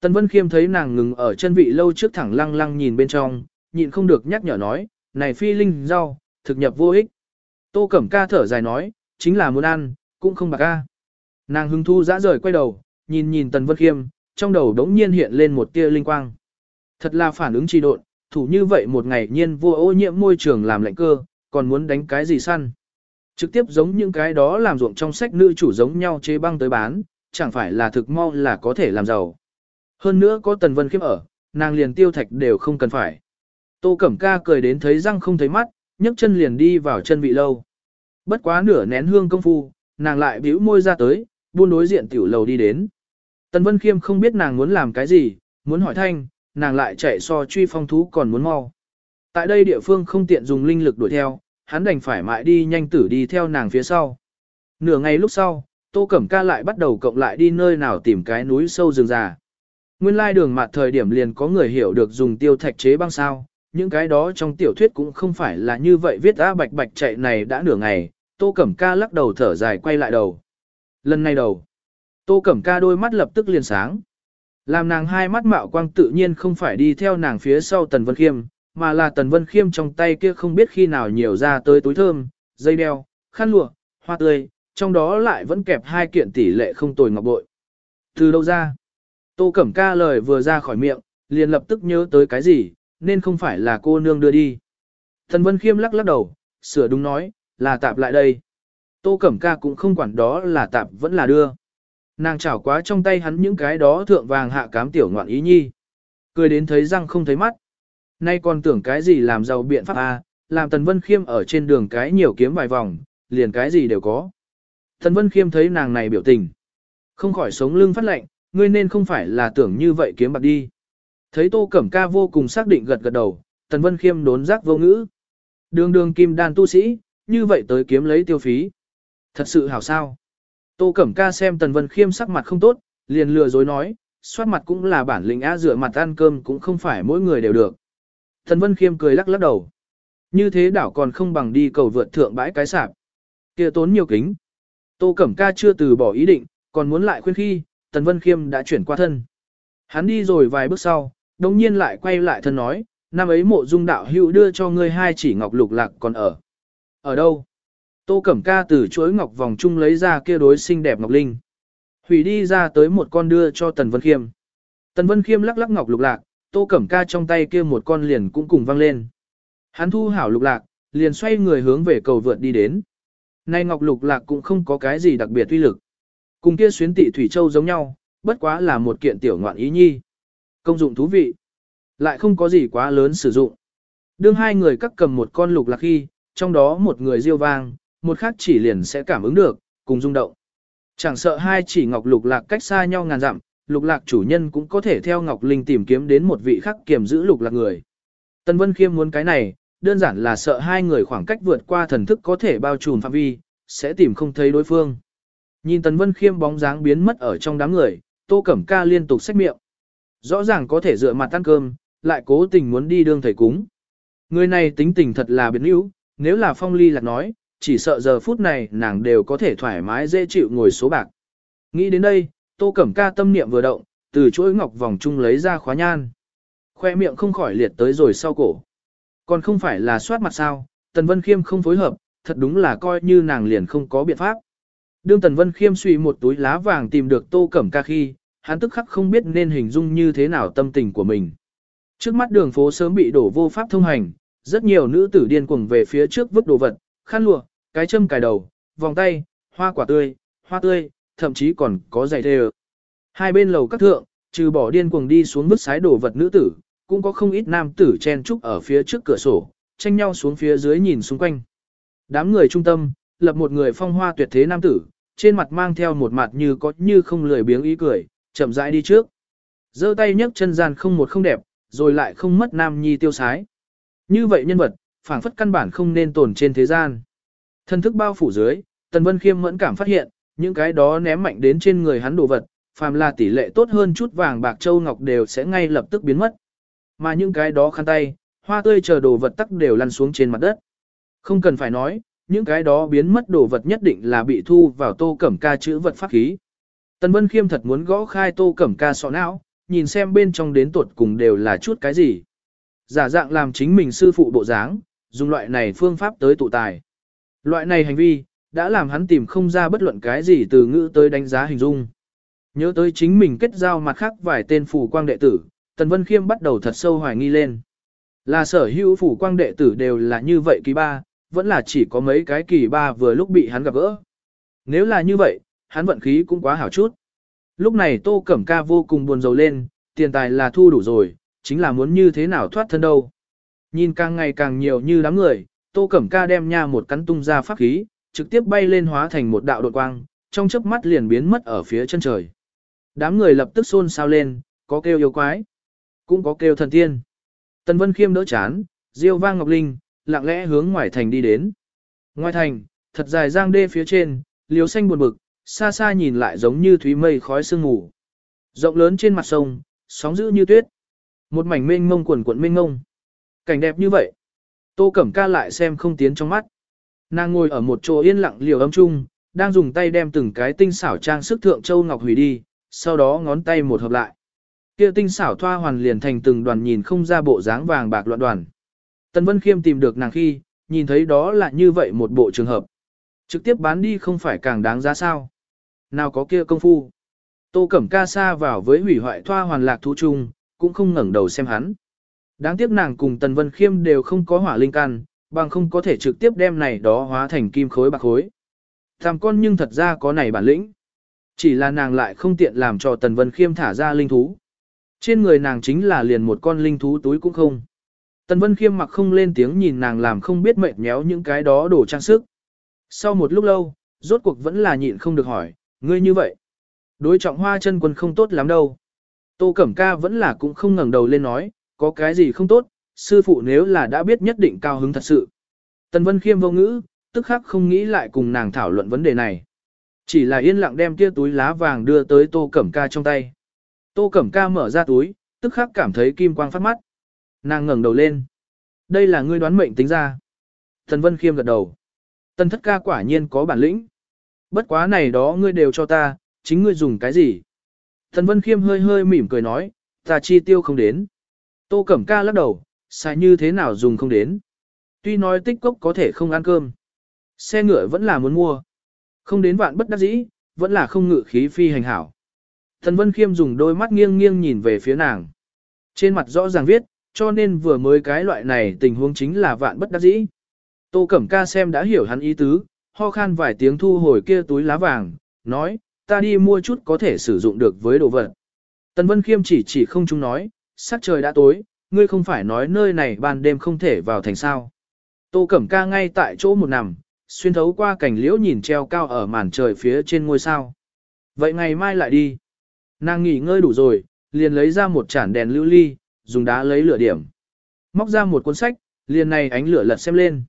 Tần Vân Khiêm thấy nàng ngừng ở chân vị lâu trước thẳng lăng lăng nhìn bên trong, nhịn không được nhắc nhở nói, này phi linh rau, thực nhập vô ích. Tô Cẩm Ca thở dài nói, chính là muốn ăn, cũng không bạc ca. Nàng hứng thu dã rời quay đầu, nhìn nhìn Tần Vân Khiêm, trong đầu đống nhiên hiện lên một tia linh quang. Thật là phản ứng trì độn, thủ như vậy một ngày nhiên vô ô nhiễm môi trường làm lạnh cơ, còn muốn đánh cái gì săn. Trực tiếp giống những cái đó làm ruộng trong sách nữ chủ giống nhau chế băng tới bán, chẳng phải là thực mau là có thể làm giàu. Hơn nữa có Tần Vân Khiêm ở, nàng liền tiêu thạch đều không cần phải. Tô Cẩm Ca cười đến thấy răng không thấy mắt, nhấc chân liền đi vào chân vị lâu. Bất quá nửa nén hương công phu, nàng lại bĩu môi ra tới, buôn đối diện tiểu lầu đi đến. Tần Vân Khiêm không biết nàng muốn làm cái gì, muốn hỏi thanh, nàng lại chạy so truy phong thú còn muốn mau. Tại đây địa phương không tiện dùng linh lực đuổi theo, hắn đành phải mãi đi nhanh tử đi theo nàng phía sau. Nửa ngày lúc sau, Tô Cẩm Ca lại bắt đầu cộng lại đi nơi nào tìm cái núi sâu rừng già. Nguyên lai đường mặt thời điểm liền có người hiểu được dùng tiêu thạch chế băng sao, những cái đó trong tiểu thuyết cũng không phải là như vậy viết á bạch bạch chạy này đã nửa ngày, Tô Cẩm Ca lắc đầu thở dài quay lại đầu. Lần này đầu, Tô Cẩm Ca đôi mắt lập tức liền sáng. Làm nàng hai mắt mạo quang tự nhiên không phải đi theo nàng phía sau Tần Vân Khiêm, mà là Tần Vân Khiêm trong tay kia không biết khi nào nhiều ra tới túi thơm, dây đeo, khăn lụa, hoa tươi, trong đó lại vẫn kẹp hai kiện tỷ lệ không tồi ngọc bội. Từ đâu ra? Tô Cẩm Ca lời vừa ra khỏi miệng, liền lập tức nhớ tới cái gì, nên không phải là cô nương đưa đi. Thần Vân Khiêm lắc lắc đầu, sửa đúng nói, là tạp lại đây. Tô Cẩm Ca cũng không quản đó là tạp vẫn là đưa. Nàng chảo quá trong tay hắn những cái đó thượng vàng hạ cám tiểu ngoạn ý nhi. Cười đến thấy răng không thấy mắt. Nay còn tưởng cái gì làm giàu biện pháp A, làm Tần Vân Khiêm ở trên đường cái nhiều kiếm vài vòng, liền cái gì đều có. Tần Vân Khiêm thấy nàng này biểu tình. Không khỏi sống lưng phát lệnh, ngươi nên không phải là tưởng như vậy kiếm bạc đi. Thấy Tô Cẩm Ca vô cùng xác định gật gật đầu, Tần Vân Khiêm đốn giác vô ngữ. Đường đường kim đan tu sĩ, như vậy tới kiếm lấy tiêu phí. Thật sự hảo sao. Tô Cẩm Ca xem Tần Vân Khiêm sắc mặt không tốt, liền lừa dối nói, soát mặt cũng là bản lĩnh á rửa mặt ăn cơm cũng không phải mỗi người đều được. Tần Vân Khiêm cười lắc lắc đầu. Như thế đảo còn không bằng đi cầu vượt thượng bãi cái sạp. kia tốn nhiều kính. Tô Cẩm Ca chưa từ bỏ ý định, còn muốn lại khuyên khi, Tần Vân Khiêm đã chuyển qua thân. Hắn đi rồi vài bước sau, đồng nhiên lại quay lại thân nói, năm ấy mộ dung đạo hữu đưa cho ngươi hai chỉ ngọc lục lạc còn ở. Ở đâu? Tô Cẩm Ca từ chuỗi ngọc vòng chung lấy ra kia đối xinh đẹp ngọc linh. Hủy đi ra tới một con đưa cho Tần Vân Khiêm. Tần Vân Khiêm lắc lắc ngọc lục lạc, Tô Cẩm Ca trong tay kia một con liền cũng cùng văng lên. Hắn thu hảo lục lạc, liền xoay người hướng về cầu vượt đi đến. Nay ngọc lục lạc cũng không có cái gì đặc biệt uy lực. Cùng kia xuyến tị thủy châu giống nhau, bất quá là một kiện tiểu ngoạn ý nhi. Công dụng thú vị, lại không có gì quá lớn sử dụng. Đương hai người cắt cầm một con lục lạc khi, trong đó một người riêu vang, một khác chỉ liền sẽ cảm ứng được, cùng rung động. Chẳng sợ hai chỉ ngọc lục lạc cách xa nhau ngàn dặm, lục lạc chủ nhân cũng có thể theo ngọc linh tìm kiếm đến một vị khác kiềm giữ lục lạc người. Tân Vân Khiêm muốn cái này, đơn giản là sợ hai người khoảng cách vượt qua thần thức có thể bao trùm phạm vi, sẽ tìm không thấy đối phương. Nhìn Tần Vân Khiêm bóng dáng biến mất ở trong đám người, Tô Cẩm Ca liên tục xách miệng. Rõ ràng có thể dựa mặt ăn cơm, lại cố tình muốn đi đương thầy cúng. Người này tính tình thật là biến yếu, nếu là Phong Ly lạc nói, chỉ sợ giờ phút này nàng đều có thể thoải mái dễ chịu ngồi số bạc. Nghĩ đến đây, Tô Cẩm Ca tâm niệm vừa động, từ chuỗi ngọc vòng chung lấy ra khóa nhan. Khoe miệng không khỏi liệt tới rồi sau cổ. Còn không phải là soát mặt sao, Tần Vân Khiêm không phối hợp, thật đúng là coi như nàng liền không có biện pháp. Đương Tần Vân Khiêm suy một túi lá vàng tìm được Tô Cẩm Ca khi, hắn tức khắc không biết nên hình dung như thế nào tâm tình của mình. Trước mắt đường phố sớm bị đổ vô pháp thông hành, rất nhiều nữ tử điên cuồng về phía trước vứt đồ vật, khăn lụa, cái châm cài đầu, vòng tay, hoa quả tươi, hoa tươi, thậm chí còn có giày thề. Hai bên lầu các thượng, trừ bỏ điên cuồng đi xuống vứt sái đồ vật nữ tử, cũng có không ít nam tử chen trúc ở phía trước cửa sổ, tranh nhau xuống phía dưới nhìn xung quanh. Đám người trung tâm, lập một người phong hoa tuyệt thế nam tử, trên mặt mang theo một mặt như có như không lười biếng ý cười, chậm rãi đi trước. giơ tay nhấc chân gian không một không đẹp, rồi lại không mất nam nhi tiêu sái. Như vậy nhân vật, phảng phất căn bản không nên tồn trên thế gian. Thân thức bao phủ dưới, Tần Vân Khiêm mẫn cảm phát hiện, những cái đó ném mạnh đến trên người hắn đồ vật, phàm là tỷ lệ tốt hơn chút vàng bạc châu ngọc đều sẽ ngay lập tức biến mất. Mà những cái đó khăn tay, hoa tươi chờ đồ vật tắc đều lăn xuống trên mặt đất. Không cần phải nói, những cái đó biến mất đồ vật nhất định là bị thu vào tô cẩm ca chữ vật pháp khí. Tần Vân Khiêm thật muốn gõ khai tô cẩm ca sọ não, nhìn xem bên trong đến tuột cùng đều là chút cái gì. Giả dạng làm chính mình sư phụ bộ dáng, dùng loại này phương pháp tới tụ tài. Loại này hành vi, đã làm hắn tìm không ra bất luận cái gì từ ngữ tới đánh giá hình dung. Nhớ tới chính mình kết giao mặt khác vài tên phủ quang đệ tử, Tần Vân Khiêm bắt đầu thật sâu hoài nghi lên. Là sở hữu phủ quang đệ tử đều là như vậy kỳ ba, vẫn là chỉ có mấy cái kỳ ba vừa lúc bị hắn gặp gỡ. Nếu là như vậy, hắn vận khí cũng quá hảo chút. Lúc này Tô Cẩm Ca vô cùng buồn rầu lên, tiền tài là thu đủ rồi, chính là muốn như thế nào thoát thân đâu. Nhìn càng ngày càng nhiều như đám người, Tô Cẩm Ca đem nha một cắn tung ra pháp khí, trực tiếp bay lên hóa thành một đạo đột quang, trong chớp mắt liền biến mất ở phía chân trời. Đám người lập tức xôn xao lên, có kêu yêu quái, cũng có kêu thần tiên. Tần Vân Khiêm đỡ chán, Diêu Vang Ngọc Linh, lặng lẽ hướng ngoài thành đi đến. Ngoài thành, thật dài giang đê phía trên, liếu xanh buồn bực, xa xa nhìn lại giống như thúy mây khói sương mù. Rộng lớn trên mặt sông, sóng dữ như tuyết. Một mảnh mênh mông quần quận mênh mông. Cảnh đẹp như vậy. Tô Cẩm Ca lại xem không tiến trong mắt. Nàng ngồi ở một chỗ yên lặng liều âm trung, đang dùng tay đem từng cái tinh xảo trang sức thượng châu ngọc hủy đi, sau đó ngón tay một hợp lại. Kia tinh xảo thoa hoàn liền thành từng đoàn nhìn không ra bộ dáng vàng bạc loạn đoàn. Tần Vân Khiêm tìm được nàng khi, nhìn thấy đó là như vậy một bộ trường hợp. Trực tiếp bán đi không phải càng đáng giá sao. Nào có kia công phu. Tô Cẩm Ca xa vào với hủy hoại thoa hoàn lạc thú chung, cũng không ngẩng đầu xem hắn. Đáng tiếc nàng cùng Tần Vân Khiêm đều không có hỏa linh căn, bằng không có thể trực tiếp đem này đó hóa thành kim khối bạc khối. Tham con nhưng thật ra có này bản lĩnh. Chỉ là nàng lại không tiện làm cho Tần Vân Khiêm thả ra linh thú. Trên người nàng chính là liền một con linh thú túi cũng không. Tần Vân Khiêm mặc không lên tiếng nhìn nàng làm không biết mệt méo những cái đó đổ trang sức. Sau một lúc lâu, rốt cuộc vẫn là nhịn không được hỏi, ngươi như vậy. Đối trọng hoa chân quân không tốt lắm đâu. Tô Cẩm Ca vẫn là cũng không ngẩng đầu lên nói, có cái gì không tốt, sư phụ nếu là đã biết nhất định cao hứng thật sự. Tần Vân Khiêm vô ngữ, tức khắc không nghĩ lại cùng nàng thảo luận vấn đề này. Chỉ là yên lặng đem kia túi lá vàng đưa tới Tô Cẩm Ca trong tay. Tô Cẩm Ca mở ra túi, tức khắc cảm thấy kim quang phát mắt. Nàng ngẩng đầu lên. Đây là ngươi đoán mệnh tính ra. Tần Vân Khiêm gật đầu. Tần thất ca quả nhiên có bản lĩnh. Bất quá này đó ngươi đều cho ta, chính ngươi dùng cái gì? Tần Vân Khiêm hơi hơi mỉm cười nói, ta chi tiêu không đến. Tô Cẩm Ca lắc đầu, xài như thế nào dùng không đến. Tuy nói tích cốc có thể không ăn cơm. Xe ngựa vẫn là muốn mua. Không đến vạn bất đắc dĩ, vẫn là không ngự khí phi hành hảo. Tần Vân Khiêm dùng đôi mắt nghiêng nghiêng nhìn về phía nàng. Trên mặt rõ ràng viết, cho nên vừa mới cái loại này tình huống chính là vạn bất đắc dĩ. Tô Cẩm Ca xem đã hiểu hắn ý tứ, ho khan vài tiếng thu hồi kia túi lá vàng, nói, ta đi mua chút có thể sử dụng được với đồ vật. Tần Vân Khiêm chỉ chỉ không chúng nói, sắc trời đã tối, ngươi không phải nói nơi này ban đêm không thể vào thành sao. Tô Cẩm Ca ngay tại chỗ một nằm, xuyên thấu qua cảnh liễu nhìn treo cao ở màn trời phía trên ngôi sao. Vậy ngày mai lại đi. Nàng nghỉ ngơi đủ rồi, liền lấy ra một chản đèn lưu ly, dùng đá lấy lửa điểm. Móc ra một cuốn sách, liền này ánh lửa lật xem lên.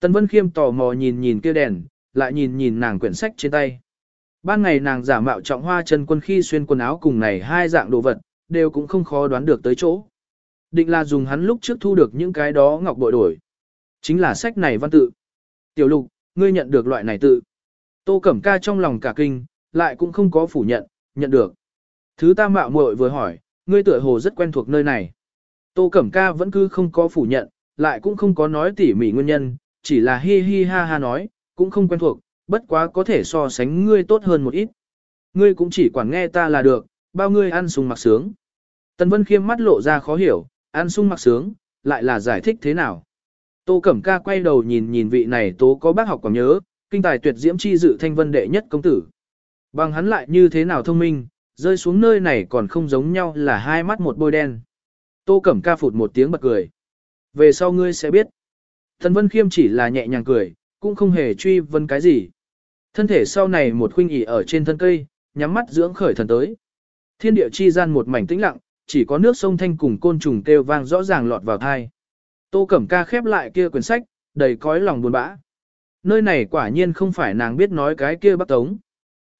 Tần Vân Khiêm tò mò nhìn nhìn kia đèn, lại nhìn nhìn nàng quyển sách trên tay. Ban ngày nàng giả mạo trọng hoa chân quân khi xuyên quần áo cùng này hai dạng đồ vật, đều cũng không khó đoán được tới chỗ. Định là dùng hắn lúc trước thu được những cái đó ngọc bội đổi. Chính là sách này văn tự. Tiểu lục, ngươi nhận được loại này tự. Tô Cẩm Ca trong lòng cả kinh, lại cũng không có phủ nhận, nhận được. Thứ ta mạo muội vừa hỏi, ngươi tựa hồ rất quen thuộc nơi này. Tô Cẩm Ca vẫn cứ không có phủ nhận, lại cũng không có nói tỉ mỉ nguyên nhân, chỉ là hi hi ha ha nói, cũng không quen thuộc, bất quá có thể so sánh ngươi tốt hơn một ít. Ngươi cũng chỉ quản nghe ta là được, bao ngươi ăn sung mặc sướng. Tần Vân Khiêm mắt lộ ra khó hiểu, ăn sung mặc sướng, lại là giải thích thế nào. Tô Cẩm Ca quay đầu nhìn nhìn vị này tố có bác học còn nhớ, kinh tài tuyệt diễm chi dự thanh vân đệ nhất công tử. Bằng hắn lại như thế nào thông minh, rơi xuống nơi này còn không giống nhau là hai mắt một bôi đen. Tô Cẩm Ca phụt một tiếng bật cười. Về sau ngươi sẽ biết. Thần Vân Khiêm chỉ là nhẹ nhàng cười, cũng không hề truy vấn cái gì. Thân thể sau này một khuynh ỉ ở trên thân cây, nhắm mắt dưỡng khởi thần tới. Thiên địa chi gian một mảnh tĩnh lặng, chỉ có nước sông thanh cùng côn trùng kêu vang rõ ràng lọt vào thai. Tô Cẩm Ca khép lại kia quyển sách, đầy cõi lòng buồn bã. Nơi này quả nhiên không phải nàng biết nói cái kia bắt Tống.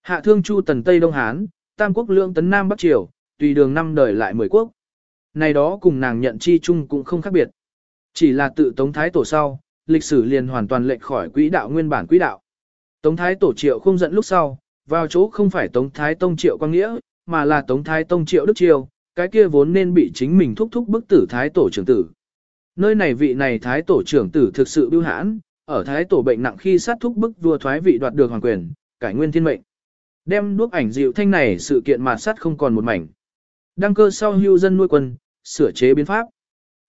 Hạ thương Chu Tần Tây Đông Hán, Tam Quốc Lương Tấn Nam Bắc Triều, tùy đường năm đời lại mười quốc. Này đó cùng nàng nhận chi chung cũng không khác biệt. Chỉ là tự Tống Thái Tổ sau, lịch sử liền hoàn toàn lệch khỏi quỹ đạo nguyên bản quỹ đạo. Tống Thái Tổ Triệu không giận lúc sau, vào chỗ không phải Tống Thái Tông Triệu Quang Nghĩa, mà là Tống Thái Tông Triệu Đức Triều, cái kia vốn nên bị chính mình thúc thúc bức tử thái tổ trưởng tử. Nơi này vị này thái tổ trưởng tử thực sự bưu hãn, ở thái tổ bệnh nặng khi sát thúc bức vua thoái vị đoạt được hoàng quyền, cải nguyên thiên mệnh. Đem đuốc ảnh dịu thanh này sự kiện mạt sát không còn một mảnh. Đăng cơ sau hưu dân nuôi quân, sửa chế biến pháp.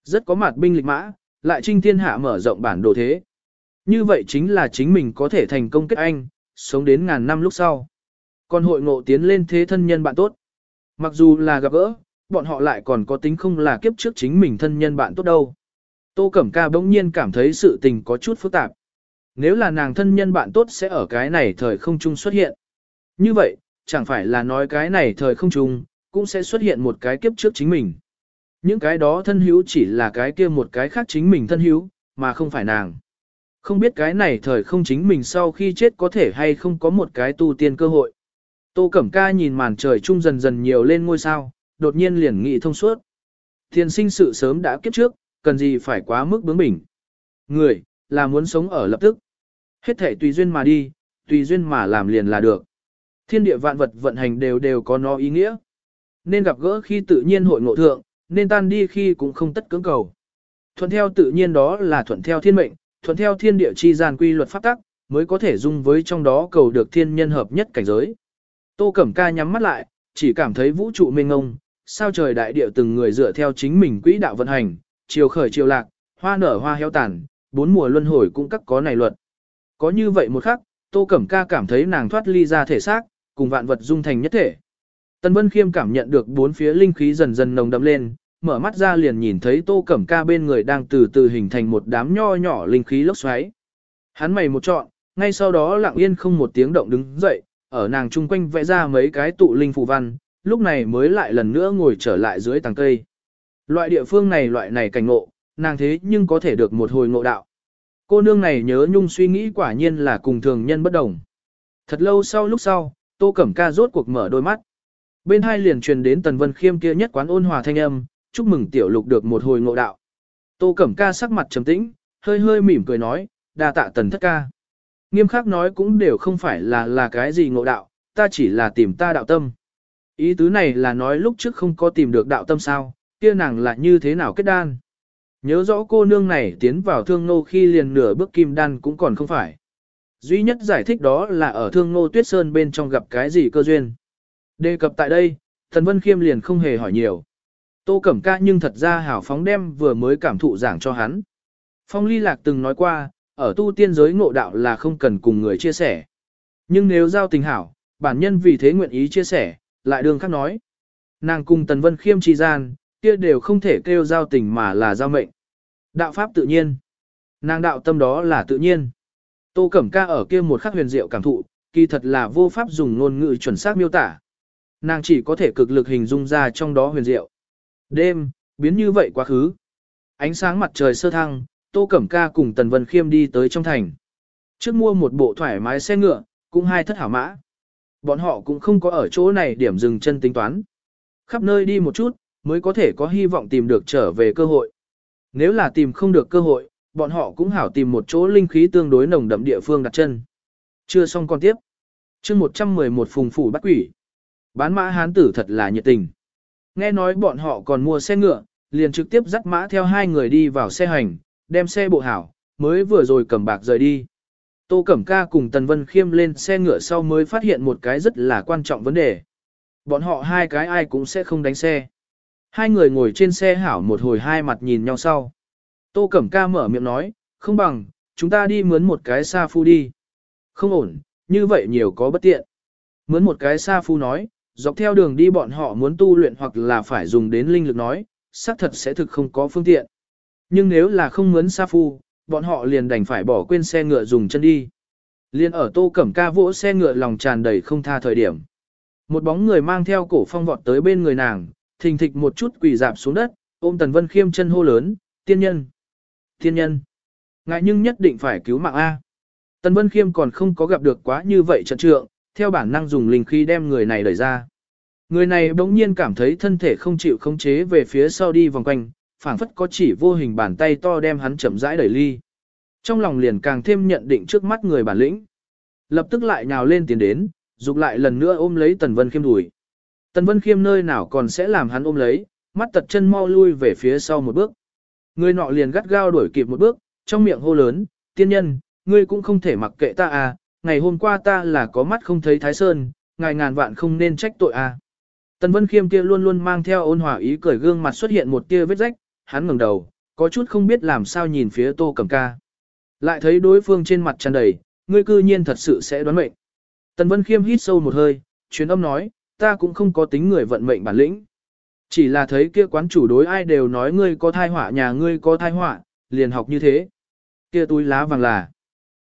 Rất có mặt binh lịch mã, lại trinh thiên hạ mở rộng bản đồ thế. Như vậy chính là chính mình có thể thành công kết anh, sống đến ngàn năm lúc sau. Còn hội ngộ tiến lên thế thân nhân bạn tốt. Mặc dù là gặp gỡ, bọn họ lại còn có tính không là kiếp trước chính mình thân nhân bạn tốt đâu. Tô Cẩm Ca bỗng nhiên cảm thấy sự tình có chút phức tạp. Nếu là nàng thân nhân bạn tốt sẽ ở cái này thời không chung xuất hiện. Như vậy, chẳng phải là nói cái này thời không trùng cũng sẽ xuất hiện một cái kiếp trước chính mình. Những cái đó thân hữu chỉ là cái kia một cái khác chính mình thân hữu, mà không phải nàng. Không biết cái này thời không chính mình sau khi chết có thể hay không có một cái tu tiên cơ hội. Tô Cẩm Ca nhìn màn trời trung dần dần nhiều lên ngôi sao, đột nhiên liền nghĩ thông suốt. Thiên sinh sự sớm đã kiếp trước, cần gì phải quá mức bướng bỉnh. Người, là muốn sống ở lập tức. Hết thể tùy duyên mà đi, tùy duyên mà làm liền là được. Thiên địa vạn vật vận hành đều đều có nó ý nghĩa. Nên gặp gỡ khi tự nhiên hội ngộ thượng, nên tan đi khi cũng không tất cưỡng cầu. Thuận theo tự nhiên đó là thuận theo thiên mệnh, thuận theo thiên địa chi gian quy luật pháp tắc, mới có thể dung với trong đó cầu được thiên nhân hợp nhất cảnh giới. Tô Cẩm Ca nhắm mắt lại, chỉ cảm thấy vũ trụ mênh ngông, sao trời đại địa từng người dựa theo chính mình quỹ đạo vận hành, chiều khởi chiều lạc, hoa nở hoa héo tàn, bốn mùa luân hồi cũng các có này luật. Có như vậy một khắc, Tô Cẩm Ca cảm thấy nàng thoát ly ra thể xác, cùng vạn vật dung thành nhất thể. Tần Vân Khiêm cảm nhận được bốn phía linh khí dần dần nồng đậm lên, mở mắt ra liền nhìn thấy Tô Cẩm Ca bên người đang từ từ hình thành một đám nho nhỏ linh khí lốc xoáy. Hắn mày một trọn, ngay sau đó lặng yên không một tiếng động đứng dậy, ở nàng chung quanh vẽ ra mấy cái tụ linh phù văn, lúc này mới lại lần nữa ngồi trở lại dưới tàng cây. Loại địa phương này loại này cảnh ngộ, nàng thế nhưng có thể được một hồi ngộ đạo. Cô nương này nhớ nhung suy nghĩ quả nhiên là cùng thường nhân bất đồng. Thật lâu sau lúc sau, Tô Cẩm Ca rốt cuộc mở đôi mắt. Bên hai liền truyền đến Tần Vân Khiêm kia nhất quán ôn hòa thanh âm, chúc mừng tiểu lục được một hồi ngộ đạo. Tô Cẩm Ca sắc mặt trầm tĩnh, hơi hơi mỉm cười nói, đa tạ Tần thất ca. Nghiêm khắc nói cũng đều không phải là là cái gì ngộ đạo, ta chỉ là tìm ta đạo tâm. Ý tứ này là nói lúc trước không có tìm được đạo tâm sao, kia nàng là như thế nào kết đan. Nhớ rõ cô nương này tiến vào thương nô khi liền nửa bước kim đan cũng còn không phải. Duy nhất giải thích đó là ở thương nô tuyết sơn bên trong gặp cái gì cơ duyên. Đề cập tại đây, thần vân khiêm liền không hề hỏi nhiều. Tô Cẩm Ca nhưng thật ra hảo phóng đem vừa mới cảm thụ giảng cho hắn. Phong Ly Lạc từng nói qua, ở tu tiên giới ngộ đạo là không cần cùng người chia sẻ. Nhưng nếu giao tình hảo, bản nhân vì thế nguyện ý chia sẻ, lại đường khác nói. Nàng cùng Tần Vân Khiêm trì gian, kia đều không thể kêu giao tình mà là giao mệnh. Đạo pháp tự nhiên. Nàng đạo tâm đó là tự nhiên. Tô Cẩm Ca ở kia một khắc huyền diệu cảm thụ, kỳ thật là vô pháp dùng ngôn ngữ chuẩn xác miêu tả. Nàng chỉ có thể cực lực hình dung ra trong đó huyền diệu. Đêm, biến như vậy quá khứ. Ánh sáng mặt trời sơ thăng, Tô Cẩm Ca cùng Tần Vân Khiêm đi tới trong thành. Trước mua một bộ thoải mái xe ngựa, cũng hai thất hảo mã. Bọn họ cũng không có ở chỗ này điểm dừng chân tính toán. Khắp nơi đi một chút, mới có thể có hy vọng tìm được trở về cơ hội. Nếu là tìm không được cơ hội, bọn họ cũng hảo tìm một chỗ linh khí tương đối nồng đậm địa phương đặt chân. Chưa xong con tiếp. chương 111 phùng phủ bắt quỷ. Bán mã hán tử thật là nhiệt tình. Nghe nói bọn họ còn mua xe ngựa, liền trực tiếp dắt mã theo hai người đi vào xe hành, đem xe bộ hảo, mới vừa rồi cầm bạc rời đi. Tô Cẩm Ca cùng Tần Vân Khiêm lên xe ngựa sau mới phát hiện một cái rất là quan trọng vấn đề. Bọn họ hai cái ai cũng sẽ không đánh xe. Hai người ngồi trên xe hảo một hồi hai mặt nhìn nhau sau. Tô Cẩm Ca mở miệng nói, không bằng, chúng ta đi mướn một cái xa phu đi. Không ổn, như vậy nhiều có bất tiện. Mướn một cái xa phu nói, dọc theo đường đi bọn họ muốn tu luyện hoặc là phải dùng đến linh lực nói, xác thật sẽ thực không có phương tiện. Nhưng nếu là không mướn xa phu, bọn họ liền đành phải bỏ quên xe ngựa dùng chân đi. Liên ở tô cẩm ca vỗ xe ngựa lòng tràn đầy không tha thời điểm. Một bóng người mang theo cổ phong vọt tới bên người nàng, thình thịch một chút quỳ dạp xuống đất, ôm Tần Vân Khiêm chân hô lớn, tiên nhân, thiên nhân. Ngại nhưng nhất định phải cứu mạng A. Tần Vân Khiêm còn không có gặp được quá như vậy trận trượng, theo bản năng dùng linh khí đem người này đẩy ra. Người này bỗng nhiên cảm thấy thân thể không chịu khống chế về phía sau đi vòng quanh, phảng phất có chỉ vô hình bàn tay to đem hắn chậm rãi đẩy ly. Trong lòng liền càng thêm nhận định trước mắt người bản lĩnh. Lập tức lại nhào lên tiến đến, dục lại lần nữa ôm lấy Tần Vân Khiêm đùi. Tần Vân Khiêm nơi nào còn sẽ làm hắn ôm lấy, mắt tật chân mau lui về phía sau một bước. Người nọ liền gắt gao đuổi kịp một bước, trong miệng hô lớn, tiên nhân, ngươi cũng không thể mặc kệ ta à, ngày hôm qua ta là có mắt không thấy Thái Sơn, ngài ngàn vạn không nên trách tội à. Tần Vân Khiêm kia luôn luôn mang theo ôn hòa ý cười gương mặt xuất hiện một tia vết rách, hắn ngẩng đầu, có chút không biết làm sao nhìn phía Tô Cẩm Ca. Lại thấy đối phương trên mặt tràn đầy, ngươi cư nhiên thật sự sẽ đoán mệnh. Tần Vân Khiêm hít sâu một hơi, truyền âm nói, ta cũng không có tính người vận mệnh bản lĩnh. Chỉ là thấy kia quán chủ đối ai đều nói ngươi có thai họa nhà ngươi có thai họa, liền học như thế. Kia túi lá vàng là.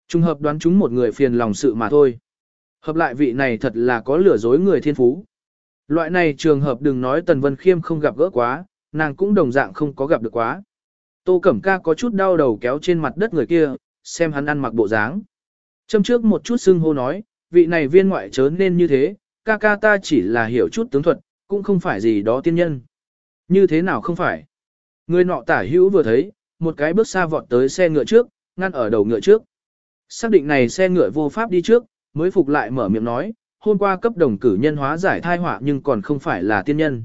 trùng hợp đoán chúng một người phiền lòng sự mà thôi. Hợp lại vị này thật là có lừa dối người thiên phú. Loại này trường hợp đừng nói Tần Vân Khiêm không gặp gỡ quá, nàng cũng đồng dạng không có gặp được quá. Tô Cẩm Ca có chút đau đầu kéo trên mặt đất người kia, xem hắn ăn mặc bộ dáng. Châm trước một chút xưng hô nói, vị này viên ngoại chớ nên như thế, ca ca ta chỉ là hiểu chút tướng thuật, cũng không phải gì đó tiên nhân. Như thế nào không phải? Người nọ tả hữu vừa thấy, một cái bước xa vọt tới xe ngựa trước, ngăn ở đầu ngựa trước. Xác định này xe ngựa vô pháp đi trước, mới phục lại mở miệng nói, hôm qua cấp đồng cử nhân hóa giải thai họa nhưng còn không phải là tiên nhân.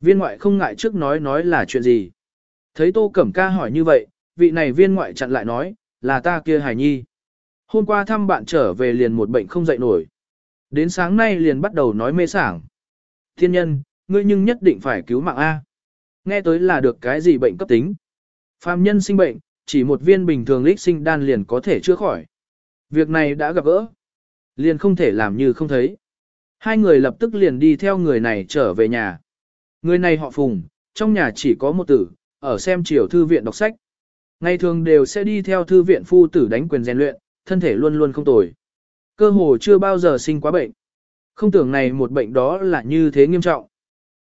Viên ngoại không ngại trước nói nói là chuyện gì. Thấy Tô Cẩm Ca hỏi như vậy, vị này viên ngoại chặn lại nói, là ta kia hài nhi. Hôm qua thăm bạn trở về liền một bệnh không dậy nổi. Đến sáng nay liền bắt đầu nói mê sảng. Thiên nhân, ngươi nhưng nhất định phải cứu mạng A. Nghe tới là được cái gì bệnh cấp tính. Phàm nhân sinh bệnh, chỉ một viên bình thường lích sinh đan liền có thể chữa khỏi. Việc này đã gặp gỡ. Liền không thể làm như không thấy. Hai người lập tức liền đi theo người này trở về nhà. Người này họ Phùng, trong nhà chỉ có một tử, ở xem chiều thư viện đọc sách. Ngày thường đều sẽ đi theo thư viện phu tử đánh quyền rèn luyện, thân thể luôn luôn không tồi. Cơ hồ chưa bao giờ sinh quá bệnh. Không tưởng này một bệnh đó là như thế nghiêm trọng.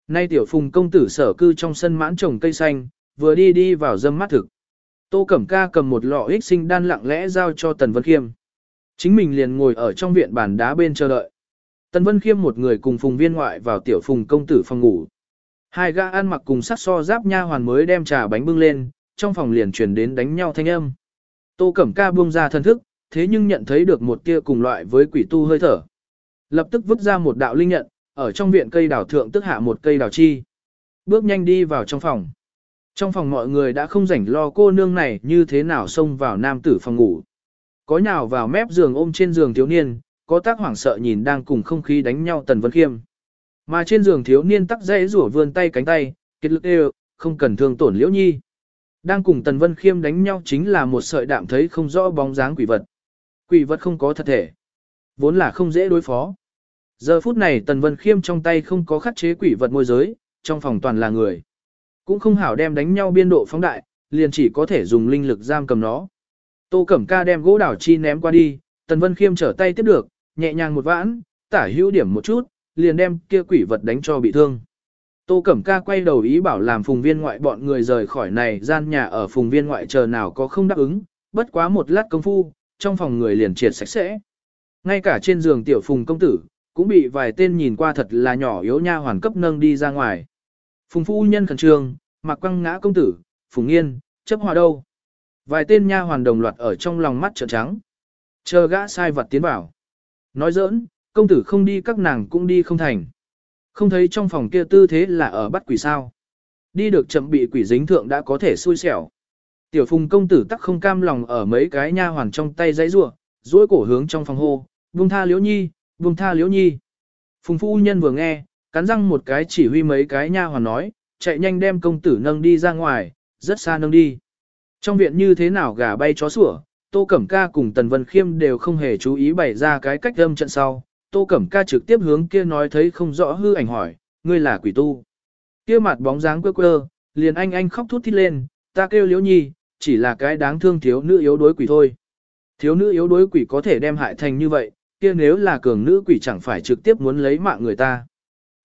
Nay tiểu phùng công tử sở cư trong sân mãn trồng cây xanh, vừa đi đi vào dâm mắt thực. Tô Cẩm Ca cầm một lọ ích sinh đan lặng lẽ giao cho Tần Vân Khiêm. Chính mình liền ngồi ở trong viện bàn đá bên chờ đợi. Tần Vân Khiêm một người cùng phùng viên ngoại vào tiểu phùng công tử phòng ngủ. Hai gã ăn mặc cùng sắc so giáp nha hoàn mới đem trà bánh bưng lên, trong phòng liền truyền đến đánh nhau thanh âm. Tô Cẩm Ca buông ra thân thức, thế nhưng nhận thấy được một tia cùng loại với quỷ tu hơi thở. Lập tức vứt ra một đạo linh nhận, ở trong viện cây đào thượng tức hạ một cây đào chi. Bước nhanh đi vào trong phòng. Trong phòng mọi người đã không rảnh lo cô nương này như thế nào xông vào nam tử phòng ngủ. Có nhào vào mép giường ôm trên giường thiếu niên, có tác hoảng sợ nhìn đang cùng không khí đánh nhau Tần Vân Khiêm. Mà trên giường thiếu niên tắc dễ rủa vươn tay cánh tay, kết lực đều, không cần thương tổn liễu nhi. Đang cùng Tần Vân Khiêm đánh nhau chính là một sợi đạm thấy không rõ bóng dáng quỷ vật. Quỷ vật không có thật thể. Vốn là không dễ đối phó. Giờ phút này Tần Vân Khiêm trong tay không có khắc chế quỷ vật môi giới, trong phòng toàn là người. Cũng không hảo đem đánh nhau biên độ phóng đại, liền chỉ có thể dùng linh lực giam cầm nó. Tô Cẩm Ca đem gỗ đảo chi ném qua đi, Tần Vân Khiêm trở tay tiếp được, nhẹ nhàng một vãn, tả hữu điểm một chút, liền đem kia quỷ vật đánh cho bị thương. Tô Cẩm Ca quay đầu ý bảo làm phùng viên ngoại bọn người rời khỏi này gian nhà ở phùng viên ngoại chờ nào có không đáp ứng, bất quá một lát công phu, trong phòng người liền triệt sạch sẽ. Ngay cả trên giường tiểu phùng công tử, cũng bị vài tên nhìn qua thật là nhỏ yếu nha hoàn cấp nâng đi ra ngoài. Phùng phu nhân khẩn trương, mặc quăng ngã công tử, phùng nghiên, chấp hòa đâu. Vài tên nha hoàn đồng loạt ở trong lòng mắt trợn trắng. Chờ gã sai vật tiến vào. Nói giỡn, công tử không đi các nàng cũng đi không thành. Không thấy trong phòng kia tư thế là ở bắt quỷ sao. Đi được chậm bị quỷ dính thượng đã có thể xui xẻo. Tiểu phùng công tử tắc không cam lòng ở mấy cái nha hoàn trong tay dãy rua, duỗi cổ hướng trong phòng hô, buông tha liễu nhi, buông tha liễu nhi. Phùng phu nhân vừa nghe, cắn răng một cái chỉ huy mấy cái nha hoàn nói, chạy nhanh đem công tử nâng đi ra ngoài, rất xa nâng đi. Trong viện như thế nào gà bay chó sủa, Tô Cẩm Ca cùng Tần Vân Khiêm đều không hề chú ý bày ra cái cách âm trận sau. Tô Cẩm Ca trực tiếp hướng kia nói thấy không rõ hư ảnh hỏi, ngươi là quỷ tu. Kia mặt bóng dáng quơ quơ, liền anh anh khóc thút thít lên, ta kêu liễu nhi, chỉ là cái đáng thương thiếu nữ yếu đối quỷ thôi. Thiếu nữ yếu đối quỷ có thể đem hại thành như vậy, kia nếu là cường nữ quỷ chẳng phải trực tiếp muốn lấy mạng người ta.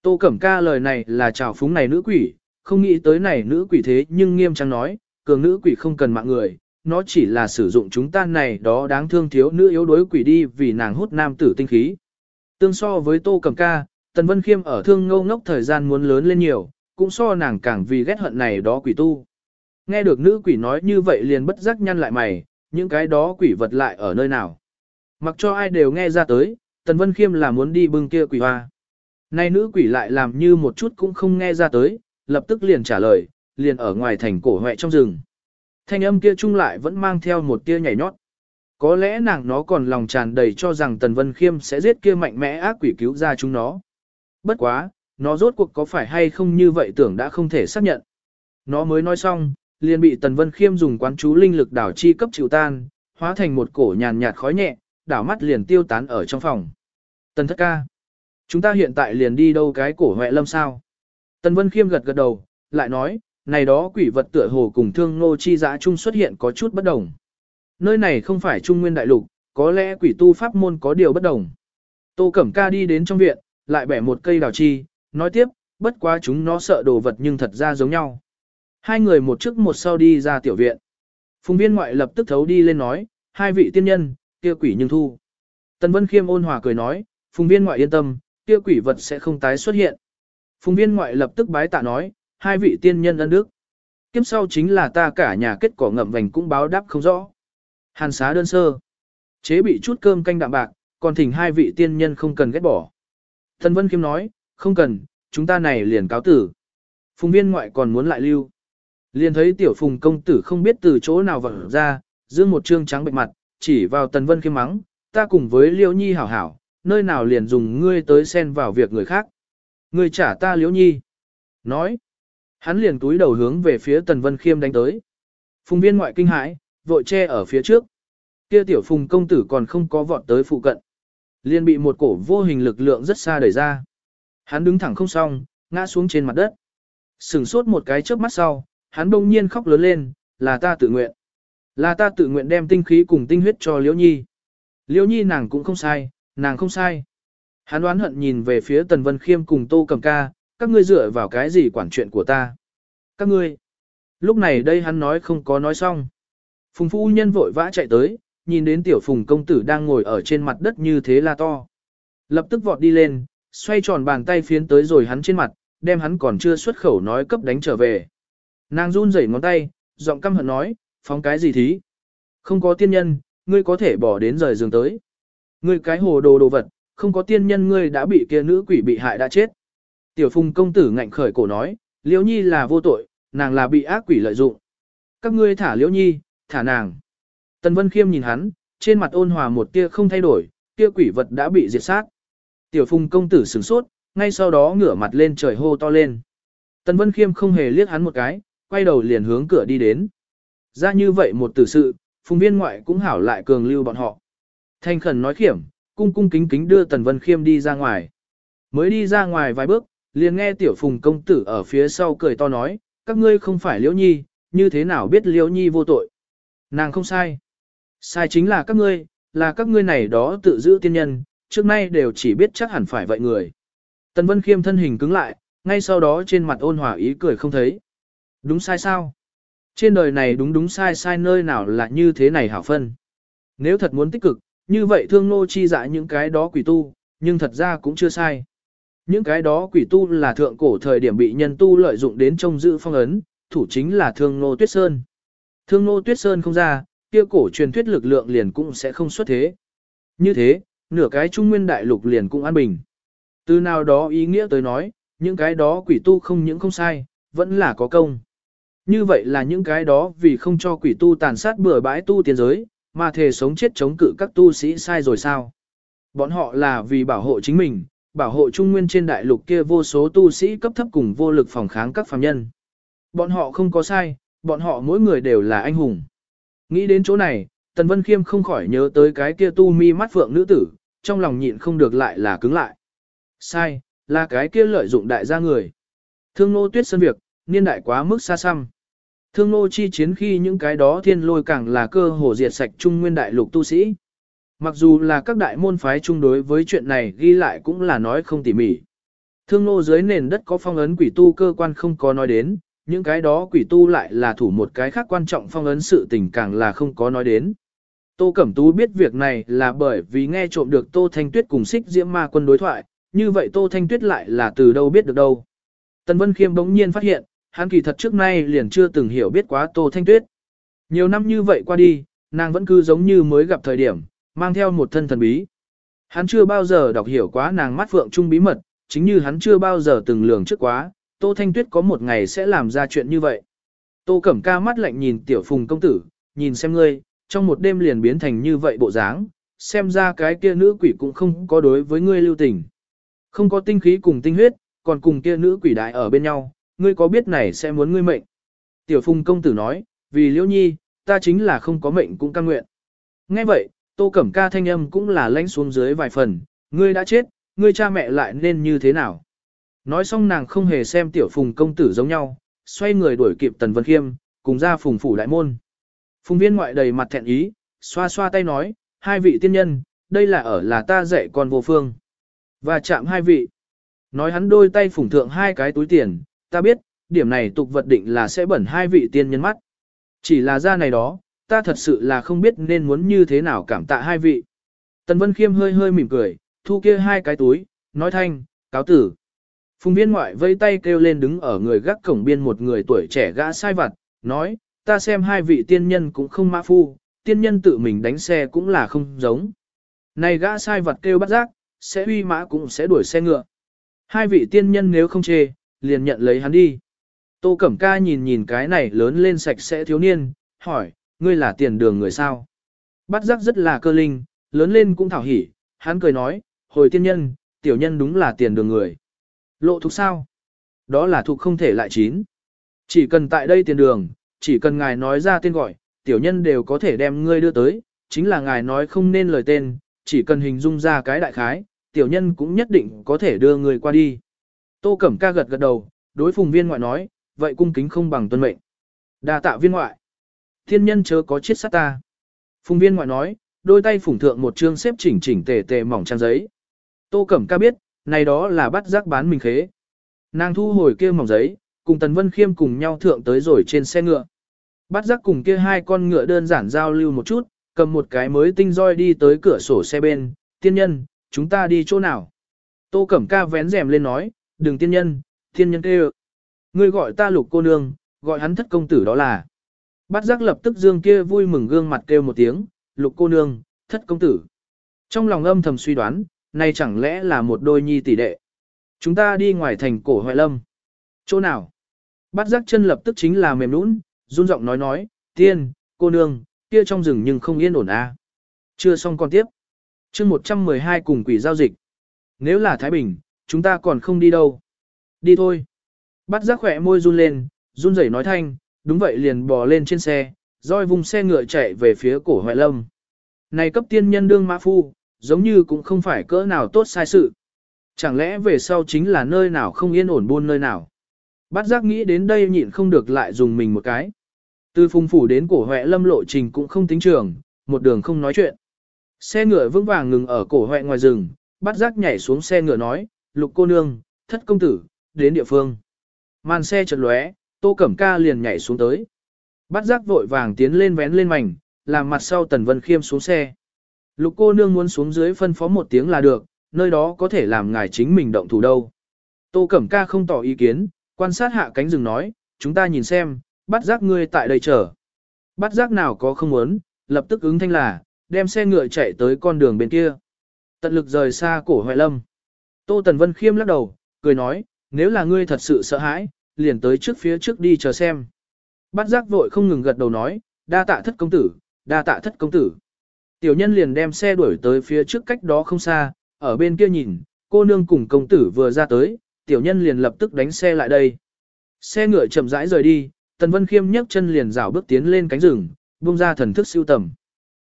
Tô Cẩm Ca lời này là chào phúng này nữ quỷ, không nghĩ tới này nữ quỷ thế nhưng nghiêm trang nói, cường nữ quỷ không cần mạng người, nó chỉ là sử dụng chúng ta này đó đáng thương thiếu nữ yếu đuối quỷ đi vì nàng hút nam tử tinh khí. Tương so với Tô Cẩm Ca, Tần Vân Khiêm ở thương ngâu ngốc thời gian muốn lớn lên nhiều, cũng so nàng càng vì ghét hận này đó quỷ tu. Nghe được nữ quỷ nói như vậy liền bất giác nhăn lại mày, những cái đó quỷ vật lại ở nơi nào. Mặc cho ai đều nghe ra tới, Tần Vân Khiêm là muốn đi bưng kia quỷ hoa. Nay nữ quỷ lại làm như một chút cũng không nghe ra tới, lập tức liền trả lời, liền ở ngoài thành cổ hoẹ trong rừng. Thanh âm kia chung lại vẫn mang theo một tia nhảy nhót. Có lẽ nàng nó còn lòng tràn đầy cho rằng Tần Vân Khiêm sẽ giết kia mạnh mẽ ác quỷ cứu ra chúng nó. Bất quá, nó rốt cuộc có phải hay không như vậy tưởng đã không thể xác nhận. Nó mới nói xong, liền bị Tần Vân Khiêm dùng quán chú linh lực đảo chi cấp chịu tan, hóa thành một cổ nhàn nhạt khói nhẹ, đảo mắt liền tiêu tán ở trong phòng. Tần thất ca. Chúng ta hiện tại liền đi đâu cái cổ huệ lâm sao? Tần Vân Khiêm gật gật đầu, lại nói, này đó quỷ vật tựa hồ cùng thương nô chi giã chung xuất hiện có chút bất đồng. Nơi này không phải trung nguyên đại lục, có lẽ quỷ tu pháp môn có điều bất đồng. Tô Cẩm Ca đi đến trong viện, lại bẻ một cây đào chi, nói tiếp, bất quá chúng nó sợ đồ vật nhưng thật ra giống nhau. Hai người một trước một sau đi ra tiểu viện. Phùng viên ngoại lập tức thấu đi lên nói, hai vị tiên nhân, kia quỷ nhưng thu. Tần Vân Khiêm ôn hòa cười nói, phùng viên ngoại yên tâm, kia quỷ vật sẽ không tái xuất hiện. Phùng viên ngoại lập tức bái tạ nói, hai vị tiên nhân ân đức. Kiếp sau chính là ta cả nhà kết cỏ ngậm vành cũng báo đáp không rõ. Hàn xá đơn sơ. Chế bị chút cơm canh đạm bạc, còn thỉnh hai vị tiên nhân không cần ghét bỏ. Thần Vân Kim nói, không cần, chúng ta này liền cáo tử. Phùng viên ngoại còn muốn lại lưu. Liền thấy tiểu phùng công tử không biết từ chỗ nào vỡ ra, dương một trương trắng bệnh mặt, chỉ vào Tần Vân khiêm mắng, ta cùng với Liễu Nhi hảo hảo, nơi nào liền dùng ngươi tới xen vào việc người khác. Ngươi trả ta Liễu Nhi. Nói. Hắn liền túi đầu hướng về phía Tần Vân Khiêm đánh tới. Phùng viên ngoại kinh hãi, vội che ở phía trước. Kia tiểu phùng công tử còn không có vọt tới phụ cận. Liền bị một cổ vô hình lực lượng rất xa đẩy ra. Hắn đứng thẳng không xong, ngã xuống trên mặt đất. Sừng sốt một cái trước mắt sau, hắn đông nhiên khóc lớn lên, là ta tự nguyện. Là ta tự nguyện đem tinh khí cùng tinh huyết cho Liễu Nhi. Liễu Nhi nàng cũng không sai, nàng không sai. Hắn đoán hận nhìn về phía Tần Vân Khiêm cùng Tô Cầm Ca, các ngươi dựa vào cái gì quản chuyện của ta. Các ngươi. Lúc này đây hắn nói không có nói xong. Phùng phu nhân vội vã chạy tới, nhìn đến tiểu phùng công tử đang ngồi ở trên mặt đất như thế là to. Lập tức vọt đi lên, xoay tròn bàn tay phiến tới rồi hắn trên mặt, đem hắn còn chưa xuất khẩu nói cấp đánh trở về. Nàng run rẩy ngón tay, giọng căm hận nói, phóng cái gì thí? Không có tiên nhân, ngươi có thể bỏ đến rời giường tới. Ngươi cái hồ đồ đồ vật, không có tiên nhân ngươi đã bị kia nữ quỷ bị hại đã chết. Tiểu phùng công tử ngạnh khởi cổ nói, liễu nhi là vô tội, nàng là bị ác quỷ lợi dụng. Các ngươi thả liễu nhi, thả nàng. Tần Vân Khiêm nhìn hắn, trên mặt ôn hòa một tia không thay đổi, kia quỷ vật đã bị diệt sát. Tiểu Phùng công tử sửng sốt, ngay sau đó ngửa mặt lên trời hô to lên. Tần Vân Khiêm không hề liếc hắn một cái, quay đầu liền hướng cửa đi đến. Ra như vậy một tử sự, Phùng viên ngoại cũng hảo lại cường lưu bọn họ. Thanh khẩn nói khiểm, cung cung kính kính đưa Tần Vân Khiêm đi ra ngoài. Mới đi ra ngoài vài bước, liền nghe tiểu Phùng công tử ở phía sau cười to nói, các ngươi không phải Liễu Nhi, như thế nào biết Liễu Nhi vô tội. Nàng không sai. Sai chính là các ngươi, là các ngươi này đó tự giữ tiên nhân, trước nay đều chỉ biết chắc hẳn phải vậy người. Tần Vân Khiêm thân hình cứng lại, ngay sau đó trên mặt ôn hòa ý cười không thấy. Đúng sai sao? Trên đời này đúng đúng sai sai nơi nào là như thế này hảo phân. Nếu thật muốn tích cực, như vậy thương nô chi dạ những cái đó quỷ tu, nhưng thật ra cũng chưa sai. Những cái đó quỷ tu là thượng cổ thời điểm bị nhân tu lợi dụng đến trông giữ phong ấn, thủ chính là thương nô tuyết sơn. Thương nô tuyết sơn không ra, kia cổ truyền thuyết lực lượng liền cũng sẽ không xuất thế. Như thế, nửa cái trung nguyên đại lục liền cũng an bình. Từ nào đó ý nghĩa tới nói, những cái đó quỷ tu không những không sai, vẫn là có công. Như vậy là những cái đó vì không cho quỷ tu tàn sát bừa bãi tu tiên giới, mà thề sống chết chống cự các tu sĩ sai rồi sao? Bọn họ là vì bảo hộ chính mình, bảo hộ trung nguyên trên đại lục kia vô số tu sĩ cấp thấp cùng vô lực phòng kháng các phàm nhân. Bọn họ không có sai, bọn họ mỗi người đều là anh hùng. Nghĩ đến chỗ này, Tần Vân Khiêm không khỏi nhớ tới cái kia tu mi mắt phượng nữ tử, trong lòng nhịn không được lại là cứng lại. Sai, là cái kia lợi dụng đại gia người. Thương nô tuyết sân việc, niên đại quá mức xa xăm. Thương nô chi chiến khi những cái đó thiên lôi càng là cơ hồ diệt sạch trung nguyên đại lục tu sĩ. Mặc dù là các đại môn phái chung đối với chuyện này ghi lại cũng là nói không tỉ mỉ. Thương nô dưới nền đất có phong ấn quỷ tu cơ quan không có nói đến, những cái đó quỷ tu lại là thủ một cái khác quan trọng phong ấn sự tình càng là không có nói đến. Tô Cẩm Tú biết việc này là bởi vì nghe trộm được Tô Thanh Tuyết cùng xích diễm ma quân đối thoại, như vậy Tô Thanh Tuyết lại là từ đâu biết được đâu. Tần Vân Khiêm bỗng nhiên phát hiện, hắn kỳ thật trước nay liền chưa từng hiểu biết quá Tô Thanh Tuyết. Nhiều năm như vậy qua đi, nàng vẫn cứ giống như mới gặp thời điểm, mang theo một thân thần bí. Hắn chưa bao giờ đọc hiểu quá nàng mắt phượng trung bí mật, chính như hắn chưa bao giờ từng lường trước quá, Tô Thanh Tuyết có một ngày sẽ làm ra chuyện như vậy. Tô Cẩm Ca mắt lạnh nhìn tiểu phùng công tử, nhìn xem ngươi, trong một đêm liền biến thành như vậy bộ dáng, xem ra cái kia nữ quỷ cũng không có đối với ngươi lưu tình. Không có tinh khí cùng tinh huyết, còn cùng kia nữ quỷ đại ở bên nhau, ngươi có biết này sẽ muốn ngươi mệnh. Tiểu phùng công tử nói, vì liễu nhi, ta chính là không có mệnh cũng căng nguyện. Nghe vậy, Tô Cẩm Ca thanh âm cũng là lãnh xuống dưới vài phần, ngươi đã chết, ngươi cha mẹ lại nên như thế nào. Nói xong nàng không hề xem tiểu phùng công tử giống nhau, xoay người đuổi kịp Tần Vân Khiêm, cùng ra phùng phủ đại môn. Phùng viên ngoại đầy mặt thẹn ý, xoa xoa tay nói, hai vị tiên nhân, đây là ở là ta dạy con vô phương. Và chạm hai vị. Nói hắn đôi tay phủng thượng hai cái túi tiền, ta biết, điểm này tục vật định là sẽ bẩn hai vị tiên nhân mắt. Chỉ là ra này đó, ta thật sự là không biết nên muốn như thế nào cảm tạ hai vị. Tần Vân Khiêm hơi hơi mỉm cười, thu kia hai cái túi, nói thanh, cáo tử. Phùng viên ngoại vây tay kêu lên đứng ở người gác cổng biên một người tuổi trẻ gã sai vặt, nói, ta xem hai vị tiên nhân cũng không mã phu, tiên nhân tự mình đánh xe cũng là không giống. Này gã sai vặt kêu bắt giác, sẽ huy mã cũng sẽ đuổi xe ngựa. Hai vị tiên nhân nếu không chê, liền nhận lấy hắn đi. Tô Cẩm Ca nhìn nhìn cái này lớn lên sạch sẽ thiếu niên, hỏi, ngươi là tiền đường người sao? Bắt giác rất là cơ linh, lớn lên cũng thảo hỉ, hắn cười nói, hồi tiên nhân, tiểu nhân đúng là tiền đường người. Lộ thuộc sao? Đó là thuộc không thể lại chín. Chỉ cần tại đây tiền đường, chỉ cần ngài nói ra tên gọi, tiểu nhân đều có thể đem ngươi đưa tới, chính là ngài nói không nên lời tên, chỉ cần hình dung ra cái đại khái, tiểu nhân cũng nhất định có thể đưa người qua đi. Tô Cẩm Ca gật gật đầu, đối phùng viên ngoại nói, vậy cung kính không bằng tuân mệnh. đa tạ viên ngoại. Thiên nhân chớ có chết sát ta. Phùng viên ngoại nói, đôi tay phủng thượng một chương xếp chỉnh chỉnh tề tề mỏng trang giấy. Tô Cẩm Ca biết, này đó là bắt giác bán mình khế. Nàng thu hồi kia mỏng giấy, cùng Tần Vân Khiêm cùng nhau thượng tới rồi trên xe ngựa. Bắt giác cùng kia hai con ngựa đơn giản giao lưu một chút, cầm một cái mới tinh roi đi tới cửa sổ xe bên, tiên nhân, chúng ta đi chỗ nào? Tô Cẩm Ca vén rèm lên nói, đừng tiên nhân, tiên nhân kêu. Ngươi gọi ta lục cô nương, gọi hắn thất công tử đó là. Bát giác lập tức dương kia vui mừng gương mặt kêu một tiếng, lục cô nương, thất công tử. Trong lòng âm thầm suy đoán, này chẳng lẽ là một đôi nhi tỷ đệ. Chúng ta đi ngoài thành cổ hoài lâm. Chỗ nào? Bát giác chân lập tức chính là mềm nũng, run giọng nói nói, tiên, cô nương, kia trong rừng nhưng không yên ổn. À. Chưa xong con tiếp. chương 112 cùng quỷ giao dịch. Nếu là Thái Bình, chúng ta còn không đi đâu. Đi thôi. Bắt giác khỏe môi run lên, run rẩy nói thanh, đúng vậy liền bò lên trên xe, roi vùng xe ngựa chạy về phía cổ hoại lâm. Này cấp tiên nhân đương mã phu, giống như cũng không phải cỡ nào tốt sai sự. Chẳng lẽ về sau chính là nơi nào không yên ổn buôn nơi nào. Bắt giác nghĩ đến đây nhịn không được lại dùng mình một cái. Từ phùng phủ đến cổ hoẹ lâm lộ trình cũng không tính trường, một đường không nói chuyện. Xe ngựa vững vàng ngừng ở cổ hoẹ ngoài rừng, bắt giác nhảy xuống xe ngựa nói, lục cô nương, thất công tử, đến địa phương. Màn xe chợt lóe, tô cẩm ca liền nhảy xuống tới. Bắt giác vội vàng tiến lên vén lên mảnh, làm mặt sau tần vân khiêm xuống xe. Lục cô nương muốn xuống dưới phân phó một tiếng là được, nơi đó có thể làm ngài chính mình động thủ đâu. Tô Cẩm Ca không tỏ ý kiến, quan sát hạ cánh rừng nói, chúng ta nhìn xem, bắt giác ngươi tại đây chờ. Bắt giác nào có không muốn, lập tức ứng thanh là, đem xe ngựa chạy tới con đường bên kia. Tận lực rời xa cổ hoài lâm. Tô Tần Vân khiêm lắc đầu, cười nói, nếu là ngươi thật sự sợ hãi, liền tới trước phía trước đi chờ xem. Bát giác vội không ngừng gật đầu nói, đa tạ thất công tử, đa tạ thất công tử. Tiểu nhân liền đem xe đuổi tới phía trước cách đó không xa, ở bên kia nhìn, cô nương cùng công tử vừa ra tới, tiểu nhân liền lập tức đánh xe lại đây. Xe ngựa chậm rãi rời đi, Tần Vân Khiêm nhấc chân liền rảo bước tiến lên cánh rừng, buông ra thần thức siêu tầm.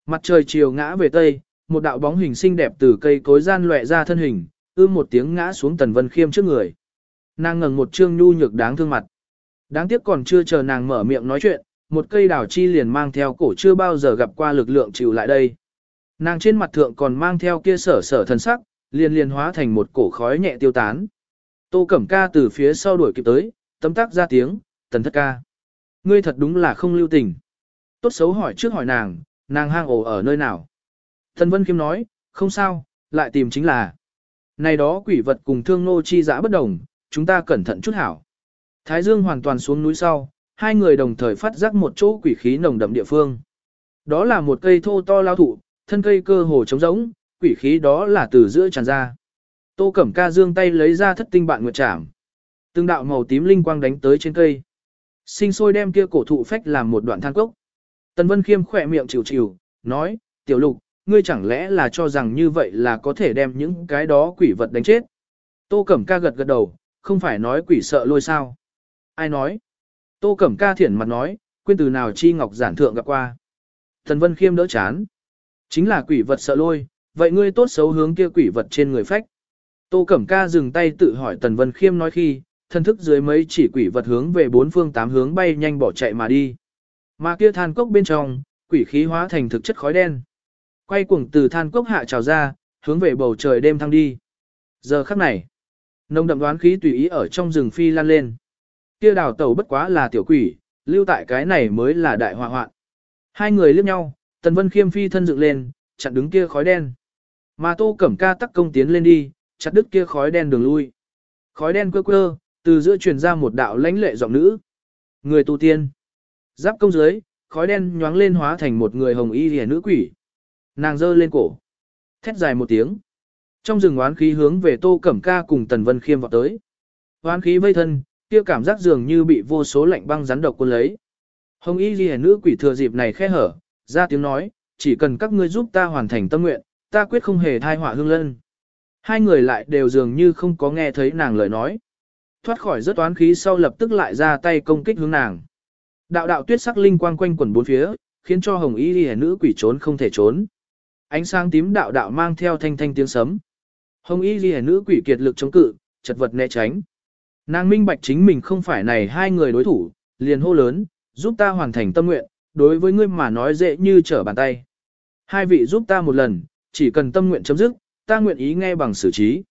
Mặt trời chiều ngã về tây, một đạo bóng hình xinh đẹp từ cây cối gian lóe ra thân hình, ưm một tiếng ngã xuống Tần Vân Khiêm trước người. Nàng ngẩng một trương nhu nhược đáng thương mặt. Đáng tiếc còn chưa chờ nàng mở miệng nói chuyện, một cây đào chi liền mang theo cổ chưa bao giờ gặp qua lực lượng chịu lại đây. Nàng trên mặt thượng còn mang theo kia sở sở thần sắc, liền liền hóa thành một cổ khói nhẹ tiêu tán. Tô Cẩm Ca từ phía sau đuổi kịp tới, tấm tắc ra tiếng, tần thất ca. Ngươi thật đúng là không lưu tình. Tốt xấu hỏi trước hỏi nàng, nàng hang ổ ở nơi nào. Thần Vân Kim nói, không sao, lại tìm chính là. Này đó quỷ vật cùng thương nô chi giã bất đồng, chúng ta cẩn thận chút hảo. Thái Dương hoàn toàn xuống núi sau, hai người đồng thời phát giác một chỗ quỷ khí nồng đậm địa phương. Đó là một cây thô to lao thụ, thân cây cơ hồ trống rỗng, quỷ khí đó là từ giữa tràn ra. Tô Cẩm Ca dương tay lấy ra thất tinh bạn nguyệt trảm. Từng đạo màu tím linh quang đánh tới trên cây. Sinh sôi đem kia cổ thụ phách làm một đoạn than cốc. Tần Vân Khiêm khỏe miệng chịu chịu, nói, tiểu lục, ngươi chẳng lẽ là cho rằng như vậy là có thể đem những cái đó quỷ vật đánh chết. Tô Cẩm Ca gật gật đầu, không phải nói quỷ sợ lôi sao. Ai nói? Tô Cẩm Ca thiển mặt nói, quên từ nào chi ngọc giản thượng gặp qua. Thần Vân Khiêm đỡ chán. Chính là quỷ vật sợ lôi, vậy ngươi tốt xấu hướng kia quỷ vật trên người phách. Tô Cẩm Ca dừng tay tự hỏi Tần Vân Khiêm nói khi, thân thức dưới mấy chỉ quỷ vật hướng về bốn phương tám hướng bay nhanh bỏ chạy mà đi. Mà kia than cốc bên trong, quỷ khí hóa thành thực chất khói đen. Quay cuồng từ than cốc hạ trào ra, hướng về bầu trời đêm thăng đi. Giờ khắc này, nồng đậm đoán khí tùy ý ở trong rừng phi lan lên. Kia đào tẩu bất quá là tiểu quỷ, lưu tại cái này mới là đại họa hoạn. Hai người liếc nhau, Tần Vân Khiêm phi thân dựng lên, chặn đứng kia khói đen. Mà Tô Cẩm Ca tắc công tiến lên đi, chặt đứt kia khói đen đường lui. Khói đen quơ quơ, từ giữa truyền ra một đạo lãnh lệ giọng nữ. Người tu tiên. Giáp công dưới, khói đen nhoáng lên hóa thành một người hồng y liễu nữ quỷ. Nàng giơ lên cổ. Thét dài một tiếng. Trong rừng oán khí hướng về Tô Cẩm Ca cùng Tần Vân Khiêm vào tới. Oán khí vây thân, kia cảm giác dường như bị vô số lạnh băng rắn độc cuốn lấy. Hồng y liễu nữ quỷ thừa dịp này khẽ hở, ra tiếng nói, chỉ cần các ngươi giúp ta hoàn thành tâm nguyện, ta quyết không hề thai họa hương lân. Hai người lại đều dường như không có nghe thấy nàng lời nói. Thoát khỏi rất toán khí sau lập tức lại ra tay công kích hướng nàng. Đạo đạo tuyết sắc linh quang quanh quẩn bốn phía, khiến cho hồng y liễu nữ quỷ trốn không thể trốn. Ánh sáng tím đạo đạo mang theo thanh thanh tiếng sấm. Hồng y ghi nữ quỷ kiệt lực chống cự, chật vật né tránh. Nàng minh bạch chính mình không phải này hai người đối thủ, liền hô lớn, giúp ta hoàn thành tâm nguyện, đối với ngươi mà nói dễ như trở bàn tay. Hai vị giúp ta một lần, chỉ cần tâm nguyện chấm dứt, ta nguyện ý nghe bằng xử trí.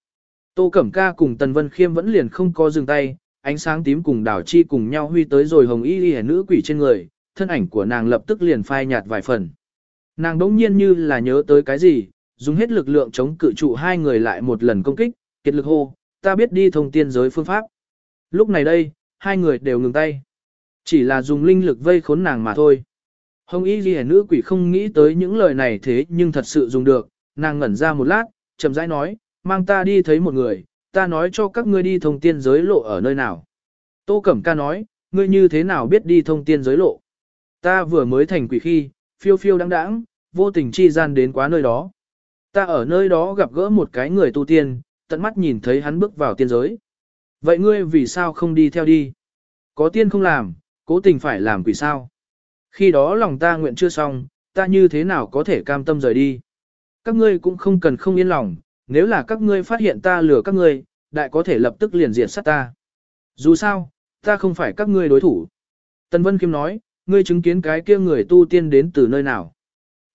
Tô Cẩm Ca cùng Tần Vân Khiêm vẫn liền không có dừng tay, ánh sáng tím cùng đảo chi cùng nhau huy tới rồi hồng y y nữ quỷ trên người, thân ảnh của nàng lập tức liền phai nhạt vài phần. Nàng đống nhiên như là nhớ tới cái gì, dùng hết lực lượng chống cự trụ hai người lại một lần công kích, kiệt lực hô, ta biết đi thông tiên giới phương pháp. Lúc này đây, hai người đều ngừng tay. Chỉ là dùng linh lực vây khốn nàng mà thôi. Hồng y ghi nữ quỷ không nghĩ tới những lời này thế nhưng thật sự dùng được, nàng ngẩn ra một lát, chậm rãi nói, mang ta đi thấy một người, ta nói cho các ngươi đi thông tiên giới lộ ở nơi nào. Tô Cẩm Ca nói, ngươi như thế nào biết đi thông tiên giới lộ. Ta vừa mới thành quỷ khi, phiêu phiêu đáng đáng, vô tình chi gian đến quá nơi đó. Ta ở nơi đó gặp gỡ một cái người tu tiên, tận mắt nhìn thấy hắn bước vào tiên giới. Vậy ngươi vì sao không đi theo đi? Có tiên không làm, cố tình phải làm quỷ sao? Khi đó lòng ta nguyện chưa xong, ta như thế nào có thể cam tâm rời đi? Các ngươi cũng không cần không yên lòng, nếu là các ngươi phát hiện ta lừa các ngươi, đại có thể lập tức liền diệt sát ta. Dù sao, ta không phải các ngươi đối thủ. Tần Vân Kim nói, ngươi chứng kiến cái kia người tu tiên đến từ nơi nào.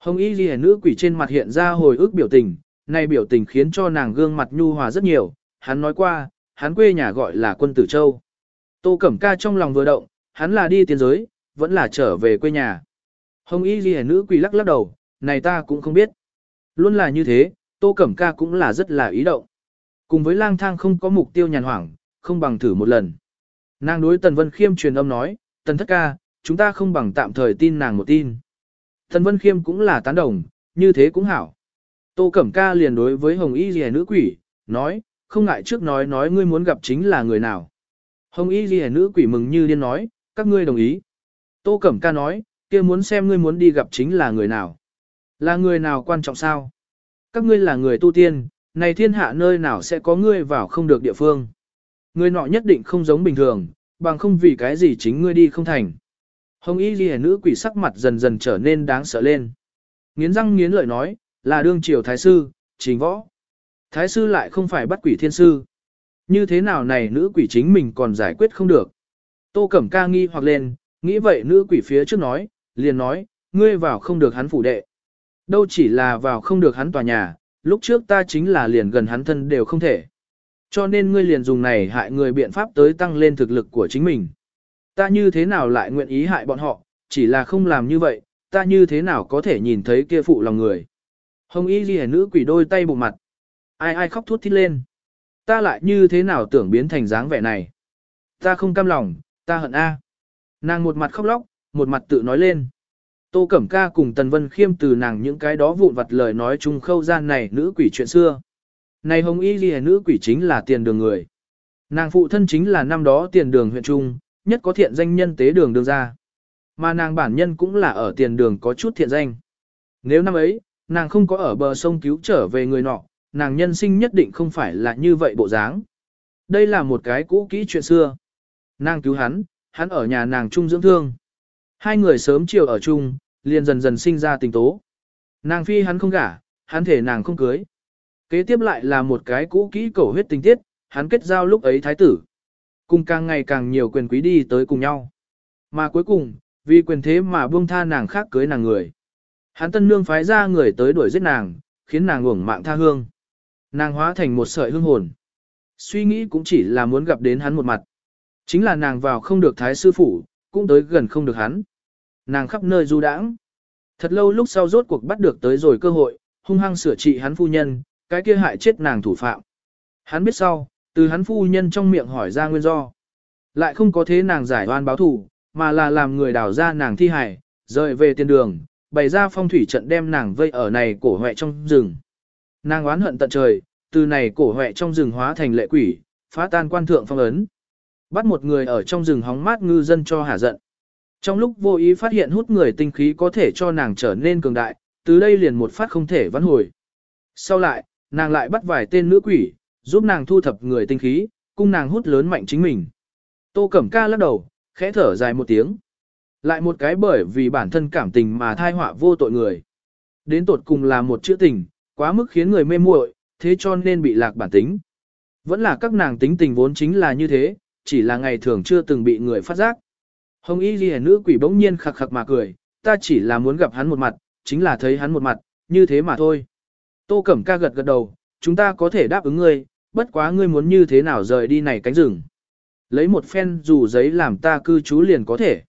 Hồng Y Ghi nữ quỷ trên mặt hiện ra hồi ức biểu tình, này biểu tình khiến cho nàng gương mặt nhu hòa rất nhiều, hắn nói qua, hắn quê nhà gọi là quân tử châu. Tô Cẩm Ca trong lòng vừa động, hắn là đi tiên giới, vẫn là trở về quê nhà. Hồng Y Ghi nữ quỷ lắc lắc đầu, này ta cũng không biết. Luôn là như thế, Tô Cẩm Ca cũng là rất là ý động. Cùng với lang thang không có mục tiêu nhàn hoảng, không bằng thử một lần. Nàng đối Tần Vân Khiêm truyền âm nói, Tần Thất Ca, chúng ta không bằng tạm thời tin nàng một tin. Thần Vân Khiêm cũng là tán đồng, như thế cũng hảo. Tô Cẩm Ca liền đối với Hồng Y Ghi nữ quỷ, nói, không ngại trước nói nói ngươi muốn gặp chính là người nào. Hồng Y Ghi nữ quỷ mừng như điên nói, các ngươi đồng ý. Tô Cẩm Ca nói, kia muốn xem ngươi muốn đi gặp chính là người nào. Là người nào quan trọng sao? Các ngươi là người tu tiên, này thiên hạ nơi nào sẽ có ngươi vào không được địa phương. Ngươi nọ nhất định không giống bình thường, bằng không vì cái gì chính ngươi đi không thành. Hồng y ghi nữ quỷ sắc mặt dần dần trở nên đáng sợ lên. Nghiến răng nghiến lợi nói, là đương triều thái sư, chính võ. Thái sư lại không phải bắt quỷ thiên sư. Như thế nào này nữ quỷ chính mình còn giải quyết không được. Tô Cẩm ca nghi hoặc lên, nghĩ vậy nữ quỷ phía trước nói, liền nói, ngươi vào không được hắn phủ đệ. Đâu chỉ là vào không được hắn tòa nhà, lúc trước ta chính là liền gần hắn thân đều không thể. Cho nên ngươi liền dùng này hại người biện pháp tới tăng lên thực lực của chính mình. Ta như thế nào lại nguyện ý hại bọn họ, chỉ là không làm như vậy, ta như thế nào có thể nhìn thấy kia phụ lòng người. Hồng y ghi nữ quỷ đôi tay bụng mặt. Ai ai khóc thút thít lên. Ta lại như thế nào tưởng biến thành dáng vẻ này. Ta không cam lòng, ta hận A. Nàng một mặt khóc lóc, một mặt tự nói lên. Tô Cẩm Ca cùng Tần Vân Khiêm từ nàng những cái đó vụn vặt lời nói chung khâu gian này nữ quỷ chuyện xưa. Này hồng y ghi nữ quỷ chính là tiền đường người. Nàng phụ thân chính là năm đó tiền đường huyện trung, nhất có thiện danh nhân tế đường đường ra. Mà nàng bản nhân cũng là ở tiền đường có chút thiện danh. Nếu năm ấy, nàng không có ở bờ sông cứu trở về người nọ, nàng nhân sinh nhất định không phải là như vậy bộ dáng. Đây là một cái cũ kỹ chuyện xưa. Nàng cứu hắn, hắn ở nhà nàng chung dưỡng thương. Hai người sớm chiều ở chung, liền dần dần sinh ra tình tố. Nàng phi hắn không gả, hắn thể nàng không cưới. Kế tiếp lại là một cái cũ kỹ cầu huyết tình tiết, hắn kết giao lúc ấy thái tử. Cùng càng ngày càng nhiều quyền quý đi tới cùng nhau. Mà cuối cùng, vì quyền thế mà buông tha nàng khác cưới nàng người. Hắn tân nương phái ra người tới đuổi giết nàng, khiến nàng uổng mạng tha hương. Nàng hóa thành một sợi hương hồn. Suy nghĩ cũng chỉ là muốn gặp đến hắn một mặt. Chính là nàng vào không được thái sư phủ, cũng tới gần không được hắn. Nàng khắp nơi du đãng. Thật lâu lúc sau rốt cuộc bắt được tới rồi cơ hội, hung hăng sửa trị hắn phu nhân, cái kia hại chết nàng thủ phạm. Hắn biết sau, từ hắn phu nhân trong miệng hỏi ra nguyên do. Lại không có thế nàng giải oan báo thù, mà là làm người đào ra nàng thi hải, rời về tiền đường, bày ra phong thủy trận đem nàng vây ở này cổ hoẹ trong rừng. Nàng oán hận tận trời, từ này cổ hoẹ trong rừng hóa thành lệ quỷ, phá tan quan thượng phong ấn. Bắt một người ở trong rừng hóng mát ngư dân cho hả giận. Trong lúc vô ý phát hiện hút người tinh khí có thể cho nàng trở nên cường đại, từ đây liền một phát không thể vãn hồi. Sau lại, nàng lại bắt vài tên nữ quỷ, giúp nàng thu thập người tinh khí, cung nàng hút lớn mạnh chính mình. Tô Cẩm Ca lắc đầu, khẽ thở dài một tiếng. Lại một cái bởi vì bản thân cảm tình mà thai họa vô tội người. Đến tột cùng là một chữ tình, quá mức khiến người mê muội, thế cho nên bị lạc bản tính. Vẫn là các nàng tính tình vốn chính là như thế, chỉ là ngày thường chưa từng bị người phát giác. Hồng y ghi nữ quỷ bỗng nhiên khặc khặc mà cười, ta chỉ là muốn gặp hắn một mặt, chính là thấy hắn một mặt, như thế mà thôi. Tô Cẩm ca gật gật đầu, chúng ta có thể đáp ứng ngươi, bất quá ngươi muốn như thế nào rời đi này cánh rừng. Lấy một phen dù giấy làm ta cư trú liền có thể.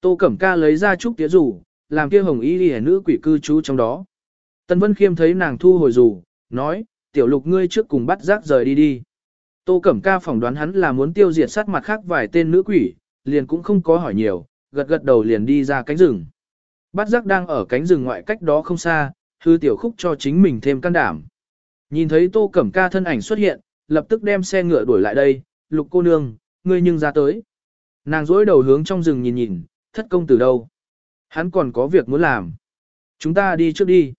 Tô Cẩm ca lấy ra chút tía rủ, làm kia hồng y ghi nữ quỷ cư trú trong đó. Tân Vân Khiêm thấy nàng thu hồi rủ, nói, tiểu lục ngươi trước cùng bắt giác rời đi đi. Tô Cẩm ca phỏng đoán hắn là muốn tiêu diệt sát mặt khác vài tên nữ quỷ, liền cũng không có hỏi nhiều, gật gật đầu liền đi ra cánh rừng. Bát giác đang ở cánh rừng ngoại cách đó không xa, hư tiểu khúc cho chính mình thêm can đảm. Nhìn thấy tô cẩm ca thân ảnh xuất hiện, lập tức đem xe ngựa đuổi lại đây, lục cô nương, ngươi nhưng ra tới. Nàng dối đầu hướng trong rừng nhìn nhìn, thất công từ đâu. Hắn còn có việc muốn làm. Chúng ta đi trước đi.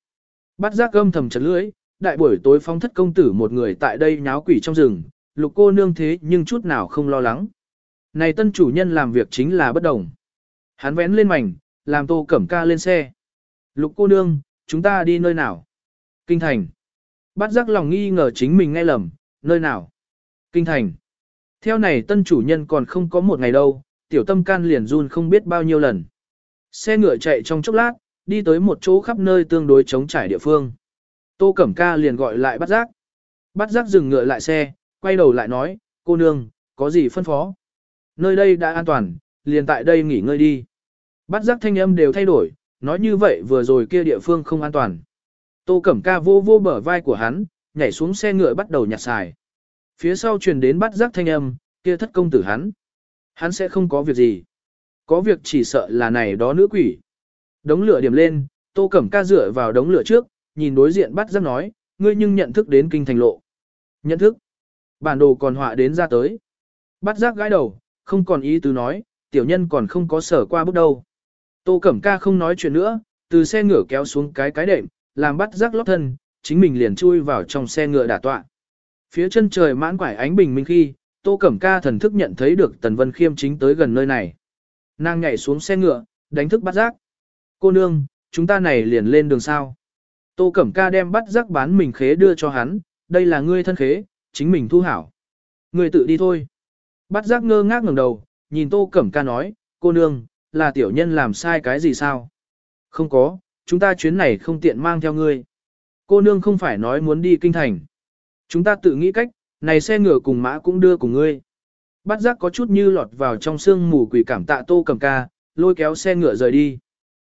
Bắt giác gâm thầm chật lưỡi, đại buổi tối phong thất công tử một người tại đây nháo quỷ trong rừng, lục cô nương thế nhưng chút nào không lo lắng. Này tân chủ nhân làm việc chính là bất đồng. Hắn vén lên mảnh, làm tô cẩm ca lên xe. Lục cô nương, chúng ta đi nơi nào? Kinh thành. Bắt giác lòng nghi ngờ chính mình nghe lầm, nơi nào? Kinh thành. Theo này tân chủ nhân còn không có một ngày đâu, tiểu tâm can liền run không biết bao nhiêu lần. Xe ngựa chạy trong chốc lát, đi tới một chỗ khắp nơi tương đối chống trải địa phương. Tô Cẩm Ca liền gọi lại bắt giác. Bắt giác dừng ngựa lại xe, quay đầu lại nói, cô nương, có gì phân phó? Nơi đây đã an toàn, liền tại đây nghỉ ngơi đi. Bắt giác thanh âm đều thay đổi, nói như vậy vừa rồi kia địa phương không an toàn. Tô Cẩm Ca vô vô bờ vai của hắn, nhảy xuống xe ngựa bắt đầu nhặt xài. Phía sau truyền đến bắt giác thanh âm, kia thất công tử hắn. Hắn sẽ không có việc gì. Có việc chỉ sợ là này đó nữ quỷ. Đống lửa điểm lên, Tô Cẩm Ca dựa vào đống lửa trước, nhìn đối diện bắt giác nói, ngươi nhưng nhận thức đến kinh thành lộ. Nhận thức. Bản đồ còn họa đến ra tới. Bắt giác gãi đầu, không còn ý tứ nói, tiểu nhân còn không có sở qua bước đâu. Tô Cẩm Ca không nói chuyện nữa, từ xe ngựa kéo xuống cái cái đệm, làm bắt rắc lót thân, chính mình liền chui vào trong xe ngựa đả tọa. Phía chân trời mãn quải ánh bình minh khi, Tô Cẩm Ca thần thức nhận thấy được Tần Vân Khiêm chính tới gần nơi này. Nàng nhảy xuống xe ngựa, đánh thức bắt giác. Cô nương, chúng ta này liền lên đường sao. Tô Cẩm Ca đem bắt giác bán mình khế đưa cho hắn, đây là ngươi thân khế, chính mình thu hảo. Ngươi tự đi thôi. Bắt giác ngơ ngác ngẩng đầu, nhìn Tô Cẩm Ca nói, cô nương, là tiểu nhân làm sai cái gì sao? Không có, chúng ta chuyến này không tiện mang theo ngươi. Cô nương không phải nói muốn đi kinh thành. Chúng ta tự nghĩ cách, này xe ngựa cùng mã cũng đưa cùng ngươi. Bắt giác có chút như lọt vào trong sương mù quỷ cảm tạ Tô cầm Ca, lôi kéo xe ngựa rời đi.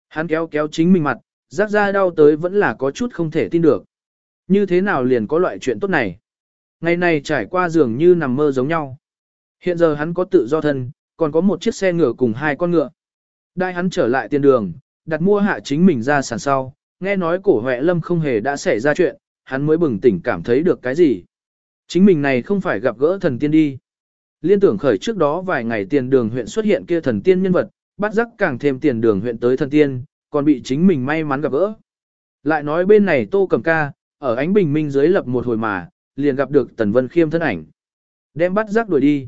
Hắn kéo kéo chính mình mặt, giác ra đau tới vẫn là có chút không thể tin được. Như thế nào liền có loại chuyện tốt này? Ngày này trải qua dường như nằm mơ giống nhau. Hiện giờ hắn có tự do thân, còn có một chiếc xe ngựa cùng hai con ngựa. Đại hắn trở lại tiền đường, đặt mua hạ chính mình ra sàn sau, nghe nói cổ Huệ Lâm không hề đã xảy ra chuyện, hắn mới bừng tỉnh cảm thấy được cái gì. Chính mình này không phải gặp gỡ thần tiên đi. Liên tưởng khởi trước đó vài ngày tiền đường huyện xuất hiện kia thần tiên nhân vật, bắt giác càng thêm tiền đường huyện tới thần tiên, còn bị chính mình may mắn gặp gỡ. Lại nói bên này Tô Cẩm Ca, ở ánh bình minh dưới lập một hồi mà, liền gặp được Tần Vân Khiêm thân ảnh. Đem bắt giác đuổi đi.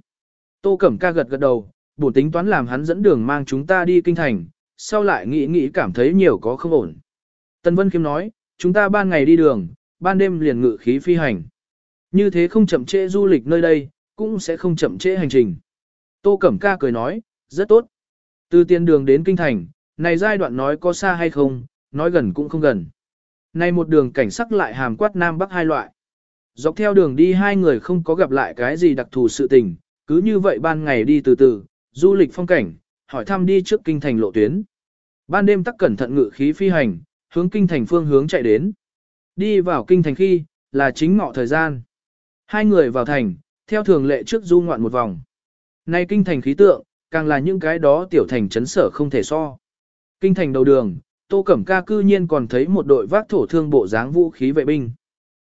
Tô Cẩm Ca gật gật đầu, bổ tính toán làm hắn dẫn đường mang chúng ta đi kinh thành, sau lại nghĩ nghĩ cảm thấy nhiều có không ổn. Tần Vân Khiêm nói, chúng ta ban ngày đi đường, ban đêm liền ngự khí phi hành. Như thế không chậm trễ du lịch nơi đây, cũng sẽ không chậm trễ hành trình. Tô Cẩm Ca cười nói, rất tốt. Từ tiền đường đến kinh thành, này giai đoạn nói có xa hay không, nói gần cũng không gần. Này một đường cảnh sắc lại hàm quát Nam Bắc hai loại. Dọc theo đường đi hai người không có gặp lại cái gì đặc thù sự tình, cứ như vậy ban ngày đi từ từ, du lịch phong cảnh, hỏi thăm đi trước kinh thành lộ tuyến. Ban đêm tắc cẩn thận ngự khí phi hành, hướng kinh thành phương hướng chạy đến. Đi vào kinh thành khi, là chính ngọ thời gian. Hai người vào thành, theo thường lệ trước du ngoạn một vòng. Nay kinh thành khí tượng, càng là những cái đó tiểu thành chấn sở không thể so. Kinh thành đầu đường, Tô Cẩm Ca cư nhiên còn thấy một đội vác thổ thương bộ dáng vũ khí vệ binh.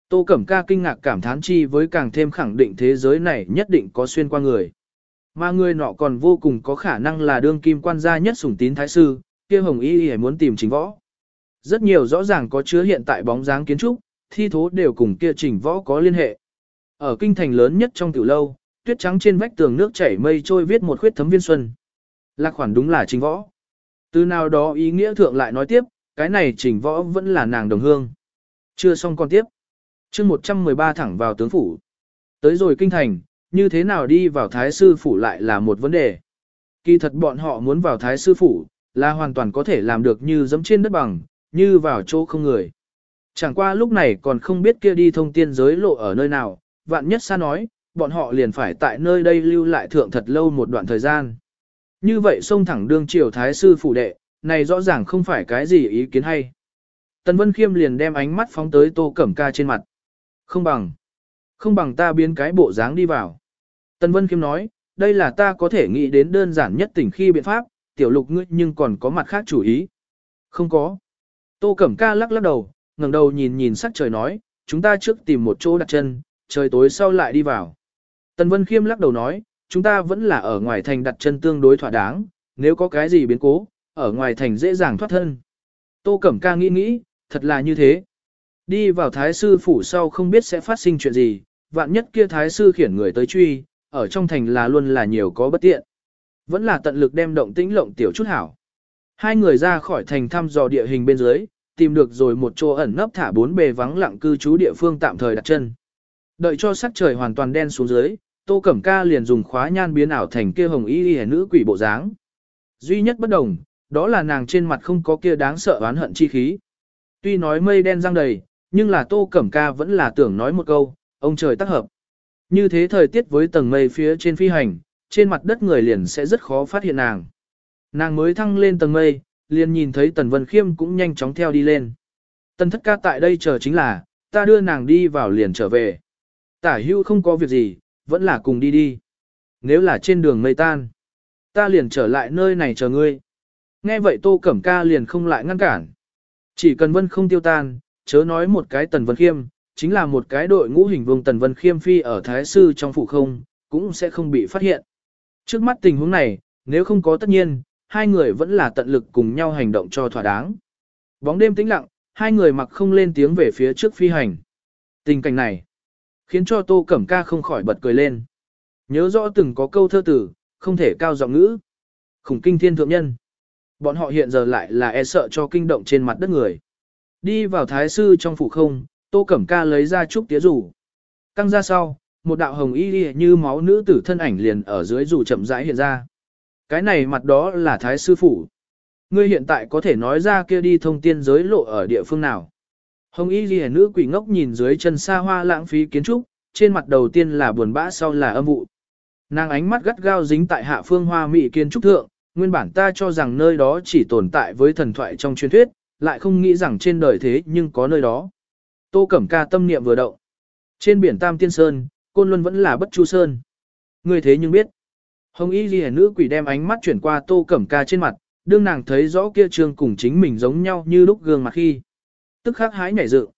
Tô Cẩm Ca kinh ngạc cảm thán chi với càng thêm khẳng định thế giới này nhất định có xuyên qua người. Mà người nọ còn vô cùng có khả năng là đương kim quan gia nhất sủng tín thái sư, kia hồng y y muốn tìm trình võ. Rất nhiều rõ ràng có chứa hiện tại bóng dáng kiến trúc, thi thố đều cùng kia trình võ có liên hệ. Ở kinh thành lớn nhất trong tiểu lâu, tuyết trắng trên vách tường nước chảy mây trôi viết một khuyết thấm viên xuân. Lạc khoản đúng là trình võ. Từ nào đó ý nghĩa thượng lại nói tiếp, cái này trình võ vẫn là nàng đồng hương. Chưa xong con tiếp. chương 113 thẳng vào tướng phủ. Tới rồi kinh thành, như thế nào đi vào thái sư phủ lại là một vấn đề. Kỳ thật bọn họ muốn vào thái sư phủ, là hoàn toàn có thể làm được như dẫm trên đất bằng, như vào chỗ không người. Chẳng qua lúc này còn không biết kia đi thông tiên giới lộ ở nơi nào, vạn nhất xa nói, bọn họ liền phải tại nơi đây lưu lại thượng thật lâu một đoạn thời gian. Như vậy xông thẳng đương triều thái sư phủ đệ, này rõ ràng không phải cái gì ý kiến hay. Tần Vân Khiêm liền đem ánh mắt phóng tới Tô Cẩm Ca trên mặt. Không bằng. Không bằng ta biến cái bộ dáng đi vào. Tần Vân Khiêm nói, đây là ta có thể nghĩ đến đơn giản nhất tỉnh khi biện pháp, tiểu lục ngươi nhưng còn có mặt khác chủ ý. Không có. Tô Cẩm Ca lắc lắc đầu, ngẩng đầu nhìn nhìn sắc trời nói, chúng ta trước tìm một chỗ đặt chân, trời tối sau lại đi vào. Tần Vân Khiêm lắc đầu nói, chúng ta vẫn là ở ngoài thành đặt chân tương đối thỏa đáng, nếu có cái gì biến cố, ở ngoài thành dễ dàng thoát thân. Tô Cẩm Ca nghĩ nghĩ, thật là như thế. Đi vào thái sư phủ sau không biết sẽ phát sinh chuyện gì, vạn nhất kia thái sư khiển người tới truy, ở trong thành là luôn là nhiều có bất tiện. Vẫn là tận lực đem động tĩnh lộng tiểu chút hảo. Hai người ra khỏi thành thăm dò địa hình bên dưới, tìm được rồi một chỗ ẩn nấp thả bốn bề vắng lặng cư trú địa phương tạm thời đặt chân. Đợi cho sắc trời hoàn toàn đen xuống dưới, Tô Cẩm Ca liền dùng khóa nhan biến ảo thành kia hồng y y nữ quỷ bộ dáng. Duy nhất bất đồng, đó là nàng trên mặt không có kia đáng sợ oán hận chi khí. Tuy nói mây đen răng đầy, nhưng là Tô Cẩm Ca vẫn là tưởng nói một câu, ông trời tác hợp. Như thế thời tiết với tầng mây phía trên phi hành, trên mặt đất người liền sẽ rất khó phát hiện nàng. Nàng mới thăng lên tầng mây, liền nhìn thấy Tần Vân Khiêm cũng nhanh chóng theo đi lên. Tần thất ca tại đây chờ chính là, ta đưa nàng đi vào liền trở về. Tả hưu không có việc gì, vẫn là cùng đi đi. Nếu là trên đường mây tan, ta liền trở lại nơi này chờ ngươi. Nghe vậy Tô Cẩm Ca liền không lại ngăn cản. Chỉ cần vân không tiêu tan, chớ nói một cái Tần Vân Khiêm, chính là một cái đội ngũ hình vương Tần Vân Khiêm phi ở Thái Sư trong phủ không, cũng sẽ không bị phát hiện. Trước mắt tình huống này, nếu không có tất nhiên, hai người vẫn là tận lực cùng nhau hành động cho thỏa đáng. Bóng đêm tĩnh lặng, hai người mặc không lên tiếng về phía trước phi hành. Tình cảnh này, khiến cho Tô Cẩm Ca không khỏi bật cười lên. Nhớ rõ từng có câu thơ tử, không thể cao giọng ngữ. Khủng kinh thiên thượng nhân. Bọn họ hiện giờ lại là e sợ cho kinh động trên mặt đất người. Đi vào thái sư trong phủ không, Tô Cẩm Ca lấy ra chút tía rủ. Căng ra sau, một đạo hồng y như máu nữ tử thân ảnh liền ở dưới dù chậm rãi hiện ra. Cái này mặt đó là thái sư phụ Ngươi hiện tại có thể nói ra kia đi thông tiên giới lộ ở địa phương nào. Hồng y ghi nữ quỷ ngốc nhìn dưới chân xa hoa lãng phí kiến trúc, trên mặt đầu tiên là buồn bã sau là âm vụ. Nàng ánh mắt gắt gao dính tại hạ phương hoa mỹ kiến trúc thượng, nguyên bản ta cho rằng nơi đó chỉ tồn tại với thần thoại trong truyền thuyết, lại không nghĩ rằng trên đời thế nhưng có nơi đó. Tô Cẩm Ca tâm niệm vừa động. Trên biển Tam Tiên Sơn, Côn Luân vẫn là bất chu sơn. Người thế nhưng biết. Hồng y ghi nữ quỷ đem ánh mắt chuyển qua Tô Cẩm Ca trên mặt, đương nàng thấy rõ kia trương cùng chính mình giống nhau như lúc gương mặt khi. Tức khắc hái nhảy dựng.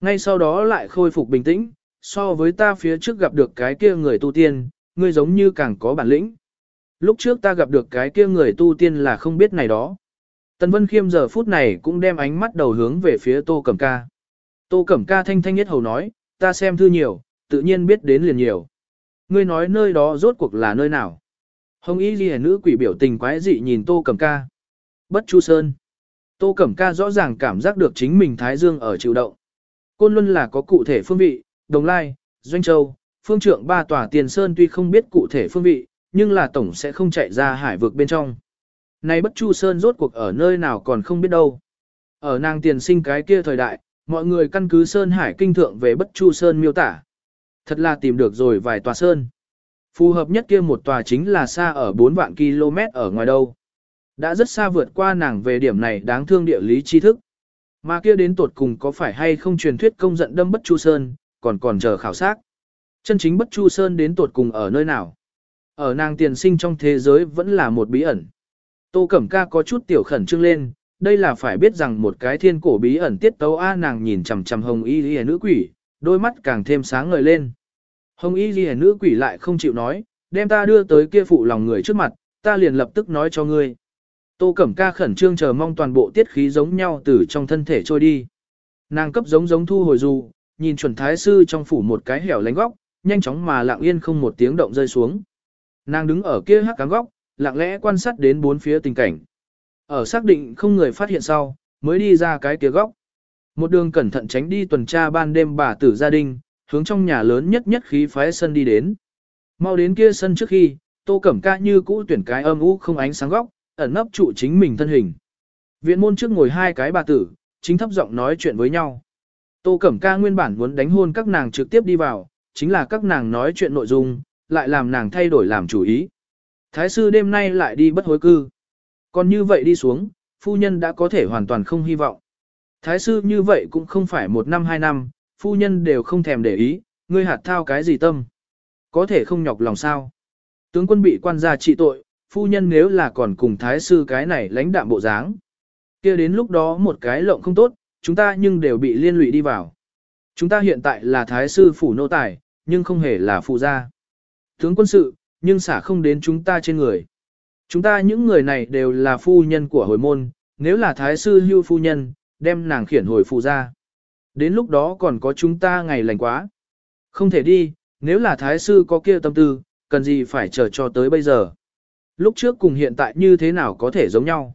ngay sau đó lại khôi phục bình tĩnh, so với ta phía trước gặp được cái kia người tu tiên, ngươi giống như càng có bản lĩnh. Lúc trước ta gặp được cái kia người tu tiên là không biết này đó. Tần Vân Khiêm giờ phút này cũng đem ánh mắt đầu hướng về phía Tô Cẩm Ca. Tô Cẩm Ca thanh thanh nhất hầu nói, ta xem thư nhiều, tự nhiên biết đến liền nhiều. Ngươi nói nơi đó rốt cuộc là nơi nào? Hồng Y Ghi nữ quỷ biểu tình quái dị nhìn Tô Cẩm Ca. Bất Chu Sơn. Tô Cẩm Ca rõ ràng cảm giác được chính mình Thái Dương ở chịu động. Côn Luân là có cụ thể phương vị, Đồng Lai, Doanh Châu, phương trượng ba tòa tiền sơn tuy không biết cụ thể phương vị, nhưng là tổng sẽ không chạy ra hải vực bên trong. Này Bất Chu Sơn rốt cuộc ở nơi nào còn không biết đâu. Ở nàng tiền sinh cái kia thời đại, mọi người căn cứ Sơn Hải kinh thượng về Bất Chu Sơn miêu tả. Thật là tìm được rồi vài tòa sơn. Phù hợp nhất kia một tòa chính là xa ở 4 vạn km ở ngoài đâu. Đã rất xa vượt qua nàng về điểm này đáng thương địa lý tri thức. Mà kia đến tột cùng có phải hay không truyền thuyết công giận đâm Bất Chu Sơn, còn còn chờ khảo sát. Chân chính Bất Chu Sơn đến tột cùng ở nơi nào? Ở nàng tiền sinh trong thế giới vẫn là một bí ẩn. Tô Cẩm Ca có chút tiểu khẩn trương lên, đây là phải biết rằng một cái thiên cổ bí ẩn tiết tấu A nàng nhìn chằm chằm hồng y lìa nữ quỷ, đôi mắt càng thêm sáng ngời lên. Hồng y ghi nữ quỷ lại không chịu nói, đem ta đưa tới kia phụ lòng người trước mặt, ta liền lập tức nói cho ngươi. Tô Cẩm Ca khẩn trương chờ mong toàn bộ tiết khí giống nhau từ trong thân thể trôi đi. Nàng cấp giống giống thu hồi dù, nhìn chuẩn thái sư trong phủ một cái hẻo lánh góc, nhanh chóng mà lặng yên không một tiếng động rơi xuống. Nàng đứng ở kia hắc cám góc, lặng lẽ quan sát đến bốn phía tình cảnh. Ở xác định không người phát hiện sau, mới đi ra cái kia góc. Một đường cẩn thận tránh đi tuần tra ban đêm bà tử gia đình, hướng trong nhà lớn nhất nhất khí phái sân đi đến. Mau đến kia sân trước khi, tô cẩm ca như cũ tuyển cái âm u không ánh sáng góc, ẩn nấp trụ chính mình thân hình. Viện môn trước ngồi hai cái bà tử, chính thấp giọng nói chuyện với nhau. Tô Cẩm Ca nguyên bản muốn đánh hôn các nàng trực tiếp đi vào, chính là các nàng nói chuyện nội dung, lại làm nàng thay đổi làm chủ ý. Thái sư đêm nay lại đi bất hối cư. Còn như vậy đi xuống, phu nhân đã có thể hoàn toàn không hy vọng. Thái sư như vậy cũng không phải một năm hai năm, phu nhân đều không thèm để ý, ngươi hạt thao cái gì tâm. Có thể không nhọc lòng sao. Tướng quân bị quan gia trị tội, phu nhân nếu là còn cùng thái sư cái này lãnh đạm bộ dáng. kia đến lúc đó một cái lộng không tốt, chúng ta nhưng đều bị liên lụy đi vào. Chúng ta hiện tại là thái sư phủ nô tài, nhưng không hề là phụ gia. Tướng quân sự, nhưng xả không đến chúng ta trên người. Chúng ta những người này đều là phu nhân của hồi môn, nếu là thái sư hưu phu nhân, đem nàng khiển hồi phụ gia. Đến lúc đó còn có chúng ta ngày lành quá. Không thể đi, nếu là thái sư có kia tâm tư, cần gì phải chờ cho tới bây giờ. Lúc trước cùng hiện tại như thế nào có thể giống nhau.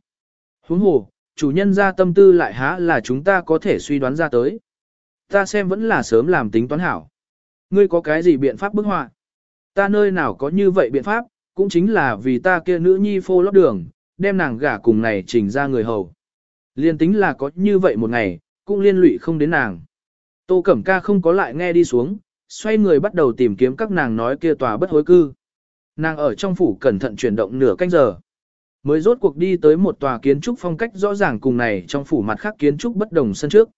Huống hồ, chủ nhân ra tâm tư lại há là chúng ta có thể suy đoán ra tới. Ta xem vẫn là sớm làm tính toán hảo. Ngươi có cái gì biện pháp bức họa? Ta nơi nào có như vậy biện pháp, cũng chính là vì ta kia nữ nhi phô lót đường, đem nàng gả cùng này trình ra người hầu. Liên tính là có như vậy một ngày, cũng liên lụy không đến nàng. Tô Cẩm Ca không có lại nghe đi xuống, xoay người bắt đầu tìm kiếm các nàng nói kia tòa bất hối cư. Nàng ở trong phủ cẩn thận chuyển động nửa canh giờ. Mới rốt cuộc đi tới một tòa kiến trúc phong cách rõ ràng cùng này trong phủ mặt khác kiến trúc bất đồng sân trước.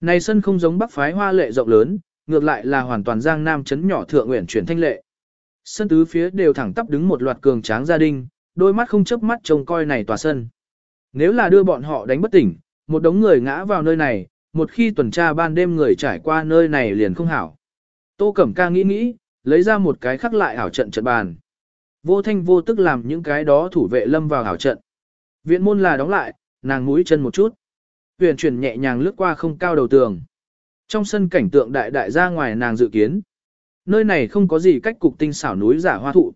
Này sân không giống bắc phái hoa lệ rộng lớn, ngược lại là hoàn toàn giang nam chấn nhỏ thượng nguyện chuyển thanh lệ. Sân tứ phía đều thẳng tắp đứng một loạt cường tráng gia đình, đôi mắt không chớp mắt trông coi này tòa sân. Nếu là đưa bọn họ đánh bất tỉnh, một đống người ngã vào nơi này, một khi tuần tra ban đêm người trải qua nơi này liền không hảo. Tô Cẩm Ca nghĩ nghĩ, lấy ra một cái khắc lại ảo trận trận bàn. Vô thanh vô tức làm những cái đó thủ vệ lâm vào ảo trận. Viện môn là đóng lại, nàng mũi chân một chút. Huyền chuyển nhẹ nhàng lướt qua không cao đầu tường. Trong sân cảnh tượng đại đại ra ngoài nàng dự kiến. Nơi này không có gì cách cục tinh xảo núi giả hoa thụ.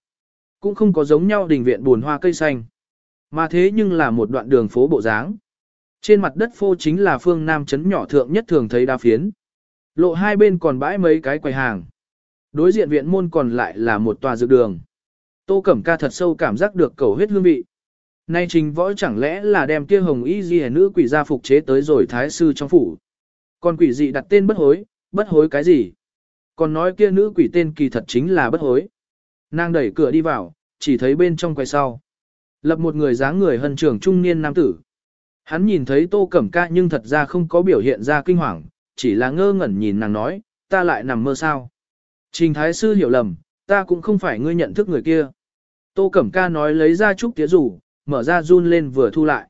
Cũng không có giống nhau đình viện buồn hoa cây xanh. Mà thế nhưng là một đoạn đường phố bộ dáng. Trên mặt đất phô chính là phương nam chấn nhỏ thượng nhất thường thấy đa phiến. Lộ hai bên còn bãi mấy cái quầy hàng. Đối diện viện môn còn lại là một tòa dược đường. Tô Cẩm Ca thật sâu cảm giác được cầu huyết hương vị. Nay trình võ chẳng lẽ là đem kia hồng y di nữ quỷ gia phục chế tới rồi thái sư trong phủ. Còn quỷ dị đặt tên bất hối, bất hối cái gì? Còn nói kia nữ quỷ tên kỳ thật chính là bất hối. Nàng đẩy cửa đi vào, chỉ thấy bên trong quầy sau. Lập một người dáng người hân trưởng trung niên nam tử. Hắn nhìn thấy tô cẩm ca nhưng thật ra không có biểu hiện ra kinh hoàng, chỉ là ngơ ngẩn nhìn nàng nói, ta lại nằm mơ sao. Trình thái sư hiểu lầm, ta cũng không phải ngươi nhận thức người kia. Tô Cẩm Ca nói lấy ra chút tía rủ, mở ra run lên vừa thu lại.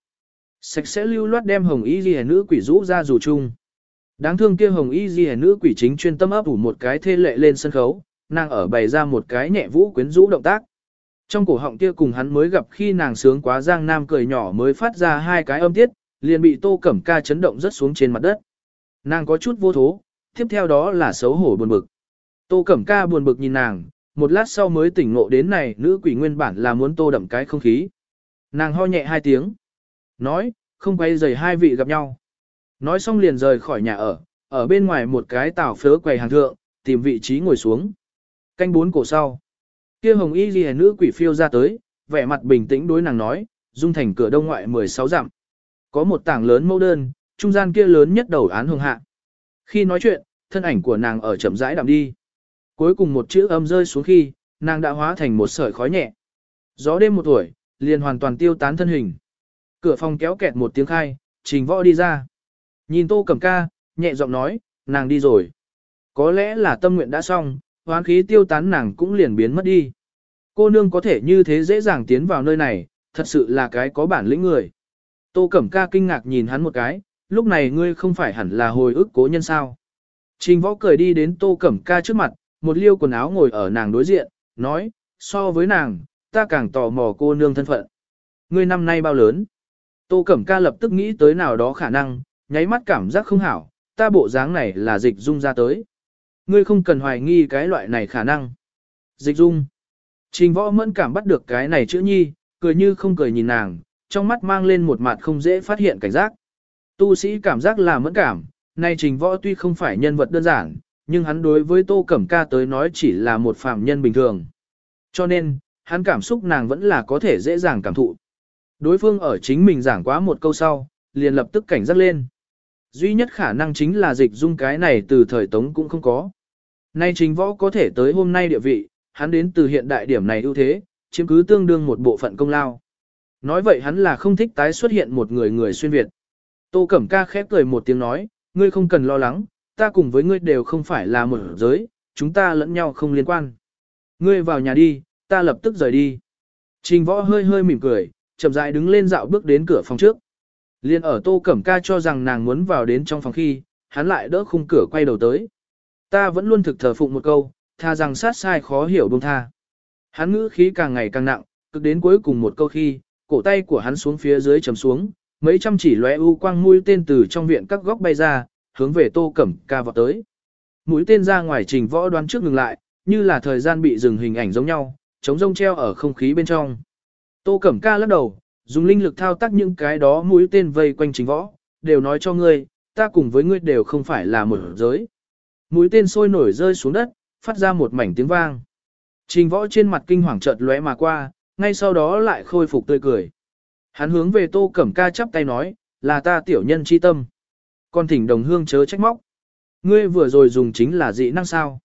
Sạch sẽ lưu loát đem hồng y ghi nữ quỷ rũ ra rủ chung. Đáng thương kia hồng y ghi nữ quỷ chính chuyên tâm ấp ủ một cái thê lệ lên sân khấu, nàng ở bày ra một cái nhẹ vũ quyến rũ động tác. Trong cổ họng kia cùng hắn mới gặp khi nàng sướng quá giang nam cười nhỏ mới phát ra hai cái âm tiết, liền bị tô cẩm ca chấn động rất xuống trên mặt đất. Nàng có chút vô thố, tiếp theo đó là xấu hổ buồn bực. Tô cẩm ca buồn bực nhìn nàng, một lát sau mới tỉnh ngộ đến này nữ quỷ nguyên bản là muốn tô đậm cái không khí. Nàng ho nhẹ hai tiếng. Nói, không quay giày hai vị gặp nhau. Nói xong liền rời khỏi nhà ở, ở bên ngoài một cái tàu phớ quầy hàng thượng, tìm vị trí ngồi xuống. Canh bốn cổ sau. Kia hồng y ghi nữ quỷ phiêu ra tới, vẻ mặt bình tĩnh đối nàng nói, dung thành cửa đông ngoại 16 dặm. Có một tảng lớn mẫu đơn, trung gian kia lớn nhất đầu án hồng hạ. Khi nói chuyện, thân ảnh của nàng ở chậm rãi đạm đi. Cuối cùng một chữ âm rơi xuống khi, nàng đã hóa thành một sợi khói nhẹ. Gió đêm một tuổi, liền hoàn toàn tiêu tán thân hình. Cửa phòng kéo kẹt một tiếng khai, trình võ đi ra. Nhìn tô cầm ca, nhẹ giọng nói, nàng đi rồi. Có lẽ là tâm nguyện đã xong, hoán khí tiêu tán nàng cũng liền biến mất đi. Cô nương có thể như thế dễ dàng tiến vào nơi này, thật sự là cái có bản lĩnh người. Tô Cẩm Ca kinh ngạc nhìn hắn một cái, lúc này ngươi không phải hẳn là hồi ức cố nhân sao. Trình võ cười đi đến Tô Cẩm Ca trước mặt, một liêu quần áo ngồi ở nàng đối diện, nói, so với nàng, ta càng tò mò cô nương thân phận. Ngươi năm nay bao lớn? Tô Cẩm Ca lập tức nghĩ tới nào đó khả năng, nháy mắt cảm giác không hảo, ta bộ dáng này là dịch dung ra tới. Ngươi không cần hoài nghi cái loại này khả năng. Dịch dung. Trình võ mẫn cảm bắt được cái này chữ nhi, cười như không cười nhìn nàng, trong mắt mang lên một mặt không dễ phát hiện cảnh giác. Tu sĩ cảm giác là mẫn cảm, nay trình võ tuy không phải nhân vật đơn giản, nhưng hắn đối với tô cẩm ca tới nói chỉ là một phạm nhân bình thường. Cho nên, hắn cảm xúc nàng vẫn là có thể dễ dàng cảm thụ. Đối phương ở chính mình giảng quá một câu sau, liền lập tức cảnh giác lên. Duy nhất khả năng chính là dịch dung cái này từ thời Tống cũng không có. Nay trình võ có thể tới hôm nay địa vị, hắn đến từ hiện đại điểm này ưu thế, chiếm cứ tương đương một bộ phận công lao. Nói vậy hắn là không thích tái xuất hiện một người người xuyên Việt. Tô Cẩm Ca khép cười một tiếng nói, ngươi không cần lo lắng, ta cùng với ngươi đều không phải là một giới, chúng ta lẫn nhau không liên quan. Ngươi vào nhà đi, ta lập tức rời đi. Trình võ hơi hơi mỉm cười, chậm rãi đứng lên dạo bước đến cửa phòng trước. Liên ở Tô Cẩm Ca cho rằng nàng muốn vào đến trong phòng khi, hắn lại đỡ khung cửa quay đầu tới. Ta vẫn luôn thực thờ phụng một câu, tha rằng sát sai khó hiểu buông tha. Hắn ngữ khí càng ngày càng nặng, cực đến cuối cùng một câu khi, cổ tay của hắn xuống phía dưới chầm xuống, mấy trăm chỉ lóe u quang mũi tên từ trong viện các góc bay ra, hướng về Tô Cẩm Ca vọt tới. Mũi tên ra ngoài trình võ đoán trước ngừng lại, như là thời gian bị dừng hình ảnh giống nhau, chống rông treo ở không khí bên trong. Tô Cẩm Ca lắc đầu, dùng linh lực thao tác những cái đó mũi tên vây quanh trình võ, đều nói cho ngươi, ta cùng với ngươi đều không phải là một giới. Mũi tên sôi nổi rơi xuống đất, phát ra một mảnh tiếng vang. Trình võ trên mặt kinh hoàng chợt lóe mà qua, ngay sau đó lại khôi phục tươi cười. Hắn hướng về tô cẩm ca chắp tay nói, là ta tiểu nhân chi tâm. Con thỉnh đồng hương chớ trách móc. Ngươi vừa rồi dùng chính là dị năng sao.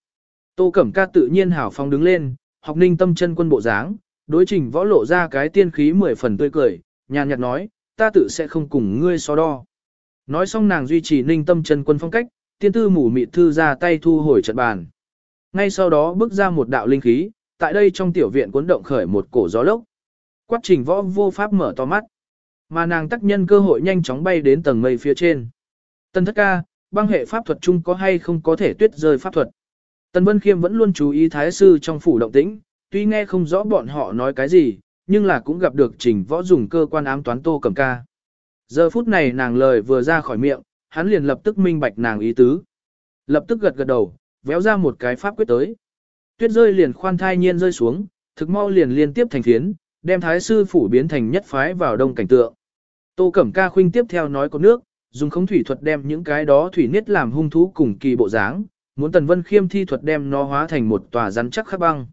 Tô cẩm ca tự nhiên hảo phong đứng lên, học ninh tâm chân quân bộ dáng, đối trình võ lộ ra cái tiên khí mười phần tươi cười, nhàn nhạt nói, ta tự sẽ không cùng ngươi so đo. Nói xong nàng duy trì ninh tâm chân quân phong cách, tiên tư mủ mịt thư ra tay thu hồi trận bàn. Ngay sau đó bước ra một đạo linh khí, tại đây trong tiểu viện cuốn động khởi một cổ gió lốc. Quát trình võ vô pháp mở to mắt. Mà nàng tác nhân cơ hội nhanh chóng bay đến tầng mây phía trên. Tân thất ca, băng hệ pháp thuật chung có hay không có thể tuyết rơi pháp thuật. Tần Vân Khiêm vẫn luôn chú ý thái sư trong phủ động tĩnh, tuy nghe không rõ bọn họ nói cái gì, nhưng là cũng gặp được trình võ dùng cơ quan ám toán tô cầm ca. Giờ phút này nàng lời vừa ra khỏi miệng, hắn liền lập tức minh bạch nàng ý tứ. Lập tức gật gật đầu, véo ra một cái pháp quyết tới. Tuyết rơi liền khoan thai nhiên rơi xuống, thực mau liền liên tiếp thành phiến, đem thái sư phủ biến thành nhất phái vào đông cảnh tượng. Tô Cẩm Ca khuynh tiếp theo nói có nước, dùng khống thủy thuật đem những cái đó thủy niết làm hung thú cùng kỳ bộ dáng, muốn Tần Vân Khiêm thi thuật đem nó hóa thành một tòa rắn chắc khắc băng.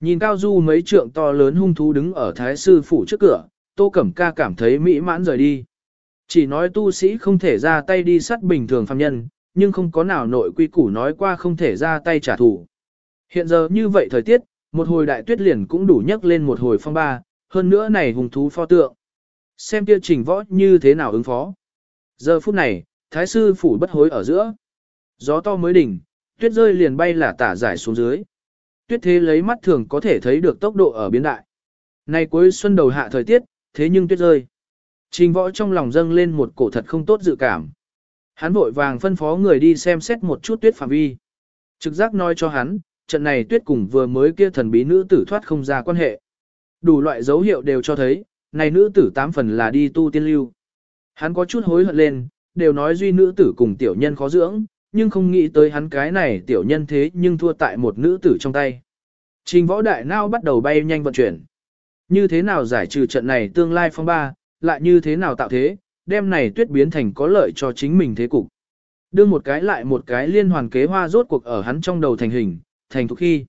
Nhìn cao du mấy trượng to lớn hung thú đứng ở thái sư phủ trước cửa, Tô Cẩm Ca cảm thấy mỹ mãn rời đi. Chỉ nói tu sĩ không thể ra tay đi sát bình thường phàm nhân, nhưng không có nào nội quy củ nói qua không thể ra tay trả thù. Hiện giờ như vậy thời tiết, một hồi đại tuyết liền cũng đủ nhấc lên một hồi phong ba, hơn nữa này hùng thú pho tượng. Xem kia trình võ như thế nào ứng phó. Giờ phút này, thái sư phủ bất hối ở giữa. Gió to mới đỉnh, tuyết rơi liền bay là tả giải xuống dưới. Tuyết thế lấy mắt thường có thể thấy được tốc độ ở biến đại. Nay cuối xuân đầu hạ thời tiết, thế nhưng tuyết rơi. Trình võ trong lòng dâng lên một cổ thật không tốt dự cảm. Hắn vội vàng phân phó người đi xem xét một chút tuyết phạm vi. Trực giác nói cho hắn, trận này tuyết cùng vừa mới kia thần bí nữ tử thoát không ra quan hệ. Đủ loại dấu hiệu đều cho thấy, này nữ tử tám phần là đi tu tiên lưu. Hắn có chút hối hận lên, đều nói duy nữ tử cùng tiểu nhân khó dưỡng, nhưng không nghĩ tới hắn cái này tiểu nhân thế nhưng thua tại một nữ tử trong tay. Trình võ đại nao bắt đầu bay nhanh vận chuyển. Như thế nào giải trừ trận này tương lai phong ba, lại như thế nào tạo thế, đem này tuyết biến thành có lợi cho chính mình thế cục. Đưa một cái lại một cái liên hoàn kế hoa rốt cuộc ở hắn trong đầu thành hình, thành thục khi.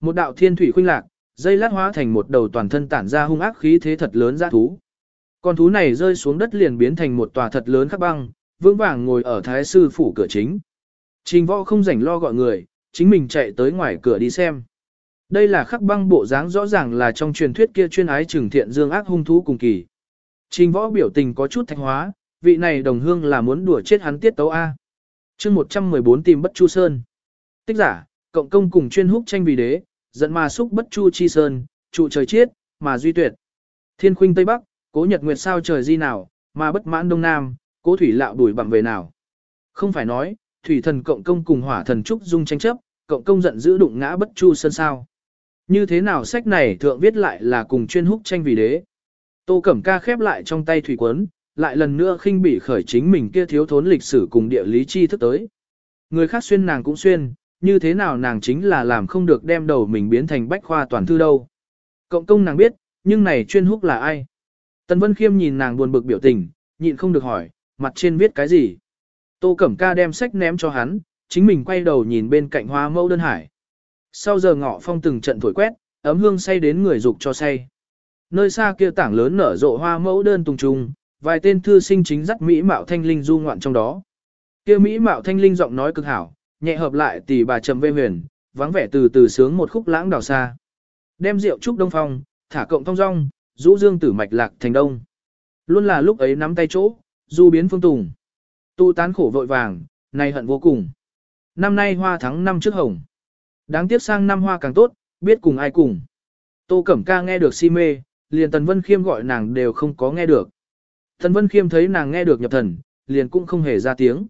Một đạo thiên thủy khuynh lạc, dây lát hóa thành một đầu toàn thân tản ra hung ác khí thế thật lớn ra thú. Con thú này rơi xuống đất liền biến thành một tòa thật lớn khắc băng, vững vàng ngồi ở thái sư phủ cửa chính. Trình võ không rảnh lo gọi người, chính mình chạy tới ngoài cửa đi xem. Đây là khắc băng bộ dáng rõ ràng là trong truyền thuyết kia chuyên ái trừng thiện dương ác hung thú cùng kỳ. Trình võ biểu tình có chút thạch hóa, vị này đồng hương là muốn đùa chết hắn tiết tấu A. chương 114 tìm bất chu sơn. Tích giả, cộng công cùng chuyên húc tranh vì đế, dẫn mà xúc bất chu chi sơn, trụ trời chiết, mà duy tuyệt. Thiên khuynh Tây Bắc, cố nhật nguyệt sao trời di nào, mà bất mãn Đông Nam, cố thủy lạo đuổi bằng về nào. Không phải nói, thủy thần cộng công cùng hỏa thần trúc dung tranh chấp, cộng công giận dữ đụng ngã bất chu sơn sao. Như thế nào sách này thượng viết lại là cùng chuyên húc tranh vì đế. Tô Cẩm Ca khép lại trong tay thủy quấn, lại lần nữa khinh bỉ khởi chính mình kia thiếu thốn lịch sử cùng địa lý chi thức tới. Người khác xuyên nàng cũng xuyên, như thế nào nàng chính là làm không được đem đầu mình biến thành bách khoa toàn thư đâu. Cộng công nàng biết, nhưng này chuyên húc là ai? Tần Vân Khiêm nhìn nàng buồn bực biểu tình, nhịn không được hỏi, mặt trên viết cái gì? Tô Cẩm Ca đem sách ném cho hắn, chính mình quay đầu nhìn bên cạnh hoa mẫu đơn hải. Sau giờ ngọ phong từng trận thổi quét, ấm hương say đến người dục cho say. Nơi xa kia tảng lớn nở rộ hoa mẫu đơn tùng trùng, vài tên thư sinh chính dắt Mỹ Mạo Thanh Linh du ngoạn trong đó. Kia Mỹ Mạo Thanh Linh giọng nói cực hảo, nhẹ hợp lại tỷ bà trầm vê huyền, vắng vẻ từ từ sướng một khúc lãng đào xa. Đem rượu trúc đông phong, thả cộng thông rong, rũ dương tử mạch lạc thành đông. Luôn là lúc ấy nắm tay chỗ, du biến phương tùng. Tu tán khổ vội vàng, nay hận vô cùng. Năm nay hoa thắng năm trước hồng. Đáng tiếc sang năm hoa càng tốt, biết cùng ai cùng. Tô Cẩm Ca nghe được si mê, liền Tần Vân Khiêm gọi nàng đều không có nghe được. Tần Vân Khiêm thấy nàng nghe được nhập thần, liền cũng không hề ra tiếng.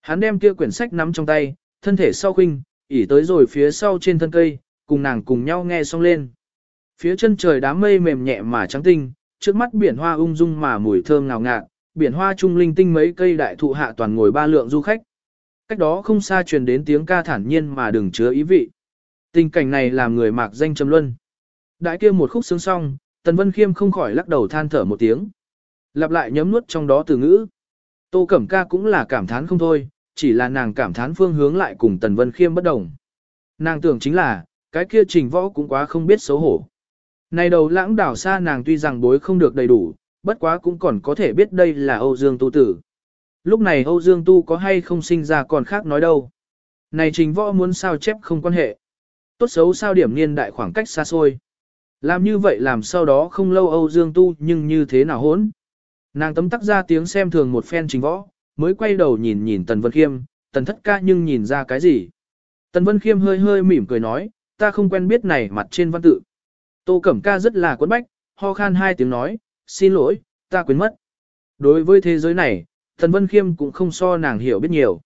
Hắn đem kia quyển sách nắm trong tay, thân thể sau khinh, ỉ tới rồi phía sau trên thân cây, cùng nàng cùng nhau nghe xong lên. Phía chân trời đám mây mềm nhẹ mà trắng tinh, trước mắt biển hoa ung dung mà mùi thơm ngào ngạt, biển hoa trung linh tinh mấy cây đại thụ hạ toàn ngồi ba lượng du khách. Cách đó không xa truyền đến tiếng ca thản nhiên mà đừng chứa ý vị. Tình cảnh này làm người mạc danh trầm luân. Đại kia một khúc sướng xong, Tần Vân Khiêm không khỏi lắc đầu than thở một tiếng. Lặp lại nhấm nuốt trong đó từ ngữ. Tô Cẩm Ca cũng là cảm thán không thôi, chỉ là nàng cảm thán phương hướng lại cùng Tần Vân Khiêm bất đồng. Nàng tưởng chính là, cái kia trình võ cũng quá không biết xấu hổ. Này đầu lãng đảo xa nàng tuy rằng bối không được đầy đủ, bất quá cũng còn có thể biết đây là Âu Dương Tu Tử. Lúc này Âu Dương Tu có hay không sinh ra còn khác nói đâu. Này trình võ muốn sao chép không quan hệ. Tốt xấu sao điểm niên đại khoảng cách xa xôi. Làm như vậy làm sau đó không lâu Âu Dương Tu nhưng như thế nào hốn. Nàng tấm tắc ra tiếng xem thường một phen trình võ, mới quay đầu nhìn nhìn Tần Vân Khiêm, Tần thất ca nhưng nhìn ra cái gì. Tần Vân Khiêm hơi hơi mỉm cười nói, ta không quen biết này mặt trên văn tự. Tô Cẩm ca rất là quấn bách, ho khan hai tiếng nói, xin lỗi, ta quên mất. Đối với thế giới này, Tần Vân Khiêm cũng không so nàng hiểu biết nhiều.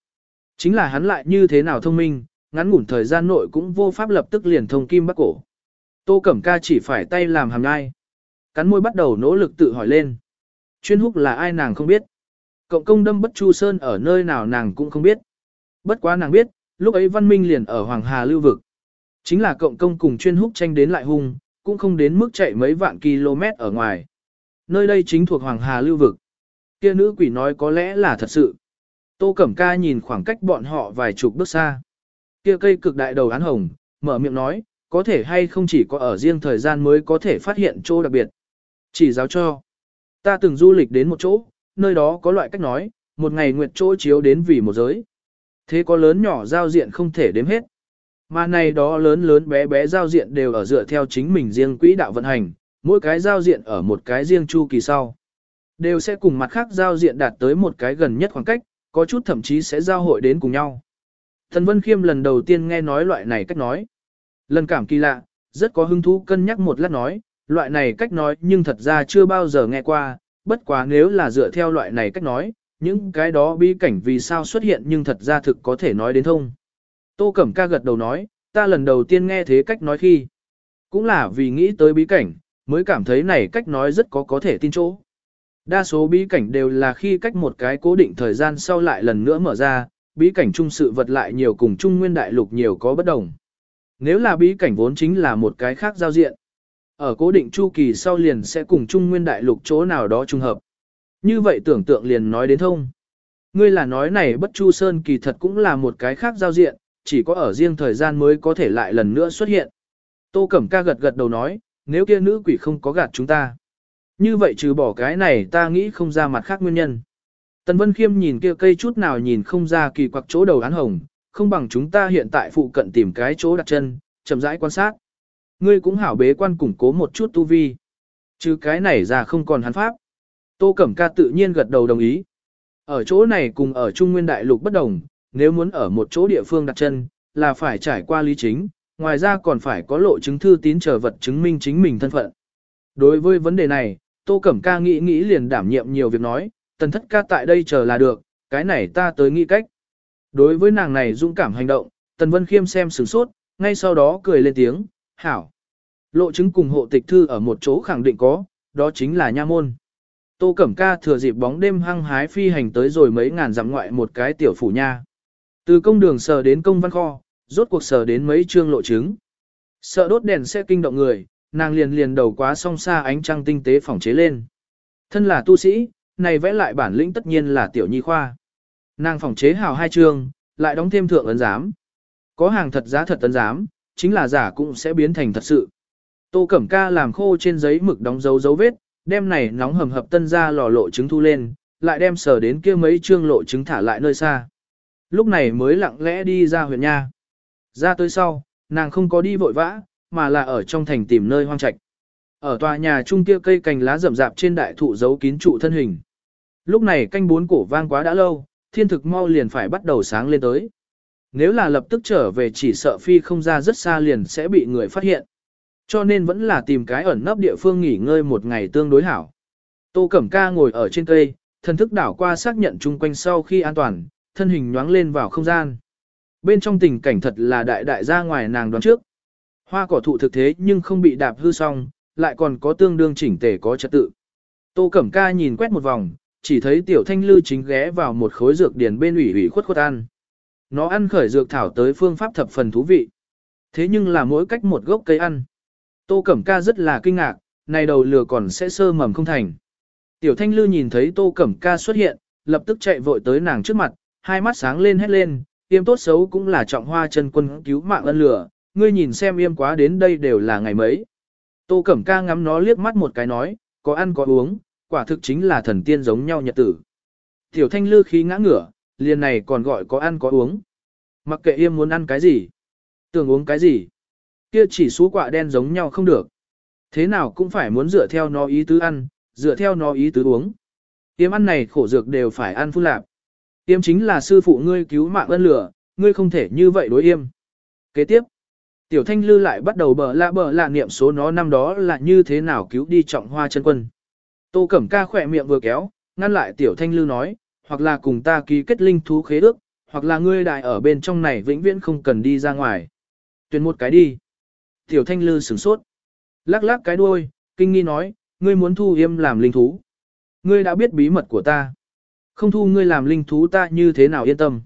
Chính là hắn lại như thế nào thông minh, ngắn ngủn thời gian nội cũng vô pháp lập tức liền thông kim bắc cổ. Tô Cẩm Ca chỉ phải tay làm hàm nhai. Cắn môi bắt đầu nỗ lực tự hỏi lên. Chuyên húc là ai nàng không biết. Cộng công đâm bất chu sơn ở nơi nào nàng cũng không biết. Bất quá nàng biết, lúc ấy văn minh liền ở Hoàng Hà lưu vực. Chính là cộng công cùng chuyên húc tranh đến lại hung, cũng không đến mức chạy mấy vạn km ở ngoài. Nơi đây chính thuộc Hoàng Hà lưu vực. Kia nữ quỷ nói có lẽ là thật sự. Tô Cẩm Ca nhìn khoảng cách bọn họ vài chục bước xa. Kia cây cực đại đầu án hồng, mở miệng nói, có thể hay không chỉ có ở riêng thời gian mới có thể phát hiện chỗ đặc biệt. Chỉ giáo cho. Ta từng du lịch đến một chỗ, nơi đó có loại cách nói, một ngày nguyệt chỗ chiếu đến vì một giới. Thế có lớn nhỏ giao diện không thể đếm hết. Mà này đó lớn lớn bé bé giao diện đều ở dựa theo chính mình riêng quỹ đạo vận hành, mỗi cái giao diện ở một cái riêng chu kỳ sau. Đều sẽ cùng mặt khác giao diện đạt tới một cái gần nhất khoảng cách, có chút thậm chí sẽ giao hội đến cùng nhau. Thần Vân Khiêm lần đầu tiên nghe nói loại này cách nói. Lần cảm kỳ lạ, rất có hứng thú cân nhắc một lát nói, loại này cách nói nhưng thật ra chưa bao giờ nghe qua, bất quá nếu là dựa theo loại này cách nói, Những cái đó bí cảnh vì sao xuất hiện nhưng thật ra thực có thể nói đến thông. Tô Cẩm Ca gật đầu nói, ta lần đầu tiên nghe thế cách nói khi. Cũng là vì nghĩ tới bí cảnh, mới cảm thấy này cách nói rất có có thể tin chỗ. Đa số bí cảnh đều là khi cách một cái cố định thời gian sau lại lần nữa mở ra, bí cảnh chung sự vật lại nhiều cùng chung nguyên đại lục nhiều có bất đồng. Nếu là bí cảnh vốn chính là một cái khác giao diện. Ở cố định chu kỳ sau liền sẽ cùng chung nguyên đại lục chỗ nào đó trùng hợp. Như vậy tưởng tượng liền nói đến thông. Ngươi là nói này bất chu sơn kỳ thật cũng là một cái khác giao diện, chỉ có ở riêng thời gian mới có thể lại lần nữa xuất hiện. Tô Cẩm Ca gật gật đầu nói, nếu kia nữ quỷ không có gạt chúng ta. Như vậy trừ bỏ cái này ta nghĩ không ra mặt khác nguyên nhân. Tần Vân Khiêm nhìn kia cây chút nào nhìn không ra kỳ quặc chỗ đầu án hồng, không bằng chúng ta hiện tại phụ cận tìm cái chỗ đặt chân, chậm rãi quan sát. Ngươi cũng hảo bế quan củng cố một chút tu vi. Chứ cái này ra không còn hắn pháp. Tô Cẩm Ca tự nhiên gật đầu đồng ý. Ở chỗ này cùng ở Trung Nguyên Đại Lục bất đồng, nếu muốn ở một chỗ địa phương đặt chân, là phải trải qua lý chính, ngoài ra còn phải có lộ chứng thư tín chờ vật chứng minh chính mình thân phận. Đối với vấn đề này, Tô Cẩm Ca nghĩ nghĩ liền đảm nhiệm nhiều việc nói, tần thất ca tại đây chờ là được, cái này ta tới nghĩ cách. Đối với nàng này dũng cảm hành động, Tần Vân Khiêm xem sửng sốt, ngay sau đó cười lên tiếng, hảo. Lộ chứng cùng hộ tịch thư ở một chỗ khẳng định có, đó chính là nha môn. Tô Cẩm Ca thừa dịp bóng đêm hăng hái phi hành tới rồi mấy ngàn dặm ngoại một cái tiểu phủ nha. Từ công đường sờ đến công văn kho, rốt cuộc sờ đến mấy chương lộ chứng. Sợ đốt đèn sẽ kinh động người, nàng liền liền đầu quá song xa ánh trăng tinh tế phỏng chế lên. Thân là tu sĩ, này vẽ lại bản lĩnh tất nhiên là tiểu nhi khoa. Nàng phỏng chế hào hai chương, lại đóng thêm thượng ấn giám. Có hàng thật giá thật ấn giám, chính là giả cũng sẽ biến thành thật sự. Tô Cẩm Ca làm khô trên giấy mực đóng dấu dấu vết, đem này nóng hầm hập tân ra lò lộ trứng thu lên, lại đem sờ đến kia mấy chương lộ trứng thả lại nơi xa. Lúc này mới lặng lẽ đi ra huyện nha. Ra tới sau, nàng không có đi vội vã, mà là ở trong thành tìm nơi hoang trạch. Ở tòa nhà trung kia cây cành lá rậm rạp trên đại thụ giấu kín trụ thân hình. Lúc này canh bốn cổ vang quá đã lâu, thiên thực mau liền phải bắt đầu sáng lên tới. Nếu là lập tức trở về chỉ sợ phi không ra rất xa liền sẽ bị người phát hiện. Cho nên vẫn là tìm cái ẩn nấp địa phương nghỉ ngơi một ngày tương đối hảo. Tô Cẩm Ca ngồi ở trên cây, thần thức đảo qua xác nhận chung quanh sau khi an toàn, thân hình nhoáng lên vào không gian. Bên trong tình cảnh thật là đại đại ra ngoài nàng đoán trước. Hoa cỏ thụ thực thế nhưng không bị đạp hư xong, lại còn có tương đương chỉnh tề có trật tự. Tô Cẩm Ca nhìn quét một vòng, chỉ thấy tiểu thanh lư chính ghé vào một khối dược điển bên ủy ủy khuất khuất ăn. Nó ăn khởi dược thảo tới phương pháp thập phần thú vị. Thế nhưng là mỗi cách một gốc cây ăn. Tô Cẩm Ca rất là kinh ngạc, này đầu lừa còn sẽ sơ mầm không thành. Tiểu Thanh Lư nhìn thấy Tô Cẩm Ca xuất hiện, lập tức chạy vội tới nàng trước mặt, hai mắt sáng lên hét lên, yêm tốt xấu cũng là trọng hoa chân quân cứu mạng ân lửa, ngươi nhìn xem yêm quá đến đây đều là ngày mấy. Tô Cẩm Ca ngắm nó liếc mắt một cái nói, có ăn có uống, quả thực chính là thần tiên giống nhau nhật tử. Tiểu Thanh Lư khí ngã ngửa, liền này còn gọi có ăn có uống. Mặc kệ yêm muốn ăn cái gì, tưởng uống cái gì kia chỉ số quạ đen giống nhau không được. Thế nào cũng phải muốn dựa theo nó ý tứ ăn, dựa theo nó ý tứ uống. yêm ăn này khổ dược đều phải ăn phun lạp. Yêm chính là sư phụ ngươi cứu mạng ân lửa, ngươi không thể như vậy đối yêm. Kế tiếp, tiểu thanh lư lại bắt đầu bờ lạ bờ lạ niệm số nó năm đó là như thế nào cứu đi trọng hoa chân quân. Tô Cẩm Ca khỏe miệng vừa kéo, ngăn lại tiểu thanh lư nói, hoặc là cùng ta ký kết linh thú khế ước, hoặc là ngươi đại ở bên trong này vĩnh viễn không cần đi ra ngoài. Tuyển một cái đi. Tiểu thanh lư sửng sốt. Lắc lắc cái đuôi, kinh nghi nói, ngươi muốn thu yêm làm linh thú. Ngươi đã biết bí mật của ta. Không thu ngươi làm linh thú ta như thế nào yên tâm.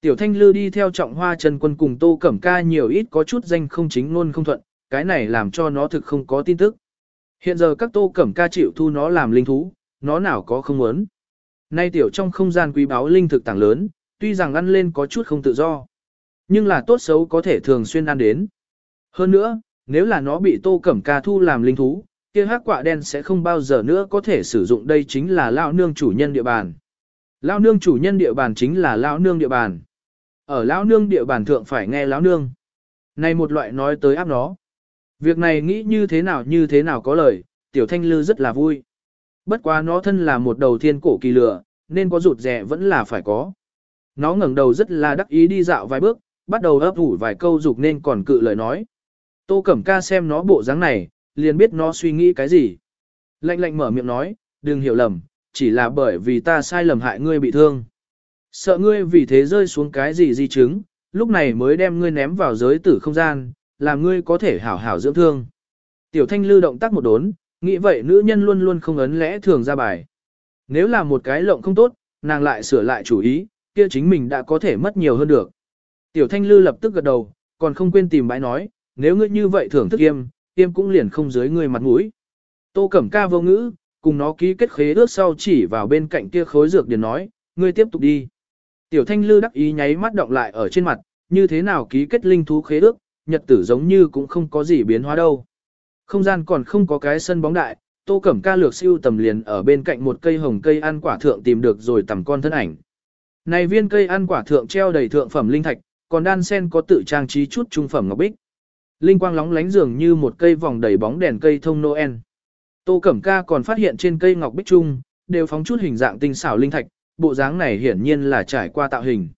Tiểu thanh lư đi theo trọng hoa trần quân cùng tô cẩm ca nhiều ít có chút danh không chính luôn không thuận, cái này làm cho nó thực không có tin tức. Hiện giờ các tô cẩm ca chịu thu nó làm linh thú, nó nào có không muốn. Nay tiểu trong không gian quý báu linh thực tảng lớn, tuy rằng ăn lên có chút không tự do. Nhưng là tốt xấu có thể thường xuyên ăn đến. Hơn nữa, nếu là nó bị tô cẩm ca thu làm linh thú, kia hắc quạ đen sẽ không bao giờ nữa có thể sử dụng đây chính là lão nương chủ nhân địa bàn. Lão nương chủ nhân địa bàn chính là lão nương địa bàn. Ở lão nương địa bàn thượng phải nghe lão nương. Này một loại nói tới áp nó. Việc này nghĩ như thế nào như thế nào có lời, tiểu thanh lư rất là vui. Bất quá nó thân là một đầu thiên cổ kỳ lửa, nên có rụt rẻ vẫn là phải có. Nó ngẩng đầu rất là đắc ý đi dạo vài bước, bắt đầu ấp ủ vài câu dục nên còn cự lời nói. Tô Cẩm Ca xem nó bộ dáng này, liền biết nó suy nghĩ cái gì. Lạnh lạnh mở miệng nói, đừng hiểu lầm, chỉ là bởi vì ta sai lầm hại ngươi bị thương. Sợ ngươi vì thế rơi xuống cái gì di chứng, lúc này mới đem ngươi ném vào giới tử không gian, làm ngươi có thể hảo hảo dưỡng thương. Tiểu thanh lưu động tác một đốn, nghĩ vậy nữ nhân luôn luôn không ấn lẽ thường ra bài. Nếu là một cái lộng không tốt, nàng lại sửa lại chủ ý, kia chính mình đã có thể mất nhiều hơn được. Tiểu thanh lư lập tức gật đầu, còn không quên tìm bãi nói, nếu ngươi như vậy thưởng thức yêm, yêm cũng liền không dưới ngươi mặt mũi. Tô Cẩm Ca vô ngữ, cùng nó ký kết khế ước sau chỉ vào bên cạnh kia khối dược điền nói, ngươi tiếp tục đi. Tiểu Thanh Lư đắc ý nháy mắt động lại ở trên mặt, như thế nào ký kết linh thú khế ước, nhật tử giống như cũng không có gì biến hóa đâu. Không gian còn không có cái sân bóng đại, Tô Cẩm Ca lược siêu tầm liền ở bên cạnh một cây hồng cây ăn quả thượng tìm được rồi tầm con thân ảnh. Này viên cây ăn quả thượng treo đầy thượng phẩm linh thạch, còn đan sen có tự trang trí chút trung phẩm ngọc bích. Linh quang lóng lánh dường như một cây vòng đầy bóng đèn cây thông Noel. Tô Cẩm Ca còn phát hiện trên cây ngọc bích trung, đều phóng chút hình dạng tinh xảo linh thạch, bộ dáng này hiển nhiên là trải qua tạo hình.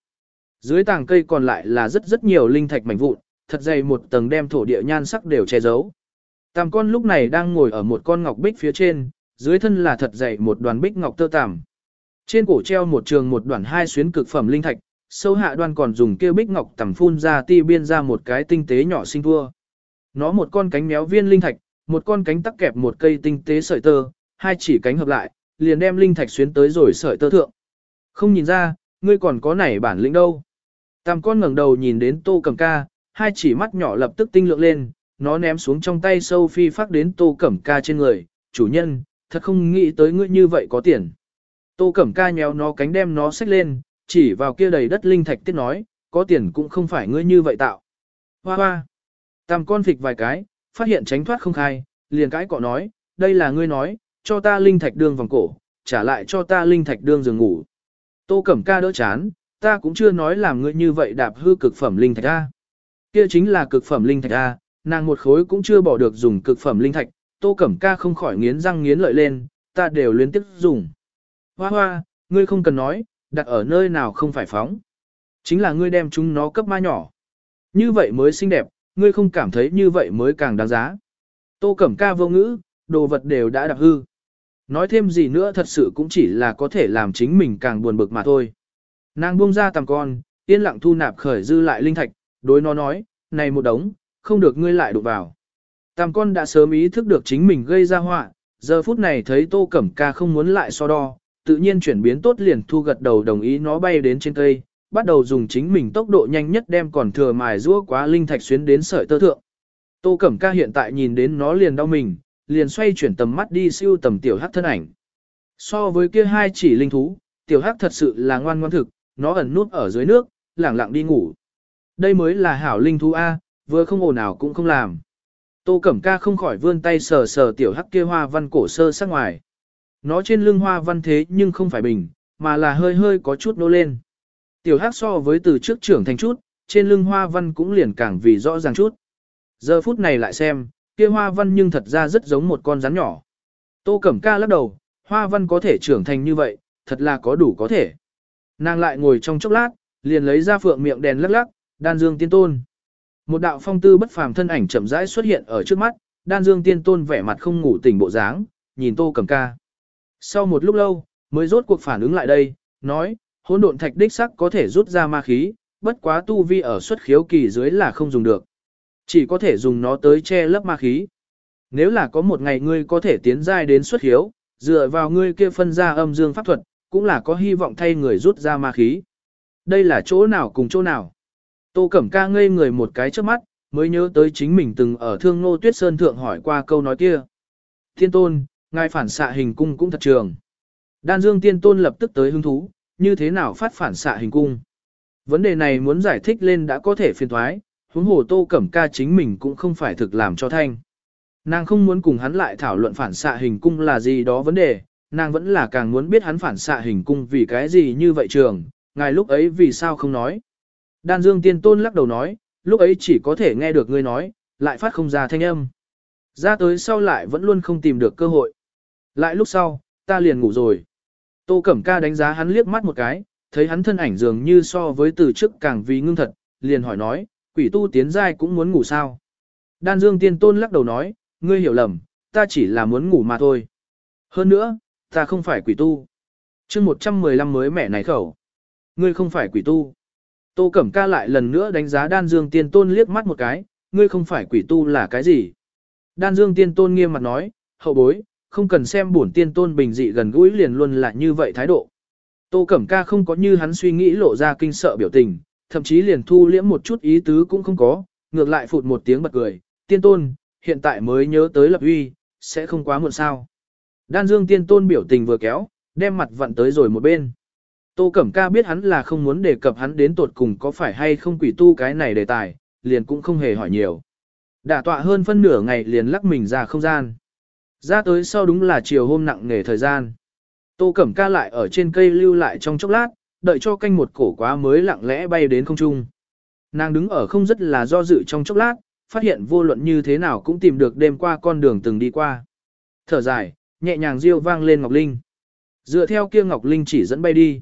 Dưới tàng cây còn lại là rất rất nhiều linh thạch mảnh vụn, thật dày một tầng đem thổ địa nhan sắc đều che giấu. Tam con lúc này đang ngồi ở một con ngọc bích phía trên, dưới thân là thật dày một đoàn bích ngọc tơ tằm. Trên cổ treo một trường một đoàn hai xuyến cực phẩm linh thạch, sâu hạ đoan còn dùng kia bích ngọc tầm phun ra ti biên ra một cái tinh tế nhỏ sinh thua. Nó một con cánh méo viên linh thạch, một con cánh tắc kẹp một cây tinh tế sợi tơ, hai chỉ cánh hợp lại, liền đem linh thạch xuyến tới rồi sợi tơ thượng. Không nhìn ra, ngươi còn có nảy bản lĩnh đâu. Tam con ngẩng đầu nhìn đến tô cầm ca, hai chỉ mắt nhỏ lập tức tinh lượng lên, nó ném xuống trong tay sâu phi phát đến tô cẩm ca trên người, chủ nhân, thật không nghĩ tới ngươi như vậy có tiền. Tô cẩm ca nhéo nó cánh đem nó xách lên, chỉ vào kia đầy đất linh thạch tiết nói, có tiền cũng không phải ngươi như vậy tạo. Hoa hoa. Tam con phịch vài cái, phát hiện tránh thoát không khai, liền cãi cọ nói, đây là ngươi nói, cho ta linh thạch đương vòng cổ, trả lại cho ta linh thạch đương giường ngủ. Tô Cẩm Ca đỡ chán, ta cũng chưa nói làm ngươi như vậy đạp hư cực phẩm linh thạch A. Kia chính là cực phẩm linh thạch A, nàng một khối cũng chưa bỏ được dùng cực phẩm linh thạch, Tô Cẩm Ca không khỏi nghiến răng nghiến lợi lên, ta đều liên tiếp dùng. Hoa hoa, ngươi không cần nói, đặt ở nơi nào không phải phóng. Chính là ngươi đem chúng nó cấp ma nhỏ. Như vậy mới xinh đẹp, ngươi không cảm thấy như vậy mới càng đáng giá. Tô Cẩm Ca vô ngữ, đồ vật đều đã đạp hư. Nói thêm gì nữa thật sự cũng chỉ là có thể làm chính mình càng buồn bực mà thôi. Nàng buông ra tầm con, yên lặng thu nạp khởi dư lại linh thạch, đối nó nói, này một đống, không được ngươi lại đụng vào. Tam con đã sớm ý thức được chính mình gây ra họa, giờ phút này thấy Tô Cẩm Ca không muốn lại so đo, tự nhiên chuyển biến tốt liền thu gật đầu đồng ý nó bay đến trên cây, bắt đầu dùng chính mình tốc độ nhanh nhất đem còn thừa mài rũa quá linh thạch xuyến đến sợi tơ thượng. Tô Cẩm Ca hiện tại nhìn đến nó liền đau mình, liền xoay chuyển tầm mắt đi siêu tầm tiểu hắc thân ảnh. So với kia hai chỉ linh thú, tiểu hắc thật sự là ngoan ngoan thực, nó ẩn nút ở dưới nước, lẳng lặng đi ngủ. Đây mới là hảo linh thú A, vừa không ồn nào cũng không làm. Tô Cẩm Ca không khỏi vươn tay sờ sờ tiểu hắc kia hoa văn cổ sơ sắc ngoài. Nó trên lưng hoa văn thế nhưng không phải bình, mà là hơi hơi có chút nô lên. Tiểu hắc so với từ trước trưởng thành chút, trên lưng hoa văn cũng liền càng vì rõ ràng chút. Giờ phút này lại xem, kia hoa văn nhưng thật ra rất giống một con rắn nhỏ. Tô Cẩm Ca lắc đầu, hoa văn có thể trưởng thành như vậy, thật là có đủ có thể. Nàng lại ngồi trong chốc lát, liền lấy ra phượng miệng đèn lắc lắc, đan dương tiên tôn. Một đạo phong tư bất phàm thân ảnh chậm rãi xuất hiện ở trước mắt, đan dương tiên tôn vẻ mặt không ngủ tỉnh bộ dáng, nhìn Tô Cẩm Ca. Sau một lúc lâu, mới rốt cuộc phản ứng lại đây, nói, hỗn độn thạch đích sắc có thể rút ra ma khí, bất quá tu vi ở xuất khiếu kỳ dưới là không dùng được. Chỉ có thể dùng nó tới che lấp ma khí. Nếu là có một ngày ngươi có thể tiến giai đến xuất khiếu, dựa vào ngươi kia phân ra âm dương pháp thuật, cũng là có hy vọng thay người rút ra ma khí. Đây là chỗ nào cùng chỗ nào? Tô Cẩm Ca ngây người một cái trước mắt, mới nhớ tới chính mình từng ở Thương Nô Tuyết Sơn thượng hỏi qua câu nói kia. Thiên Tôn, ngài phản xạ hình cung cũng thật trường. Đan Dương Tiên Tôn lập tức tới hứng thú, như thế nào phát phản xạ hình cung? Vấn đề này muốn giải thích lên đã có thể phiền thoái, huống hồ Tô Cẩm Ca chính mình cũng không phải thực làm cho thanh. Nàng không muốn cùng hắn lại thảo luận phản xạ hình cung là gì đó vấn đề, nàng vẫn là càng muốn biết hắn phản xạ hình cung vì cái gì như vậy trường, ngài lúc ấy vì sao không nói. Đan Dương Tiên Tôn lắc đầu nói, lúc ấy chỉ có thể nghe được ngươi nói, lại phát không ra thanh âm. Ra tới sau lại vẫn luôn không tìm được cơ hội. Lại lúc sau, ta liền ngủ rồi. Tô Cẩm Ca đánh giá hắn liếc mắt một cái, thấy hắn thân ảnh dường như so với từ trước càng vì ngưng thật, liền hỏi nói, quỷ tu tiến giai cũng muốn ngủ sao. Đan Dương Tiên Tôn lắc đầu nói, ngươi hiểu lầm, ta chỉ là muốn ngủ mà thôi. Hơn nữa, Ta không phải quỷ tu. chương 115 mới mẹ này khẩu. Ngươi không phải quỷ tu. Tô Cẩm Ca lại lần nữa đánh giá đan dương tiên tôn liếc mắt một cái, ngươi không phải quỷ tu là cái gì? Đan dương tiên tôn nghiêm mặt nói, hậu bối, không cần xem bổn tiên tôn bình dị gần gũi liền luôn là như vậy thái độ. Tô Cẩm Ca không có như hắn suy nghĩ lộ ra kinh sợ biểu tình, thậm chí liền thu liễm một chút ý tứ cũng không có, ngược lại phụt một tiếng bật cười, tiên tôn, hiện tại mới nhớ tới lập uy, sẽ không quá muộn sao. Đan dương tiên tôn biểu tình vừa kéo, đem mặt vặn tới rồi một bên. Tô Cẩm Ca biết hắn là không muốn đề cập hắn đến tột cùng có phải hay không quỷ tu cái này đề tài, liền cũng không hề hỏi nhiều. Đả tọa hơn phân nửa ngày liền lắc mình ra không gian. Ra tới sau đúng là chiều hôm nặng nghề thời gian. Tô Cẩm Ca lại ở trên cây lưu lại trong chốc lát, đợi cho canh một cổ quá mới lặng lẽ bay đến không trung. Nàng đứng ở không rất là do dự trong chốc lát, phát hiện vô luận như thế nào cũng tìm được đêm qua con đường từng đi qua. Thở dài, nhẹ nhàng riêu vang lên Ngọc Linh. Dựa theo kia Ngọc Linh chỉ dẫn bay đi.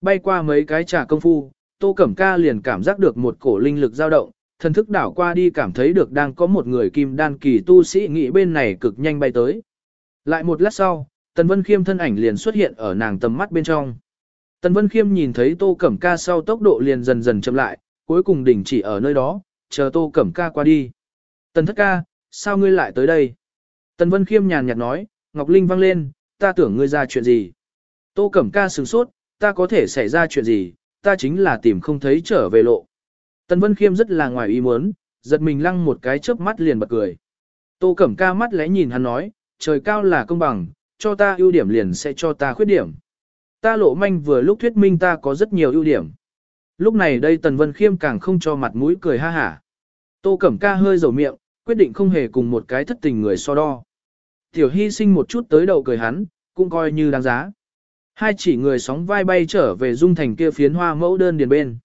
Bay qua mấy cái trà công phu, Tô Cẩm Ca liền cảm giác được một cổ linh lực dao động, thần thức đảo qua đi cảm thấy được đang có một người kim đan kỳ tu sĩ nghĩ bên này cực nhanh bay tới. Lại một lát sau, Tần Vân Khiêm thân ảnh liền xuất hiện ở nàng tầm mắt bên trong. Tần Vân Khiêm nhìn thấy Tô Cẩm Ca sau tốc độ liền dần dần chậm lại, cuối cùng đỉnh chỉ ở nơi đó, chờ Tô Cẩm Ca qua đi. Tần Thất Ca, sao ngươi lại tới đây? Tần Vân Khiêm nhàn nhạt nói, Ngọc Linh vang lên, ta tưởng ngươi ra chuyện gì? Tô Cẩm Ca sửng sốt, ta có thể xảy ra chuyện gì, ta chính là tìm không thấy trở về lộ. Tần Vân Khiêm rất là ngoài ý muốn, giật mình lăng một cái chớp mắt liền bật cười. Tô Cẩm Ca mắt lẽ nhìn hắn nói, trời cao là công bằng, cho ta ưu điểm liền sẽ cho ta khuyết điểm. Ta lộ manh vừa lúc thuyết minh ta có rất nhiều ưu điểm. Lúc này đây Tần Vân Khiêm càng không cho mặt mũi cười ha hả. Tô Cẩm Ca hơi dầu miệng, quyết định không hề cùng một cái thất tình người so đo. Tiểu Hy sinh một chút tới đầu cười hắn, cũng coi như đáng giá. Hai chỉ người sóng vai bay trở về dung thành kia phiến hoa mẫu đơn điền bên.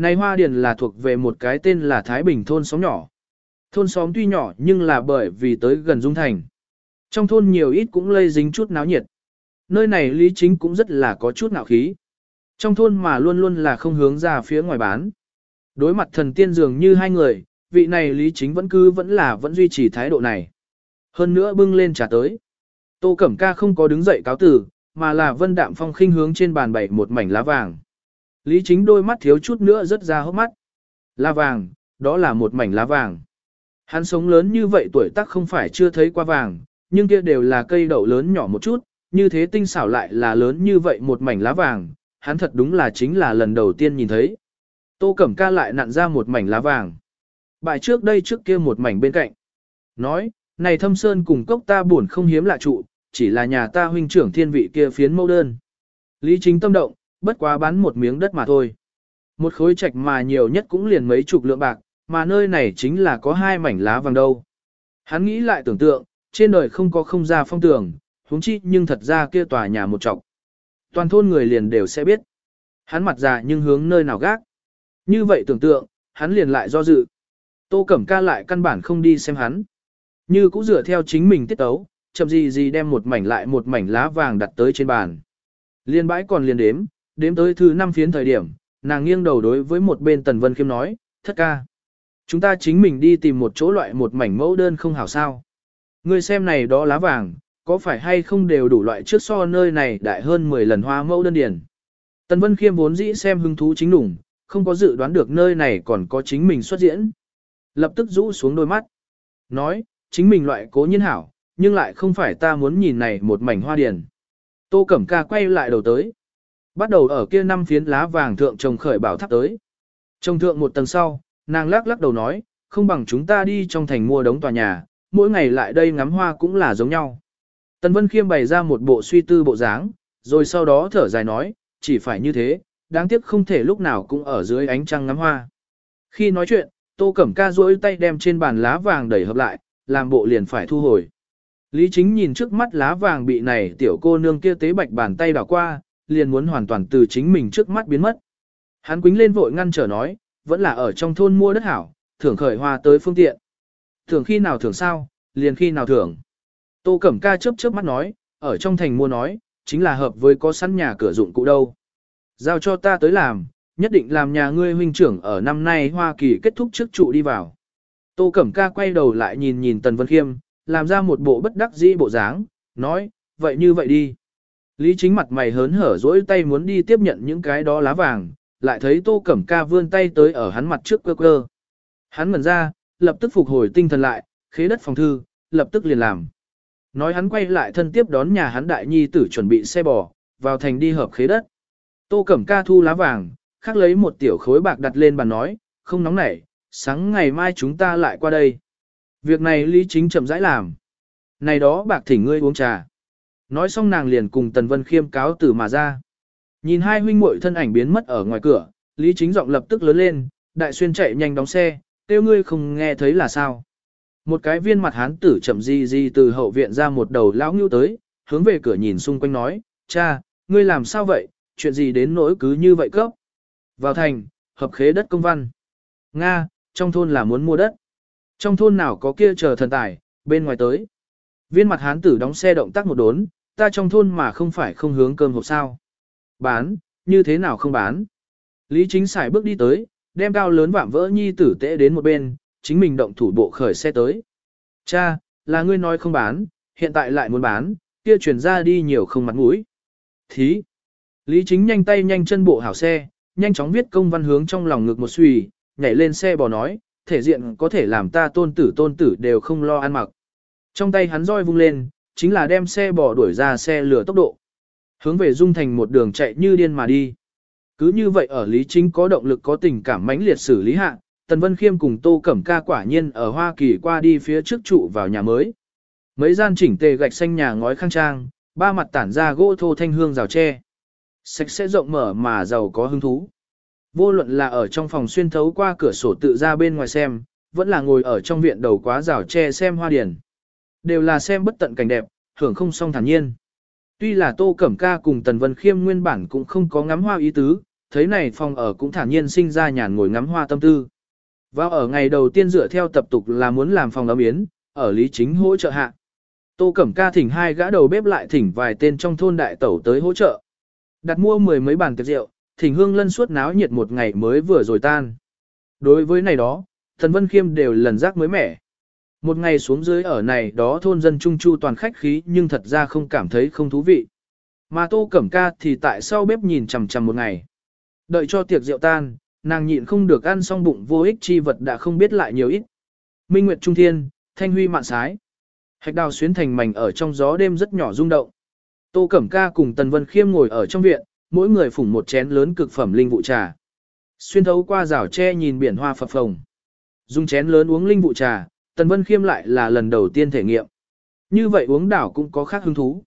Này hoa điền là thuộc về một cái tên là Thái Bình thôn xóm nhỏ. Thôn xóm tuy nhỏ nhưng là bởi vì tới gần dung thành. Trong thôn nhiều ít cũng lây dính chút náo nhiệt. Nơi này lý chính cũng rất là có chút nạo khí. Trong thôn mà luôn luôn là không hướng ra phía ngoài bán. Đối mặt thần tiên dường như hai người, vị này lý chính vẫn cứ vẫn là vẫn duy trì thái độ này. Hơn nữa bưng lên trả tới. Tô Cẩm Ca không có đứng dậy cáo tử, mà là vân đạm phong khinh hướng trên bàn bày một mảnh lá vàng. Lý chính đôi mắt thiếu chút nữa rất ra hốc mắt. Lá vàng, đó là một mảnh lá vàng. Hắn sống lớn như vậy tuổi tác không phải chưa thấy qua vàng, nhưng kia đều là cây đậu lớn nhỏ một chút, như thế tinh xảo lại là lớn như vậy một mảnh lá vàng, hắn thật đúng là chính là lần đầu tiên nhìn thấy. Tô Cẩm Ca lại nặn ra một mảnh lá vàng. Bài trước đây trước kia một mảnh bên cạnh. Nói, này thâm sơn cùng cốc ta buồn không hiếm lạ trụ, chỉ là nhà ta huynh trưởng thiên vị kia phiến mẫu đơn. Lý chính tâm động, bất quá bán một miếng đất mà thôi. Một khối trạch mà nhiều nhất cũng liền mấy chục lượng bạc, mà nơi này chính là có hai mảnh lá vàng đâu. Hắn nghĩ lại tưởng tượng, trên đời không có không ra phong tường, huống chi nhưng thật ra kia tòa nhà một trọc. Toàn thôn người liền đều sẽ biết. Hắn mặt già nhưng hướng nơi nào gác. Như vậy tưởng tượng, hắn liền lại do dự. Tô Cẩm Ca lại căn bản không đi xem hắn. Như cũng dựa theo chính mình tiết tấu, chậm gì gì đem một mảnh lại một mảnh lá vàng đặt tới trên bàn. Liên bãi còn liền đếm, đếm tới thứ năm phiến thời điểm, nàng nghiêng đầu đối với một bên Tần Vân Khiêm nói, thất ca. Chúng ta chính mình đi tìm một chỗ loại một mảnh mẫu đơn không hảo sao. Ngươi xem này đó lá vàng, có phải hay không đều đủ loại trước so nơi này đại hơn 10 lần hoa mẫu đơn điển. Tần Vân Khiêm vốn dĩ xem hứng thú chính đủng, không có dự đoán được nơi này còn có chính mình xuất diễn. Lập tức rũ xuống đôi mắt. Nói, chính mình loại cố nhiên hảo, nhưng lại không phải ta muốn nhìn này một mảnh hoa điển. Tô Cẩm Ca quay lại đầu tới. Bắt đầu ở kia năm phiến lá vàng thượng trồng khởi bảo tháp tới. Trồng thượng một tầng sau, nàng lắc lắc đầu nói, không bằng chúng ta đi trong thành mua đống tòa nhà, mỗi ngày lại đây ngắm hoa cũng là giống nhau. Tần Vân Khiêm bày ra một bộ suy tư bộ dáng, rồi sau đó thở dài nói, chỉ phải như thế, đáng tiếc không thể lúc nào cũng ở dưới ánh trăng ngắm hoa. Khi nói chuyện, Tô Cẩm Ca duỗi tay đem trên bàn lá vàng đẩy hợp lại, làm bộ liền phải thu hồi. Lý Chính nhìn trước mắt lá vàng bị này tiểu cô nương kia tế bạch bàn tay đảo qua, liền muốn hoàn toàn từ chính mình trước mắt biến mất. Hắn quính lên vội ngăn trở nói, vẫn là ở trong thôn mua đất hảo, thưởng khởi hoa tới phương tiện. Thưởng khi nào thưởng sao, liền khi nào thưởng. Tô Cẩm Ca chớp chớp mắt nói, ở trong thành mua nói, chính là hợp với có sẵn nhà cửa dụng cụ đâu. Giao cho ta tới làm, nhất định làm nhà ngươi huynh trưởng ở năm nay Hoa Kỳ kết thúc trước trụ đi vào. Tô Cẩm Ca quay đầu lại nhìn nhìn Tần Vân Khiêm, làm ra một bộ bất đắc dĩ bộ dáng, nói, vậy như vậy đi. Lý chính mặt mày hớn hở dỗi tay muốn đi tiếp nhận những cái đó lá vàng, lại thấy tô cẩm ca vươn tay tới ở hắn mặt trước cơ cơ. Hắn ngẩn ra, lập tức phục hồi tinh thần lại, khế đất phòng thư, lập tức liền làm. Nói hắn quay lại thân tiếp đón nhà hắn đại nhi tử chuẩn bị xe bò, vào thành đi hợp khế đất. Tô Cẩm Ca thu lá vàng, khắc lấy một tiểu khối bạc đặt lên bàn nói, không nóng nảy, sáng ngày mai chúng ta lại qua đây. Việc này Lý Chính chậm rãi làm. Này đó bạc thỉnh ngươi uống trà. Nói xong nàng liền cùng Tần Vân Khiêm cáo từ mà ra. Nhìn hai huynh muội thân ảnh biến mất ở ngoài cửa, Lý Chính giọng lập tức lớn lên, đại xuyên chạy nhanh đóng xe, tiêu ngươi không nghe thấy là sao. Một cái viên mặt hán tử chậm di di từ hậu viện ra một đầu lão ngưu tới, hướng về cửa nhìn xung quanh nói, cha, ngươi làm sao vậy, chuyện gì đến nỗi cứ như vậy cấp. Vào thành, hợp khế đất công văn. Nga, trong thôn là muốn mua đất. Trong thôn nào có kia chờ thần tài, bên ngoài tới. Viên mặt hán tử đóng xe động tác một đốn, ta trong thôn mà không phải không hướng cơm hộp sao. Bán, như thế nào không bán. Lý chính xài bước đi tới, đem cao lớn vạm vỡ nhi tử tệ đến một bên, chính mình động thủ bộ khởi xe tới. Cha, là ngươi nói không bán, hiện tại lại muốn bán, kia chuyển ra đi nhiều không mặt mũi. Thí. Lý chính nhanh tay nhanh chân bộ hảo xe, nhanh chóng viết công văn hướng trong lòng ngực một suy, nhảy lên xe bò nói, thể diện có thể làm ta tôn tử tôn tử đều không lo ăn mặc. Trong tay hắn roi vung lên, chính là đem xe bò đuổi ra xe lửa tốc độ. Hướng về dung thành một đường chạy như điên mà đi. Cứ như vậy ở Lý Chính có động lực có tình cảm mãnh liệt xử lý hạ, Tần Vân Khiêm cùng Tô Cẩm Ca quả nhiên ở Hoa Kỳ qua đi phía trước trụ vào nhà mới. Mấy gian chỉnh tề gạch xanh nhà ngói khang trang, ba mặt tản ra gỗ thô thanh hương rào tre. Sạch sẽ rộng mở mà giàu có hứng thú. Vô luận là ở trong phòng xuyên thấu qua cửa sổ tự ra bên ngoài xem, vẫn là ngồi ở trong viện đầu quá rào tre xem hoa điển. Đều là xem bất tận cảnh đẹp, hưởng không song thản nhiên. Tuy là Tô Cẩm Ca cùng Tần Vân Khiêm nguyên bản cũng không có ngắm hoa ý tứ, thấy này phòng ở cũng thản nhiên sinh ra nhàn ngồi ngắm hoa tâm tư. Vào ở ngày đầu tiên dựa theo tập tục là muốn làm phòng ấm yến, ở Lý Chính hỗ trợ hạ. Tô Cẩm Ca thỉnh hai gã đầu bếp lại thỉnh vài tên trong thôn đại tẩu tới hỗ trợ. Đặt mua mười mấy bàn tiệc rượu, thỉnh hương lân suốt náo nhiệt một ngày mới vừa rồi tan. Đối với này đó, thần Vân Khiêm đều lần giác mới mẻ. Một ngày xuống dưới ở này đó thôn dân trung chu toàn khách khí nhưng thật ra không cảm thấy không thú vị. Mà Tô Cẩm Ca thì tại sau bếp nhìn chằm chằm một ngày. Đợi cho tiệc rượu tan, nàng nhịn không được ăn xong bụng vô ích chi vật đã không biết lại nhiều ít. Minh Nguyệt Trung Thiên, Thanh Huy Mạn Sái. Hạch đào xuyến thành mảnh ở trong gió đêm rất nhỏ rung động. Tô Cẩm Ca cùng Tần Vân Khiêm ngồi ở trong viện, mỗi người phủng một chén lớn cực phẩm linh vụ trà. Xuyên thấu qua rào tre nhìn biển hoa phập phồng. Dùng chén lớn uống linh vụ trà, Tần Vân Khiêm lại là lần đầu tiên thể nghiệm. Như vậy uống đảo cũng có khác hứng thú.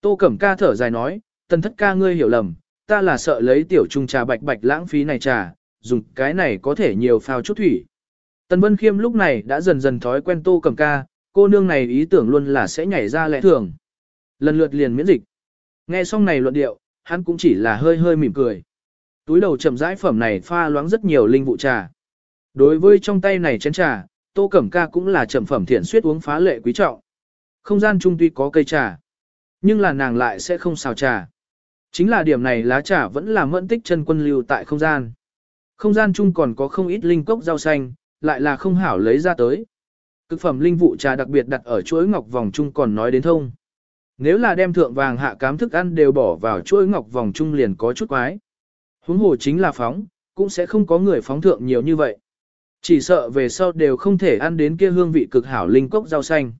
Tô Cẩm Ca thở dài nói, Tần Thất Ca ngươi hiểu lầm, ta là sợ lấy tiểu trung trà bạch bạch lãng phí này trà, dùng cái này có thể nhiều phao chút thủy. Tần Vân Khiêm lúc này đã dần dần thói quen Tô Cẩm Ca, cô nương này ý tưởng luôn là sẽ nhảy ra lẽ thường. Lần lượt liền miễn dịch. Nghe xong này luận điệu, hắn cũng chỉ là hơi hơi mỉm cười. Túi đầu chậm rãi phẩm này pha loãng rất nhiều linh vụ trà. Đối với trong tay này chén trà, Tô Cẩm Ca cũng là trầm phẩm thiện suyết uống phá lệ quý trọng. Không gian chung tuy có cây trà, nhưng là nàng lại sẽ không xào trà. Chính là điểm này lá trà vẫn là mẫn tích chân quân lưu tại không gian. Không gian chung còn có không ít linh cốc rau xanh, lại là không hảo lấy ra tới. Cực phẩm linh vụ trà đặc biệt đặt ở chuỗi ngọc vòng chung còn nói đến thông. Nếu là đem thượng vàng hạ cám thức ăn đều bỏ vào chuỗi ngọc vòng chung liền có chút quái. Huống hồ chính là phóng, cũng sẽ không có người phóng thượng nhiều như vậy. Chỉ sợ về sau đều không thể ăn đến kia hương vị cực hảo linh cốc rau xanh.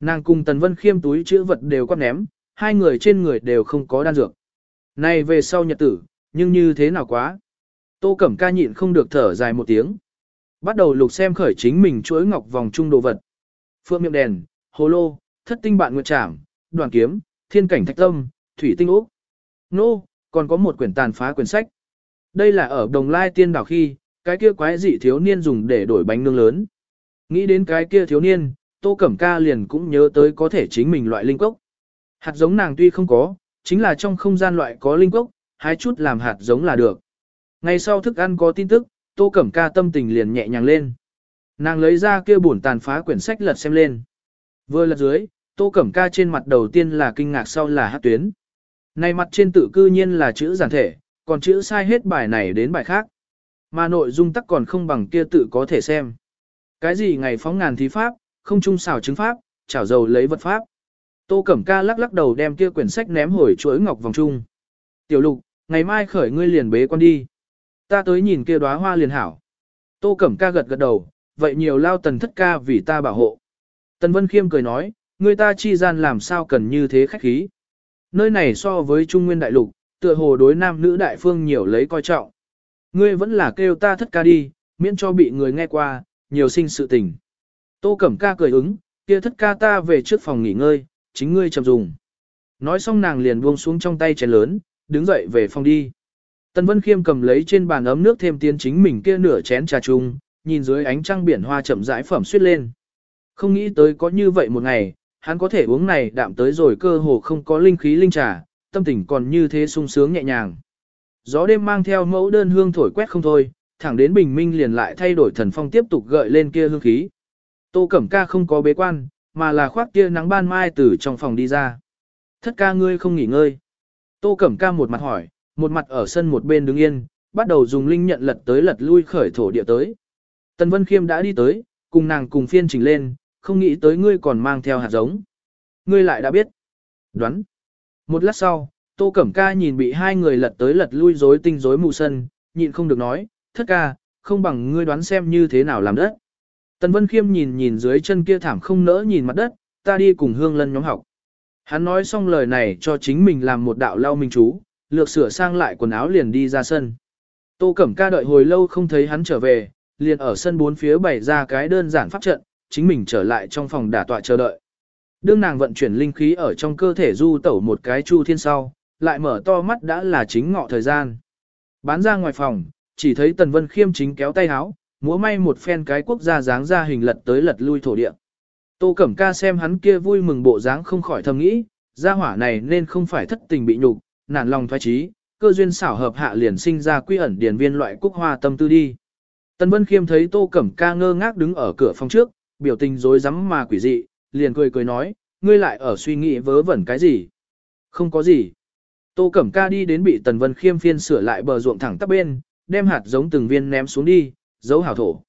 Nàng cùng Tần Vân Khiêm túi chữ vật đều quát ném, hai người trên người đều không có đan dược. Này về sau nhật tử, nhưng như thế nào quá. Tô Cẩm ca nhịn không được thở dài một tiếng. Bắt đầu lục xem khởi chính mình chuỗi ngọc vòng trung đồ vật. Phượng miệng đèn, hồ lô, thất tinh bạn nguyệt trảm, đoàn kiếm, thiên cảnh thạch tâm, thủy tinh úc. Nô, còn có một quyển tàn phá quyển sách. Đây là ở đồng lai tiên đảo khi, cái kia quái dị thiếu niên dùng để đổi bánh nướng lớn. Nghĩ đến cái kia thiếu niên, Tô Cẩm Ca liền cũng nhớ tới có thể chính mình loại linh cốc. Hạt giống nàng tuy không có, chính là trong không gian loại có linh cốc, hái chút làm hạt giống là được. Ngày sau thức ăn có tin tức, Tô Cẩm Ca tâm tình liền nhẹ nhàng lên. Nàng lấy ra kia bổn tàn phá quyển sách lật xem lên. Vừa lật dưới, Tô Cẩm Ca trên mặt đầu tiên là kinh ngạc sau là hát tuyến. Này mặt trên tự cư nhiên là chữ giản thể, còn chữ sai hết bài này đến bài khác. Mà nội dung tắc còn không bằng kia tự có thể xem. Cái gì ngày phóng ngàn thí pháp, không trung xảo chứng pháp, chảo dầu lấy vật pháp. Tô Cẩm Ca lắc lắc đầu đem kia quyển sách ném hồi chuỗi ngọc vòng trung. Tiểu lục, ngày mai khởi ngươi liền bế con đi. Ta tới nhìn kia đóa hoa liền hảo. Tô Cẩm Ca gật gật đầu, vậy nhiều lao tần thất ca vì ta bảo hộ. Tần Vân Khiêm cười nói, người ta chi gian làm sao cần như thế khách khí. Nơi này so với Trung Nguyên Đại Lục, tựa hồ đối nam nữ đại phương nhiều lấy coi trọng. Ngươi vẫn là kêu ta thất ca đi, miễn cho bị người nghe qua, nhiều sinh sự tình. Tô Cẩm Ca cười ứng, kia thất ca ta về trước phòng nghỉ ngơi, chính ngươi chậm dùng. Nói xong nàng liền buông xuống trong tay chén lớn, đứng dậy về phòng đi. Tần Vân Khiêm cầm lấy trên bàn ấm nước thêm tiến chính mình kia nửa chén trà chung, nhìn dưới ánh trăng biển hoa chậm rãi phẩm suýt lên. Không nghĩ tới có như vậy một ngày, hắn có thể uống này đạm tới rồi cơ hồ không có linh khí linh trà, tâm tình còn như thế sung sướng nhẹ nhàng. Gió đêm mang theo mẫu đơn hương thổi quét không thôi, thẳng đến bình minh liền lại thay đổi thần phong tiếp tục gợi lên kia hương khí. Tô Cẩm Ca không có bế quan, mà là khoác kia nắng ban mai từ trong phòng đi ra. Thất ca ngươi không nghỉ ngơi. Tô Cẩm Ca một mặt hỏi, một mặt ở sân một bên đứng yên, bắt đầu dùng linh nhận lật tới lật lui khởi thổ địa tới. Tần Vân Khiêm đã đi tới, cùng nàng cùng phiên chỉnh lên, không nghĩ tới ngươi còn mang theo hạt giống. Ngươi lại đã biết. Đoán. Một lát sau, Tô Cẩm Ca nhìn bị hai người lật tới lật lui rối tinh rối mù sân, nhịn không được nói, thất ca, không bằng ngươi đoán xem như thế nào làm đất. Tần Vân Khiêm nhìn nhìn dưới chân kia thảm không nỡ nhìn mặt đất, ta đi cùng hương lân nhóm học. Hắn nói xong lời này cho chính mình làm một đạo lau minh chú, lược sửa sang lại quần áo liền đi ra sân. Tô Cẩm Ca đợi hồi lâu không thấy hắn trở về, liền ở sân bốn phía bày ra cái đơn giản pháp trận, chính mình trở lại trong phòng đả tọa chờ đợi. Đương nàng vận chuyển linh khí ở trong cơ thể du tẩu một cái chu thiên sau, lại mở to mắt đã là chính ngọ thời gian. Bán ra ngoài phòng, chỉ thấy Tần Vân Khiêm chính kéo tay háo, múa may một phen cái quốc gia dáng ra hình lật tới lật lui thổ địa. Tô Cẩm Ca xem hắn kia vui mừng bộ dáng không khỏi thầm nghĩ, gia hỏa này nên không phải thất tình bị nhục, nản lòng thoái trí, cơ duyên xảo hợp hạ liền sinh ra quy ẩn điển viên loại cúc hoa tâm tư đi. Tần Vân Khiêm thấy Tô Cẩm Ca ngơ ngác đứng ở cửa phòng trước, biểu tình rối rắm mà quỷ dị, liền cười cười nói, ngươi lại ở suy nghĩ vớ vẩn cái gì? Không có gì. Tô Cẩm Ca đi đến bị Tần Vân Khiêm phiên sửa lại bờ ruộng thẳng tắp bên, đem hạt giống từng viên ném xuống đi, giấu hảo thổ.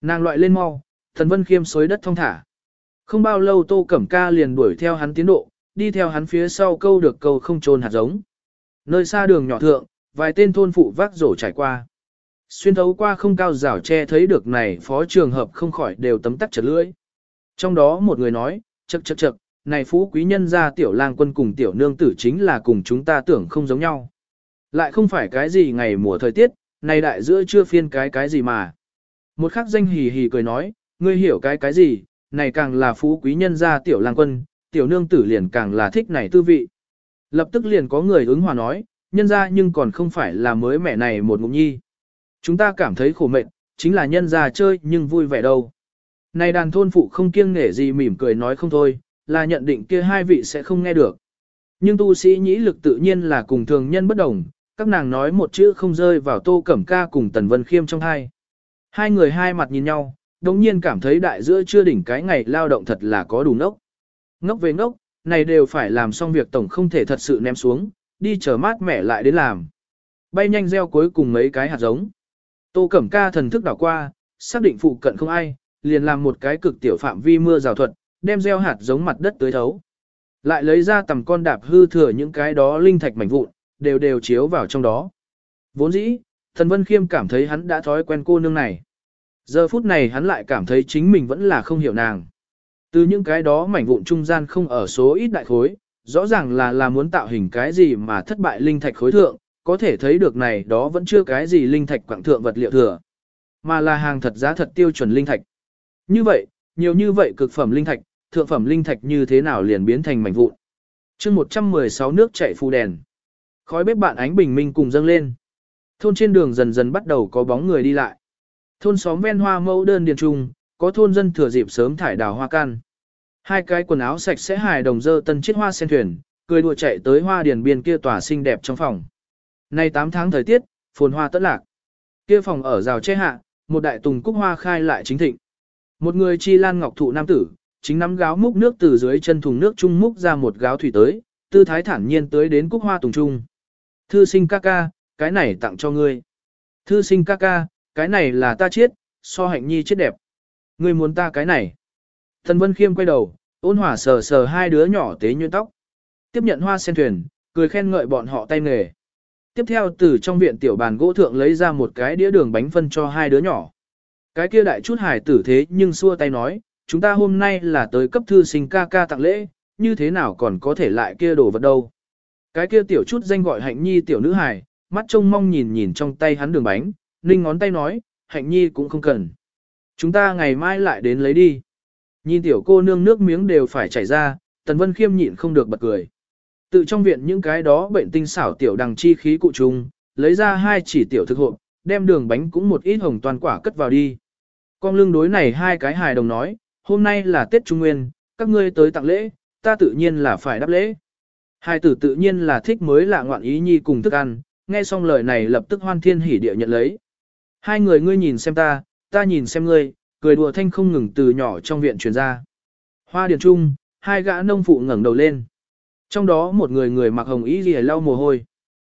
Nàng loại lên mau, Tần Vân Khiêm xối đất thông thả. Không bao lâu Tô Cẩm Ca liền đuổi theo hắn tiến độ, đi theo hắn phía sau câu được câu không trôn hạt giống. Nơi xa đường nhỏ thượng, vài tên thôn phụ vác rổ trải qua. Xuyên thấu qua không cao rào che thấy được này phó trường hợp không khỏi đều tấm tắc chật lưỡi. Trong đó một người nói, chật chật chật, này phú quý nhân gia tiểu lang quân cùng tiểu nương tử chính là cùng chúng ta tưởng không giống nhau. Lại không phải cái gì ngày mùa thời tiết, này đại giữa chưa phiên cái cái gì mà. Một khắc danh hì hì cười nói, ngươi hiểu cái cái gì, này càng là phú quý nhân gia tiểu lang quân, tiểu nương tử liền càng là thích này tư vị. Lập tức liền có người ứng hòa nói, nhân gia nhưng còn không phải là mới mẹ này một ngụm nhi. Chúng ta cảm thấy khổ mệnh, chính là nhân gia chơi nhưng vui vẻ đâu. Này đàn thôn phụ không kiêng nể gì mỉm cười nói không thôi, là nhận định kia hai vị sẽ không nghe được. Nhưng tu sĩ nhĩ lực tự nhiên là cùng thường nhân bất đồng, các nàng nói một chữ không rơi vào tô cẩm ca cùng tần vân khiêm trong hai. Hai người hai mặt nhìn nhau, đồng nhiên cảm thấy đại giữa chưa đỉnh cái ngày lao động thật là có đủ nốc. Ngốc về ngốc, này đều phải làm xong việc tổng không thể thật sự ném xuống, đi chờ mát mẻ lại đến làm. Bay nhanh gieo cuối cùng mấy cái hạt giống. Tô Cẩm Ca thần thức đảo qua, xác định phụ cận không ai, liền làm một cái cực tiểu phạm vi mưa rào thuật, đem gieo hạt giống mặt đất tới thấu. Lại lấy ra tầm con đạp hư thừa những cái đó linh thạch mảnh vụn, đều đều chiếu vào trong đó. Vốn dĩ, thần Vân Khiêm cảm thấy hắn đã thói quen cô nương này. Giờ phút này hắn lại cảm thấy chính mình vẫn là không hiểu nàng. Từ những cái đó mảnh vụn trung gian không ở số ít đại khối, rõ ràng là là muốn tạo hình cái gì mà thất bại linh thạch khối thượng, có thể thấy được này đó vẫn chưa cái gì linh thạch quảng thượng vật liệu thừa, mà là hàng thật giá thật tiêu chuẩn linh thạch. Như vậy, nhiều như vậy cực phẩm linh thạch, thượng phẩm linh thạch như thế nào liền biến thành mảnh vụn. chương 116 nước chạy phù đèn. Khói bếp bạn ánh bình minh cùng dâng lên. Thôn trên đường dần dần bắt đầu có bóng người đi lại. Thôn xóm ven hoa mẫu đơn điền trung, có thôn dân thừa dịp sớm thải đào hoa can. Hai cái quần áo sạch sẽ hài đồng dơ tân chiếc hoa sen thuyền, cười đùa chạy tới hoa điền biên kia tỏa xinh đẹp trong phòng. Nay 8 tháng thời tiết, phồn hoa tất lạc. Kia phòng ở rào che hạ, một đại tùng cúc hoa khai lại chính thịnh. Một người chi lan ngọc thụ nam tử, chính nắm gáo múc nước từ dưới chân thùng nước trung múc ra một gáo thủy tới, tư thái thản nhiên tới đến cúc hoa tùng trung. Thư sinh ca ca, cái này tặng cho ngươi. Thư sinh ca ca, cái này là ta chết, so hạnh nhi chết đẹp. Ngươi muốn ta cái này. Thần Vân Khiêm quay đầu, Ôn hòa sờ sờ hai đứa nhỏ tế nhuyễn tóc. Tiếp nhận hoa sen thuyền, cười khen ngợi bọn họ tay nghề. Tiếp theo từ trong viện tiểu bàn gỗ thượng lấy ra một cái đĩa đường bánh phân cho hai đứa nhỏ. Cái kia đại chút hải tử thế nhưng xua tay nói, chúng ta hôm nay là tới cấp thư sinh ca ca tặng lễ, như thế nào còn có thể lại kia đồ vật đâu. Cái kia tiểu chút danh gọi hạnh nhi tiểu nữ hài, mắt trông mong nhìn nhìn trong tay hắn đường bánh, ninh ngón tay nói, hạnh nhi cũng không cần. Chúng ta ngày mai lại đến lấy đi. Nhìn tiểu cô nương nước miếng đều phải chảy ra, Tần Vân Khiêm nhịn không được bật cười. Tự trong viện những cái đó bệnh tinh xảo tiểu đằng chi khí cụ trùng, lấy ra hai chỉ tiểu thực hộp, đem đường bánh cũng một ít hồng toàn quả cất vào đi. Con lương đối này hai cái hài đồng nói, hôm nay là Tết Trung Nguyên, các ngươi tới tặng lễ, ta tự nhiên là phải đáp lễ. Hai tử tự nhiên là thích mới lạ ngoạn ý nhi cùng thức ăn, nghe xong lời này lập tức hoan thiên hỉ địa nhận lấy. Hai người ngươi nhìn xem ta, ta nhìn xem ngươi, cười đùa thanh không ngừng từ nhỏ trong viện truyền ra. Hoa điền trung, hai gã nông phụ ngẩng đầu lên. Trong đó một người người mặc hồng y lìa lau mồ hôi.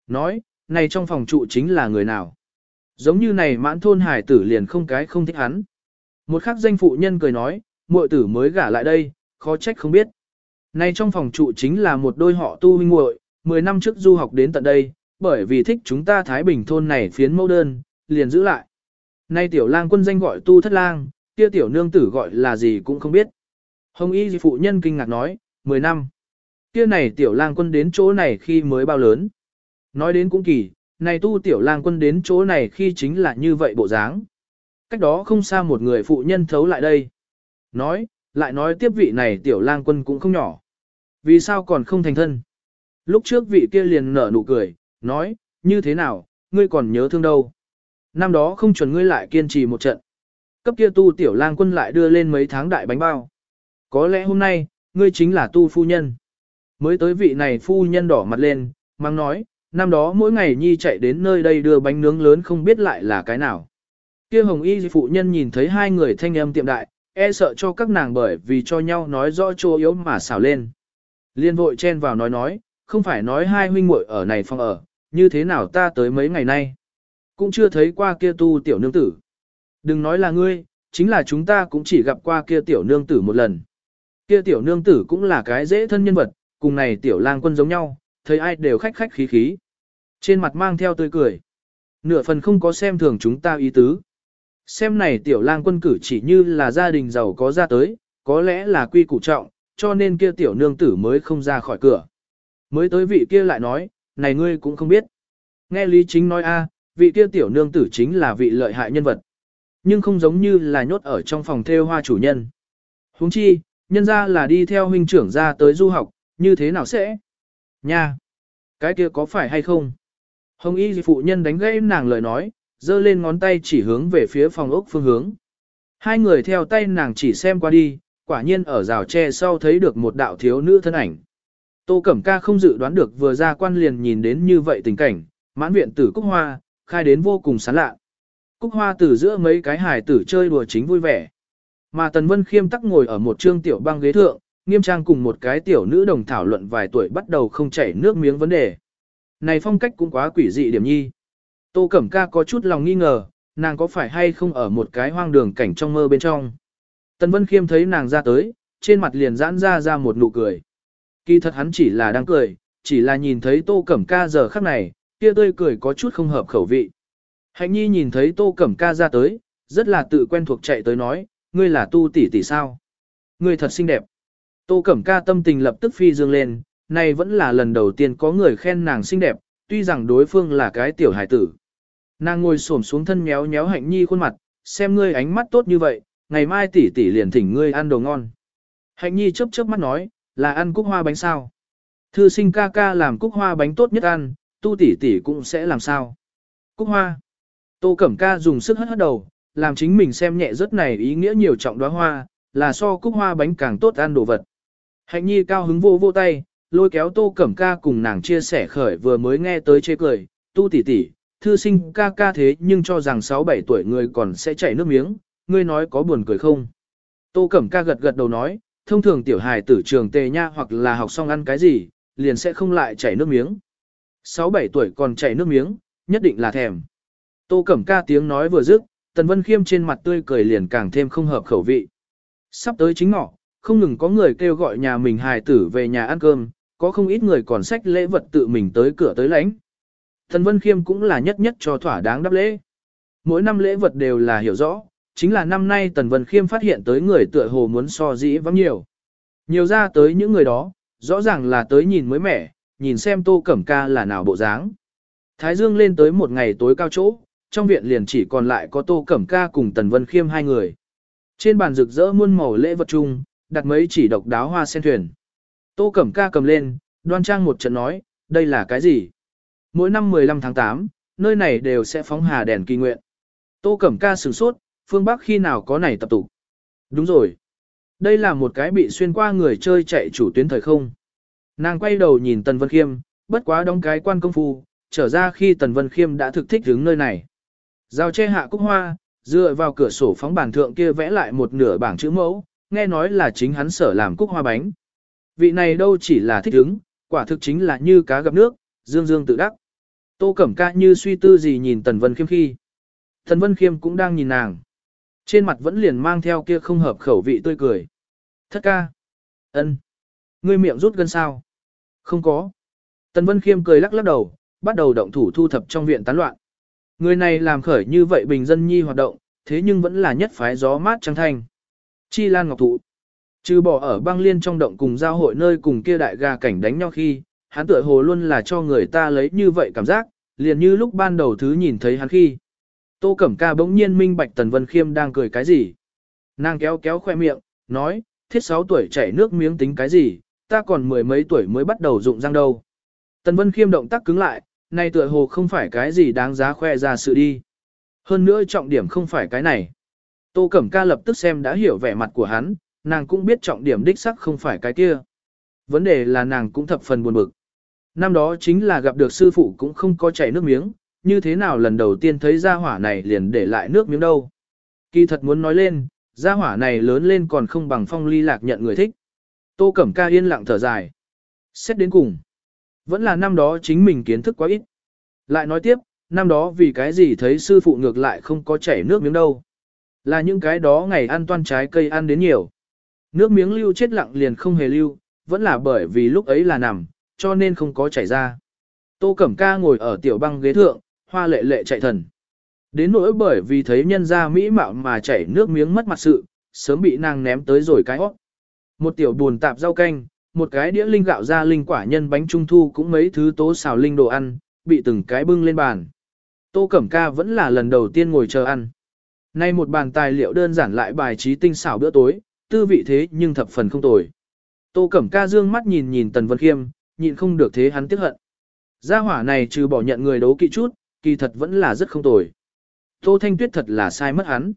Nói, này trong phòng trụ chính là người nào? Giống như này mãn thôn hải tử liền không cái không thích hắn. Một khắc danh phụ nhân cười nói, muội tử mới gả lại đây, khó trách không biết. Nay trong phòng trụ chính là một đôi họ tu huynh muội, 10 năm trước du học đến tận đây, bởi vì thích chúng ta Thái Bình thôn này phiến mẫu đơn, liền giữ lại. Nay tiểu lang quân danh gọi tu thất lang, kia tiểu nương tử gọi là gì cũng không biết. Hồng y phụ nhân kinh ngạc nói, 10 năm. Kia này tiểu lang quân đến chỗ này khi mới bao lớn. Nói đến cũng kỳ, này tu tiểu lang quân đến chỗ này khi chính là như vậy bộ dáng. Cách đó không xa một người phụ nhân thấu lại đây. Nói, lại nói tiếp vị này tiểu lang quân cũng không nhỏ. Vì sao còn không thành thân? Lúc trước vị kia liền nở nụ cười, nói, như thế nào, ngươi còn nhớ thương đâu. Năm đó không chuẩn ngươi lại kiên trì một trận. Cấp kia tu tiểu lang quân lại đưa lên mấy tháng đại bánh bao. Có lẽ hôm nay, ngươi chính là tu phu nhân. Mới tới vị này phu nhân đỏ mặt lên, mang nói, năm đó mỗi ngày nhi chạy đến nơi đây đưa bánh nướng lớn không biết lại là cái nào. Kia hồng y phụ nhân nhìn thấy hai người thanh âm tiệm đại, e sợ cho các nàng bởi vì cho nhau nói rõ chỗ yếu mà xảo lên. Liên vội chen vào nói nói, không phải nói hai huynh muội ở này phòng ở, như thế nào ta tới mấy ngày nay. Cũng chưa thấy qua kia tu tiểu nương tử. Đừng nói là ngươi, chính là chúng ta cũng chỉ gặp qua kia tiểu nương tử một lần. Kia tiểu nương tử cũng là cái dễ thân nhân vật, cùng này tiểu lang quân giống nhau, thấy ai đều khách khách khí khí. Trên mặt mang theo tươi cười. Nửa phần không có xem thường chúng ta ý tứ. Xem này tiểu lang quân cử chỉ như là gia đình giàu có ra tới, có lẽ là quy củ trọng, cho nên kia tiểu nương tử mới không ra khỏi cửa. Mới tới vị kia lại nói, này ngươi cũng không biết. Nghe Lý Chính nói a, vị kia tiểu nương tử chính là vị lợi hại nhân vật. Nhưng không giống như là nhốt ở trong phòng theo hoa chủ nhân. huống chi, nhân ra là đi theo huynh trưởng ra tới du học, như thế nào sẽ? Nha! Cái kia có phải hay không? Hồng y phụ nhân đánh gãy nàng lời nói, giơ lên ngón tay chỉ hướng về phía phòng ốc phương hướng. Hai người theo tay nàng chỉ xem qua đi, quả nhiên ở rào tre sau thấy được một đạo thiếu nữ thân ảnh. Tô Cẩm Ca không dự đoán được vừa ra quan liền nhìn đến như vậy tình cảnh, mãn viện tử Cúc Hoa, khai đến vô cùng sán lạ. Cúc Hoa tử giữa mấy cái hài tử chơi đùa chính vui vẻ. Mà Tần Vân Khiêm tắc ngồi ở một trương tiểu băng ghế thượng, nghiêm trang cùng một cái tiểu nữ đồng thảo luận vài tuổi bắt đầu không chảy nước miếng vấn đề. Này phong cách cũng quá quỷ dị điểm nhi. Tô Cẩm Ca có chút lòng nghi ngờ, nàng có phải hay không ở một cái hoang đường cảnh trong mơ bên trong. Tần Vân Khiêm thấy nàng ra tới, trên mặt liền giãn ra ra một nụ cười. Kỳ thật hắn chỉ là đang cười, chỉ là nhìn thấy Tô Cẩm Ca giờ khắc này, kia tươi cười có chút không hợp khẩu vị. Hạnh Nhi nhìn thấy Tô Cẩm Ca ra tới, rất là tự quen thuộc chạy tới nói, ngươi là tu tỷ tỷ sao? Ngươi thật xinh đẹp. Tô Cẩm Ca tâm tình lập tức phi dương lên, này vẫn là lần đầu tiên có người khen nàng xinh đẹp, tuy rằng đối phương là cái tiểu hải tử. Nàng ngồi xổm xuống thân méo méo Hạnh Nhi khuôn mặt, xem ngươi ánh mắt tốt như vậy, ngày mai tỷ tỷ liền thỉnh ngươi ăn đồ ngon. Hạnh Nhi chớp chớp mắt nói, là ăn cúc hoa bánh sao? Thư sinh ca ca làm cúc hoa bánh tốt nhất ăn, tu tỷ tỷ cũng sẽ làm sao? Cúc hoa. Tô Cẩm Ca dùng sức hất hất đầu, làm chính mình xem nhẹ rất này ý nghĩa nhiều trọng đóa hoa, là so cúc hoa bánh càng tốt ăn đồ vật. Hạnh Nhi cao hứng vô vô tay, lôi kéo Tô Cẩm Ca cùng nàng chia sẻ khởi vừa mới nghe tới chê cười, tu tỷ tỷ, thư sinh ca ca thế nhưng cho rằng 6-7 tuổi người còn sẽ chảy nước miếng, ngươi nói có buồn cười không? Tô Cẩm Ca gật gật đầu nói, thông thường tiểu hài tử trường tề nha hoặc là học xong ăn cái gì, liền sẽ không lại chảy nước miếng. 6-7 tuổi còn chảy nước miếng, nhất định là thèm. Tô Cẩm Ca tiếng nói vừa dứt, Tần Vân Khiêm trên mặt tươi cười liền càng thêm không hợp khẩu vị. Sắp tới chính ngọ, không ngừng có người kêu gọi nhà mình hài tử về nhà ăn cơm, có không ít người còn xách lễ vật tự mình tới cửa tới lãnh. Thần Vân Khiêm cũng là nhất nhất cho thỏa đáng đáp lễ. Mỗi năm lễ vật đều là hiểu rõ, chính là năm nay Tần Vân Khiêm phát hiện tới người tựa hồ muốn so dĩ vắng nhiều. Nhiều ra tới những người đó, rõ ràng là tới nhìn mới mẻ, nhìn xem Tô Cẩm Ca là nào bộ dáng. Thái Dương lên tới một ngày tối cao chỗ, trong viện liền chỉ còn lại có Tô Cẩm Ca cùng Tần Vân Khiêm hai người. Trên bàn rực rỡ muôn màu lễ vật chung, đặt mấy chỉ độc đáo hoa sen thuyền. Tô Cẩm Ca cầm lên, đoan trang một trận nói, đây là cái gì? Mỗi năm 15 tháng 8, nơi này đều sẽ phóng hà đèn kỳ nguyện. Tô Cẩm Ca sửng sốt, phương Bắc khi nào có này tập tụ. Đúng rồi. Đây là một cái bị xuyên qua người chơi chạy chủ tuyến thời không. Nàng quay đầu nhìn Tần Vân Khiêm, bất quá đóng cái quan công phu, trở ra khi Tần Vân Khiêm đã thực thích đứng nơi này. Giao che hạ cúc hoa, dựa vào cửa sổ phóng bản thượng kia vẽ lại một nửa bảng chữ mẫu, nghe nói là chính hắn sở làm cúc hoa bánh. Vị này đâu chỉ là thích đứng, quả thực chính là như cá gặp nước, dương dương tự đắc. Tô Cẩm Ca như suy tư gì nhìn Tần Vân Khiêm khi. Tần Vân Khiêm cũng đang nhìn nàng. Trên mặt vẫn liền mang theo kia không hợp khẩu vị tươi cười. Thất ca. ân, Ngươi miệng rút gân sao? Không có. Tần Vân Khiêm cười lắc lắc đầu, bắt đầu động thủ thu thập trong viện tán loạn. Người này làm khởi như vậy bình dân nhi hoạt động, thế nhưng vẫn là nhất phái gió mát trăng thanh. Chi Lan Ngọc Thụ. Trừ bỏ ở băng liên trong động cùng giao hội nơi cùng kia đại gà cảnh đánh nhau khi, hắn tựa hồ luôn là cho người ta lấy như vậy cảm giác, liền như lúc ban đầu thứ nhìn thấy hắn khi. Tô Cẩm Ca bỗng nhiên minh bạch Tần Vân Khiêm đang cười cái gì. Nàng kéo kéo khoe miệng, nói, thiết 6 tuổi chảy nước miếng tính cái gì, ta còn mười mấy tuổi mới bắt đầu dụng răng đâu. Tần Vân Khiêm động tác cứng lại, nay tựa hồ không phải cái gì đáng giá khoe ra sự đi. Hơn nữa trọng điểm không phải cái này. Tô Cẩm Ca lập tức xem đã hiểu vẻ mặt của hắn, nàng cũng biết trọng điểm đích sắc không phải cái kia. Vấn đề là nàng cũng thập phần buồn bực. Năm đó chính là gặp được sư phụ cũng không có chảy nước miếng, như thế nào lần đầu tiên thấy gia hỏa này liền để lại nước miếng đâu. Kỳ thật muốn nói lên, gia hỏa này lớn lên còn không bằng phong ly lạc nhận người thích. Tô Cẩm Ca yên lặng thở dài. Xét đến cùng. Vẫn là năm đó chính mình kiến thức quá ít. Lại nói tiếp, năm đó vì cái gì thấy sư phụ ngược lại không có chảy nước miếng đâu. Là những cái đó ngày ăn toan trái cây ăn đến nhiều. Nước miếng lưu chết lặng liền không hề lưu, vẫn là bởi vì lúc ấy là nằm, cho nên không có chảy ra. Tô Cẩm Ca ngồi ở tiểu băng ghế thượng, hoa lệ lệ chạy thần. Đến nỗi bởi vì thấy nhân gia mỹ mạo mà chảy nước miếng mất mặt sự, sớm bị nàng ném tới rồi cái hót. Một tiểu buồn tạp rau canh, một cái đĩa linh gạo ra linh quả nhân bánh trung thu cũng mấy thứ tố xào linh đồ ăn, bị từng cái bưng lên bàn. Tô Cẩm Ca vẫn là lần đầu tiên ngồi chờ ăn. Nay một bàn tài liệu đơn giản lại bài trí tinh xảo bữa tối, tư vị thế nhưng thập phần không tồi. Tô Cẩm Ca dương mắt nhìn nhìn Tần Vân Khiêm, nhịn không được thế hắn tiếc hận. Gia hỏa này trừ bỏ nhận người đấu kỵ chút, kỳ thật vẫn là rất không tồi. Tô Thanh Tuyết thật là sai mất hắn.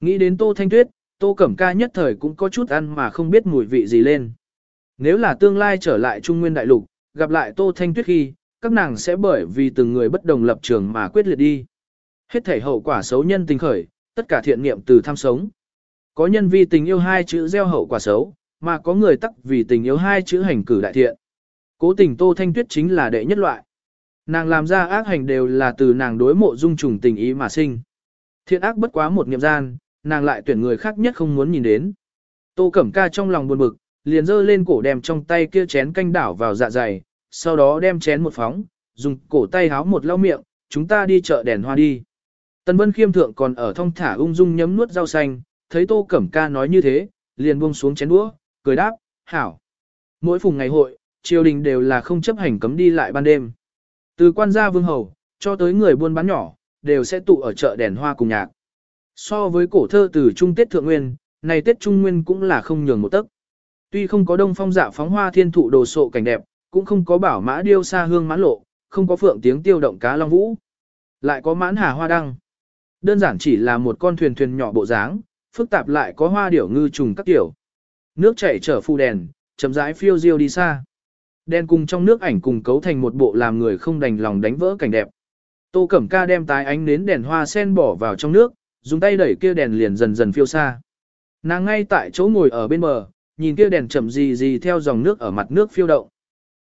Nghĩ đến Tô Thanh Tuyết, Tô Cẩm Ca nhất thời cũng có chút ăn mà không biết mùi vị gì lên. Nếu là tương lai trở lại Trung Nguyên Đại Lục, gặp lại Tô Thanh Tuyết khi, các nàng sẽ bởi vì từng người bất đồng lập trường mà quyết liệt đi. Hết thể hậu quả xấu nhân tình khởi, tất cả thiện niệm từ tham sống. Có nhân vì tình yêu hai chữ gieo hậu quả xấu, mà có người tắc vì tình yêu hai chữ hành cử đại thiện. Cố tình Tô Thanh Tuyết chính là đệ nhất loại. Nàng làm ra ác hành đều là từ nàng đối mộ dung trùng tình ý mà sinh. Thiện ác bất quá một niệm gian, nàng lại tuyển người khác nhất không muốn nhìn đến. Tô Cẩm Ca trong lòng buồn bực, liền giơ lên cổ đem trong tay kia chén canh đảo vào dạ dày, sau đó đem chén một phóng, dùng cổ tay háo một lau miệng, chúng ta đi chợ đèn hoa đi. Tần Vân Khiêm thượng còn ở thong thả ung dung nhấm nuốt rau xanh, thấy Tô Cẩm Ca nói như thế, liền buông xuống chén đũa, cười đáp, hảo. Mỗi phùng ngày hội, triều đình đều là không chấp hành cấm đi lại ban đêm. Từ quan gia vương hầu, cho tới người buôn bán nhỏ, đều sẽ tụ ở chợ đèn hoa cùng nhạc. So với cổ thơ từ Trung Tết Thượng Nguyên, này Tết Trung Nguyên cũng là không nhường một tấc. Tuy không có đông phong dạ phóng hoa thiên thụ đồ sộ cảnh đẹp, cũng không có bảo mã điêu xa hương mãn lộ, không có phượng tiếng tiêu động cá long vũ. Lại có mãn hà hoa đăng. Đơn giản chỉ là một con thuyền thuyền nhỏ bộ dáng, phức tạp lại có hoa điểu ngư trùng các kiểu. Nước chảy trở phù đèn, chậm rãi phiêu diêu đi xa. Đen cùng trong nước ảnh cùng cấu thành một bộ làm người không đành lòng đánh vỡ cảnh đẹp. Tô Cẩm Ca đem tái ánh nến đèn hoa sen bỏ vào trong nước, dùng tay đẩy kia đèn liền dần dần phiêu xa. Nàng ngay tại chỗ ngồi ở bên bờ, nhìn kia đèn chậm gì gì theo dòng nước ở mặt nước phiêu động.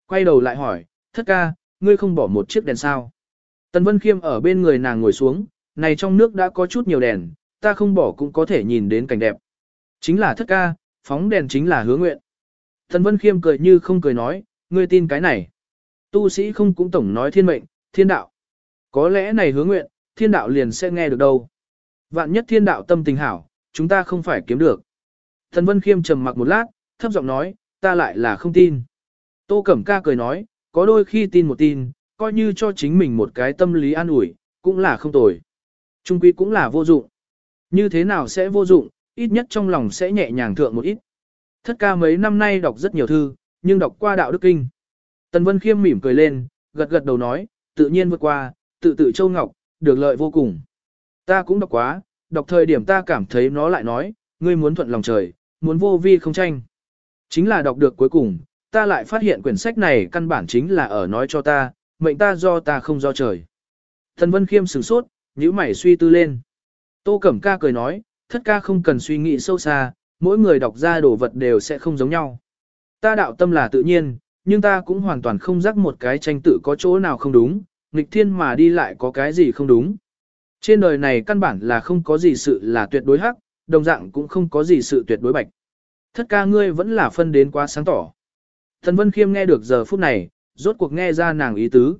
Quay đầu lại hỏi, thất ca, ngươi không bỏ một chiếc đèn sao? Tần Vân Khiêm ở bên người nàng ngồi xuống, này trong nước đã có chút nhiều đèn, ta không bỏ cũng có thể nhìn đến cảnh đẹp. Chính là thất ca, phóng đèn chính là hứa nguyện. Tần Vân Khiêm cười như không cười nói, ngươi tin cái này. Tu sĩ không cũng tổng nói thiên mệnh, thiên đạo. Có lẽ này hứa nguyện, thiên đạo liền sẽ nghe được đâu. Vạn nhất thiên đạo tâm tình hảo, chúng ta không phải kiếm được. Thần Vân Khiêm trầm mặc một lát, thấp giọng nói, ta lại là không tin. Tô Cẩm Ca cười nói, có đôi khi tin một tin, coi như cho chính mình một cái tâm lý an ủi, cũng là không tồi. Trung quy cũng là vô dụng. Như thế nào sẽ vô dụng, ít nhất trong lòng sẽ nhẹ nhàng thượng một ít. Thất ca mấy năm nay đọc rất nhiều thư, nhưng đọc qua đạo đức kinh. Tần Vân Khiêm mỉm cười lên, gật gật đầu nói, tự nhiên vượt qua, tự tự châu ngọc, được lợi vô cùng. Ta cũng đọc quá, đọc thời điểm ta cảm thấy nó lại nói, ngươi muốn thuận lòng trời, muốn vô vi không tranh. Chính là đọc được cuối cùng, ta lại phát hiện quyển sách này căn bản chính là ở nói cho ta, mệnh ta do ta không do trời. tần Vân Khiêm sửng sốt, nhíu mày suy tư lên. Tô Cẩm Ca cười nói, thất ca không cần suy nghĩ sâu xa, mỗi người đọc ra đồ vật đều sẽ không giống nhau. Ta đạo tâm là tự nhiên, nhưng ta cũng hoàn toàn không rắc một cái tranh tự có chỗ nào không đúng, nghịch thiên mà đi lại có cái gì không đúng. Trên đời này căn bản là không có gì sự là tuyệt đối hắc, đồng dạng cũng không có gì sự tuyệt đối bạch. Thất ca ngươi vẫn là phân đến quá sáng tỏ. Thần Vân Khiêm nghe được giờ phút này, rốt cuộc nghe ra nàng ý tứ.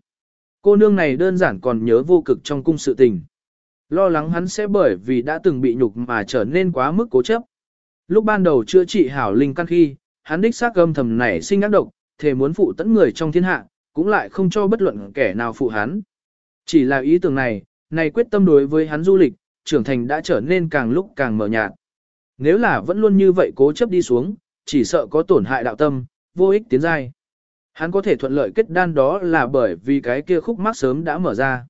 Cô nương này đơn giản còn nhớ vô cực trong cung sự tình. Lo lắng hắn sẽ bởi vì đã từng bị nhục mà trở nên quá mức cố chấp. Lúc ban đầu chữa trị hảo linh căn khi, hắn đích xác âm thầm này sinh ác độc, thề muốn phụ tẫn người trong thiên hạ, cũng lại không cho bất luận kẻ nào phụ hắn. Chỉ là ý tưởng này, này quyết tâm đối với hắn du lịch, trưởng thành đã trở nên càng lúc càng mờ nhạt. Nếu là vẫn luôn như vậy cố chấp đi xuống, chỉ sợ có tổn hại đạo tâm, vô ích tiến giai. Hắn có thể thuận lợi kết đan đó là bởi vì cái kia khúc mắc sớm đã mở ra.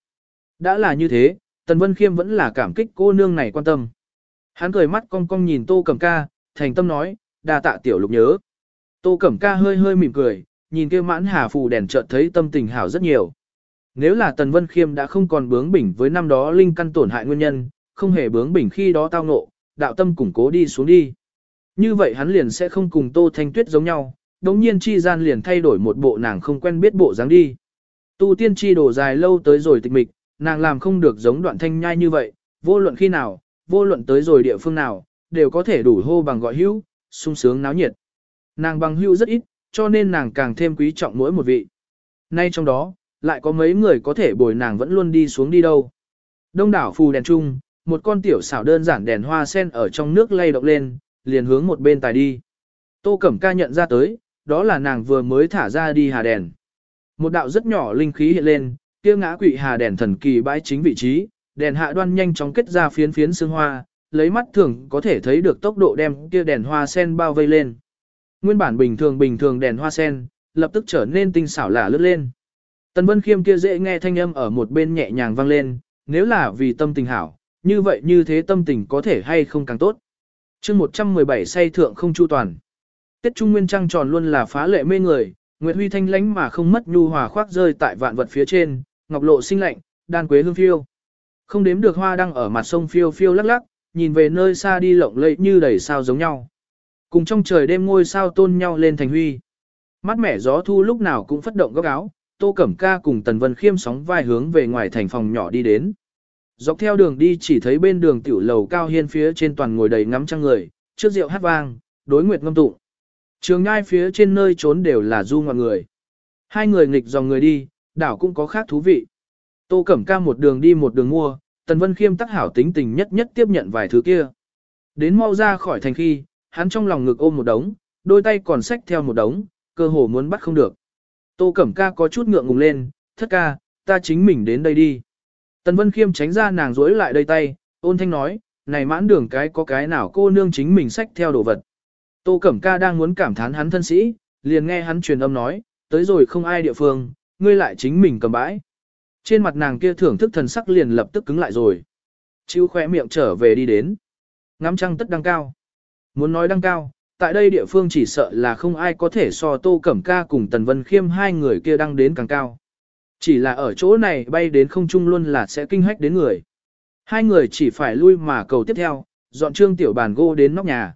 Đã là như thế, Tần Vân Khiêm vẫn là cảm kích cô nương này quan tâm. Hắn cười mắt cong cong nhìn Tô Cẩm Ca, thành tâm nói, đa tạ tiểu lục nhớ. Tô Cẩm Ca hơi hơi mỉm cười, nhìn kia mãn hà phù đèn chợt thấy tâm tình hảo rất nhiều. Nếu là Tần Vân Khiêm đã không còn bướng bỉnh với năm đó linh căn tổn hại nguyên nhân, không hề bướng bỉnh khi đó tao ngộ, đạo tâm củng cố đi xuống đi. Như vậy hắn liền sẽ không cùng Tô Thanh Tuyết giống nhau, đống nhiên chi gian liền thay đổi một bộ nàng không quen biết bộ dáng đi. Tu tiên chi đổ dài lâu tới rồi tịch mịch, nàng làm không được giống đoạn thanh nhai như vậy, vô luận khi nào, vô luận tới rồi địa phương nào, đều có thể đủ hô bằng gọi hữu, sung sướng náo nhiệt. Nàng bằng hữu rất ít, cho nên nàng càng thêm quý trọng mỗi một vị. Nay trong đó, lại có mấy người có thể bồi nàng vẫn luôn đi xuống đi đâu. Đông đảo phù đèn trung, một con tiểu xảo đơn giản đèn hoa sen ở trong nước lay động lên, liền hướng một bên tài đi. Tô Cẩm Ca nhận ra tới, đó là nàng vừa mới thả ra đi hà đèn. Một đạo rất nhỏ linh khí hiện lên, kia ngã quỵ hà đèn thần kỳ bãi chính vị trí, đèn hạ đoan nhanh chóng kết ra phiến phiến xương hoa, lấy mắt thường có thể thấy được tốc độ đem kia đèn hoa sen bao vây lên. Nguyên bản bình thường bình thường đèn hoa sen, lập tức trở nên tinh xảo lả lướt lên. Tần Vân Khiêm kia dễ nghe thanh âm ở một bên nhẹ nhàng vang lên, nếu là vì tâm tình hảo, như vậy như thế tâm tình có thể hay không càng tốt. chương 117 say thượng không chu toàn. Tiết Trung Nguyên Trăng tròn luôn là phá lệ mê người, Nguyệt Huy thanh lánh mà không mất nhu hòa khoác rơi tại vạn vật phía trên, ngọc lộ sinh lạnh, đan quế hương phiêu. Không đếm được hoa đang ở mặt sông phiêu phiêu lắc lắc, nhìn về nơi xa đi lộng lẫy như đầy sao giống nhau. Cùng trong trời đêm ngôi sao tôn nhau lên thành huy. Mắt mẻ gió thu lúc nào cũng phất động góc áo, Tô Cẩm Ca cùng Tần Vân Khiêm sóng vai hướng về ngoài thành phòng nhỏ đi đến. Dọc theo đường đi chỉ thấy bên đường tiểu lầu cao hiên phía trên toàn ngồi đầy ngắm trăng người, trước rượu hát vang, đối nguyệt ngâm tụng. Trường ngai phía trên nơi trốn đều là du ngoạn người. Hai người nghịch dòng người đi, đảo cũng có khác thú vị. Tô Cẩm Ca một đường đi một đường mua, Tần Vân Khiêm tắc hảo tính tình nhất nhất tiếp nhận vài thứ kia. Đến mau ra khỏi thành khi, hắn trong lòng ngực ôm một đống, đôi tay còn xách theo một đống, cơ hồ muốn bắt không được. Tô Cẩm Ca có chút ngượng ngùng lên, thất ca, ta chính mình đến đây đi. Tần Vân Khiêm tránh ra nàng rối lại đây tay, ôn thanh nói, này mãn đường cái có cái nào cô nương chính mình xách theo đồ vật. Tô Cẩm Ca đang muốn cảm thán hắn thân sĩ, liền nghe hắn truyền âm nói, tới rồi không ai địa phương, ngươi lại chính mình cầm bãi. Trên mặt nàng kia thưởng thức thần sắc liền lập tức cứng lại rồi. Chiêu khỏe miệng trở về đi đến. Ngắm trăng tất đăng cao. Muốn nói đăng cao, tại đây địa phương chỉ sợ là không ai có thể so Tô Cẩm Ca cùng Tần Vân Khiêm hai người kia đăng đến càng cao. Chỉ là ở chỗ này bay đến không trung luôn là sẽ kinh hách đến người. Hai người chỉ phải lui mà cầu tiếp theo, dọn trương tiểu bàn gỗ đến nóc nhà.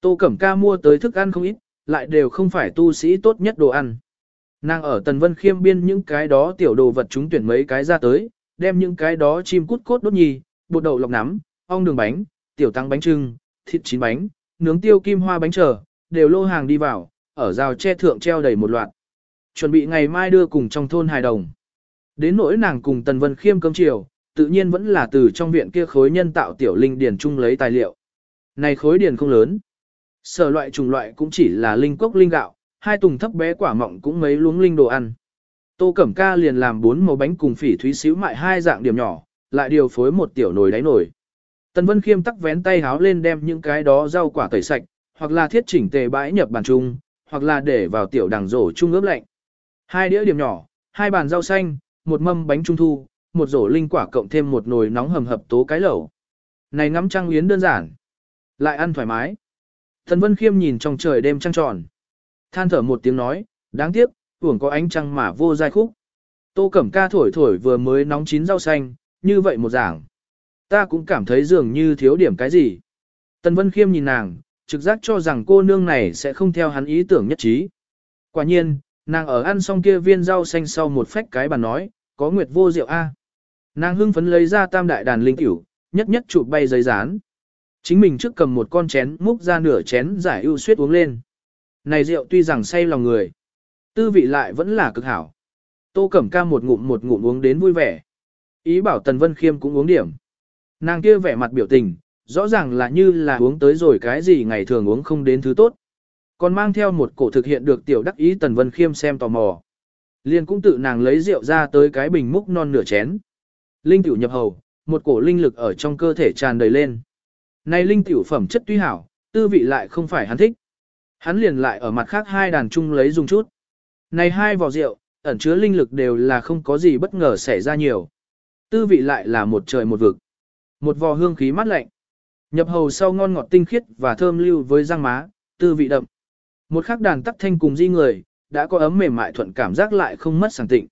Tô Cẩm Ca mua tới thức ăn không ít, lại đều không phải tu sĩ tốt nhất đồ ăn. Nàng ở Tần Vân Khiêm biên những cái đó tiểu đồ vật chúng tuyển mấy cái ra tới, đem những cái đó chim cút cốt đốt nhì, bột đậu lọc nắm, ong đường bánh, tiểu tăng bánh trưng, thịt chín bánh, nướng tiêu kim hoa bánh trở, đều lô hàng đi vào, ở rào che thượng treo đầy một loạt. Chuẩn bị ngày mai đưa cùng trong thôn hài đồng. Đến nỗi nàng cùng Tần Vân Khiêm cơm chiều, tự nhiên vẫn là từ trong viện kia khối nhân tạo tiểu linh điền chung lấy tài liệu. Này khối điền không lớn. Sở loại trùng loại cũng chỉ là linh cốc linh gạo, hai tùng thấp bé quả mọng cũng mấy luống linh đồ ăn. Tô Cẩm Ca liền làm bốn màu bánh cùng phỉ thúy xíu mại hai dạng điểm nhỏ, lại điều phối một tiểu nồi đáy nồi. Tần Vân Khiêm tắc vén tay háo lên đem những cái đó rau quả tẩy sạch, hoặc là thiết chỉnh tề bãi nhập bàn chung, hoặc là để vào tiểu đằng rổ chung ướp lạnh. Hai đĩa điểm nhỏ, hai bàn rau xanh, một mâm bánh trung thu, một rổ linh quả cộng thêm một nồi nóng hầm hập tố cái lẩu. Này ngắm trăng yến đơn giản, lại ăn thoải mái. Tần Vân Khiêm nhìn trong trời đêm trăng tròn. Than thở một tiếng nói, đáng tiếc, uổng có ánh trăng mà vô giai khúc. Tô Cẩm Ca thổi thổi vừa mới nóng chín rau xanh, như vậy một giảng. Ta cũng cảm thấy dường như thiếu điểm cái gì. Tần Vân Khiêm nhìn nàng, trực giác cho rằng cô nương này sẽ không theo hắn ý tưởng nhất trí. Quả nhiên, nàng ở ăn xong kia viên rau xanh sau một phách cái bàn nói, có nguyệt vô rượu A. Nàng hưng phấn lấy ra tam đại đàn linh tiểu, nhất nhất chụp bay giấy dán. Chính mình trước cầm một con chén múc ra nửa chén giải ưu suyết uống lên. Này rượu tuy rằng say lòng người, tư vị lại vẫn là cực hảo. Tô Cẩm Ca một ngụm một ngụm uống đến vui vẻ. Ý bảo Tần Vân Khiêm cũng uống điểm. Nàng kia vẻ mặt biểu tình, rõ ràng là như là uống tới rồi cái gì ngày thường uống không đến thứ tốt. Còn mang theo một cổ thực hiện được tiểu đắc ý Tần Vân Khiêm xem tò mò. Liên cũng tự nàng lấy rượu ra tới cái bình múc non nửa chén. Linh tiểu nhập hầu, một cổ linh lực ở trong cơ thể tràn đầy lên. Này linh tiểu phẩm chất tuy hảo, tư vị lại không phải hắn thích. Hắn liền lại ở mặt khác hai đàn chung lấy dùng chút. Này hai vò rượu, ẩn chứa linh lực đều là không có gì bất ngờ xảy ra nhiều. Tư vị lại là một trời một vực. Một vò hương khí mát lạnh. Nhập hầu sau ngon ngọt tinh khiết và thơm lưu với răng má, tư vị đậm. Một khắc đàn tắc thanh cùng di người, đã có ấm mềm mại thuận cảm giác lại không mất sảng tịnh.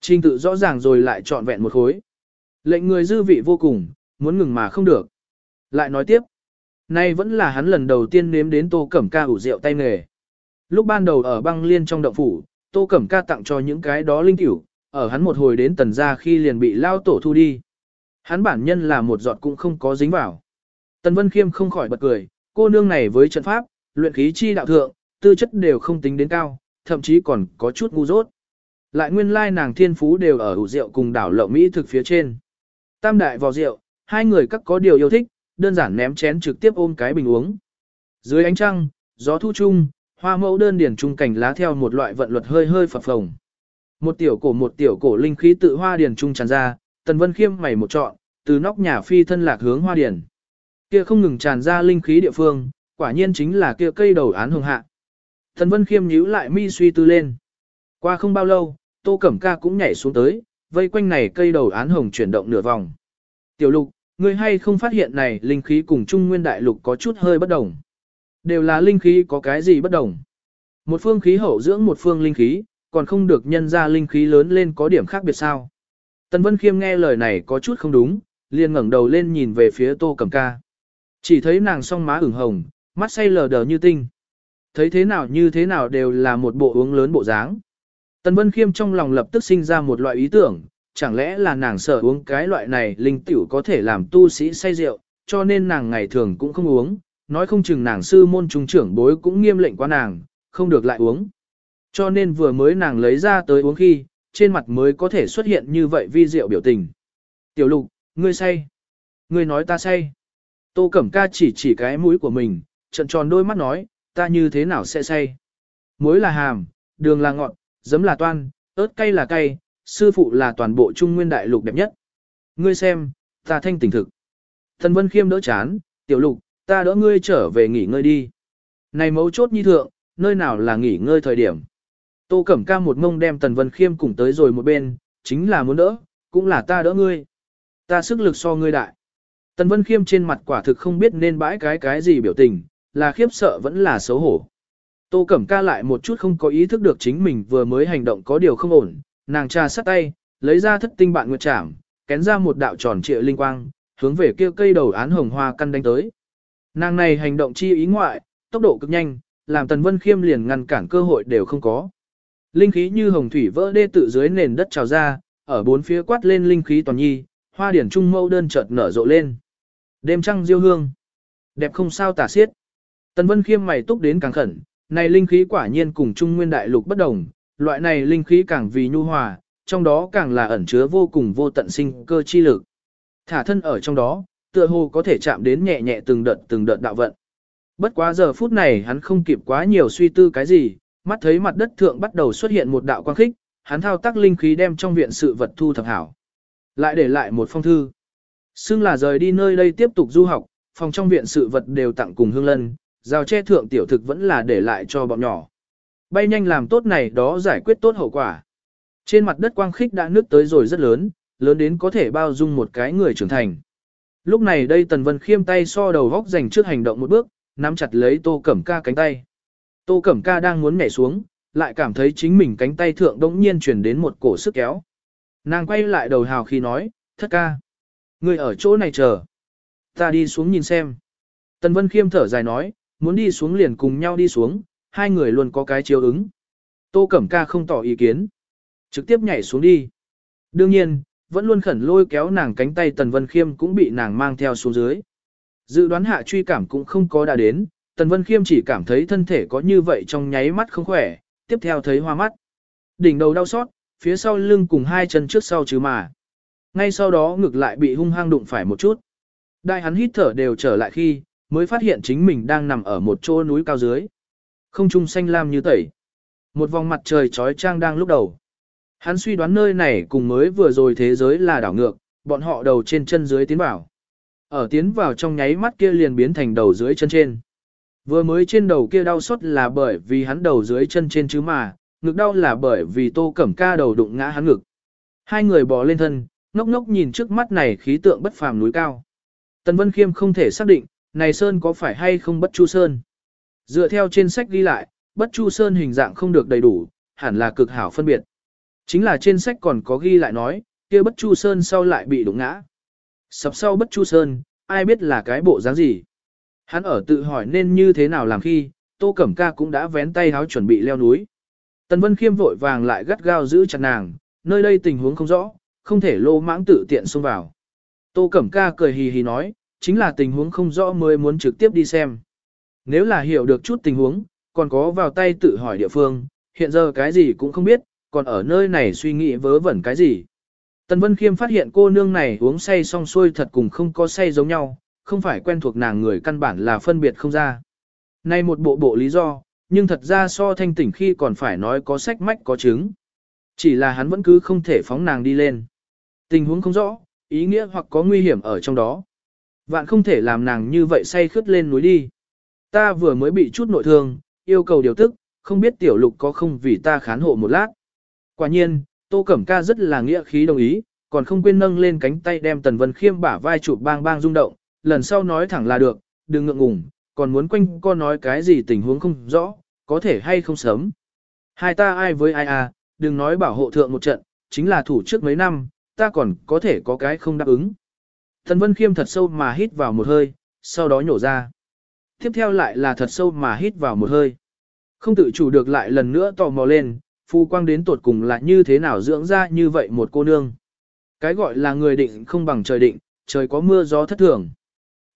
Trình tự rõ ràng rồi lại trọn vẹn một khối. Lệnh người dư vị vô cùng, muốn ngừng mà không được. Lại nói tiếp. Nay vẫn là hắn lần đầu tiên nếm đến tô cẩm ca ủ rượu tay nghề. Lúc ban đầu ở băng liên trong động phủ, tô cẩm ca tặng cho những cái đó linh tiểu, ở hắn một hồi đến tần gia khi liền bị lao tổ thu đi. Hắn bản nhân là một giọt cũng không có dính vào. Tần Vân Khiêm không khỏi bật cười, cô nương này với trận pháp, luyện khí chi đạo thượng, tư chất đều không tính đến cao, thậm chí còn có chút ngu dốt. Lại nguyên lai nàng thiên phú đều ở ủ rượu cùng đảo lậu Mỹ thực phía trên. Tam đại vào rượu, hai người các có điều yêu thích, đơn giản ném chén trực tiếp ôm cái bình uống. Dưới ánh trăng, gió thu chung, hoa mẫu đơn điển trung cảnh lá theo một loại vận luật hơi hơi phập phồng. Một tiểu cổ một tiểu cổ linh khí tự hoa điển trung tràn ra, Tần Vân Khiêm mày một trọn, từ nóc nhà phi thân lạc hướng hoa điển. Kia không ngừng tràn ra linh khí địa phương, quả nhiên chính là kia cây đầu án hồng hạ. Tần Vân Khiêm nhíu lại mi suy tư lên. Qua không bao lâu, Tô Cẩm Ca cũng nhảy xuống tới, vây quanh này cây đầu án hồng chuyển động nửa vòng. Tiểu lục, ngươi hay không phát hiện này linh khí cùng Trung Nguyên Đại Lục có chút hơi bất đồng. Đều là linh khí có cái gì bất đồng. Một phương khí hậu dưỡng một phương linh khí, còn không được nhân ra linh khí lớn lên có điểm khác biệt sao. Tần Vân Khiêm nghe lời này có chút không đúng, liền ngẩng đầu lên nhìn về phía Tô Cẩm Ca. Chỉ thấy nàng song má ửng hồng, mắt say lờ đờ như tinh. Thấy thế nào như thế nào đều là một bộ uống lớn bộ dáng. Tần Vân Khiêm trong lòng lập tức sinh ra một loại ý tưởng, chẳng lẽ là nàng sợ uống cái loại này linh tiểu có thể làm tu sĩ say rượu, cho nên nàng ngày thường cũng không uống, nói không chừng nàng sư môn trung trưởng bối cũng nghiêm lệnh qua nàng, không được lại uống. Cho nên vừa mới nàng lấy ra tới uống khi, trên mặt mới có thể xuất hiện như vậy vi rượu biểu tình. Tiểu lục, ngươi say. Ngươi nói ta say. Tô Cẩm Ca chỉ chỉ cái mũi của mình, trận tròn đôi mắt nói, ta như thế nào sẽ say. Muối là hàm, đường là ngọt, giấm là toan, ớt cay là cay, sư phụ là toàn bộ trung nguyên đại lục đẹp nhất. Ngươi xem, ta thanh tỉnh thực. Thần Vân Khiêm đỡ chán, tiểu lục, ta đỡ ngươi trở về nghỉ ngơi đi. Này mấu chốt nhi thượng, nơi nào là nghỉ ngơi thời điểm. Tô Cẩm Ca một ngông đem Tần Vân Khiêm cùng tới rồi một bên, chính là muốn đỡ, cũng là ta đỡ ngươi. Ta sức lực so ngươi đại. Tần Vân Khiêm trên mặt quả thực không biết nên bãi cái cái gì biểu tình, là khiếp sợ vẫn là xấu hổ. Tô Cẩm Ca lại một chút không có ý thức được chính mình vừa mới hành động có điều không ổn, nàng trà sát tay, lấy ra thất tinh bạn nguyệt trảm, kén ra một đạo tròn trịa linh quang, hướng về kia cây đầu án hồng hoa căn đánh tới. Nàng này hành động chi ý ngoại, tốc độ cực nhanh, làm Tần Vân Khiêm liền ngăn cản cơ hội đều không có. Linh khí như hồng thủy vỡ đê tự dưới nền đất trào ra, ở bốn phía quát lên linh khí toàn nhi, hoa điển trung mâu đơn chợt nở rộ lên. Đêm trăng diêu hương, đẹp không sao tả xiết. Tần Vân Khiêm mày túc đến càng khẩn, này linh khí quả nhiên cùng Trung Nguyên Đại Lục bất đồng, loại này linh khí càng vì nhu hòa, trong đó càng là ẩn chứa vô cùng vô tận sinh cơ chi lực. Thả thân ở trong đó, tựa hồ có thể chạm đến nhẹ nhẹ từng đợt từng đợt đạo vận. Bất quá giờ phút này hắn không kịp quá nhiều suy tư cái gì, mắt thấy mặt đất thượng bắt đầu xuất hiện một đạo quang khích, hắn thao tác linh khí đem trong viện sự vật thu thập hảo. Lại để lại một phong thư. Xưng là rời đi nơi đây tiếp tục du học, phòng trong viện sự vật đều tặng cùng hương lân, rào che thượng tiểu thực vẫn là để lại cho bọn nhỏ. Bay nhanh làm tốt này đó giải quyết tốt hậu quả. Trên mặt đất quang khích đã nước tới rồi rất lớn, lớn đến có thể bao dung một cái người trưởng thành. Lúc này đây Tần Vân khiêm tay so đầu góc dành trước hành động một bước, nắm chặt lấy Tô Cẩm Ca cánh tay. Tô Cẩm Ca đang muốn nhảy xuống, lại cảm thấy chính mình cánh tay thượng đống nhiên chuyển đến một cổ sức kéo. Nàng quay lại đầu hào khi nói, thất ca. Người ở chỗ này chờ. Ta đi xuống nhìn xem. Tần Vân khiêm thở dài nói, muốn đi xuống liền cùng nhau đi xuống, hai người luôn có cái chiếu ứng. Tô Cẩm Ca không tỏ ý kiến. Trực tiếp nhảy xuống đi. Đương nhiên, vẫn luôn khẩn lôi kéo nàng cánh tay Tần Vân Khiêm cũng bị nàng mang theo xuống dưới. Dự đoán hạ truy cảm cũng không có đã đến, Tần Vân Khiêm chỉ cảm thấy thân thể có như vậy trong nháy mắt không khỏe, tiếp theo thấy hoa mắt. Đỉnh đầu đau xót, phía sau lưng cùng hai chân trước sau chứ mà. Ngay sau đó ngực lại bị hung hăng đụng phải một chút. Đại hắn hít thở đều trở lại khi, mới phát hiện chính mình đang nằm ở một chỗ núi cao dưới. Không trung xanh lam như tẩy. Một vòng mặt trời trói trang đang lúc đầu. Hắn suy đoán nơi này cùng mới vừa rồi thế giới là đảo ngược, bọn họ đầu trên chân dưới tiến vào. Ở tiến vào trong nháy mắt kia liền biến thành đầu dưới chân trên. Vừa mới trên đầu kia đau xót là bởi vì hắn đầu dưới chân trên chứ mà, ngực đau là bởi vì tô cẩm ca đầu đụng ngã hắn ngực. Hai người bò lên thân, ngốc ngốc nhìn trước mắt này khí tượng bất phàm núi cao. Tần Vân Khiêm không thể xác định, này Sơn có phải hay không bất chu Sơn. Dựa theo trên sách ghi lại, bất chu Sơn hình dạng không được đầy đủ, hẳn là cực hảo phân biệt. Chính là trên sách còn có ghi lại nói, kia bất chu Sơn sau lại bị đụng ngã. Sập sau bất chu Sơn, ai biết là cái bộ dáng gì. Hắn ở tự hỏi nên như thế nào làm khi, Tô Cẩm Ca cũng đã vén tay háo chuẩn bị leo núi. Tần Vân Khiêm vội vàng lại gắt gao giữ chặt nàng, nơi đây tình huống không rõ, không thể lô mãng tự tiện xông vào. Tô Cẩm Ca cười hì hì nói, chính là tình huống không rõ mới muốn trực tiếp đi xem. Nếu là hiểu được chút tình huống, còn có vào tay tự hỏi địa phương, hiện giờ cái gì cũng không biết, còn ở nơi này suy nghĩ vớ vẩn cái gì. Tần Vân Khiêm phát hiện cô nương này uống say xong xuôi thật cùng không có say giống nhau, không phải quen thuộc nàng người căn bản là phân biệt không ra. Nay một bộ bộ lý do, nhưng thật ra so thanh tỉnh khi còn phải nói có sách mách có chứng. Chỉ là hắn vẫn cứ không thể phóng nàng đi lên. Tình huống không rõ, ý nghĩa hoặc có nguy hiểm ở trong đó. Vạn không thể làm nàng như vậy say khướt lên núi đi. Ta vừa mới bị chút nội thương, yêu cầu điều tức, không biết tiểu lục có không vì ta khán hộ một lát. Quả nhiên, Tô Cẩm Ca rất là nghĩa khí đồng ý, còn không quên nâng lên cánh tay đem Tần Vân Khiêm bả vai chụp bang bang rung động, lần sau nói thẳng là được, đừng ngượng ngùng, còn muốn quanh co nói cái gì tình huống không rõ, có thể hay không sớm. Hai ta ai với ai à, đừng nói bảo hộ thượng một trận, chính là thủ trước mấy năm, ta còn có thể có cái không đáp ứng. Tần Vân Khiêm thật sâu mà hít vào một hơi, sau đó nhổ ra. Tiếp theo lại là thật sâu mà hít vào một hơi. Không tự chủ được lại lần nữa tò mò lên, phu quang đến tột cùng là như thế nào dưỡng ra như vậy một cô nương. Cái gọi là người định không bằng trời định, trời có mưa gió thất thường.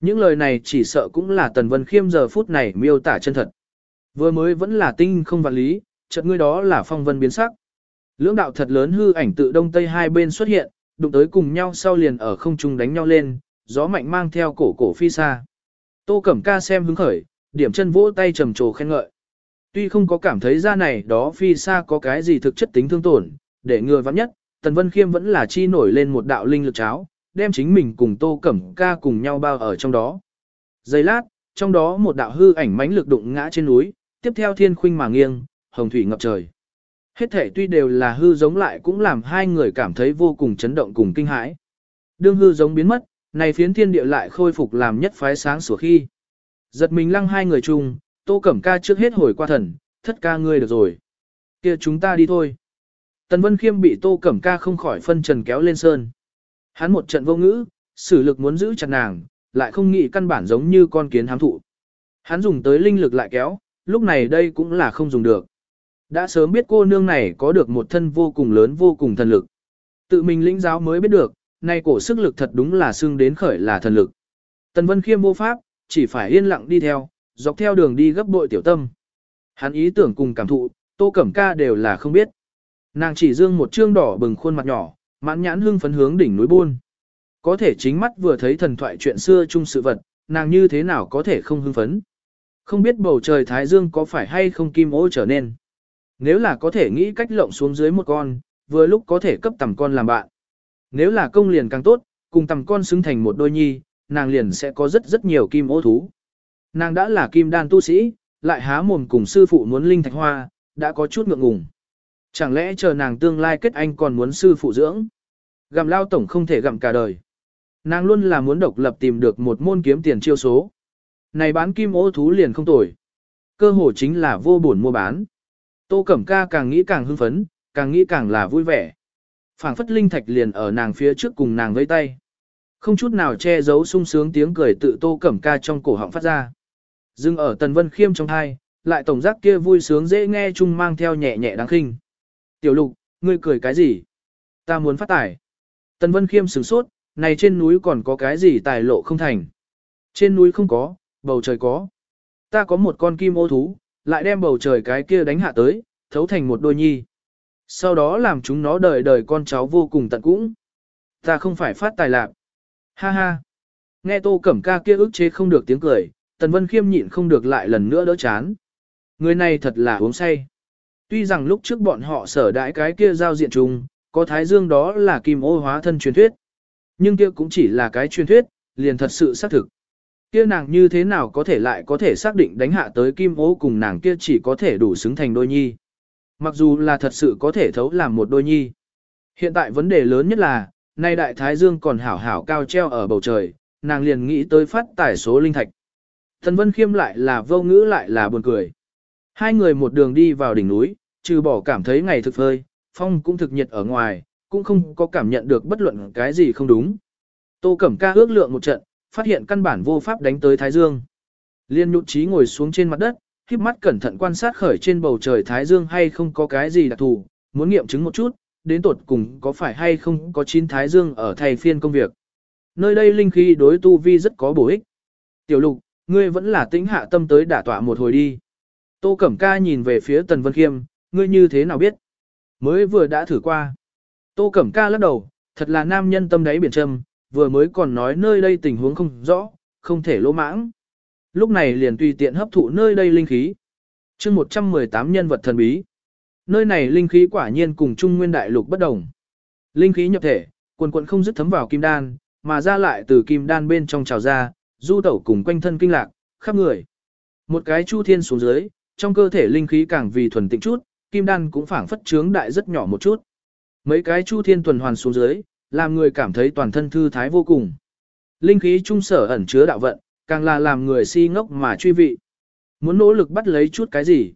Những lời này chỉ sợ cũng là Tần Vân Khiêm giờ phút này miêu tả chân thật. Vừa mới vẫn là tinh không vạn lý, chợt ngươi đó là phong vân biến sắc. Lưỡng đạo thật lớn hư ảnh tự đông tây hai bên xuất hiện, đụng tới cùng nhau sau liền ở không trung đánh nhau lên, gió mạnh mang theo cổ cổ phi xa. Tô Cẩm Ca xem hứng khởi, điểm chân vỗ tay trầm trồ khen ngợi. Tuy không có cảm thấy ra này đó phi xa có cái gì thực chất tính thương tổn, để ngừa vắng nhất, Tần Vân Khiêm vẫn là chi nổi lên một đạo linh lực cháo, đem chính mình cùng Tô Cẩm Ca cùng nhau bao ở trong đó. Giây lát, trong đó một đạo hư ảnh mãnh lực đụng ngã trên núi, tiếp theo thiên khuynh mà nghiêng, hồng thủy ngập trời. Hết thể tuy đều là hư giống lại cũng làm hai người cảm thấy vô cùng chấn động cùng kinh hãi. Đương hư giống biến mất, này phiến thiên địa lại khôi phục làm nhất phái sáng sủa khi. Giật mình lăng hai người chung, Tô Cẩm Ca trước hết hồi qua thần, thất ca ngươi được rồi. kia chúng ta đi thôi. Tần Vân Khiêm bị Tô Cẩm Ca không khỏi phân trần kéo lên sơn. Hắn một trận vô ngữ, sử lực muốn giữ chặt nàng, lại không nghĩ căn bản giống như con kiến hám thụ. Hắn dùng tới linh lực lại kéo, lúc này đây cũng là không dùng được. Đã sớm biết cô nương này có được một thân vô cùng lớn vô cùng thần lực. Tự mình lĩnh giáo mới biết được, nay cổ sức lực thật đúng là xưng đến khởi là thần lực. Tần Vân Khiêm vô pháp, chỉ phải yên lặng đi theo, dọc theo đường đi gấp bội tiểu tâm. Hắn ý tưởng cùng cảm thụ, Tô Cẩm Ca đều là không biết. Nàng chỉ dương một trương đỏ bừng khuôn mặt nhỏ, mãn nhãn hưng phấn hướng đỉnh núi buôn. Có thể chính mắt vừa thấy thần thoại chuyện xưa chung sự vật, nàng như thế nào có thể không hưng phấn. Không biết bầu trời Thái Dương có phải hay không kim ô trở nên. Nếu là có thể nghĩ cách lộng xuống dưới một con, vừa lúc có thể cấp tầm con làm bạn. Nếu là công liền càng tốt, cùng tầm con xứng thành một đôi nhi, nàng liền sẽ có rất rất nhiều kim ô thú. Nàng đã là kim đan tu sĩ, lại há mồm cùng sư phụ muốn linh thạch hoa, đã có chút ngượng ngùng. Chẳng lẽ chờ nàng tương lai kết anh còn muốn sư phụ dưỡng? Gặm lao tổng không thể gặm cả đời. Nàng luôn là muốn độc lập tìm được một môn kiếm tiền chiêu số. Này bán kim ô thú liền không tồi. Cơ hồ chính là vô buồn mua bán. Tô Cẩm Ca càng nghĩ càng hưng phấn, càng nghĩ càng là vui vẻ phảng phất linh thạch liền ở nàng phía trước cùng nàng vẫy tay. Không chút nào che giấu sung sướng tiếng cười tự Tô Cẩm Ca trong cổ họng phát ra. Dưng ở Tần Vân Khiêm trong hai, lại tổng giác kia vui sướng dễ nghe chung mang theo nhẹ nhẹ đáng khinh. Tiểu lục, ngươi cười cái gì? Ta muốn phát tài. Tần Vân Khiêm sửng sốt, này trên núi còn có cái gì tài lộ không thành. Trên núi không có, bầu trời có. Ta có một con kim ô thú, lại đem bầu trời cái kia đánh hạ tới, thấu thành một đôi nhi. Sau đó làm chúng nó đời đời con cháu vô cùng tận cũng. Ta không phải phát tài lạc. Ha ha. Nghe tô cẩm ca kia ức chế không được tiếng cười, Tần Vân Khiêm nhịn không được lại lần nữa đỡ chán. Người này thật là uống say. Tuy rằng lúc trước bọn họ sở đãi cái kia giao diện chung, có thái dương đó là kim ô hóa thân truyền thuyết. Nhưng kia cũng chỉ là cái truyền thuyết, liền thật sự xác thực. Kia nàng như thế nào có thể lại có thể xác định đánh hạ tới kim ô cùng nàng kia chỉ có thể đủ xứng thành đôi nhi. Mặc dù là thật sự có thể thấu làm một đôi nhi. Hiện tại vấn đề lớn nhất là, nay đại thái dương còn hảo hảo cao treo ở bầu trời, nàng liền nghĩ tới phát tải số linh thạch. Thần Vân Khiêm lại là vô ngữ lại là buồn cười. Hai người một đường đi vào đỉnh núi, trừ bỏ cảm thấy ngày thực phơi, phong cũng thực nhiệt ở ngoài, cũng không có cảm nhận được bất luận cái gì không đúng. Tô Cẩm Ca ước lượng một trận, phát hiện căn bản vô pháp đánh tới Thái Dương. Liên nhụt trí ngồi xuống trên mặt đất, híp mắt cẩn thận quan sát khởi trên bầu trời Thái Dương hay không có cái gì đặc thù, muốn nghiệm chứng một chút, đến tột cùng có phải hay không có chín Thái Dương ở thay phiên công việc. Nơi đây linh khí đối tu vi rất có bổ ích. Tiểu lục, ngươi vẫn là tĩnh hạ tâm tới đả tọa một hồi đi. Tô Cẩm Ca nhìn về phía Tần Vân Khiêm, ngươi như thế nào biết? Mới vừa đã thử qua. Tô Cẩm Ca lắc đầu, thật là nam nhân tâm đáy biển trầm, vừa mới còn nói nơi đây tình huống không rõ, không thể lỗ mãng. Lúc này liền tùy tiện hấp thụ nơi đây linh khí. chương 118 nhân vật thần bí. Nơi này linh khí quả nhiên cùng Trung Nguyên Đại Lục bất đồng. Linh khí nhập thể, quần quần không dứt thấm vào kim đan, mà ra lại từ kim đan bên trong trào ra, du tẩu cùng quanh thân kinh lạc, khắp người. Một cái chu thiên xuống dưới, trong cơ thể linh khí càng vì thuần tịnh chút, kim đan cũng phảng phất trướng đại rất nhỏ một chút. Mấy cái chu thiên tuần hoàn xuống dưới, làm người cảm thấy toàn thân thư thái vô cùng. Linh khí trung sở ẩn chứa đạo vận, càng là làm người si ngốc mà truy vị. Muốn nỗ lực bắt lấy chút cái gì.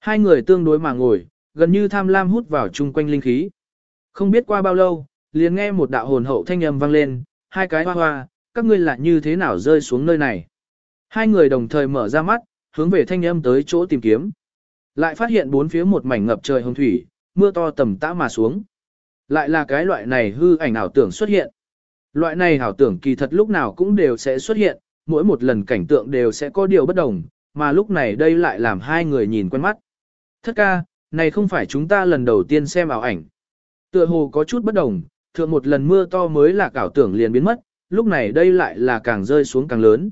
Hai người tương đối mà ngồi, gần như tham lam hút vào chung quanh linh khí. Không biết qua bao lâu, liền nghe một đạo hồn hậu thanh âm vang lên, hai cái hoa hoa, các ngươi là như thế nào rơi xuống nơi này. Hai người đồng thời mở ra mắt, hướng về thanh âm tới chỗ tìm kiếm. Lại phát hiện bốn phía một mảnh ngập trời hồng thủy, mưa to tầm tã mà xuống. Lại là cái loại này hư ảnh ảo tưởng xuất hiện. Loại này ảo tưởng kỳ thật lúc nào cũng đều sẽ xuất hiện, mỗi một lần cảnh tượng đều sẽ có điều bất đồng, mà lúc này đây lại làm hai người nhìn quen mắt. Thất ca, này không phải chúng ta lần đầu tiên xem ảo ảnh. Tựa hồ có chút bất đồng, thượng một lần mưa to mới là ảo tưởng liền biến mất, lúc này đây lại là càng rơi xuống càng lớn.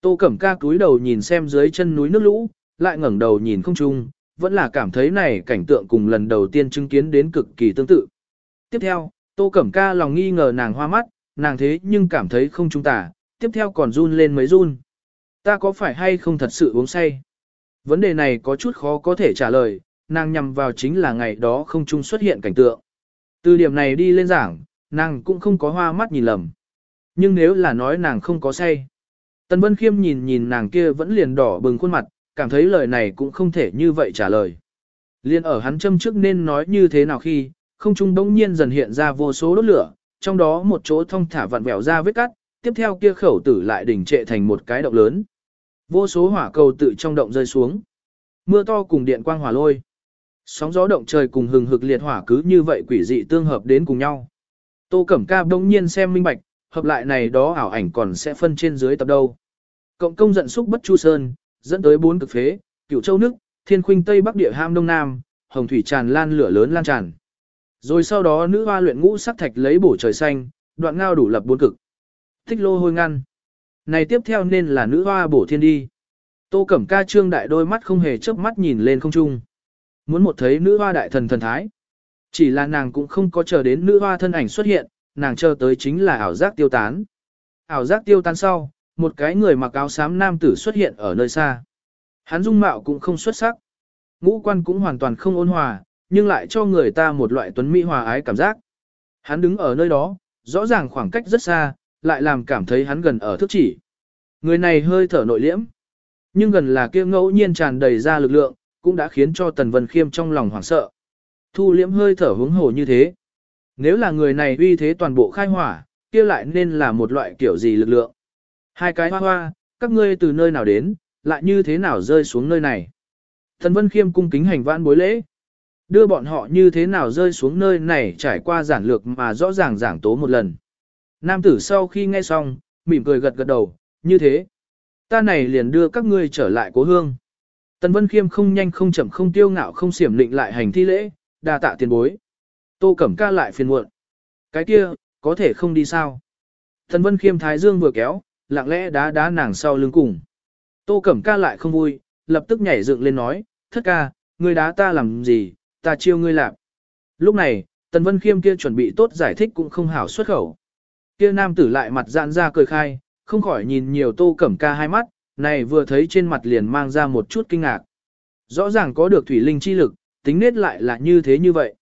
Tô Cẩm Ca cúi đầu nhìn xem dưới chân núi nước lũ, lại ngẩng đầu nhìn không trung, vẫn là cảm thấy này cảnh tượng cùng lần đầu tiên chứng kiến đến cực kỳ tương tự. Tiếp theo, Tô Cẩm Ca lòng nghi ngờ nàng hoa mắt, nàng thế nhưng cảm thấy không trung tả, tiếp theo còn run lên mấy run. Ta có phải hay không thật sự uống say? Vấn đề này có chút khó có thể trả lời, nàng nhằm vào chính là ngày đó không trung xuất hiện cảnh tượng. Từ điểm này đi lên giảng, nàng cũng không có hoa mắt nhìn lầm. Nhưng nếu là nói nàng không có say. Tần Vân Khiêm nhìn nhìn nàng kia vẫn liền đỏ bừng khuôn mặt, cảm thấy lời này cũng không thể như vậy trả lời. Liên ở hắn châm trước nên nói như thế nào khi, không trung bỗng nhiên dần hiện ra vô số đốt lửa, trong đó một chỗ thông thả vặn vẹo ra vết cắt, tiếp theo kia khẩu tử lại đỉnh trệ thành một cái động lớn. Vô số hỏa cầu tự trong động rơi xuống. Mưa to cùng điện quang hỏa lôi. Sóng gió động trời cùng hừng hực liệt hỏa cứ như vậy quỷ dị tương hợp đến cùng nhau. Tô Cẩm Ca đống nhiên xem minh bạch, hợp lại này đó ảo ảnh còn sẽ phân trên dưới tập đâu. Cộng công giận xúc bất chu sơn, dẫn tới bốn cực phế, cửu châu nước, thiên khuynh tây bắc địa ham đông nam, hồng thủy tràn lan lửa lớn lan tràn. Rồi sau đó nữ hoa luyện ngũ sắc thạch lấy bổ trời xanh, đoạn ngao đủ lập bốn cực. Thích lô hôi ngăn. Này tiếp theo nên là nữ hoa bổ thiên đi. Tô Cẩm Ca trương đại đôi mắt không hề chớp mắt nhìn lên không trung. Muốn một thấy nữ hoa đại thần thần thái. Chỉ là nàng cũng không có chờ đến nữ hoa thân ảnh xuất hiện, nàng chờ tới chính là ảo giác tiêu tán. Ảo giác tiêu tán sau, một cái người mặc áo xám nam tử xuất hiện ở nơi xa. Hắn dung mạo cũng không xuất sắc. Ngũ quan cũng hoàn toàn không ôn hòa, nhưng lại cho người ta một loại tuấn mỹ hòa ái cảm giác. Hắn đứng ở nơi đó, rõ ràng khoảng cách rất xa, lại làm cảm thấy hắn gần ở thức chỉ. Người này hơi thở nội liễm, nhưng gần là kia ngẫu nhiên tràn đầy ra lực lượng, cũng đã khiến cho Tần Vân Khiêm trong lòng hoảng sợ. Thu liễm hơi thở hướng hồ như thế. Nếu là người này uy thế toàn bộ khai hỏa, kia lại nên là một loại kiểu gì lực lượng. Hai cái hoa hoa, các ngươi từ nơi nào đến, lại như thế nào rơi xuống nơi này. Tần Vân Khiêm cung kính hành vãn bối lễ. Đưa bọn họ như thế nào rơi xuống nơi này trải qua giản lược mà rõ ràng giảng tố một lần. Nam tử sau khi nghe xong, mỉm cười gật gật đầu, như thế. Ta này liền đưa các ngươi trở lại cố hương. Tần Vân Khiêm không nhanh không chậm không tiêu ngạo không xiểm định lại hành thi lễ, đa tạ tiền bối. Tô Cẩm Ca lại phiền muộn. Cái kia, có thể không đi sao? Tần Vân Khiêm thái dương vừa kéo, lặng lẽ đá đá nàng sau lưng cùng. Tô Cẩm Ca lại không vui, lập tức nhảy dựng lên nói, thất ca, ngươi đá ta làm gì, ta chiêu ngươi làm. Lúc này, Tần Vân Khiêm kia chuẩn bị tốt giải thích cũng không hảo xuất khẩu. Kia nam tử lại mặt giãn ra cười khai, không khỏi nhìn nhiều Tô Cẩm Ca hai mắt, này vừa thấy trên mặt liền mang ra một chút kinh ngạc. Rõ ràng có được thủy linh chi lực, tính nết lại là như thế như vậy.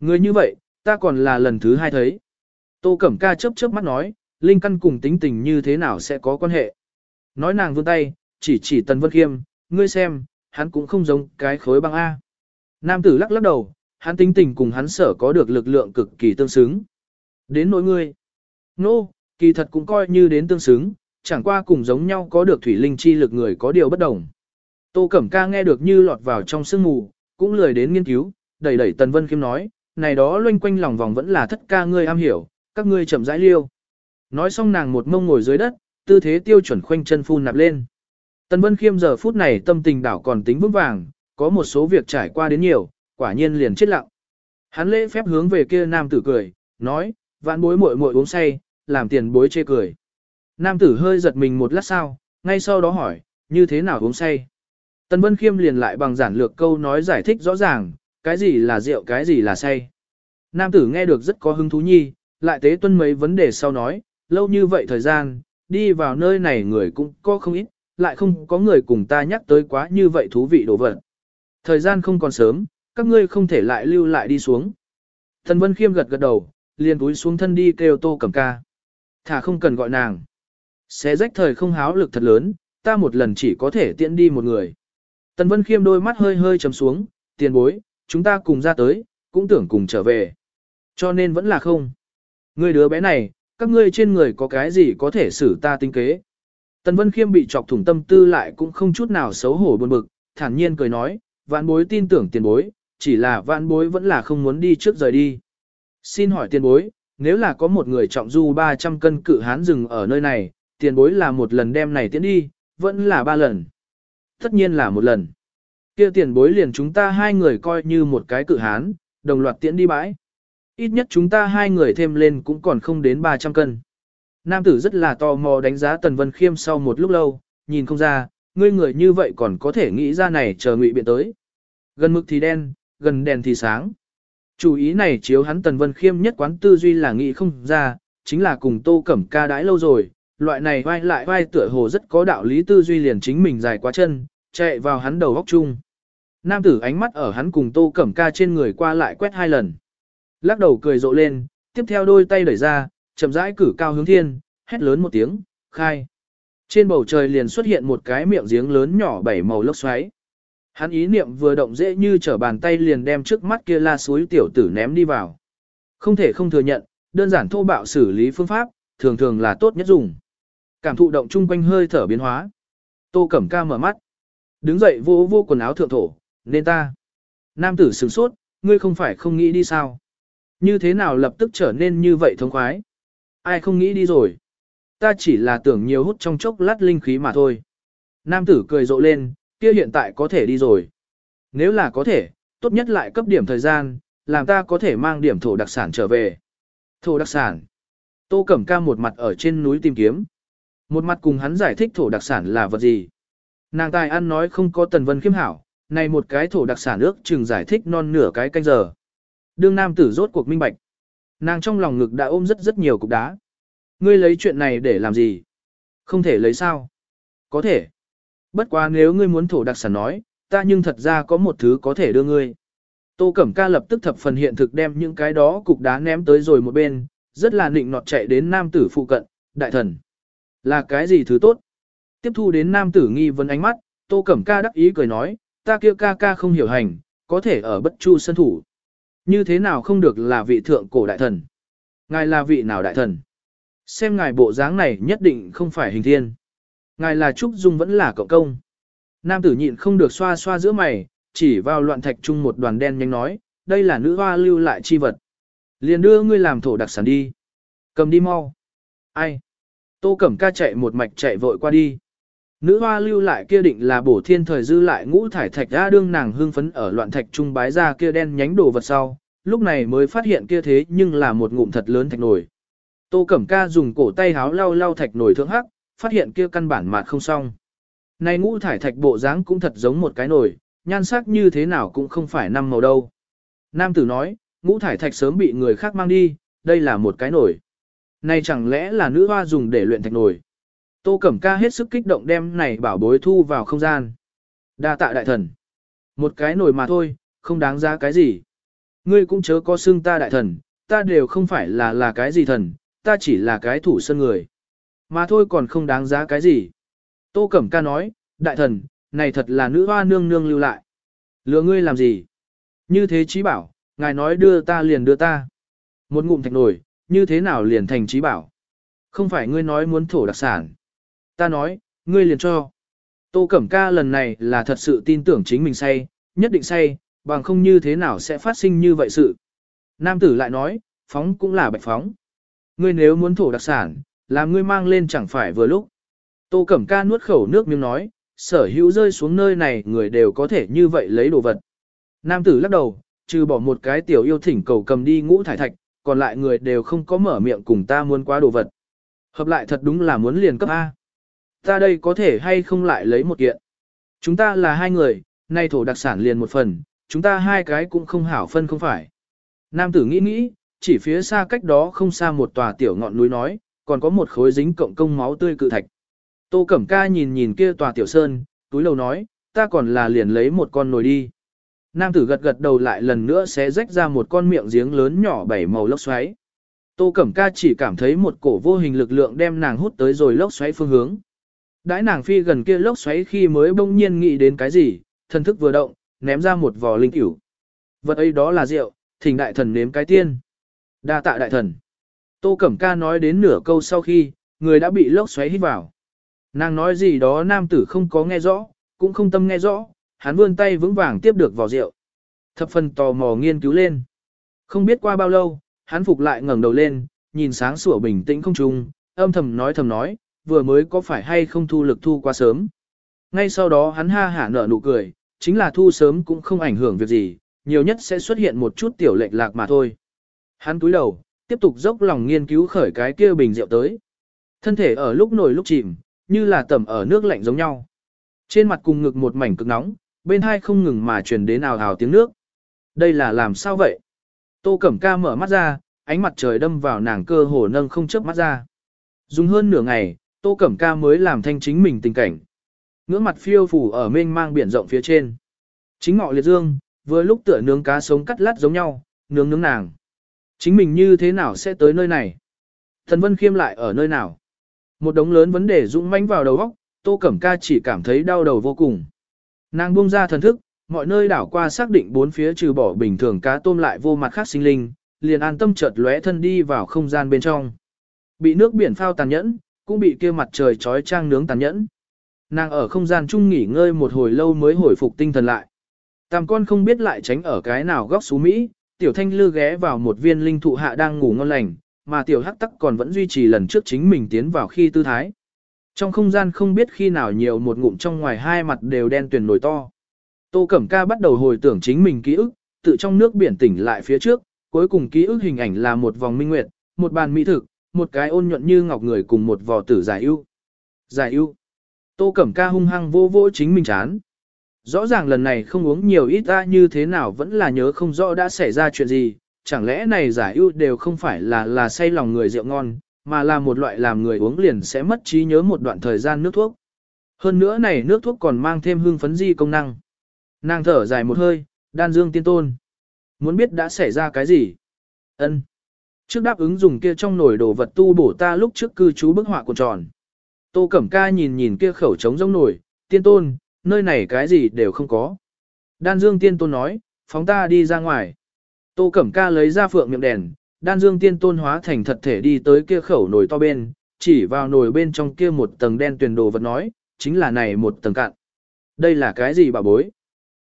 Người như vậy, ta còn là lần thứ hai thấy. Tô Cẩm Ca chớp chớp mắt nói, linh căn cùng tính tình như thế nào sẽ có quan hệ. Nói nàng vươn tay, chỉ chỉ Tần Vân Khiêm, ngươi xem, hắn cũng không giống cái khối băng A. Nam tử lắc lắc đầu, hắn tính tình cùng hắn sở có được lực lượng cực kỳ tương xứng. Đến nỗi ngươi. Nô, no, kỳ thật cũng coi như đến tương xứng, chẳng qua cùng giống nhau có được thủy linh chi lực người có điều bất đồng. Tô Cẩm Ca nghe được như lọt vào trong sương mù, cũng lười đến nghiên cứu, đẩy đẩy Tần Vân Khiêm nói, này đó loanh quanh lòng vòng vẫn là thất ca ngươi am hiểu, các ngươi chậm rãi liêu. Nói xong nàng một mông ngồi dưới đất, tư thế tiêu chuẩn khoanh chân phun nạp lên. Tần Vân Khiêm giờ phút này tâm tình đảo còn tính vững vàng, có một số việc trải qua đến nhiều, quả nhiên liền chết lặng. Hắn lễ phép hướng về kia nam tử cười, nói, vạn bối muội muội uống say, làm tiền bối chê cười. Nam tử hơi giật mình một lát sau, ngay sau đó hỏi, như thế nào uống say. Tần Vân Khiêm liền lại bằng giản lược câu nói giải thích rõ ràng, cái gì là rượu cái gì là say. Nam tử nghe được rất có hứng thú nhi, lại tế tuân mấy vấn đề sau nói, lâu như vậy thời gian, đi vào nơi này người cũng có không ít, lại không có người cùng ta nhắc tới quá như vậy thú vị đồ vật. Thời gian không còn sớm, các ngươi không thể lại lưu lại đi xuống. Tần Vân Khiêm gật gật đầu, liền túi xuống thân đi kêu tô cầm ca. Thả không cần gọi nàng. Xé rách thời không háo lực thật lớn, ta một lần chỉ có thể tiễn đi một người. Tần Vân Khiêm đôi mắt hơi hơi chấm xuống, tiền bối, chúng ta cùng ra tới, cũng tưởng cùng trở về. Cho nên vẫn là không. Người đứa bé này, các ngươi trên người có cái gì có thể xử ta tinh kế. Tần Vân Khiêm bị chọc thủng tâm tư lại cũng không chút nào xấu hổ buồn bực, thản nhiên cười nói, vạn bối tin tưởng tiền bối, chỉ là vạn bối vẫn là không muốn đi trước rời đi. Xin hỏi tiền bối, nếu là có một người trọng du 300 cân cự hán rừng ở nơi này, tiền bối là một lần đem này tiến đi, vẫn là ba lần. Tất nhiên là một lần. kia tiền bối liền chúng ta hai người coi như một cái cự hán, đồng loạt tiễn đi bãi. Ít nhất chúng ta hai người thêm lên cũng còn không đến 300 cân. Nam tử rất là tò mò đánh giá Tần Vân Khiêm sau một lúc lâu, nhìn không ra, ngươi người như vậy còn có thể nghĩ ra này chờ ngụy biện tới. Gần mực thì đen, gần đèn thì sáng. Chủ ý này chiếu hắn Tần Vân Khiêm nhất quán tư duy là nghĩ không ra, chính là cùng Tô Cẩm Ca đãi lâu rồi, loại này vai lại vai tựa hồ rất có đạo lý tư duy liền chính mình dài quá chân, chạy vào hắn đầu góc chung. Nam tử ánh mắt ở hắn cùng Tô Cẩm Ca trên người qua lại quét hai lần. Lắc đầu cười rộ lên, tiếp theo đôi tay đẩy ra, chậm rãi cử cao hướng thiên, hét lớn một tiếng, khai. Trên bầu trời liền xuất hiện một cái miệng giếng lớn nhỏ bảy màu lốc xoáy. Hắn ý niệm vừa động dễ như trở bàn tay liền đem trước mắt kia la suối tiểu tử ném đi vào. Không thể không thừa nhận, đơn giản thô bạo xử lý phương pháp, thường thường là tốt nhất dùng. Cảm thụ động chung quanh hơi thở biến hóa. Tô Cẩm Ca mở mắt. Đứng dậy vô vô quần áo thượng thổ, nên ta. Nam tử sửng sốt, ngươi không phải không nghĩ đi sao? Như thế nào lập tức trở nên như vậy thông khoái? Ai không nghĩ đi rồi? Ta chỉ là tưởng nhiều hút trong chốc lát linh khí mà thôi. Nam tử cười rộ lên, kia hiện tại có thể đi rồi. Nếu là có thể, tốt nhất lại cấp điểm thời gian, làm ta có thể mang điểm thổ đặc sản trở về. Thổ đặc sản. Tô Cẩm Ca một mặt ở trên núi tìm kiếm. Một mặt cùng hắn giải thích thổ đặc sản là vật gì. Nàng tài ăn nói không có tần vân khiêm hảo, này một cái thổ đặc sản ước chừng giải thích non nửa cái canh giờ. Đương nam tử rốt cuộc minh bạch. Nàng trong lòng ngực đã ôm rất rất nhiều cục đá. Ngươi lấy chuyện này để làm gì? Không thể lấy sao? Có thể. Bất quá nếu ngươi muốn thổ đặc sản nói, ta nhưng thật ra có một thứ có thể đưa ngươi. Tô Cẩm Ca lập tức thập phần hiện thực đem những cái đó cục đá ném tới rồi một bên, rất là nịnh nọt chạy đến nam tử phụ cận, đại thần. Là cái gì thứ tốt? Tiếp thu đến nam tử nghi vấn ánh mắt, Tô Cẩm Ca đắc ý cười nói, ta kia ca ca không hiểu hành, có thể ở bất chu sân thủ. Như thế nào không được là vị thượng cổ đại thần? Ngài là vị nào đại thần? Xem ngài bộ dáng này nhất định không phải hình thiên. Ngài là Trúc Dung vẫn là cậu công. Nam tử nhịn không được xoa xoa giữa mày, chỉ vào loạn thạch chung một đoàn đen nhanh nói, đây là nữ hoa lưu lại chi vật. Liền đưa ngươi làm thổ đặc sản đi. Cầm đi mau. Ai? Tô Cẩm ca chạy một mạch chạy vội qua đi. Nữ hoa lưu lại kia định là bổ thiên thời dư lại ngũ thải thạch ra đương nàng hương phấn ở loạn thạch trung bái ra kia đen nhánh đồ vật sau, lúc này mới phát hiện kia thế nhưng là một ngụm thật lớn thạch nổi. Tô Cẩm ca dùng cổ tay háo lau lau thạch nổi thượng hắc, phát hiện kia căn bản mạt không xong. Này ngũ thải thạch bộ dáng cũng thật giống một cái nồi, nhan sắc như thế nào cũng không phải năm màu đâu. Nam tử nói, ngũ thải thạch sớm bị người khác mang đi, đây là một cái nồi. Này chẳng lẽ là nữ hoa dùng để luyện thạch nồi. Tô Cẩm Ca hết sức kích động đem này bảo bối thu vào không gian. Đa tạ đại thần. Một cái nồi mà thôi, không đáng giá cái gì. Ngươi cũng chớ có xưng ta đại thần, ta đều không phải là là cái gì thần, ta chỉ là cái thủ sân người. Mà thôi còn không đáng giá cái gì. Tô Cẩm Ca nói, đại thần, này thật là nữ hoa nương nương lưu lại. Lừa ngươi làm gì? Như thế trí bảo, ngài nói đưa ta liền đưa ta. Một ngụm thạch nổi, như thế nào liền thành trí bảo? Không phải ngươi nói muốn thổ đặc sản. Ta nói, ngươi liền cho. Tô Cẩm Ca lần này là thật sự tin tưởng chính mình say, nhất định say, bằng không như thế nào sẽ phát sinh như vậy sự. Nam tử lại nói, phóng cũng là bạch phóng. Ngươi nếu muốn thổ đặc sản, làm ngươi mang lên chẳng phải vừa lúc. Tô Cẩm Ca nuốt khẩu nước miếng nói, sở hữu rơi xuống nơi này người đều có thể như vậy lấy đồ vật. Nam tử lắc đầu, trừ bỏ một cái tiểu yêu thỉnh cầu cầm đi ngũ thải thạch, còn lại người đều không có mở miệng cùng ta muốn quá đồ vật. Hợp lại thật đúng là muốn liền cấp A. Ta đây có thể hay không lại lấy một kiện. Chúng ta là hai người, nay thổ đặc sản liền một phần, chúng ta hai cái cũng không hảo phân không phải. Nam tử nghĩ nghĩ, chỉ phía xa cách đó không xa một tòa tiểu ngọn núi nói, còn có một khối dính cộng công máu tươi cự thạch. Tô Cẩm Ca nhìn nhìn kia tòa tiểu sơn, túi lầu nói, ta còn là liền lấy một con nồi đi. Nam tử gật gật đầu lại lần nữa sẽ rách ra một con miệng giếng lớn nhỏ bảy màu lốc xoáy. Tô Cẩm Ca chỉ cảm thấy một cổ vô hình lực lượng đem nàng hút tới rồi lốc xoáy phương hướng. Đãi nàng phi gần kia lốc xoáy khi mới bỗng nhiên nghĩ đến cái gì, thần thức vừa động, ném ra một vò linh cửu. Vật ấy đó là rượu, thỉnh đại thần nếm cái tiên. Đa tạ đại thần. Tô Cẩm Ca nói đến nửa câu sau khi, người đã bị lốc xoáy hít vào. Nàng nói gì đó nam tử không có nghe rõ, cũng không tâm nghe rõ, hắn vươn tay vững vàng tiếp được vào rượu. Thập phần tò mò nghiên cứu lên. Không biết qua bao lâu, hắn phục lại ngẩng đầu lên, nhìn sáng sủa bình tĩnh không trung, âm thầm nói thầm nói, vừa mới có phải hay không thu lực thu quá sớm. Ngay sau đó hắn ha hả nở nụ cười, chính là thu sớm cũng không ảnh hưởng việc gì, nhiều nhất sẽ xuất hiện một chút tiểu lệch lạc mà thôi. Hắn túi đầu, tiếp tục dốc lòng nghiên cứu khởi cái kia bình rượu tới. Thân thể ở lúc nổi lúc chìm, như là tẩm ở nước lạnh giống nhau. Trên mặt cùng ngực một mảnh cực nóng, bên hai không ngừng mà truyền đến ào ào tiếng nước. Đây là làm sao vậy? Tô Cẩm Ca mở mắt ra, ánh mặt trời đâm vào nàng cơ hồ nâng không chớp mắt ra. Dùng hơn nửa ngày, Tô Cẩm Ca mới làm thanh chính mình tình cảnh. Ngưỡng mặt phiêu phủ ở mênh mang biển rộng phía trên. Chính ngọ liệt dương, vừa lúc tựa nướng cá sống cắt lát giống nhau, nướng nướng nàng. Chính mình như thế nào sẽ tới nơi này? Thần Vân Khiêm lại ở nơi nào? Một đống lớn vấn đề dũng mãnh vào đầu óc, Tô Cẩm Ca chỉ cảm thấy đau đầu vô cùng. Nàng buông ra thần thức, mọi nơi đảo qua xác định bốn phía trừ bỏ bình thường cá tôm lại vô mặt khác sinh linh, liền an tâm chợt lóe thân đi vào không gian bên trong. Bị nước biển phao tàn nhẫn, cũng bị kia mặt trời chói trang nướng tàn nhẫn. Nàng ở không gian chung nghỉ ngơi một hồi lâu mới hồi phục tinh thần lại. Tam con không biết lại tránh ở cái nào góc xú Mỹ, tiểu thanh lư ghé vào một viên linh thụ hạ đang ngủ ngon lành, mà tiểu hắc tắc còn vẫn duy trì lần trước chính mình tiến vào khi tư thái. Trong không gian không biết khi nào nhiều một ngụm trong ngoài hai mặt đều đen tuyền nổi to. Tô Cẩm Ca bắt đầu hồi tưởng chính mình ký ức, tự trong nước biển tỉnh lại phía trước, cuối cùng ký ức hình ảnh là một vòng minh nguyệt, một bàn mỹ thực, một cái ôn nhuận như ngọc người cùng một vò tử giải ưu. Giải ưu. Tô Cẩm Ca hung hăng vô vô chính mình chán. Rõ ràng lần này không uống nhiều ít ra như thế nào vẫn là nhớ không rõ đã xảy ra chuyện gì, chẳng lẽ này giải ưu đều không phải là là say lòng người rượu ngon, mà là một loại làm người uống liền sẽ mất trí nhớ một đoạn thời gian nước thuốc. Hơn nữa này nước thuốc còn mang thêm hương phấn di công năng. Nàng thở dài một hơi, đan dương tiên tôn. Muốn biết đã xảy ra cái gì? ân Trước đáp ứng dùng kia trong nồi đồ vật tu bổ ta lúc trước cư trú bức họa của tròn. Tô Cẩm Ca nhìn nhìn kia khẩu trống rỗng nồi, tiên tôn, nơi này cái gì đều không có. Đan Dương tiên tôn nói, phóng ta đi ra ngoài. Tô Cẩm Ca lấy ra phượng miệng đèn, Đan Dương tiên tôn hóa thành thật thể đi tới kia khẩu nồi to bên, chỉ vào nồi bên trong kia một tầng đen tuyền đồ vật nói, chính là này một tầng cạn. Đây là cái gì bà bối?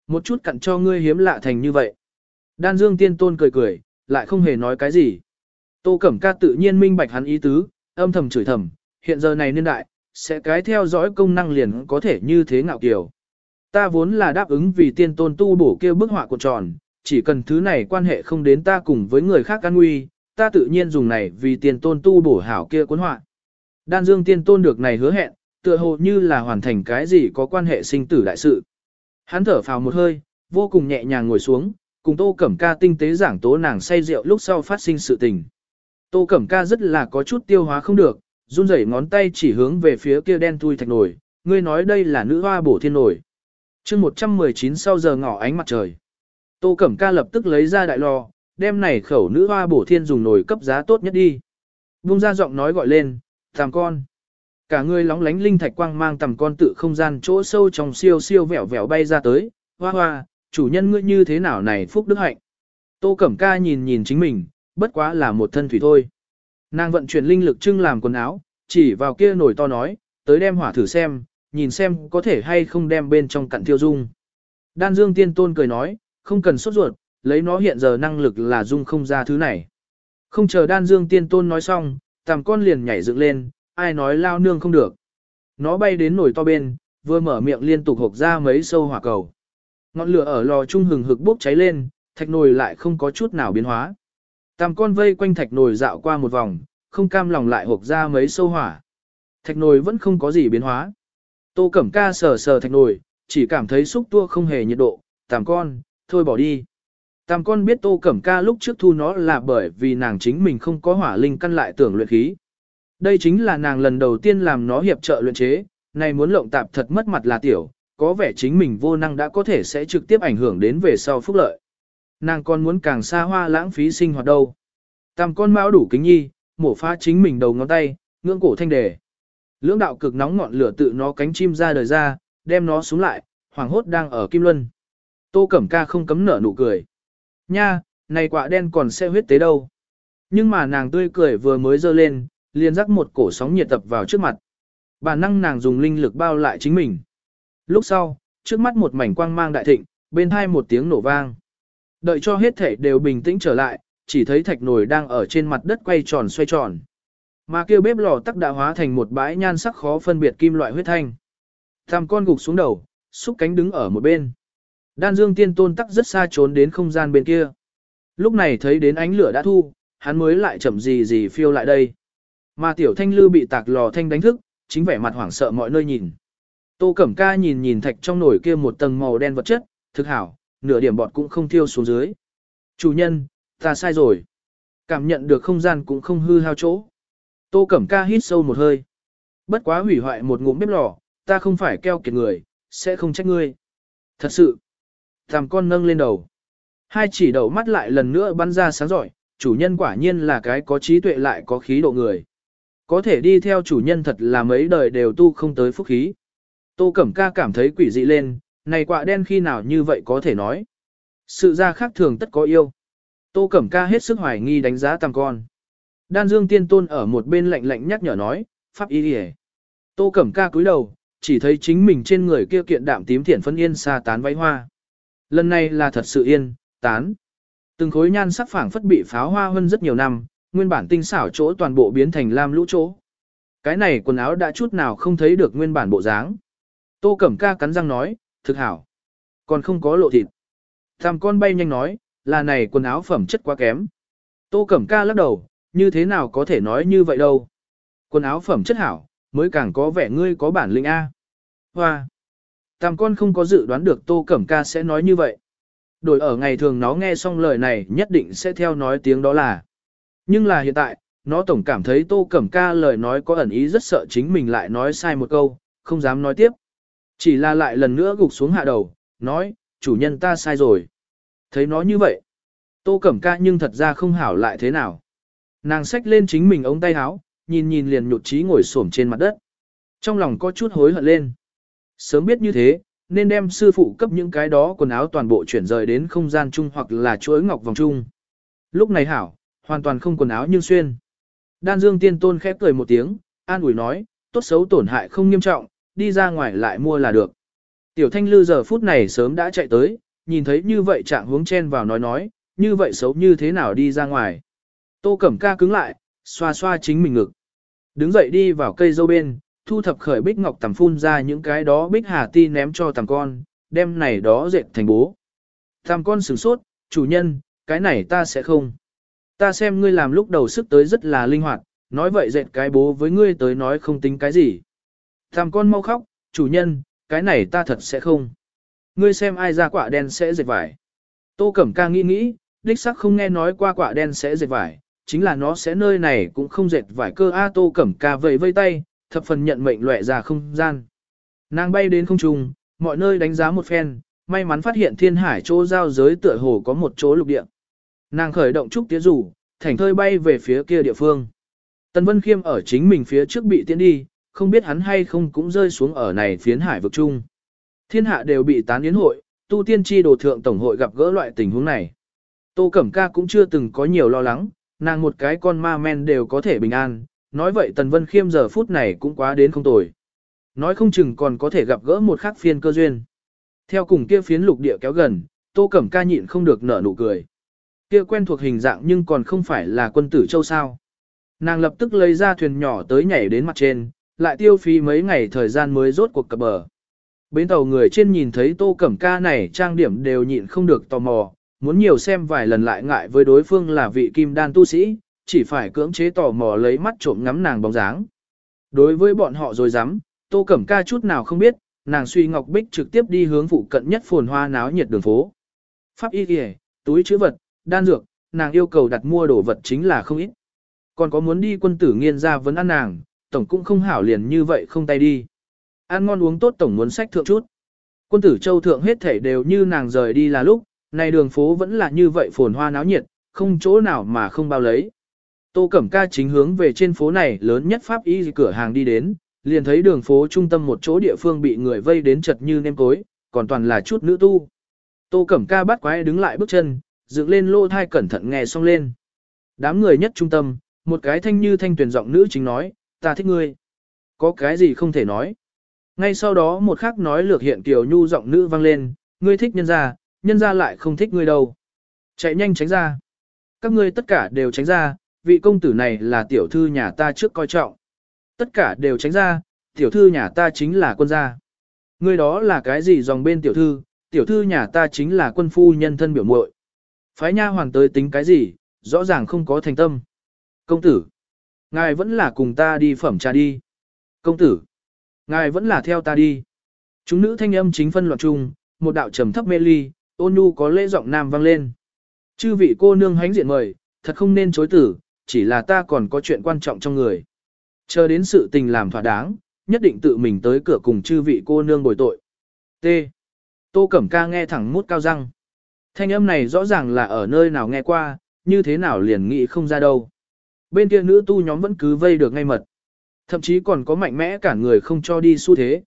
Một chút cặn cho ngươi hiếm lạ thành như vậy. Đan Dương tiên tôn cười cười, lại không hề nói cái gì. Tô Cẩm Ca tự nhiên minh bạch hắn ý tứ, âm thầm chửi thầm, hiện giờ này niên đại, sẽ cái theo dõi công năng liền có thể như thế ngạo kiều. Ta vốn là đáp ứng vì tiên tôn tu bổ kêu bức họa của tròn, chỉ cần thứ này quan hệ không đến ta cùng với người khác an nguy, ta tự nhiên dùng này vì tiên tôn tu bổ hảo kia cuốn họa. Đan Dương tiên tôn được này hứa hẹn, tựa hồ như là hoàn thành cái gì có quan hệ sinh tử đại sự. Hắn thở phào một hơi, vô cùng nhẹ nhàng ngồi xuống, cùng Tô Cẩm Ca tinh tế giảng tố nàng say rượu lúc sau phát sinh sự tình. Tô Cẩm Ca rất là có chút tiêu hóa không được, run rẩy ngón tay chỉ hướng về phía kia đen thui thạch nổi, ngươi nói đây là nữ hoa bổ thiên nổi. chương 119 sau giờ ngỏ ánh mặt trời. Tô Cẩm Ca lập tức lấy ra đại lò, đem này khẩu nữ hoa bổ thiên dùng nồi cấp giá tốt nhất đi. Bung ra giọng nói gọi lên, tàm con. Cả người lóng lánh linh thạch quang mang tầm con tự không gian chỗ sâu trong siêu siêu vẹo vẹo bay ra tới, hoa hoa, chủ nhân ngươi như thế nào này phúc đức hạnh. Tô Cẩm Ca nhìn nhìn chính mình, bất quá là một thân thủy thôi. Nàng vận chuyển linh lực trưng làm quần áo, chỉ vào kia nổi to nói, tới đem hỏa thử xem, nhìn xem có thể hay không đem bên trong cặn tiêu dung. Đan Dương Tiên Tôn cười nói, không cần sốt ruột, lấy nó hiện giờ năng lực là dung không ra thứ này. Không chờ Đan Dương Tiên Tôn nói xong, tàm con liền nhảy dựng lên, ai nói lao nương không được. Nó bay đến nồi to bên, vừa mở miệng liên tục hộc ra mấy sâu hỏa cầu. Ngọn lửa ở lò trung hừng hực bốc cháy lên, thạch nồi lại không có chút nào biến hóa. Tam con vây quanh thạch nồi dạo qua một vòng, không cam lòng lại hộp ra mấy sâu hỏa. Thạch nồi vẫn không có gì biến hóa. Tô Cẩm Ca sờ sờ thạch nồi, chỉ cảm thấy xúc tua không hề nhiệt độ, tam con, thôi bỏ đi. Tam con biết Tô Cẩm Ca lúc trước thu nó là bởi vì nàng chính mình không có hỏa linh căn lại tưởng luyện khí. Đây chính là nàng lần đầu tiên làm nó hiệp trợ luyện chế, này muốn lộng tạp thật mất mặt là tiểu, có vẻ chính mình vô năng đã có thể sẽ trực tiếp ảnh hưởng đến về sau phúc lợi. Nàng còn muốn càng xa hoa lãng phí sinh hoạt đâu. Tam con mão đủ kính nhi, mổ phá chính mình đầu ngón tay, ngưỡng cổ thanh đề. Lưỡng đạo cực nóng ngọn lửa tự nó cánh chim ra đời ra, đem nó xuống lại, hoàng hốt đang ở kim luân. Tô Cẩm Ca không cấm nở nụ cười. Nha, này quả đen còn sẽ huyết tế đâu. Nhưng mà nàng tươi cười vừa mới dơ lên, liền rắc một cổ sóng nhiệt tập vào trước mặt. Bản năng nàng dùng linh lực bao lại chính mình. Lúc sau, trước mắt một mảnh quang mang đại thịnh, bên hai một tiếng nổ vang. Đợi cho hết thể đều bình tĩnh trở lại, chỉ thấy thạch nồi đang ở trên mặt đất quay tròn xoay tròn. Mà kêu bếp lò tắc đã hóa thành một bãi nhan sắc khó phân biệt kim loại huyết thanh. Tam con gục xuống đầu, xúc cánh đứng ở một bên. Đan Dương Tiên Tôn tắc rất xa trốn đến không gian bên kia. Lúc này thấy đến ánh lửa đã thu, hắn mới lại chậm gì gì phiêu lại đây. Mà tiểu thanh lư bị tạc lò thanh đánh thức, chính vẻ mặt hoảng sợ mọi nơi nhìn. Tô Cẩm Ca nhìn nhìn thạch trong nồi kia một tầng màu đen vật chất, thực hảo, nửa điểm bọt cũng không thiêu xuống dưới. Chủ nhân, ta sai rồi. Cảm nhận được không gian cũng không hư hao chỗ. Tô Cẩm Ca hít sâu một hơi. Bất quá hủy hoại một ngụm bếp lò, ta không phải keo kiệt người, sẽ không trách ngươi. Thật sự. Tàm con nâng lên đầu. Hai chỉ đầu mắt lại lần nữa bắn ra sáng giỏi, chủ nhân quả nhiên là cái có trí tuệ lại có khí độ người. Có thể đi theo chủ nhân thật là mấy đời đều tu không tới phúc khí. Tô Cẩm Ca cảm thấy quỷ dị lên, này quạ đen khi nào như vậy có thể nói. Sự ra khác thường tất có yêu. Tô Cẩm Ca hết sức hoài nghi đánh giá tam con. Đan Dương Tiên Tôn ở một bên lạnh lạnh nhắc nhở nói, pháp y đi Tô Cẩm Ca cúi đầu, chỉ thấy chính mình trên người kia kiện đạm tím thiển phân yên xa tán váy hoa. Lần này là thật sự yên, tán. Từng khối nhan sắc phảng phất bị pháo hoa hơn rất nhiều năm, nguyên bản tinh xảo chỗ toàn bộ biến thành lam lũ chỗ. Cái này quần áo đã chút nào không thấy được nguyên bản bộ dáng. Tô Cẩm Ca cắn răng nói, thực hảo. Còn không có lộ thịt. Tham con bay nhanh nói, là này quần áo phẩm chất quá kém. Tô Cẩm Ca lắc đầu, như thế nào có thể nói như vậy đâu. Quần áo phẩm chất hảo, mới càng có vẻ ngươi có bản lĩnh A. Hoa! Tam con không có dự đoán được Tô Cẩm Ca sẽ nói như vậy. Đổi ở ngày thường nó nghe xong lời này nhất định sẽ theo nói tiếng đó là. Nhưng là hiện tại, nó tổng cảm thấy Tô Cẩm Ca lời nói có ẩn ý rất sợ chính mình lại nói sai một câu, không dám nói tiếp. Chỉ là lại lần nữa gục xuống hạ đầu, nói, chủ nhân ta sai rồi. Thấy nó như vậy, Tô Cẩm Ca nhưng thật ra không hảo lại thế nào. Nàng xách lên chính mình ống tay áo, nhìn nhìn liền nhụt chí ngồi xổm trên mặt đất. Trong lòng có chút hối hận lên. Sớm biết như thế, nên đem sư phụ cấp những cái đó quần áo toàn bộ chuyển rời đến không gian chung hoặc là chuỗi ngọc vòng chung. Lúc này hảo, hoàn toàn không quần áo nhưng xuyên. Đan Dương Tiên Tôn khép cười một tiếng, an ủi nói, tốt xấu tổn hại không nghiêm trọng, đi ra ngoài lại mua là được. Tiểu Thanh Lư giờ phút này sớm đã chạy tới, nhìn thấy như vậy trạng hướng chen vào nói nói, như vậy xấu như thế nào đi ra ngoài. Tô Cẩm Ca cứng lại, xoa xoa chính mình ngực. Đứng dậy đi vào cây dâu bên, thu thập khởi bích ngọc tầm phun ra những cái đó bích hà ti ném cho tầm con, đem này đó dệt thành bố. Tầm con sửng sốt, chủ nhân, cái này ta sẽ không. Ta xem ngươi làm lúc đầu sức tới rất là linh hoạt, nói vậy dệt cái bố với ngươi tới nói không tính cái gì. Tầm con mau khóc, chủ nhân, cái này ta thật sẽ không. Ngươi xem ai ra quả đen sẽ dệt vải. Tô Cẩm Ca nghĩ nghĩ, đích sắc không nghe nói qua quả đen sẽ dệt vải, chính là nó sẽ nơi này cũng không dệt vải cơ A Tô Cẩm Ca vẫy vây tay, thập phần nhận mệnh lệ ra không gian. Nàng bay đến không trung, mọi nơi đánh giá một phen, may mắn phát hiện thiên hải chỗ giao giới tựa hồ có một chỗ lục địa. Nàng khởi động trúc tía rủ, thành thơi bay về phía kia địa phương. Tần Vân Khiêm ở chính mình phía trước bị tiến đi, không biết hắn hay không cũng rơi xuống ở này phiến hải vực chung. Thiên hạ đều bị tán yến hội, tu tiên tri đồ thượng tổng hội gặp gỡ loại tình huống này. Tô Cẩm Ca cũng chưa từng có nhiều lo lắng, nàng một cái con ma men đều có thể bình an, nói vậy Tần Vân Khiêm giờ phút này cũng quá đến không tồi. Nói không chừng còn có thể gặp gỡ một khắc phiên cơ duyên. Theo cùng kia phiến lục địa kéo gần, Tô Cẩm Ca nhịn không được nở nụ cười. Kia quen thuộc hình dạng nhưng còn không phải là quân tử châu sao. Nàng lập tức lấy ra thuyền nhỏ tới nhảy đến mặt trên, lại tiêu phí mấy ngày thời gian mới rốt cuộc cập bờ. Bến tàu người trên nhìn thấy Tô Cẩm Ca này trang điểm đều nhịn không được tò mò, muốn nhiều xem vài lần lại ngại với đối phương là vị kim đan tu sĩ, chỉ phải cưỡng chế tò mò lấy mắt trộm ngắm nàng bóng dáng. Đối với bọn họ rồi dám, Tô Cẩm Ca chút nào không biết, nàng suy ngọc bích trực tiếp đi hướng phụ cận nhất phồn hoa náo nhiệt đường phố. Pháp y kìa, túi chữ vật, đan dược, nàng yêu cầu đặt mua đồ vật chính là không ít. Còn có muốn đi quân tử nghiên ra vấn ăn nàng, tổng cũng không hảo liền như vậy không tay đi. Ăn ngon uống tốt tổng muốn sách thượng chút. Quân tử châu thượng hết thể đều như nàng rời đi là lúc, này đường phố vẫn là như vậy phồn hoa náo nhiệt, không chỗ nào mà không bao lấy. Tô Cẩm Ca chính hướng về trên phố này lớn nhất pháp y cửa hàng đi đến, liền thấy đường phố trung tâm một chỗ địa phương bị người vây đến chật như nêm cối, còn toàn là chút nữ tu. Tô Cẩm Ca bắt quái đứng lại bước chân, dựng lên lô thai cẩn thận nghe xong lên. Đám người nhất trung tâm, một cái thanh như thanh tuyển giọng nữ chính nói, ta thích ngươi. Có cái gì không thể nói. Ngay sau đó một khắc nói lược hiện tiểu nhu giọng nữ vang lên, ngươi thích nhân ra, nhân ra lại không thích ngươi đâu. Chạy nhanh tránh ra. Các ngươi tất cả đều tránh ra, vị công tử này là tiểu thư nhà ta trước coi trọng. Tất cả đều tránh ra, tiểu thư nhà ta chính là quân gia. Ngươi đó là cái gì dòng bên tiểu thư, tiểu thư nhà ta chính là quân phu nhân thân biểu muội. Phái nha hoàng tới tính cái gì, rõ ràng không có thành tâm. Công tử, ngài vẫn là cùng ta đi phẩm trà đi. Công tử, ngài vẫn là theo ta đi. Chúng nữ thanh âm chính phân loạn chung, một đạo trầm thấp mê ly, ôn nhu có lễ giọng nam vang lên. Chư vị cô nương hánh diện mời, thật không nên chối tử, chỉ là ta còn có chuyện quan trọng trong người. Chờ đến sự tình làm thỏa đáng, nhất định tự mình tới cửa cùng chư vị cô nương bồi tội. T. Tô Cẩm Ca nghe thẳng mút cao răng. Thanh âm này rõ ràng là ở nơi nào nghe qua, như thế nào liền nghĩ không ra đâu. Bên kia nữ tu nhóm vẫn cứ vây được ngay mật. Thậm chí còn có mạnh mẽ cả người không cho đi xu thế.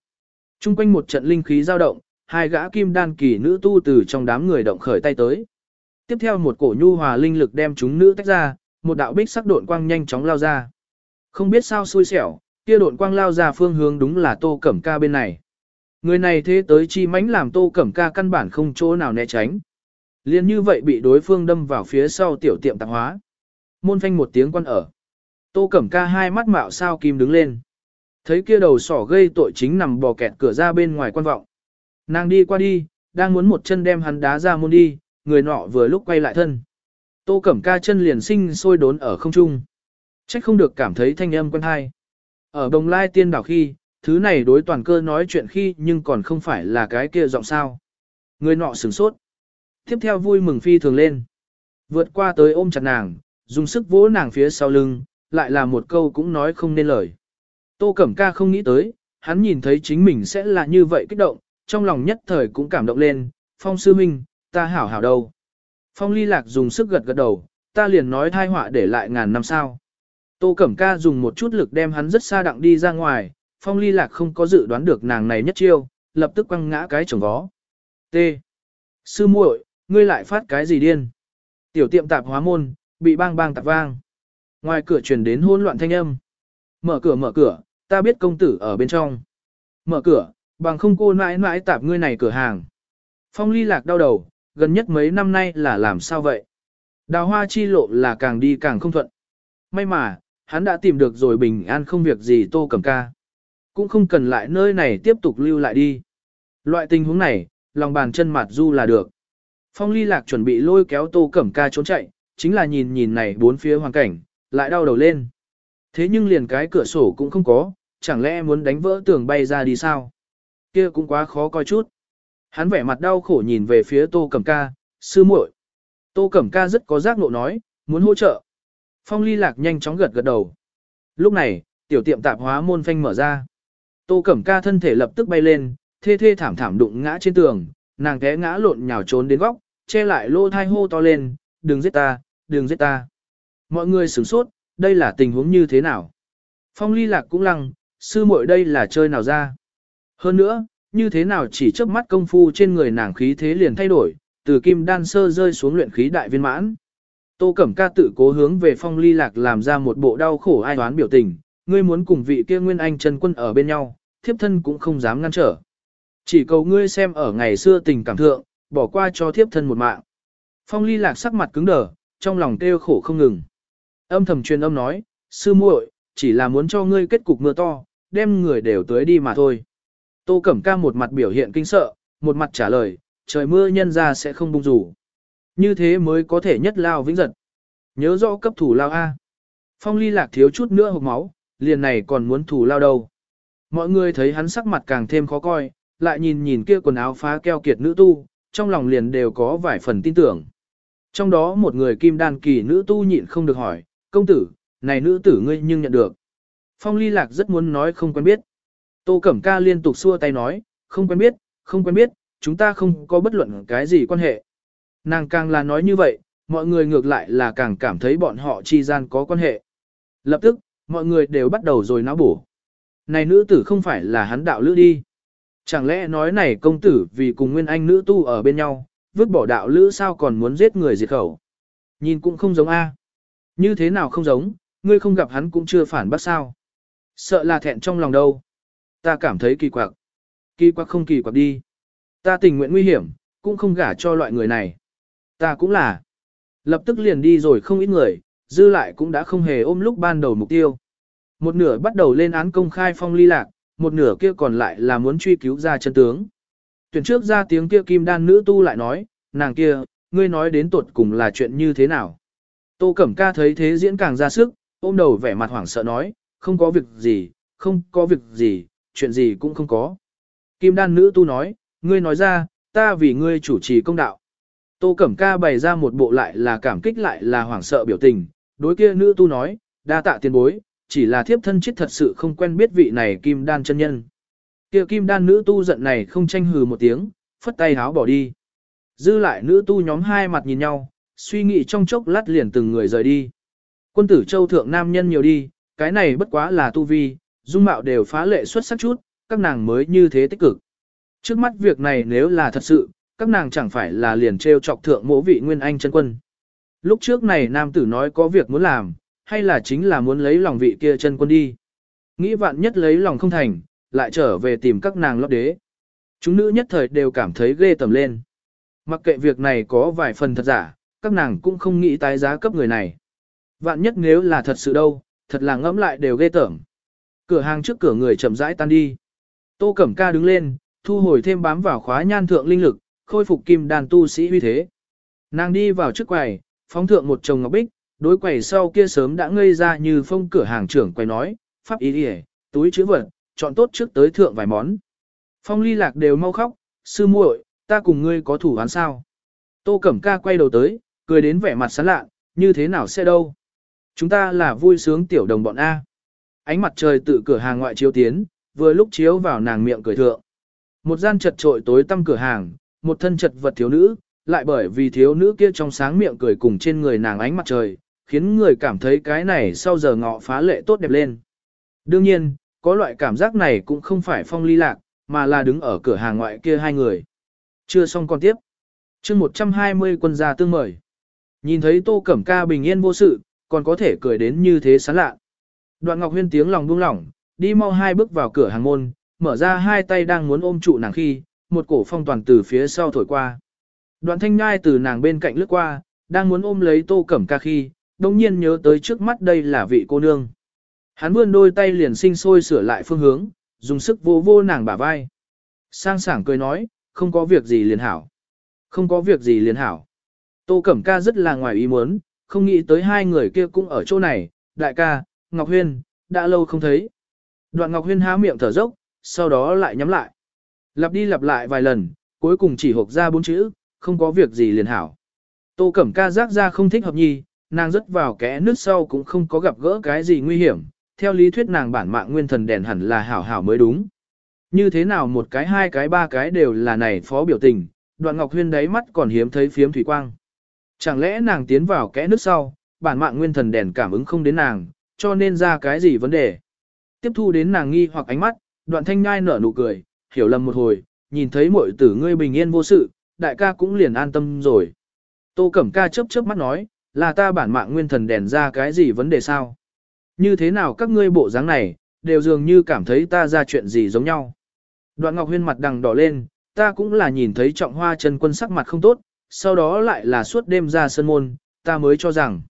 Trung quanh một trận linh khí dao động, hai gã kim đan kỳ nữ tu từ trong đám người động khởi tay tới. Tiếp theo một cổ nhu hòa linh lực đem chúng nữ tách ra, một đạo bích sắc độn quang nhanh chóng lao ra. Không biết sao xui xẻo, kia độn quang lao ra phương hướng đúng là Tô Cẩm Ca bên này. Người này thế tới chi mánh làm Tô Cẩm Ca căn bản không chỗ nào né tránh. Liên như vậy bị đối phương đâm vào phía sau tiểu tiệm tạp hóa. Môn phanh một tiếng quan ở. Tô Cẩm Ca hai mắt mạo sao kim đứng lên. Thấy kia đầu sỏ gây tội chính nằm bò kẹt cửa ra bên ngoài quan vọng. Nàng đi qua đi, đang muốn một chân đem hắn đá ra môn đi, người nọ vừa lúc quay lại thân. Tô Cẩm Ca chân liền sinh sôi đốn ở không trung. Trách không được cảm thấy thanh âm quen hay. Ở Đồng Lai tiên đảo khi, thứ này đối toàn cơ nói chuyện khi nhưng còn không phải là cái kia giọng sao. Người nọ sửng sốt. Tiếp theo vui mừng phi thường lên. Vượt qua tới ôm chặt nàng, dùng sức vỗ nàng phía sau lưng, lại là một câu cũng nói không nên lời. Tô Cẩm Ca không nghĩ tới, hắn nhìn thấy chính mình sẽ là như vậy kích động, trong lòng nhất thời cũng cảm động lên, Phong Sư Minh, ta hảo hảo đâu. Phong Ly Lạc dùng sức gật gật đầu, ta liền nói thai họa để lại ngàn năm sao. Tô Cẩm Ca dùng một chút lực đem hắn rất xa đặng đi ra ngoài, Phong Ly Lạc không có dự đoán được nàng này nhất chiêu, lập tức quăng ngã cái chồng vó. T. Sư muội, ngươi lại phát cái gì điên? Tiểu tiệm tạp hóa môn, bị bang bang tạp vang. Ngoài cửa truyền đến hỗn loạn thanh âm. Mở cửa mở cửa, ta biết công tử ở bên trong. Mở cửa, bằng không cô mãi mãi tạp ngươi này cửa hàng. Phong ly lạc đau đầu, gần nhất mấy năm nay là làm sao vậy? Đào hoa chi lộ là càng đi càng không thuận. May mà, hắn đã tìm được rồi bình an không việc gì tô cầm ca. Cũng không cần lại nơi này tiếp tục lưu lại đi. Loại tình huống này, lòng bàn chân mặt du là được. Phong ly lạc chuẩn bị lôi kéo tô cẩm ca trốn chạy, chính là nhìn nhìn này bốn phía hoàn cảnh, lại đau đầu lên. Thế nhưng liền cái cửa sổ cũng không có, chẳng lẽ muốn đánh vỡ tường bay ra đi sao? Kia cũng quá khó coi chút. Hắn vẻ mặt đau khổ nhìn về phía Tô Cẩm Ca, sư muội. Tô Cẩm Ca rất có giác ngộ nói, muốn hỗ trợ. Phong ly lạc nhanh chóng gật gật đầu. Lúc này, tiểu tiệm tạp hóa môn phanh mở ra. Tô Cẩm Ca thân thể lập tức bay lên, thê thê thảm thảm đụng ngã trên tường, nàng té ngã lộn nhào trốn đến góc, che lại lô thai hô to lên, đừng giết ta, đừng giết ta. Mọi người sửng sốt, đây là tình huống như thế nào? Phong ly lạc cũng lăng, sư muội đây là chơi nào ra? Hơn nữa, như thế nào chỉ chớp mắt công phu trên người nàng khí thế liền thay đổi, từ kim đan sơ rơi xuống luyện khí đại viên mãn. Tô Cẩm Ca tự cố hướng về phong ly lạc làm ra một bộ đau khổ ai đoán biểu tình, ngươi muốn cùng vị kia nguyên anh chân quân ở bên nhau, thiếp thân cũng không dám ngăn trở. Chỉ cầu ngươi xem ở ngày xưa tình cảm thượng, bỏ qua cho thiếp thân một mạng. Phong ly lạc sắc mặt cứng đờ, trong lòng kêu khổ không ngừng. Âm thầm truyền âm nói, sư muội, chỉ là muốn cho ngươi kết cục mưa to, đem người đều tới đi mà thôi. Tô Cẩm Ca một mặt biểu hiện kinh sợ, một mặt trả lời, trời mưa nhân ra sẽ không bung rủ. Như thế mới có thể nhất lao vĩnh giật. Nhớ rõ cấp thủ lao A. Phong ly lạc thiếu chút nữa hộp máu, liền này còn muốn thủ lao đâu. Mọi người thấy hắn sắc mặt càng thêm khó coi, lại nhìn nhìn kia quần áo phá keo kiệt nữ tu, trong lòng liền đều có vài phần tin tưởng. Trong đó một người kim đan kỳ nữ tu nhịn không được hỏi, công tử, này nữ tử ngươi nhưng nhận được. Phong ly lạc rất muốn nói không quen biết. Tô Cẩm Ca liên tục xua tay nói, không quen biết, không quen biết, chúng ta không có bất luận cái gì quan hệ. Nàng càng là nói như vậy, mọi người ngược lại là càng cảm thấy bọn họ chi gian có quan hệ. Lập tức, mọi người đều bắt đầu rồi náo bổ. Này nữ tử không phải là hắn đạo lữ đi. Chẳng lẽ nói này công tử vì cùng nguyên anh nữ tu ở bên nhau, vứt bỏ đạo lữ sao còn muốn giết người diệt khẩu. Nhìn cũng không giống A. Như thế nào không giống, ngươi không gặp hắn cũng chưa phản bác sao. Sợ là thẹn trong lòng đâu. Ta cảm thấy kỳ quặc. Kỳ quặc không kỳ quặc đi. Ta tình nguyện nguy hiểm, cũng không gả cho loại người này. Ta cũng là. Lập tức liền đi rồi không ít người, dư lại cũng đã không hề ôm lúc ban đầu mục tiêu. Một nửa bắt đầu lên án công khai phong ly lạc, một nửa kia còn lại là muốn truy cứu ra chân tướng. Tuyển trước ra tiếng kia kim đan nữ tu lại nói, nàng kia, ngươi nói đến tuột cùng là chuyện như thế nào. Tô Cẩm Ca thấy thế diễn càng ra sức, ôm đầu vẻ mặt hoảng sợ nói, không có việc gì, không có việc gì, chuyện gì cũng không có. Kim đan nữ tu nói, ngươi nói ra, ta vì ngươi chủ trì công đạo. Tô Cẩm Ca bày ra một bộ lại là cảm kích lại là hoảng sợ biểu tình, đối kia nữ tu nói, đa tạ tiền bối, chỉ là thiếp thân chết thật sự không quen biết vị này kim đan chân nhân. Kia kim đan nữ tu giận này không tranh hừ một tiếng, phất tay háo bỏ đi. Dư lại nữ tu nhóm hai mặt nhìn nhau, suy nghĩ trong chốc lát liền từng người rời đi. Quân tử châu thượng nam nhân nhiều đi, cái này bất quá là tu vi, dung mạo đều phá lệ xuất sắc chút, các nàng mới như thế tích cực. Trước mắt việc này nếu là thật sự, các nàng chẳng phải là liền treo chọc thượng mỗ vị nguyên anh chân quân. Lúc trước này nam tử nói có việc muốn làm, hay là chính là muốn lấy lòng vị kia chân quân đi. Nghĩ vạn nhất lấy lòng không thành, lại trở về tìm các nàng lót đế. Chúng nữ nhất thời đều cảm thấy ghê tầm lên. Mặc kệ việc này có vài phần thật giả, các nàng cũng không nghĩ tái giá cấp người này. Vạn nhất nếu là thật sự đâu, thật là ngẫm lại đều ghê tởm. Cửa hàng trước cửa người chậm rãi tan đi. Tô Cẩm Ca đứng lên, thu hồi thêm bám vào khóa nhan thượng linh lực, khôi phục kim đàn tu sĩ uy thế. Nàng đi vào trước quầy, phóng thượng một chồng ngọc bích, đối quầy sau kia sớm đã ngây ra như phong cửa hàng trưởng quầy nói, pháp ý đi túi chữ vật, chọn tốt trước tới thượng vài món. Phong ly lạc đều mau khóc, sư muội, ta cùng ngươi có thủ án sao? Tô Cẩm Ca quay đầu tới, cười đến vẻ mặt sán lạ, như thế nào sẽ đâu? Chúng ta là vui sướng tiểu đồng bọn A. Ánh mặt trời tự cửa hàng ngoại chiếu tiến, vừa lúc chiếu vào nàng miệng cười thượng. Một gian chật trội tối tăm cửa hàng, một thân chật vật thiếu nữ, lại bởi vì thiếu nữ kia trong sáng miệng cười cùng trên người nàng ánh mặt trời, khiến người cảm thấy cái này sau giờ ngọ phá lệ tốt đẹp lên. Đương nhiên, có loại cảm giác này cũng không phải phong ly lạc, mà là đứng ở cửa hàng ngoại kia hai người. Chưa xong còn tiếp. chương 120 quân gia tương mời. Nhìn thấy tô cẩm ca bình yên vô sự, còn có thể cười đến như thế sán lạ. Đoạn Ngọc Huyên tiếng lòng buông lỏng, đi mau hai bước vào cửa hàng môn, mở ra hai tay đang muốn ôm trụ nàng khi, một cổ phong toàn từ phía sau thổi qua. Đoạn thanh nhai từ nàng bên cạnh lướt qua, đang muốn ôm lấy tô cẩm ca khi, đồng nhiên nhớ tới trước mắt đây là vị cô nương. Hắn vươn đôi tay liền sinh sôi sửa lại phương hướng, dùng sức vô vô nàng bả vai. Sang sảng cười nói, không có việc gì liền hảo. Không có việc gì liền hảo. Tô Cẩm Ca rất là ngoài ý muốn, không nghĩ tới hai người kia cũng ở chỗ này, đại ca, Ngọc Huyên, đã lâu không thấy. Đoạn Ngọc Huyên há miệng thở dốc, sau đó lại nhắm lại. Lặp đi lặp lại vài lần, cuối cùng chỉ hộp ra bốn chữ, không có việc gì liền hảo. Tô Cẩm Ca giác ra không thích hợp nhi, nàng rất vào kẽ nước sau cũng không có gặp gỡ cái gì nguy hiểm, theo lý thuyết nàng bản mạng nguyên thần đèn hẳn là hảo hảo mới đúng. Như thế nào một cái hai cái ba cái đều là này phó biểu tình, đoạn ngọc huyên đáy mắt còn hiếm thấy phiếm thủy quang. Chẳng lẽ nàng tiến vào kẽ nước sau, bản mạng nguyên thần đèn cảm ứng không đến nàng, cho nên ra cái gì vấn đề. Tiếp thu đến nàng nghi hoặc ánh mắt, đoạn thanh ngai nở nụ cười, hiểu lầm một hồi, nhìn thấy muội tử ngươi bình yên vô sự, đại ca cũng liền an tâm rồi. Tô Cẩm Ca chớp chớp mắt nói, là ta bản mạng nguyên thần đèn ra cái gì vấn đề sao? Như thế nào các ngươi bộ dáng này, đều dường như cảm thấy ta ra chuyện gì giống nhau. Đoạn Ngọc Huyên mặt đằng đỏ lên, ta cũng là nhìn thấy trọng hoa chân quân sắc mặt không tốt, sau đó lại là suốt đêm ra sân môn, ta mới cho rằng.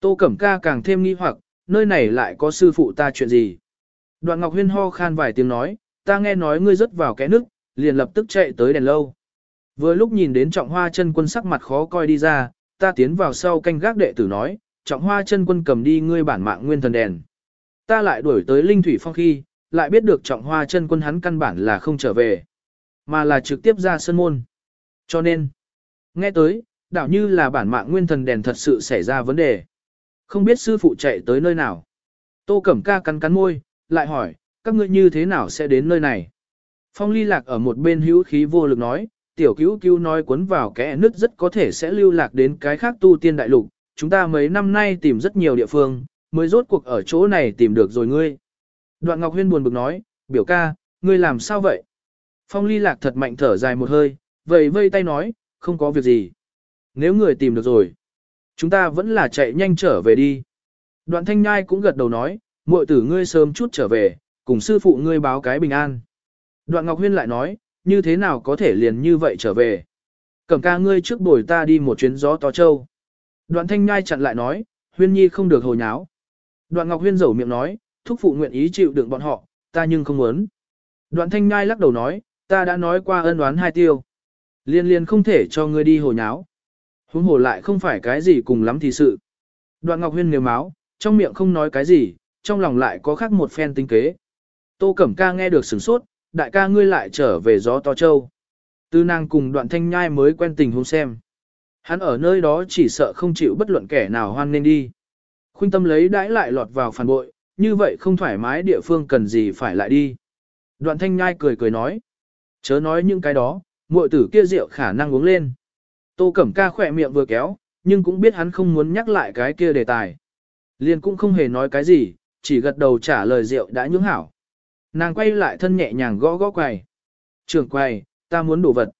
Tô Cẩm Ca càng thêm nghi hoặc, nơi này lại có sư phụ ta chuyện gì. Đoạn Ngọc Huyên ho khan vài tiếng nói, ta nghe nói ngươi rớt vào cái nước, liền lập tức chạy tới đèn lâu. Vừa lúc nhìn đến trọng hoa chân quân sắc mặt khó coi đi ra, ta tiến vào sau canh gác đệ tử nói, trọng hoa chân quân cầm đi ngươi bản mạng nguyên thần đèn. Ta lại đuổi tới linh thủy phong khi, lại biết được trọng hoa chân quân hắn căn bản là không trở về, mà là trực tiếp ra sân môn. Cho nên, nghe tới, đảo như là bản mạng nguyên thần đèn thật sự xảy ra vấn đề. Không biết sư phụ chạy tới nơi nào. Tô Cẩm Ca cắn cắn môi, lại hỏi, các ngươi như thế nào sẽ đến nơi này? Phong ly lạc ở một bên hữu khí vô lực nói, tiểu cứu cứu nói cuốn vào kẽ nứt rất có thể sẽ lưu lạc đến cái khác tu tiên đại lục, chúng ta mấy năm nay tìm rất nhiều địa phương, mới rốt cuộc ở chỗ này tìm được rồi ngươi. Đoạn Ngọc Huyên buồn bực nói, biểu ca, ngươi làm sao vậy? Phong ly lạc thật mạnh thở dài một hơi, vầy vây tay nói, không có việc gì. Nếu người tìm được rồi, chúng ta vẫn là chạy nhanh trở về đi. Đoạn thanh nhai cũng gật đầu nói, muội tử ngươi sớm chút trở về, cùng sư phụ ngươi báo cái bình an. Đoạn Ngọc Huyên lại nói, như thế nào có thể liền như vậy trở về. Cẩm ca ngươi trước bồi ta đi một chuyến gió to châu. Đoạn thanh nhai chặn lại nói, huyên nhi không được hồi nháo. Đoạn ngọc huyên rầu miệng nói, thúc phụ nguyện ý chịu đựng bọn họ, ta nhưng không muốn. Đoạn thanh nhai lắc đầu nói, ta đã nói qua ân đoán hai tiêu. Liên liên không thể cho ngươi đi hồ nháo. Huống hồ lại không phải cái gì cùng lắm thì sự. Đoạn ngọc huyên nếu máu, trong miệng không nói cái gì, trong lòng lại có khác một phen tinh kế. Tô Cẩm ca nghe được sửng sốt, đại ca ngươi lại trở về gió to châu. Tư nàng cùng đoạn thanh nhai mới quen tình hôn xem. Hắn ở nơi đó chỉ sợ không chịu bất luận kẻ nào hoan nên đi. Khuynh tâm lấy đãi lại lọt vào phản bội, như vậy không thoải mái địa phương cần gì phải lại đi. Đoạn thanh nhai cười cười nói. Chớ nói những cái đó, muội tử kia rượu khả năng uống lên. Tô Cẩm Ca khỏe miệng vừa kéo, nhưng cũng biết hắn không muốn nhắc lại cái kia đề tài. Liền cũng không hề nói cái gì, chỉ gật đầu trả lời rượu đã nhưỡng hảo. Nàng quay lại thân nhẹ nhàng gõ gõ quầy. Trưởng quầy, ta muốn đổ vật.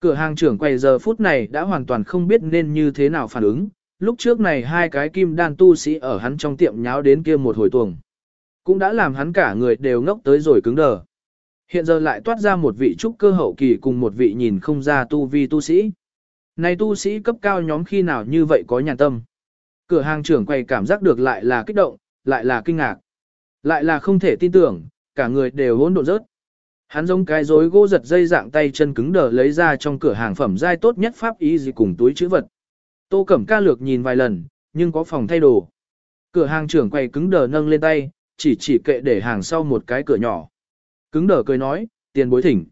Cửa hàng trưởng quầy giờ phút này đã hoàn toàn không biết nên như thế nào phản ứng, lúc trước này hai cái kim đan tu sĩ ở hắn trong tiệm nháo đến kia một hồi tuồng. Cũng đã làm hắn cả người đều ngốc tới rồi cứng đờ. Hiện giờ lại toát ra một vị trúc cơ hậu kỳ cùng một vị nhìn không ra tu vi tu sĩ. Này tu sĩ cấp cao nhóm khi nào như vậy có nhàn tâm. Cửa hàng trưởng quầy cảm giác được lại là kích động, lại là kinh ngạc. Lại là không thể tin tưởng, cả người đều hỗn độn rớt. Hắn giống cái rối gỗ giật dây dạng tay chân cứng đờ lấy ra trong cửa hàng phẩm giai tốt nhất pháp y gì cùng túi chữ vật. Tô Cẩm Ca lược nhìn vài lần, nhưng có phòng thay đồ. Cửa hàng trưởng quầy cứng đờ nâng lên tay, chỉ chỉ kệ để hàng sau một cái cửa nhỏ. Cứng đờ cười nói, tiền bối thỉnh.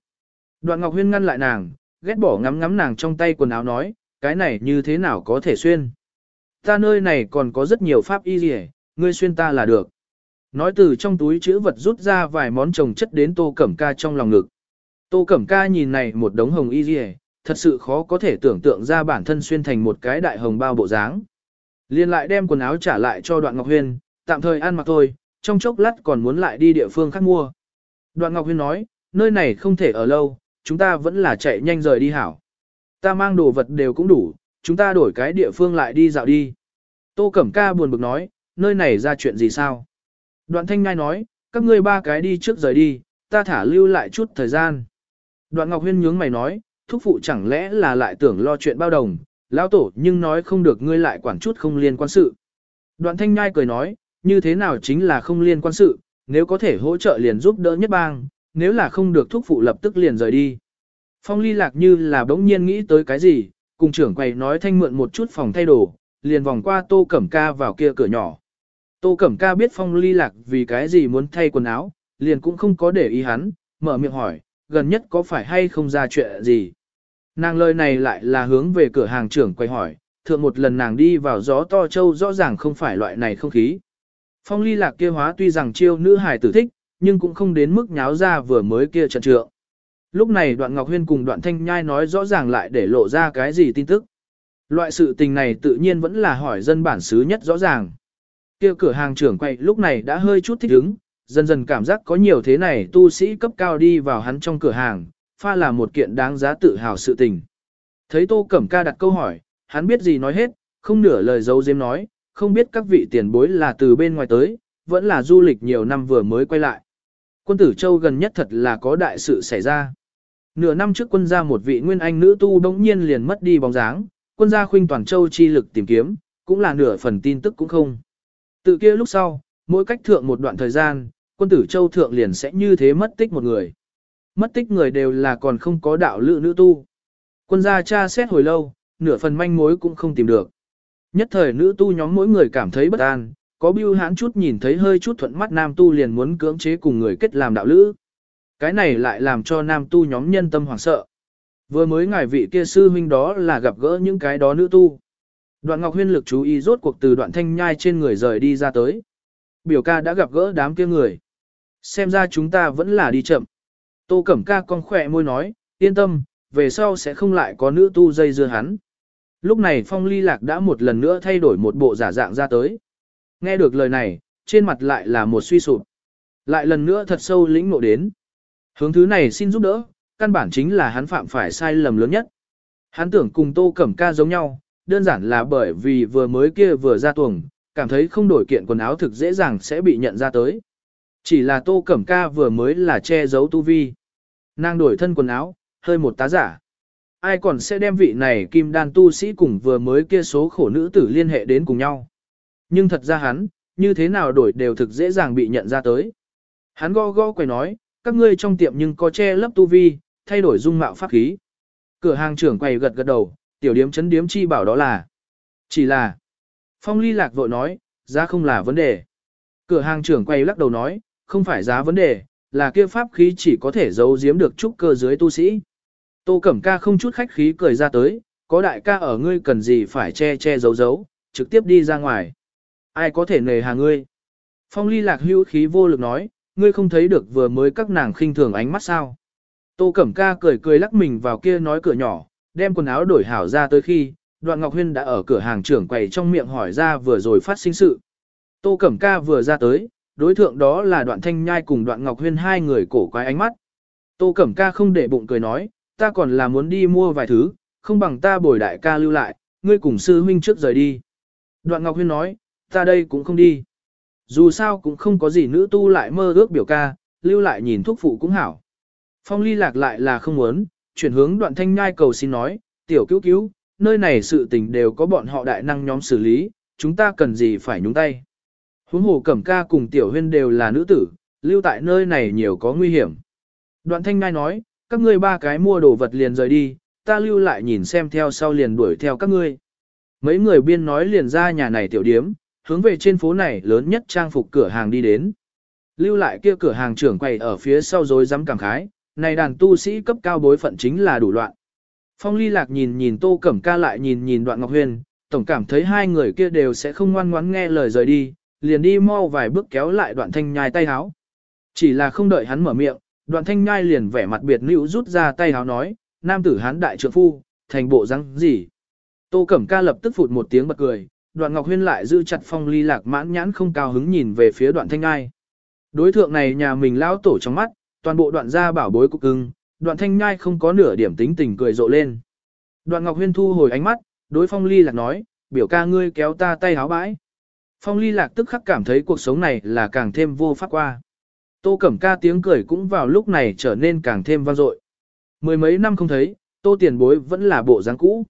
Đoạn Ngọc Huyên ngăn lại nàng, ghét bỏ ngắm ngắm nàng trong tay quần áo nói, cái này như thế nào có thể xuyên. Ta nơi này còn có rất nhiều pháp y gì ngươi xuyên ta là được. Nói từ trong túi chữ vật rút ra vài món trồng chất đến tô cẩm ca trong lòng ngực. Tô cẩm ca nhìn này một đống hồng y dì thật sự khó có thể tưởng tượng ra bản thân xuyên thành một cái đại hồng bao bộ dáng. Liên lại đem quần áo trả lại cho đoạn Ngọc Huyên, tạm thời ăn mặc thôi, trong chốc lát còn muốn lại đi địa phương khác mua. Đoạn Ngọc Huyên nói, nơi này không thể ở lâu, chúng ta vẫn là chạy nhanh rời đi hảo. Ta mang đồ vật đều cũng đủ, chúng ta đổi cái địa phương lại đi dạo đi. Tô Cẩm Ca buồn bực nói, nơi này ra chuyện gì sao? Đoạn Thanh Ngai nói, các ngươi ba cái đi trước rời đi, ta thả lưu lại chút thời gian. Đoạn Ngọc Huyên nhướng mày nói, thúc phụ chẳng lẽ là lại tưởng lo chuyện bao đồng, lão tổ nhưng nói không được ngươi lại quản chút không liên quan sự. Đoạn Thanh Nhai cười nói, như thế nào chính là không liên quan sự, nếu có thể hỗ trợ liền giúp đỡ nhất bang, nếu là không được thúc phụ lập tức liền rời đi. Phong ly lạc như là bỗng nhiên nghĩ tới cái gì, cùng trưởng quầy nói thanh mượn một chút phòng thay đồ, liền vòng qua tô cẩm ca vào kia cửa nhỏ. Tô cẩm ca biết phong ly lạc vì cái gì muốn thay quần áo, liền cũng không có để ý hắn, mở miệng hỏi, gần nhất có phải hay không ra chuyện gì. Nàng lời này lại là hướng về cửa hàng trưởng quay hỏi, thượng một lần nàng đi vào gió to châu rõ ràng không phải loại này không khí. Phong ly lạc kia hóa tuy rằng chiêu nữ hài tử thích, nhưng cũng không đến mức nháo ra vừa mới kia trận trượng. Lúc này đoạn Ngọc Huyên cùng đoạn Thanh Nhai nói rõ ràng lại để lộ ra cái gì tin tức. Loại sự tình này tự nhiên vẫn là hỏi dân bản xứ nhất rõ ràng kia cửa hàng trưởng quay lúc này đã hơi chút thích ứng, dần dần cảm giác có nhiều thế này tu sĩ cấp cao đi vào hắn trong cửa hàng, pha là một kiện đáng giá tự hào sự tình. Thấy Tô Cẩm Ca đặt câu hỏi, hắn biết gì nói hết, không nửa lời giấu giếm nói, không biết các vị tiền bối là từ bên ngoài tới, vẫn là du lịch nhiều năm vừa mới quay lại. Quân tử Châu gần nhất thật là có đại sự xảy ra. Nửa năm trước quân gia một vị nguyên anh nữ tu bỗng nhiên liền mất đi bóng dáng, quân gia khuynh toàn châu chi lực tìm kiếm, cũng là nửa phần tin tức cũng không. Tự kia lúc sau, mỗi cách thượng một đoạn thời gian, quân tử châu thượng liền sẽ như thế mất tích một người. Mất tích người đều là còn không có đạo lữ nữ tu. Quân gia cha xét hồi lâu, nửa phần manh mối cũng không tìm được. Nhất thời nữ tu nhóm mỗi người cảm thấy bất an, có bưu hãn chút nhìn thấy hơi chút thuận mắt nam tu liền muốn cưỡng chế cùng người kết làm đạo lữ. Cái này lại làm cho nam tu nhóm nhân tâm hoảng sợ. Vừa mới ngài vị kia sư huynh đó là gặp gỡ những cái đó nữ tu. Đoạn Ngọc Huyên lực chú ý rốt cuộc từ đoạn thanh nhai trên người rời đi ra tới. Biểu ca đã gặp gỡ đám kia người. Xem ra chúng ta vẫn là đi chậm. Tô Cẩm ca con khỏe môi nói, yên tâm, về sau sẽ không lại có nữ tu dây dưa hắn. Lúc này Phong Ly Lạc đã một lần nữa thay đổi một bộ giả dạng ra tới. Nghe được lời này, trên mặt lại là một suy sụp. Lại lần nữa thật sâu lĩnh ngộ đến. Hướng thứ này xin giúp đỡ, căn bản chính là hắn phạm phải sai lầm lớn nhất. Hắn tưởng cùng Tô Cẩm Ca giống nhau, đơn giản là bởi vì vừa mới kia vừa ra tuồng, cảm thấy không đổi kiện quần áo thực dễ dàng sẽ bị nhận ra tới. Chỉ là Tô Cẩm Ca vừa mới là che giấu tu vi. Nàng đổi thân quần áo, hơi một tá giả. Ai còn sẽ đem vị này kim đan tu sĩ cùng vừa mới kia số khổ nữ tử liên hệ đến cùng nhau. Nhưng thật ra hắn, như thế nào đổi đều thực dễ dàng bị nhận ra tới. Hắn go go quay nói, các ngươi trong tiệm nhưng có che lấp tu vi, thay đổi dung mạo pháp khí. Cửa hàng trưởng quầy gật gật đầu, tiểu điếm chấn điếm chi bảo đó là. Chỉ là, phong ly lạc vội nói, giá không là vấn đề. Cửa hàng trưởng quay lắc đầu nói, không phải giá vấn đề, là kia pháp khí chỉ có thể giấu giếm được trúc cơ dưới tu sĩ. Tô Cẩm Ca không chút khách khí cười ra tới, có đại ca ở ngươi cần gì phải che che giấu giấu, trực tiếp đi ra ngoài. Ai có thể nề hà ngươi? Phong ly lạc hữu khí vô lực nói, ngươi không thấy được vừa mới các nàng khinh thường ánh mắt sao. Tô Cẩm Ca cười cười lắc mình vào kia nói cửa nhỏ, đem quần áo đổi hảo ra tới khi, đoạn Ngọc Huyên đã ở cửa hàng trưởng quầy trong miệng hỏi ra vừa rồi phát sinh sự. Tô Cẩm Ca vừa ra tới, đối thượng đó là đoạn thanh nhai cùng đoạn Ngọc Huyên hai người cổ quái ánh mắt. Tô Cẩm Ca không để bụng cười nói, ta còn là muốn đi mua vài thứ, không bằng ta bồi đại ca lưu lại, ngươi cùng sư huynh trước rời đi. Đoạn Ngọc Huyên nói, ta đây cũng không đi. Dù sao cũng không có gì nữ tu lại mơ ước biểu ca, lưu lại nhìn thuốc phụ cũng hảo. Phong ly lạc lại là không muốn, chuyển hướng đoạn thanh nhai cầu xin nói, tiểu cứu cứu, nơi này sự tình đều có bọn họ đại năng nhóm xử lý, chúng ta cần gì phải nhúng tay. Huống hồ cẩm ca cùng tiểu huyên đều là nữ tử, lưu tại nơi này nhiều có nguy hiểm. Đoạn thanh nhai nói, các ngươi ba cái mua đồ vật liền rời đi, ta lưu lại nhìn xem theo sau liền đuổi theo các ngươi. Mấy người biên nói liền ra nhà này tiểu điếm, hướng về trên phố này lớn nhất trang phục cửa hàng đi đến. Lưu lại kia cửa hàng trưởng quầy ở phía sau rồi dám cảm khái, này đàn tu sĩ cấp cao bối phận chính là đủ loạn. Phong ly lạc nhìn nhìn tô cẩm ca lại nhìn nhìn đoạn ngọc huyền, tổng cảm thấy hai người kia đều sẽ không ngoan ngoãn nghe lời rời đi, liền đi mau vài bước kéo lại đoạn thanh nhai tay háo. Chỉ là không đợi hắn mở miệng, đoạn thanh nhai liền vẻ mặt biệt nữ rút ra tay háo nói, nam tử hán đại trượng phu, thành bộ răng gì. Tô Cẩm Ca lập tức phụt một tiếng bật cười, đoạn Ngọc Huyên lại giữ chặt phong ly lạc mãn nhãn không cao hứng nhìn về phía đoạn thanh nhai. Đối thượng này nhà mình lão tổ trong mắt, toàn bộ đoạn gia bảo bối cục cưng, đoạn thanh nhai không có nửa điểm tính tình cười rộ lên. Đoạn Ngọc Huyên thu hồi ánh mắt, đối phong ly lạc nói, biểu ca ngươi kéo ta tay háo bãi. Phong ly lạc tức khắc cảm thấy cuộc sống này là càng thêm vô pháp qua. Tô Cẩm Ca tiếng cười cũng vào lúc này trở nên càng thêm vang dội. Mười mấy năm không thấy, Tô Tiền Bối vẫn là bộ dáng cũ.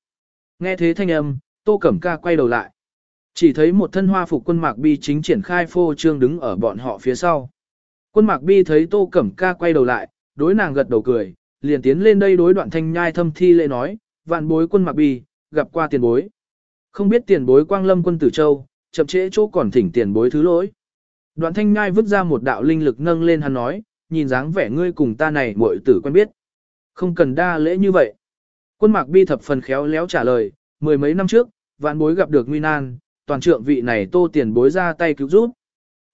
Nghe thế thanh âm, Tô Cẩm Ca quay đầu lại. Chỉ thấy một thân hoa phục quân mạc bi chính triển khai phô trương đứng ở bọn họ phía sau. Quân mạc bi thấy Tô Cẩm Ca quay đầu lại, đối nàng gật đầu cười, liền tiến lên đây đối đoạn thanh nhai thâm thi lễ nói, vạn bối quân mạc bi, gặp qua tiền bối. Không biết tiền bối quang lâm quân tử châu, chậm trễ chỗ còn thỉnh tiền bối thứ lỗi. Đoạn thanh nhai vứt ra một đạo linh lực nâng lên hắn nói, nhìn dáng vẻ ngươi cùng ta này muội tử quen biết. Không cần đa lễ như vậy. Quân mạc bi thập phần khéo léo trả lời, mười mấy năm trước, vạn bối gặp được nguy nan, toàn trượng vị này tô tiền bối ra tay cứu giúp.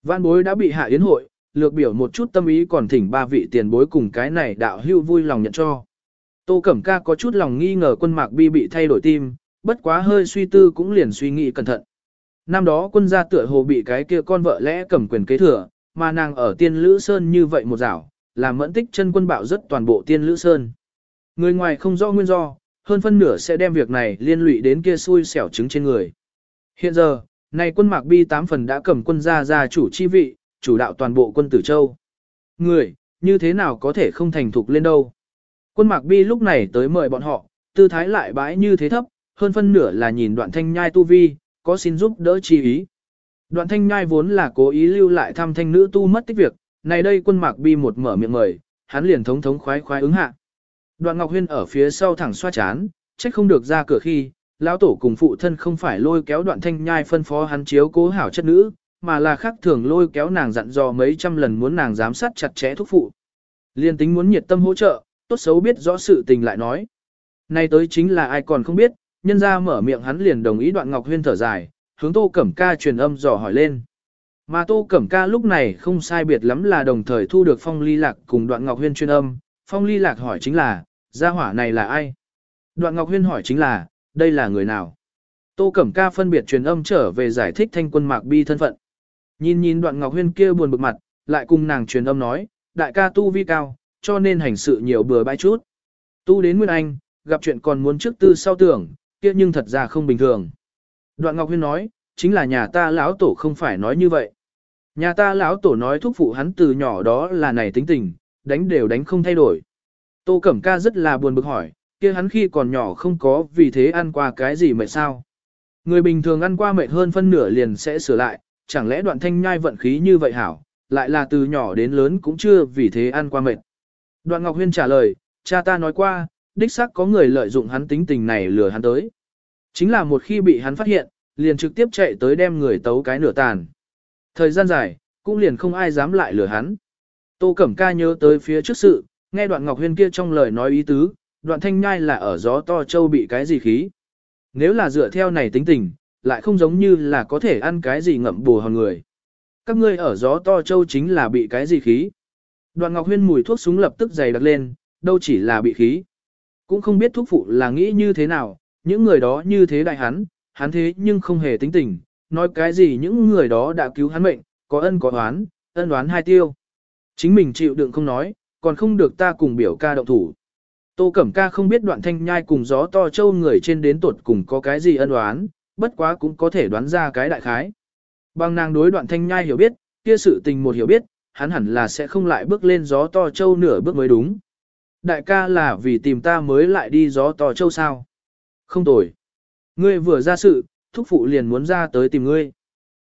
Vạn bối đã bị hạ yến hội, lược biểu một chút tâm ý còn thỉnh ba vị tiền bối cùng cái này đạo hưu vui lòng nhận cho. Tô Cẩm Ca có chút lòng nghi ngờ quân mạc bi bị thay đổi tim, bất quá hơi suy tư cũng liền suy nghĩ cẩn thận. Năm đó quân gia tựa hồ bị cái kia con vợ lẽ cầm quyền kế thừa, mà nàng ở tiên lữ sơn như vậy một rảo, làm mẫn tích chân quân bạo rất toàn bộ tiên lữ sơn. Người ngoài không rõ nguyên do, hơn phân nửa sẽ đem việc này liên lụy đến kia xui xẻo trứng trên người. Hiện giờ, này quân mạc bi tám phần đã cầm quân gia gia chủ chi vị, chủ đạo toàn bộ quân tử châu. Người, như thế nào có thể không thành thục lên đâu. Quân mạc bi lúc này tới mời bọn họ, tư thái lại bãi như thế thấp, hơn phân nửa là nhìn đoạn thanh nhai tu vi, có xin giúp đỡ chi ý. Đoạn thanh nhai vốn là cố ý lưu lại thăm thanh nữ tu mất tích việc, này đây quân mạc bi một mở miệng mời, hắn liền thống thống khoái khoái ứng hạ. Đoạn Ngọc Huyên ở phía sau thẳng xoa chán, trách không được ra cửa khi, lão tổ cùng phụ thân không phải lôi kéo đoạn thanh nhai phân phó hắn chiếu cố hảo chất nữ, mà là khác thường lôi kéo nàng dặn dò mấy trăm lần muốn nàng giám sát chặt chẽ thúc phụ. Liên tính muốn nhiệt tâm hỗ trợ, tốt xấu biết rõ sự tình lại nói. Nay tới chính là ai còn không biết, nhân ra mở miệng hắn liền đồng ý đoạn Ngọc Huyên thở dài, hướng Tô Cẩm Ca truyền âm dò hỏi lên. Mà Tô Cẩm Ca lúc này không sai biệt lắm là đồng thời thu được Phong Ly Lạc cùng đoạn Ngọc Huyên truyền âm, Phong Ly Lạc hỏi chính là, gia hỏa này là ai? Đoạn Ngọc Huyên hỏi chính là, đây là người nào? Tô Cẩm Ca phân biệt truyền âm trở về giải thích thanh quân Mạc Bi thân phận. Nhìn nhìn đoạn Ngọc Huyên kia buồn bực mặt, lại cùng nàng truyền âm nói, đại ca tu vi cao, cho nên hành sự nhiều bừa bãi chút. Tu đến Nguyên Anh, gặp chuyện còn muốn trước tư sau tưởng, kia nhưng thật ra không bình thường. Đoạn Ngọc Huyên nói, chính là nhà ta lão tổ không phải nói như vậy. Nhà ta lão tổ nói thúc phụ hắn từ nhỏ đó là này tính tình, đánh đều đánh không thay đổi. Tô Cẩm Ca rất là buồn bực hỏi, kia hắn khi còn nhỏ không có vì thế ăn qua cái gì mệt sao. Người bình thường ăn qua mệt hơn phân nửa liền sẽ sửa lại, chẳng lẽ đoạn thanh nhai vận khí như vậy hảo, lại là từ nhỏ đến lớn cũng chưa vì thế ăn qua mệt. Đoạn Ngọc Huyên trả lời, cha ta nói qua, đích xác có người lợi dụng hắn tính tình này lừa hắn tới. Chính là một khi bị hắn phát hiện, liền trực tiếp chạy tới đem người tấu cái nửa tàn. Thời gian dài, cũng liền không ai dám lại lừa hắn. Tô Cẩm Ca nhớ tới phía trước sự, nghe đoạn Ngọc Huyên kia trong lời nói ý tứ, đoạn thanh nhai là ở gió to châu bị cái gì khí. Nếu là dựa theo này tính tình, lại không giống như là có thể ăn cái gì ngậm bù hòn người. Các ngươi ở gió to châu chính là bị cái gì khí. Đoạn Ngọc Huyên mùi thuốc súng lập tức dày đặc lên, đâu chỉ là bị khí. Cũng không biết thuốc phụ là nghĩ như thế nào, những người đó như thế đại hắn, hắn thế nhưng không hề tính tình, nói cái gì những người đó đã cứu hắn mệnh, có ân có oán, ân oán hai tiêu. Chính mình chịu đựng không nói, còn không được ta cùng biểu ca động thủ. Tô Cẩm Ca không biết đoạn thanh nhai cùng gió to châu người trên đến tuột cùng có cái gì ân oán, bất quá cũng có thể đoán ra cái đại khái. Bằng nàng đối đoạn thanh nhai hiểu biết, kia sự tình một hiểu biết, hắn hẳn là sẽ không lại bước lên gió to châu nửa bước mới đúng. Đại ca là vì tìm ta mới lại đi gió to châu sao. Không tồi. Ngươi vừa ra sự, thúc phụ liền muốn ra tới tìm ngươi.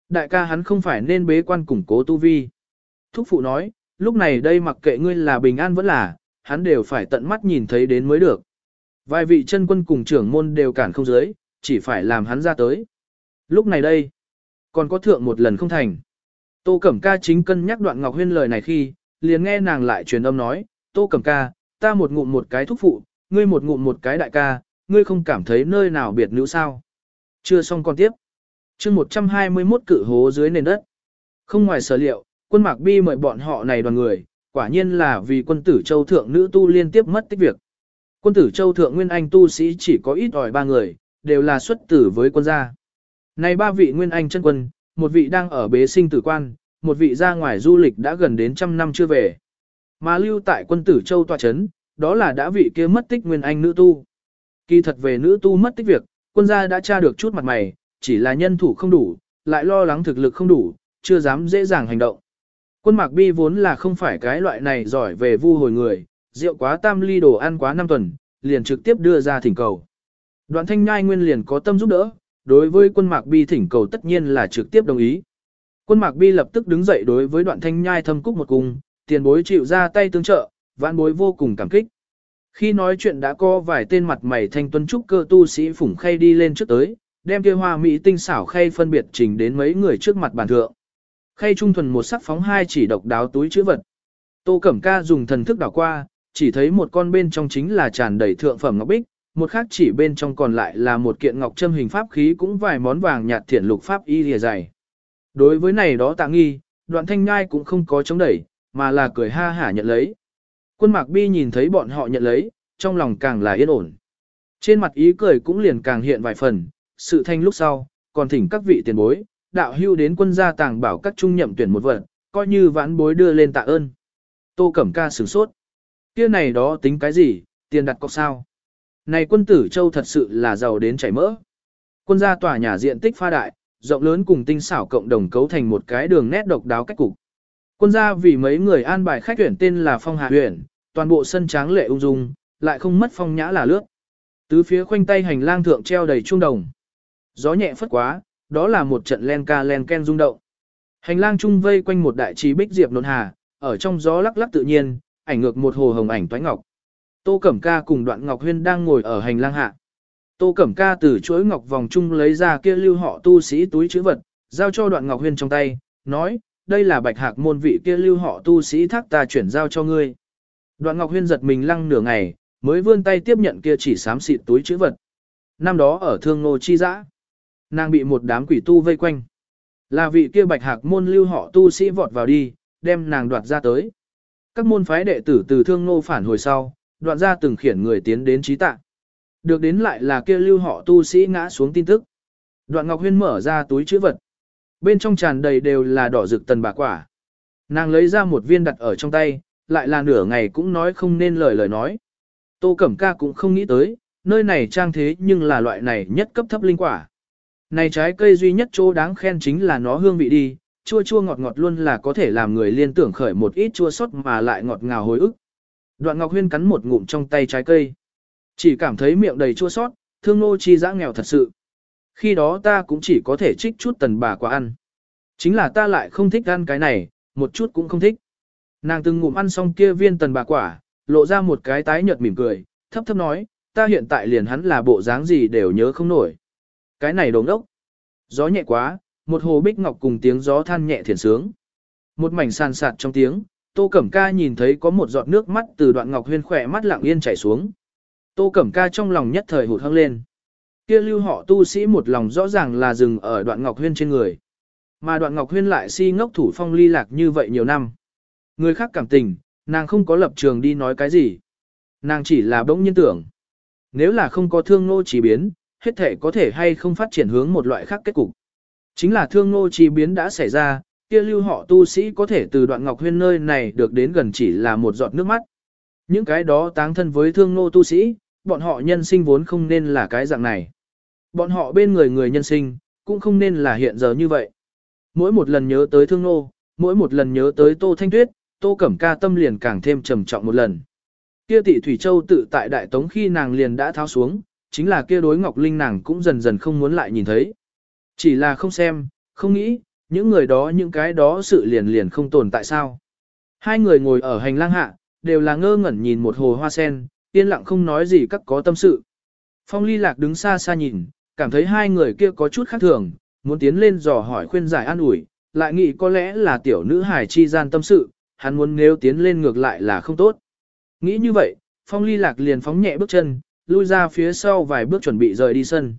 đại ca hắn không phải nên bế quan củng cố tu vi. Thúc phụ nói, lúc này đây mặc kệ ngươi là bình an vẫn là, hắn đều phải tận mắt nhìn thấy đến mới được. Vài vị chân quân cùng trưởng môn đều cản không giới, chỉ phải làm hắn ra tới. Lúc này đây, còn có thượng một lần không thành. Tô Cẩm Ca chính cân nhắc đoạn Ngọc Huyên lời này khi, liền nghe nàng lại truyền âm nói, Tô Cẩm Ca, ta một ngụm một cái thúc phụ, ngươi một ngụm một cái đại ca, ngươi không cảm thấy nơi nào biệt nữ sao. Chưa xong còn tiếp. chương 121 cự hố dưới nền đất. Không ngoài sở liệu, quân mạc bi mời bọn họ này đoàn người, quả nhiên là vì quân tử châu thượng nữ tu liên tiếp mất tích việc. Quân tử châu thượng nguyên anh tu sĩ chỉ có ít ỏi ba người, đều là xuất tử với quân gia. Này ba vị nguyên anh chân quân, một vị đang ở bế sinh tử quan, một vị ra ngoài du lịch đã gần đến trăm năm chưa về. Mà lưu tại quân tử châu tòa chấn, đó là đã vị kia mất tích nguyên anh nữ tu. Kỳ thật về nữ tu mất tích việc, quân gia đã tra được chút mặt mày, chỉ là nhân thủ không đủ, lại lo lắng thực lực không đủ, chưa dám dễ dàng hành động. Quân mạc bi vốn là không phải cái loại này giỏi về vu hồi người, rượu quá tam ly đồ ăn quá năm tuần, liền trực tiếp đưa ra thỉnh cầu. Đoạn thanh nhai nguyên liền có tâm giúp đỡ, đối với quân mạc bi thỉnh cầu tất nhiên là trực tiếp đồng ý. Quân mạc bi lập tức đứng dậy đối với đoạn thanh nhai thâm cúc một cung, tiền bối chịu ra tay tương trợ, vãn bối vô cùng cảm kích. Khi nói chuyện đã có vài tên mặt mày thanh tuấn trúc cơ tu sĩ phủng khay đi lên trước tới, đem kia hoa mỹ tinh xảo khay phân biệt trình đến mấy người trước mặt bàn thượng. Khay trung thuần một sắc phóng hai chỉ độc đáo túi chữ vật. Tô Cẩm Ca dùng thần thức đảo qua, chỉ thấy một con bên trong chính là tràn đầy thượng phẩm ngọc bích, một khác chỉ bên trong còn lại là một kiện ngọc châm hình pháp khí cũng vài món vàng nhạt thiển lục pháp y lìa dày. Đối với này đó tạ nghi, đoạn thanh nhai cũng không có chống đẩy, mà là cười ha hả nhận lấy. Quân mạc bi nhìn thấy bọn họ nhận lấy, trong lòng càng là yên ổn. Trên mặt ý cười cũng liền càng hiện vài phần, sự thanh lúc sau, còn thỉnh các vị tiền bối, đạo hưu đến quân gia tàng bảo các trung nhậm tuyển một vật, coi như vãn bối đưa lên tạ ơn. Tô Cẩm Ca sửng sốt. Kia này đó tính cái gì, tiền đặt cọc sao? Này quân tử châu thật sự là giàu đến chảy mỡ. Quân gia tòa nhà diện tích pha đại, rộng lớn cùng tinh xảo cộng đồng cấu thành một cái đường nét độc đáo cách cục. Quân gia vì mấy người an bài khách tuyển tên là Phong Hà Huyền, toàn bộ sân tráng lệ ung dung, lại không mất phong nhã là lướt. Tứ phía khoanh tay hành lang thượng treo đầy trung đồng. Gió nhẹ phất quá, đó là một trận len ca len ken rung động. Hành lang trung vây quanh một đại trí bích diệp nôn hà, ở trong gió lắc lắc tự nhiên, ảnh ngược một hồ hồng ảnh toái ngọc. Tô Cẩm Ca cùng Đoạn Ngọc Huyên đang ngồi ở hành lang hạ. Tô Cẩm Ca từ chuỗi ngọc vòng trung lấy ra kia lưu họ tu sĩ túi chữ vật, giao cho Đoạn Ngọc Huyên trong tay, nói, đây là bạch hạc môn vị kia lưu họ tu sĩ thác ta chuyển giao cho ngươi. Đoạn Ngọc Huyên giật mình lăng nửa ngày, mới vươn tay tiếp nhận kia chỉ xám xịt túi chữ vật. Năm đó ở thương ngô chi dã, nàng bị một đám quỷ tu vây quanh. Là vị kia bạch hạc môn lưu họ tu sĩ vọt vào đi, đem nàng đoạt ra tới. Các môn phái đệ tử từ thương ngô phản hồi sau, đoạn ra từng khiển người tiến đến trí tạ. Được đến lại là kia lưu họ tu sĩ ngã xuống tin tức. Đoạn Ngọc Huyên mở ra túi chữ vật. Bên trong tràn đầy đều là đỏ rực tần bà quả. Nàng lấy ra một viên đặt ở trong tay, lại là nửa ngày cũng nói không nên lời lời nói. Tô Cẩm Ca cũng không nghĩ tới, nơi này trang thế nhưng là loại này nhất cấp thấp linh quả. Này trái cây duy nhất chỗ đáng khen chính là nó hương vị đi, chua chua ngọt ngọt luôn là có thể làm người liên tưởng khởi một ít chua sót mà lại ngọt ngào hồi ức. Đoạn Ngọc Huyên cắn một ngụm trong tay trái cây. Chỉ cảm thấy miệng đầy chua sót, thương nô chi dã nghèo thật sự. Khi đó ta cũng chỉ có thể trích chút tần bà quả ăn. Chính là ta lại không thích ăn cái này, một chút cũng không thích. Nàng từng ngụm ăn xong kia viên tần bà quả, lộ ra một cái tái nhợt mỉm cười, thấp thấp nói, ta hiện tại liền hắn là bộ dáng gì đều nhớ không nổi. Cái này đồng đốc. Gió nhẹ quá, một hồ bích ngọc cùng tiếng gió than nhẹ thiển sướng. Một mảnh sàn sạt trong tiếng, Tô Cẩm Ca nhìn thấy có một giọt nước mắt từ đoạn ngọc huyên khỏe mắt lặng yên chảy xuống. Tô Cẩm Ca trong lòng nhất thời hụt hăng lên. Kia lưu họ tu sĩ một lòng rõ ràng là dừng ở đoạn ngọc huyên trên người. Mà đoạn ngọc huyên lại si ngốc thủ phong ly lạc như vậy nhiều năm. Người khác cảm tình, nàng không có lập trường đi nói cái gì. Nàng chỉ là bỗng nhiên tưởng. Nếu là không có thương nô chỉ biến, hết thể có thể hay không phát triển hướng một loại khác kết cục. Chính là thương nô chỉ biến đã xảy ra, kia lưu họ tu sĩ có thể từ đoạn ngọc huyên nơi này được đến gần chỉ là một giọt nước mắt. Những cái đó táng thân với thương nô tu sĩ, bọn họ nhân sinh vốn không nên là cái dạng này. Bọn họ bên người người nhân sinh, cũng không nên là hiện giờ như vậy. Mỗi một lần nhớ tới thương nô, mỗi một lần nhớ tới tô thanh tuyết, tô cẩm ca tâm liền càng thêm trầm trọng một lần. Kia tỷ Thủy Châu tự tại đại tống khi nàng liền đã tháo xuống, chính là kia đối Ngọc Linh nàng cũng dần dần không muốn lại nhìn thấy. Chỉ là không xem, không nghĩ, những người đó những cái đó sự liền liền không tồn tại sao. Hai người ngồi ở hành lang hạ, đều là ngơ ngẩn nhìn một hồ hoa sen, yên lặng không nói gì các có tâm sự. Phong ly lạc đứng xa xa nhìn, cảm thấy hai người kia có chút khác thường, muốn tiến lên dò hỏi khuyên giải an ủi, lại nghĩ có lẽ là tiểu nữ hài chi gian tâm sự, hắn muốn nếu tiến lên ngược lại là không tốt. Nghĩ như vậy, phong ly lạc liền phóng nhẹ bước chân, lui ra phía sau vài bước chuẩn bị rời đi sân.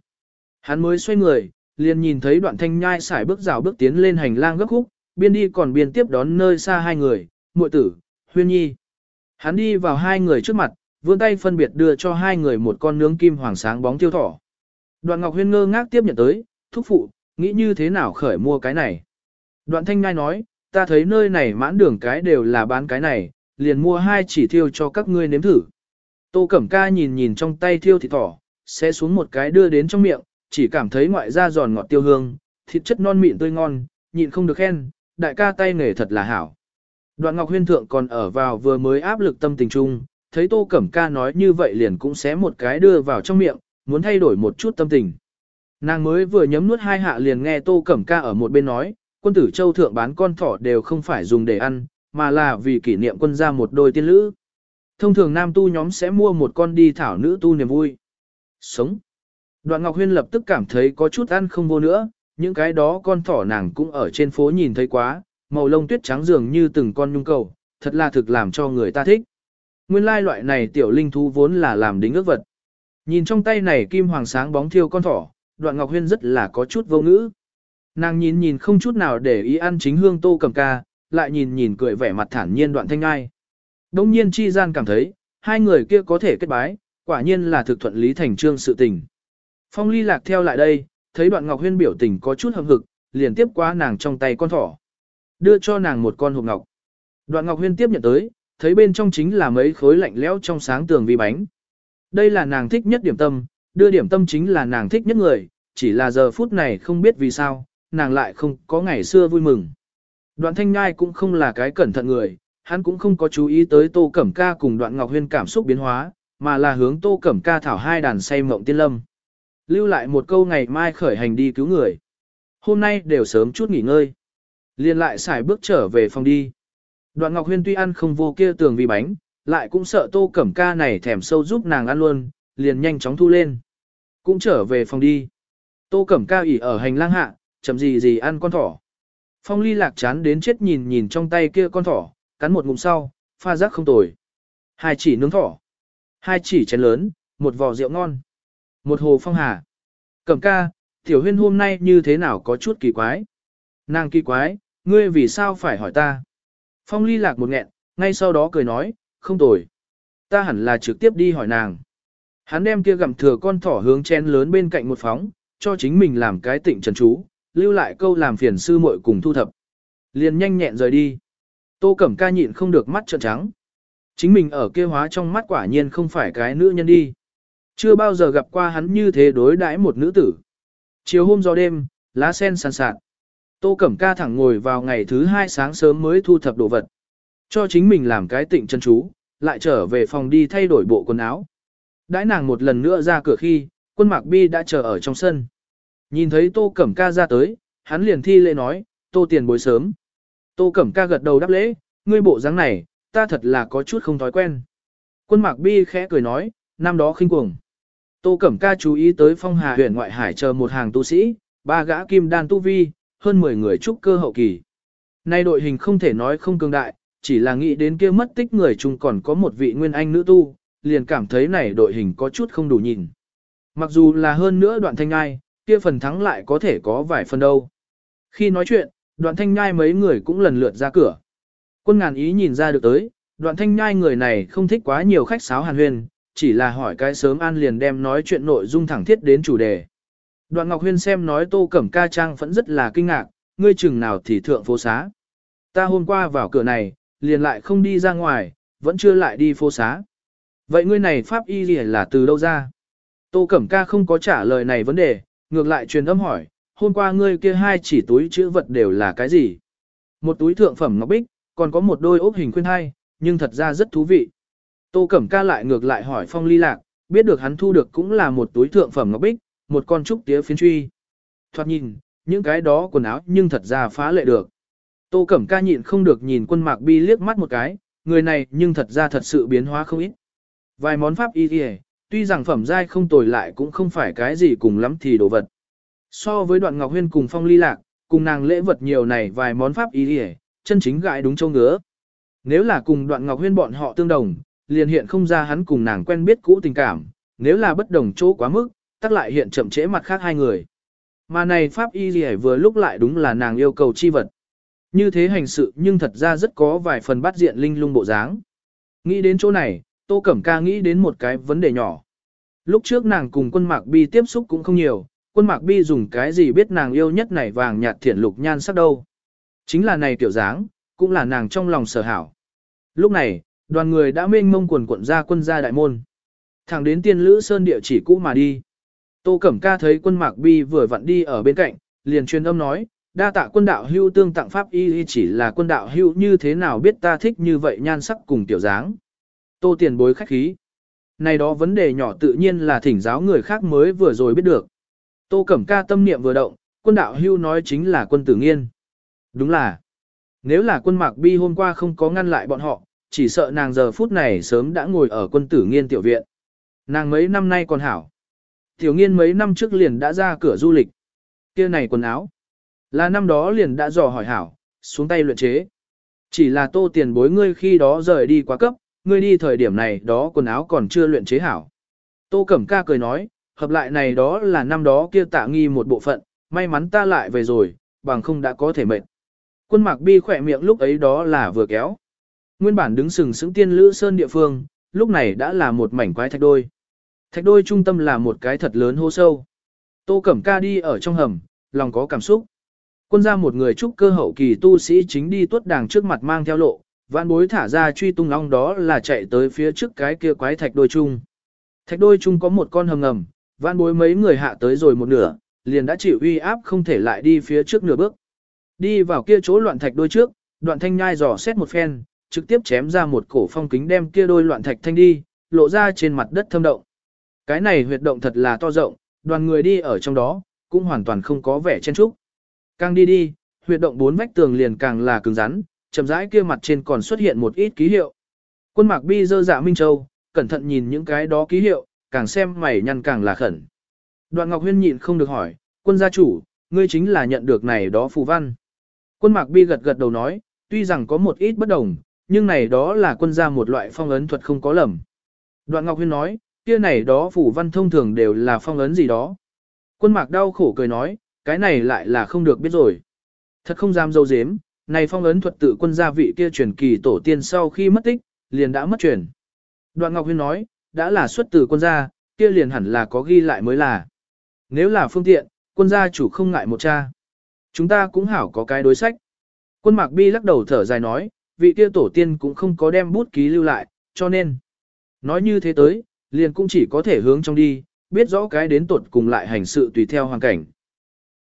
Hắn mới xoay người, liền nhìn thấy đoạn thanh nhai xài bước rào bước tiến lên hành lang gấp khúc, biên đi còn biên tiếp đón nơi xa hai người, muội tử, huyên nhi. Hắn đi vào hai người trước mặt, vươn tay phân biệt đưa cho hai người một con nướng kim hoàng sáng bóng tiêu thỏ. Đoạn Ngọc Huyên ngơ ngác tiếp nhận tới, thúc phụ, nghĩ như thế nào khởi mua cái này. Đoạn Thanh Ngai nói, ta thấy nơi này mãn đường cái đều là bán cái này, liền mua hai chỉ thiêu cho các ngươi nếm thử. Tô Cẩm Ca nhìn nhìn trong tay thiêu thịt thỏ, sẽ xuống một cái đưa đến trong miệng, chỉ cảm thấy ngoại da giòn ngọt tiêu hương, thịt chất non mịn tươi ngon, nhịn không được khen, đại ca tay nghề thật là hảo. Đoạn Ngọc Huyên Thượng còn ở vào vừa mới áp lực tâm tình chung, thấy Tô Cẩm Ca nói như vậy liền cũng xé một cái đưa vào trong miệng, muốn thay đổi một chút tâm tình. Nàng mới vừa nhấm nuốt hai hạ liền nghe Tô Cẩm Ca ở một bên nói, quân tử châu thượng bán con thỏ đều không phải dùng để ăn, mà là vì kỷ niệm quân gia một đôi tiên lữ. Thông thường nam tu nhóm sẽ mua một con đi thảo nữ tu niềm vui. Sống. Đoạn Ngọc Huyên lập tức cảm thấy có chút ăn không vô nữa, những cái đó con thỏ nàng cũng ở trên phố nhìn thấy quá, màu lông tuyết trắng dường như từng con nhung cầu, thật là thực làm cho người ta thích. Nguyên lai loại này tiểu linh thú vốn là làm đính ước vật. Nhìn trong tay này kim hoàng sáng bóng thiêu con thỏ, đoạn Ngọc Huyên rất là có chút vô ngữ. Nàng nhìn nhìn không chút nào để ý ăn chính hương tô cầm ca, lại nhìn nhìn cười vẻ mặt thản nhiên đoạn thanh ai. Đông nhiên chi gian cảm thấy, hai người kia có thể kết bái, quả nhiên là thực thuận lý thành trương sự tình. Phong ly lạc theo lại đây, thấy đoạn Ngọc Huyên biểu tình có chút hậm hực, liền tiếp qua nàng trong tay con thỏ. Đưa cho nàng một con hộp ngọc. Đoạn Ngọc Huyên tiếp nhận tới, thấy bên trong chính là mấy khối lạnh lẽo trong sáng tường vi bánh. Đây là nàng thích nhất điểm tâm, đưa điểm tâm chính là nàng thích nhất người, chỉ là giờ phút này không biết vì sao, nàng lại không có ngày xưa vui mừng. Đoạn thanh nhai cũng không là cái cẩn thận người, hắn cũng không có chú ý tới tô cẩm ca cùng đoạn ngọc huyên cảm xúc biến hóa, mà là hướng tô cẩm ca thảo hai đàn say mộng tiên lâm. Lưu lại một câu ngày mai khởi hành đi cứu người. Hôm nay đều sớm chút nghỉ ngơi. Liên lại xài bước trở về phòng đi. Đoạn Ngọc Huyên tuy ăn không vô kia tường vì bánh, lại cũng sợ tô cẩm ca này thèm sâu giúp nàng ăn luôn, liền nhanh chóng thu lên. Cũng trở về phòng đi. Tô cẩm ca ỉ ở hành lang hạ, chậm gì gì ăn con thỏ. Phong ly lạc chán đến chết nhìn nhìn trong tay kia con thỏ, cắn một ngụm sau, pha rác không tồi. Hai chỉ nướng thỏ. Hai chỉ chén lớn, một vò rượu ngon. Một hồ phong hà. Cẩm ca, tiểu huyên hôm nay như thế nào có chút kỳ quái. Nàng kỳ quái, ngươi vì sao phải hỏi ta? Phong ly lạc một nghẹn, ngay sau đó cười nói, không tồi. Ta hẳn là trực tiếp đi hỏi nàng. Hắn đem kia gặm thừa con thỏ hướng chen lớn bên cạnh một phóng, cho chính mình làm cái tịnh trần chú, lưu lại câu làm phiền sư muội cùng thu thập. Liền nhanh nhẹn rời đi. Tô Cẩm ca nhịn không được mắt trợn trắng. Chính mình ở kia hóa trong mắt quả nhiên không phải cái nữ nhân đi. Chưa bao giờ gặp qua hắn như thế đối đãi một nữ tử. Chiều hôm gió đêm, lá sen sàn sạt. Tô Cẩm ca thẳng ngồi vào ngày thứ hai sáng sớm mới thu thập đồ vật. Cho chính mình làm cái tịnh chân chú, lại trở về phòng đi thay đổi bộ quần áo. Đãi nàng một lần nữa ra cửa khi, quân mạc bi đã chờ ở trong sân. Nhìn thấy Tô Cẩm ca ra tới, hắn liền thi lễ nói, Tô tiền bối sớm. Tô Cẩm ca gật đầu đáp lễ, ngươi bộ dáng này, ta thật là có chút không thói quen. Quân mạc bi khẽ cười nói, năm đó khinh cuồng. Tô Cẩm ca chú ý tới phong hà huyện ngoại hải chờ một hàng tu sĩ, ba gã kim đan tu vi, hơn 10 người trúc cơ hậu kỳ. Nay đội hình không thể nói không cường đại, chỉ là nghĩ đến kia mất tích người chung còn có một vị nguyên anh nữ tu, liền cảm thấy này đội hình có chút không đủ nhìn. Mặc dù là hơn nữa đoạn thanh ngai, kia phần thắng lại có thể có vài phần đâu. Khi nói chuyện, đoạn thanh nhai mấy người cũng lần lượt ra cửa. Quân ngàn ý nhìn ra được tới, đoạn thanh nhai người này không thích quá nhiều khách sáo hàn huyền, chỉ là hỏi cái sớm an liền đem nói chuyện nội dung thẳng thiết đến chủ đề. Đoạn Ngọc Huyên xem nói tô cẩm ca trang vẫn rất là kinh ngạc, ngươi chừng nào thì thượng phố xá. Ta hôm qua vào cửa này, liền lại không đi ra ngoài, vẫn chưa lại đi phố xá. Vậy ngươi này pháp y gì là từ đâu ra? Tô Cẩm Ca không có trả lời này vấn đề, ngược lại truyền âm hỏi, hôm qua ngươi kia hai chỉ túi chữ vật đều là cái gì? Một túi thượng phẩm ngọc bích, còn có một đôi ốp hình khuyên hai, nhưng thật ra rất thú vị. Tô Cẩm Ca lại ngược lại hỏi Phong Ly Lạc, biết được hắn thu được cũng là một túi thượng phẩm ngọc bích, một con trúc tía phiến truy. Thoạt nhìn, những cái đó quần áo nhưng thật ra phá lệ được. Tô Cẩm Ca nhịn không được nhìn quân mạc bi liếc mắt một cái, người này nhưng thật ra thật sự biến hóa không ít. Vài món pháp y kìa, tuy rằng phẩm giai không tồi lại cũng không phải cái gì cùng lắm thì đồ vật. So với đoạn ngọc huyên cùng phong ly lạc, cùng nàng lễ vật nhiều này vài món pháp y kìa, chân chính gãi đúng châu ngứa. Nếu là cùng đoạn ngọc huyên bọn họ tương đồng, liền hiện không ra hắn cùng nàng quen biết cũ tình cảm, nếu là bất đồng chỗ quá mức, tắc lại hiện chậm trễ mặt khác hai người. Mà này pháp y gì vừa lúc lại đúng là nàng yêu cầu chi vật. Như thế hành sự nhưng thật ra rất có vài phần bắt diện linh lung bộ dáng. Nghĩ đến chỗ này, Tô Cẩm Ca nghĩ đến một cái vấn đề nhỏ. Lúc trước nàng cùng quân mạc bi tiếp xúc cũng không nhiều, quân mạc bi dùng cái gì biết nàng yêu nhất này vàng nhạt thiển lục nhan sắc đâu. Chính là này tiểu dáng, cũng là nàng trong lòng sở hảo. Lúc này, đoàn người đã mênh mông quần quận ra quân gia đại môn. Thẳng đến tiên lữ sơn địa chỉ cũ mà đi. Tô Cẩm Ca thấy quân mạc bi vừa vặn đi ở bên cạnh, liền truyền âm nói, đa tạ quân đạo hưu tương tặng pháp y chỉ là quân đạo hưu như thế nào biết ta thích như vậy nhan sắc cùng tiểu dáng. Tô tiền bối khách khí. Này đó vấn đề nhỏ tự nhiên là thỉnh giáo người khác mới vừa rồi biết được. Tô Cẩm Ca tâm niệm vừa động, quân đạo hưu nói chính là quân tử nghiên. Đúng là, nếu là quân mạc bi hôm qua không có ngăn lại bọn họ, chỉ sợ nàng giờ phút này sớm đã ngồi ở quân tử nghiên tiểu viện. Nàng mấy năm nay còn hảo. Tiểu nghiên mấy năm trước liền đã ra cửa du lịch. kia này quần áo. Là năm đó liền đã dò hỏi hảo, xuống tay luyện chế. Chỉ là tô tiền bối ngươi khi đó rời đi quá cấp, ngươi đi thời điểm này đó quần áo còn chưa luyện chế hảo. Tô Cẩm Ca cười nói, hợp lại này đó là năm đó kia tạ nghi một bộ phận, may mắn ta lại về rồi, bằng không đã có thể mệt. Quân mạc bi khỏe miệng lúc ấy đó là vừa kéo. Nguyên bản đứng sừng sững tiên lữ sơn địa phương, lúc này đã là một mảnh quái thạch đôi. Thạch đôi trung tâm là một cái thật lớn hô sâu. Tô Cẩm Ca đi ở trong hầm, lòng có cảm xúc. Quân ra một người trúc cơ hậu kỳ tu sĩ chính đi tuốt đàng trước mặt mang theo lộ, vạn bối thả ra truy tung long đó là chạy tới phía trước cái kia quái thạch đôi chung. Thạch đôi chung có một con hầm ngầm, vạn bối mấy người hạ tới rồi một nửa, liền đã chịu uy áp không thể lại đi phía trước nửa bước. Đi vào kia chỗ loạn thạch đôi trước, đoạn thanh nhai dò xét một phen, trực tiếp chém ra một cổ phong kính đem kia đôi loạn thạch thanh đi, lộ ra trên mặt đất thâm động. Cái này huyệt động thật là to rộng, đoàn người đi ở trong đó, cũng hoàn toàn không có vẻ chen trúc. Càng đi đi, huyệt động bốn vách tường liền càng là cứng rắn, chậm rãi kia mặt trên còn xuất hiện một ít ký hiệu. Quân mạc bi dơ dạ Minh Châu, cẩn thận nhìn những cái đó ký hiệu, càng xem mày nhăn càng là khẩn. Đoạn Ngọc Huyên nhịn không được hỏi, quân gia chủ, ngươi chính là nhận được này đó phù văn. Quân mạc bi gật gật đầu nói, tuy rằng có một ít bất đồng, nhưng này đó là quân gia một loại phong ấn thuật không có lầm. Đoạn Ngọc Huyên nói, kia này đó phủ văn thông thường đều là phong ấn gì đó. Quân mạc đau khổ cười nói, cái này lại là không được biết rồi. Thật không dám dâu dếm, này phong ấn thuật tự quân gia vị kia truyền kỳ tổ tiên sau khi mất tích, liền đã mất truyền. Đoạn Ngọc Huyên nói, đã là xuất từ quân gia, kia liền hẳn là có ghi lại mới là. Nếu là phương tiện, quân gia chủ không ngại một cha. Chúng ta cũng hảo có cái đối sách. Quân Mạc Bi lắc đầu thở dài nói, vị kia tổ tiên cũng không có đem bút ký lưu lại, cho nên. Nói như thế tới, liền cũng chỉ có thể hướng trong đi, biết rõ cái đến tuột cùng lại hành sự tùy theo hoàn cảnh.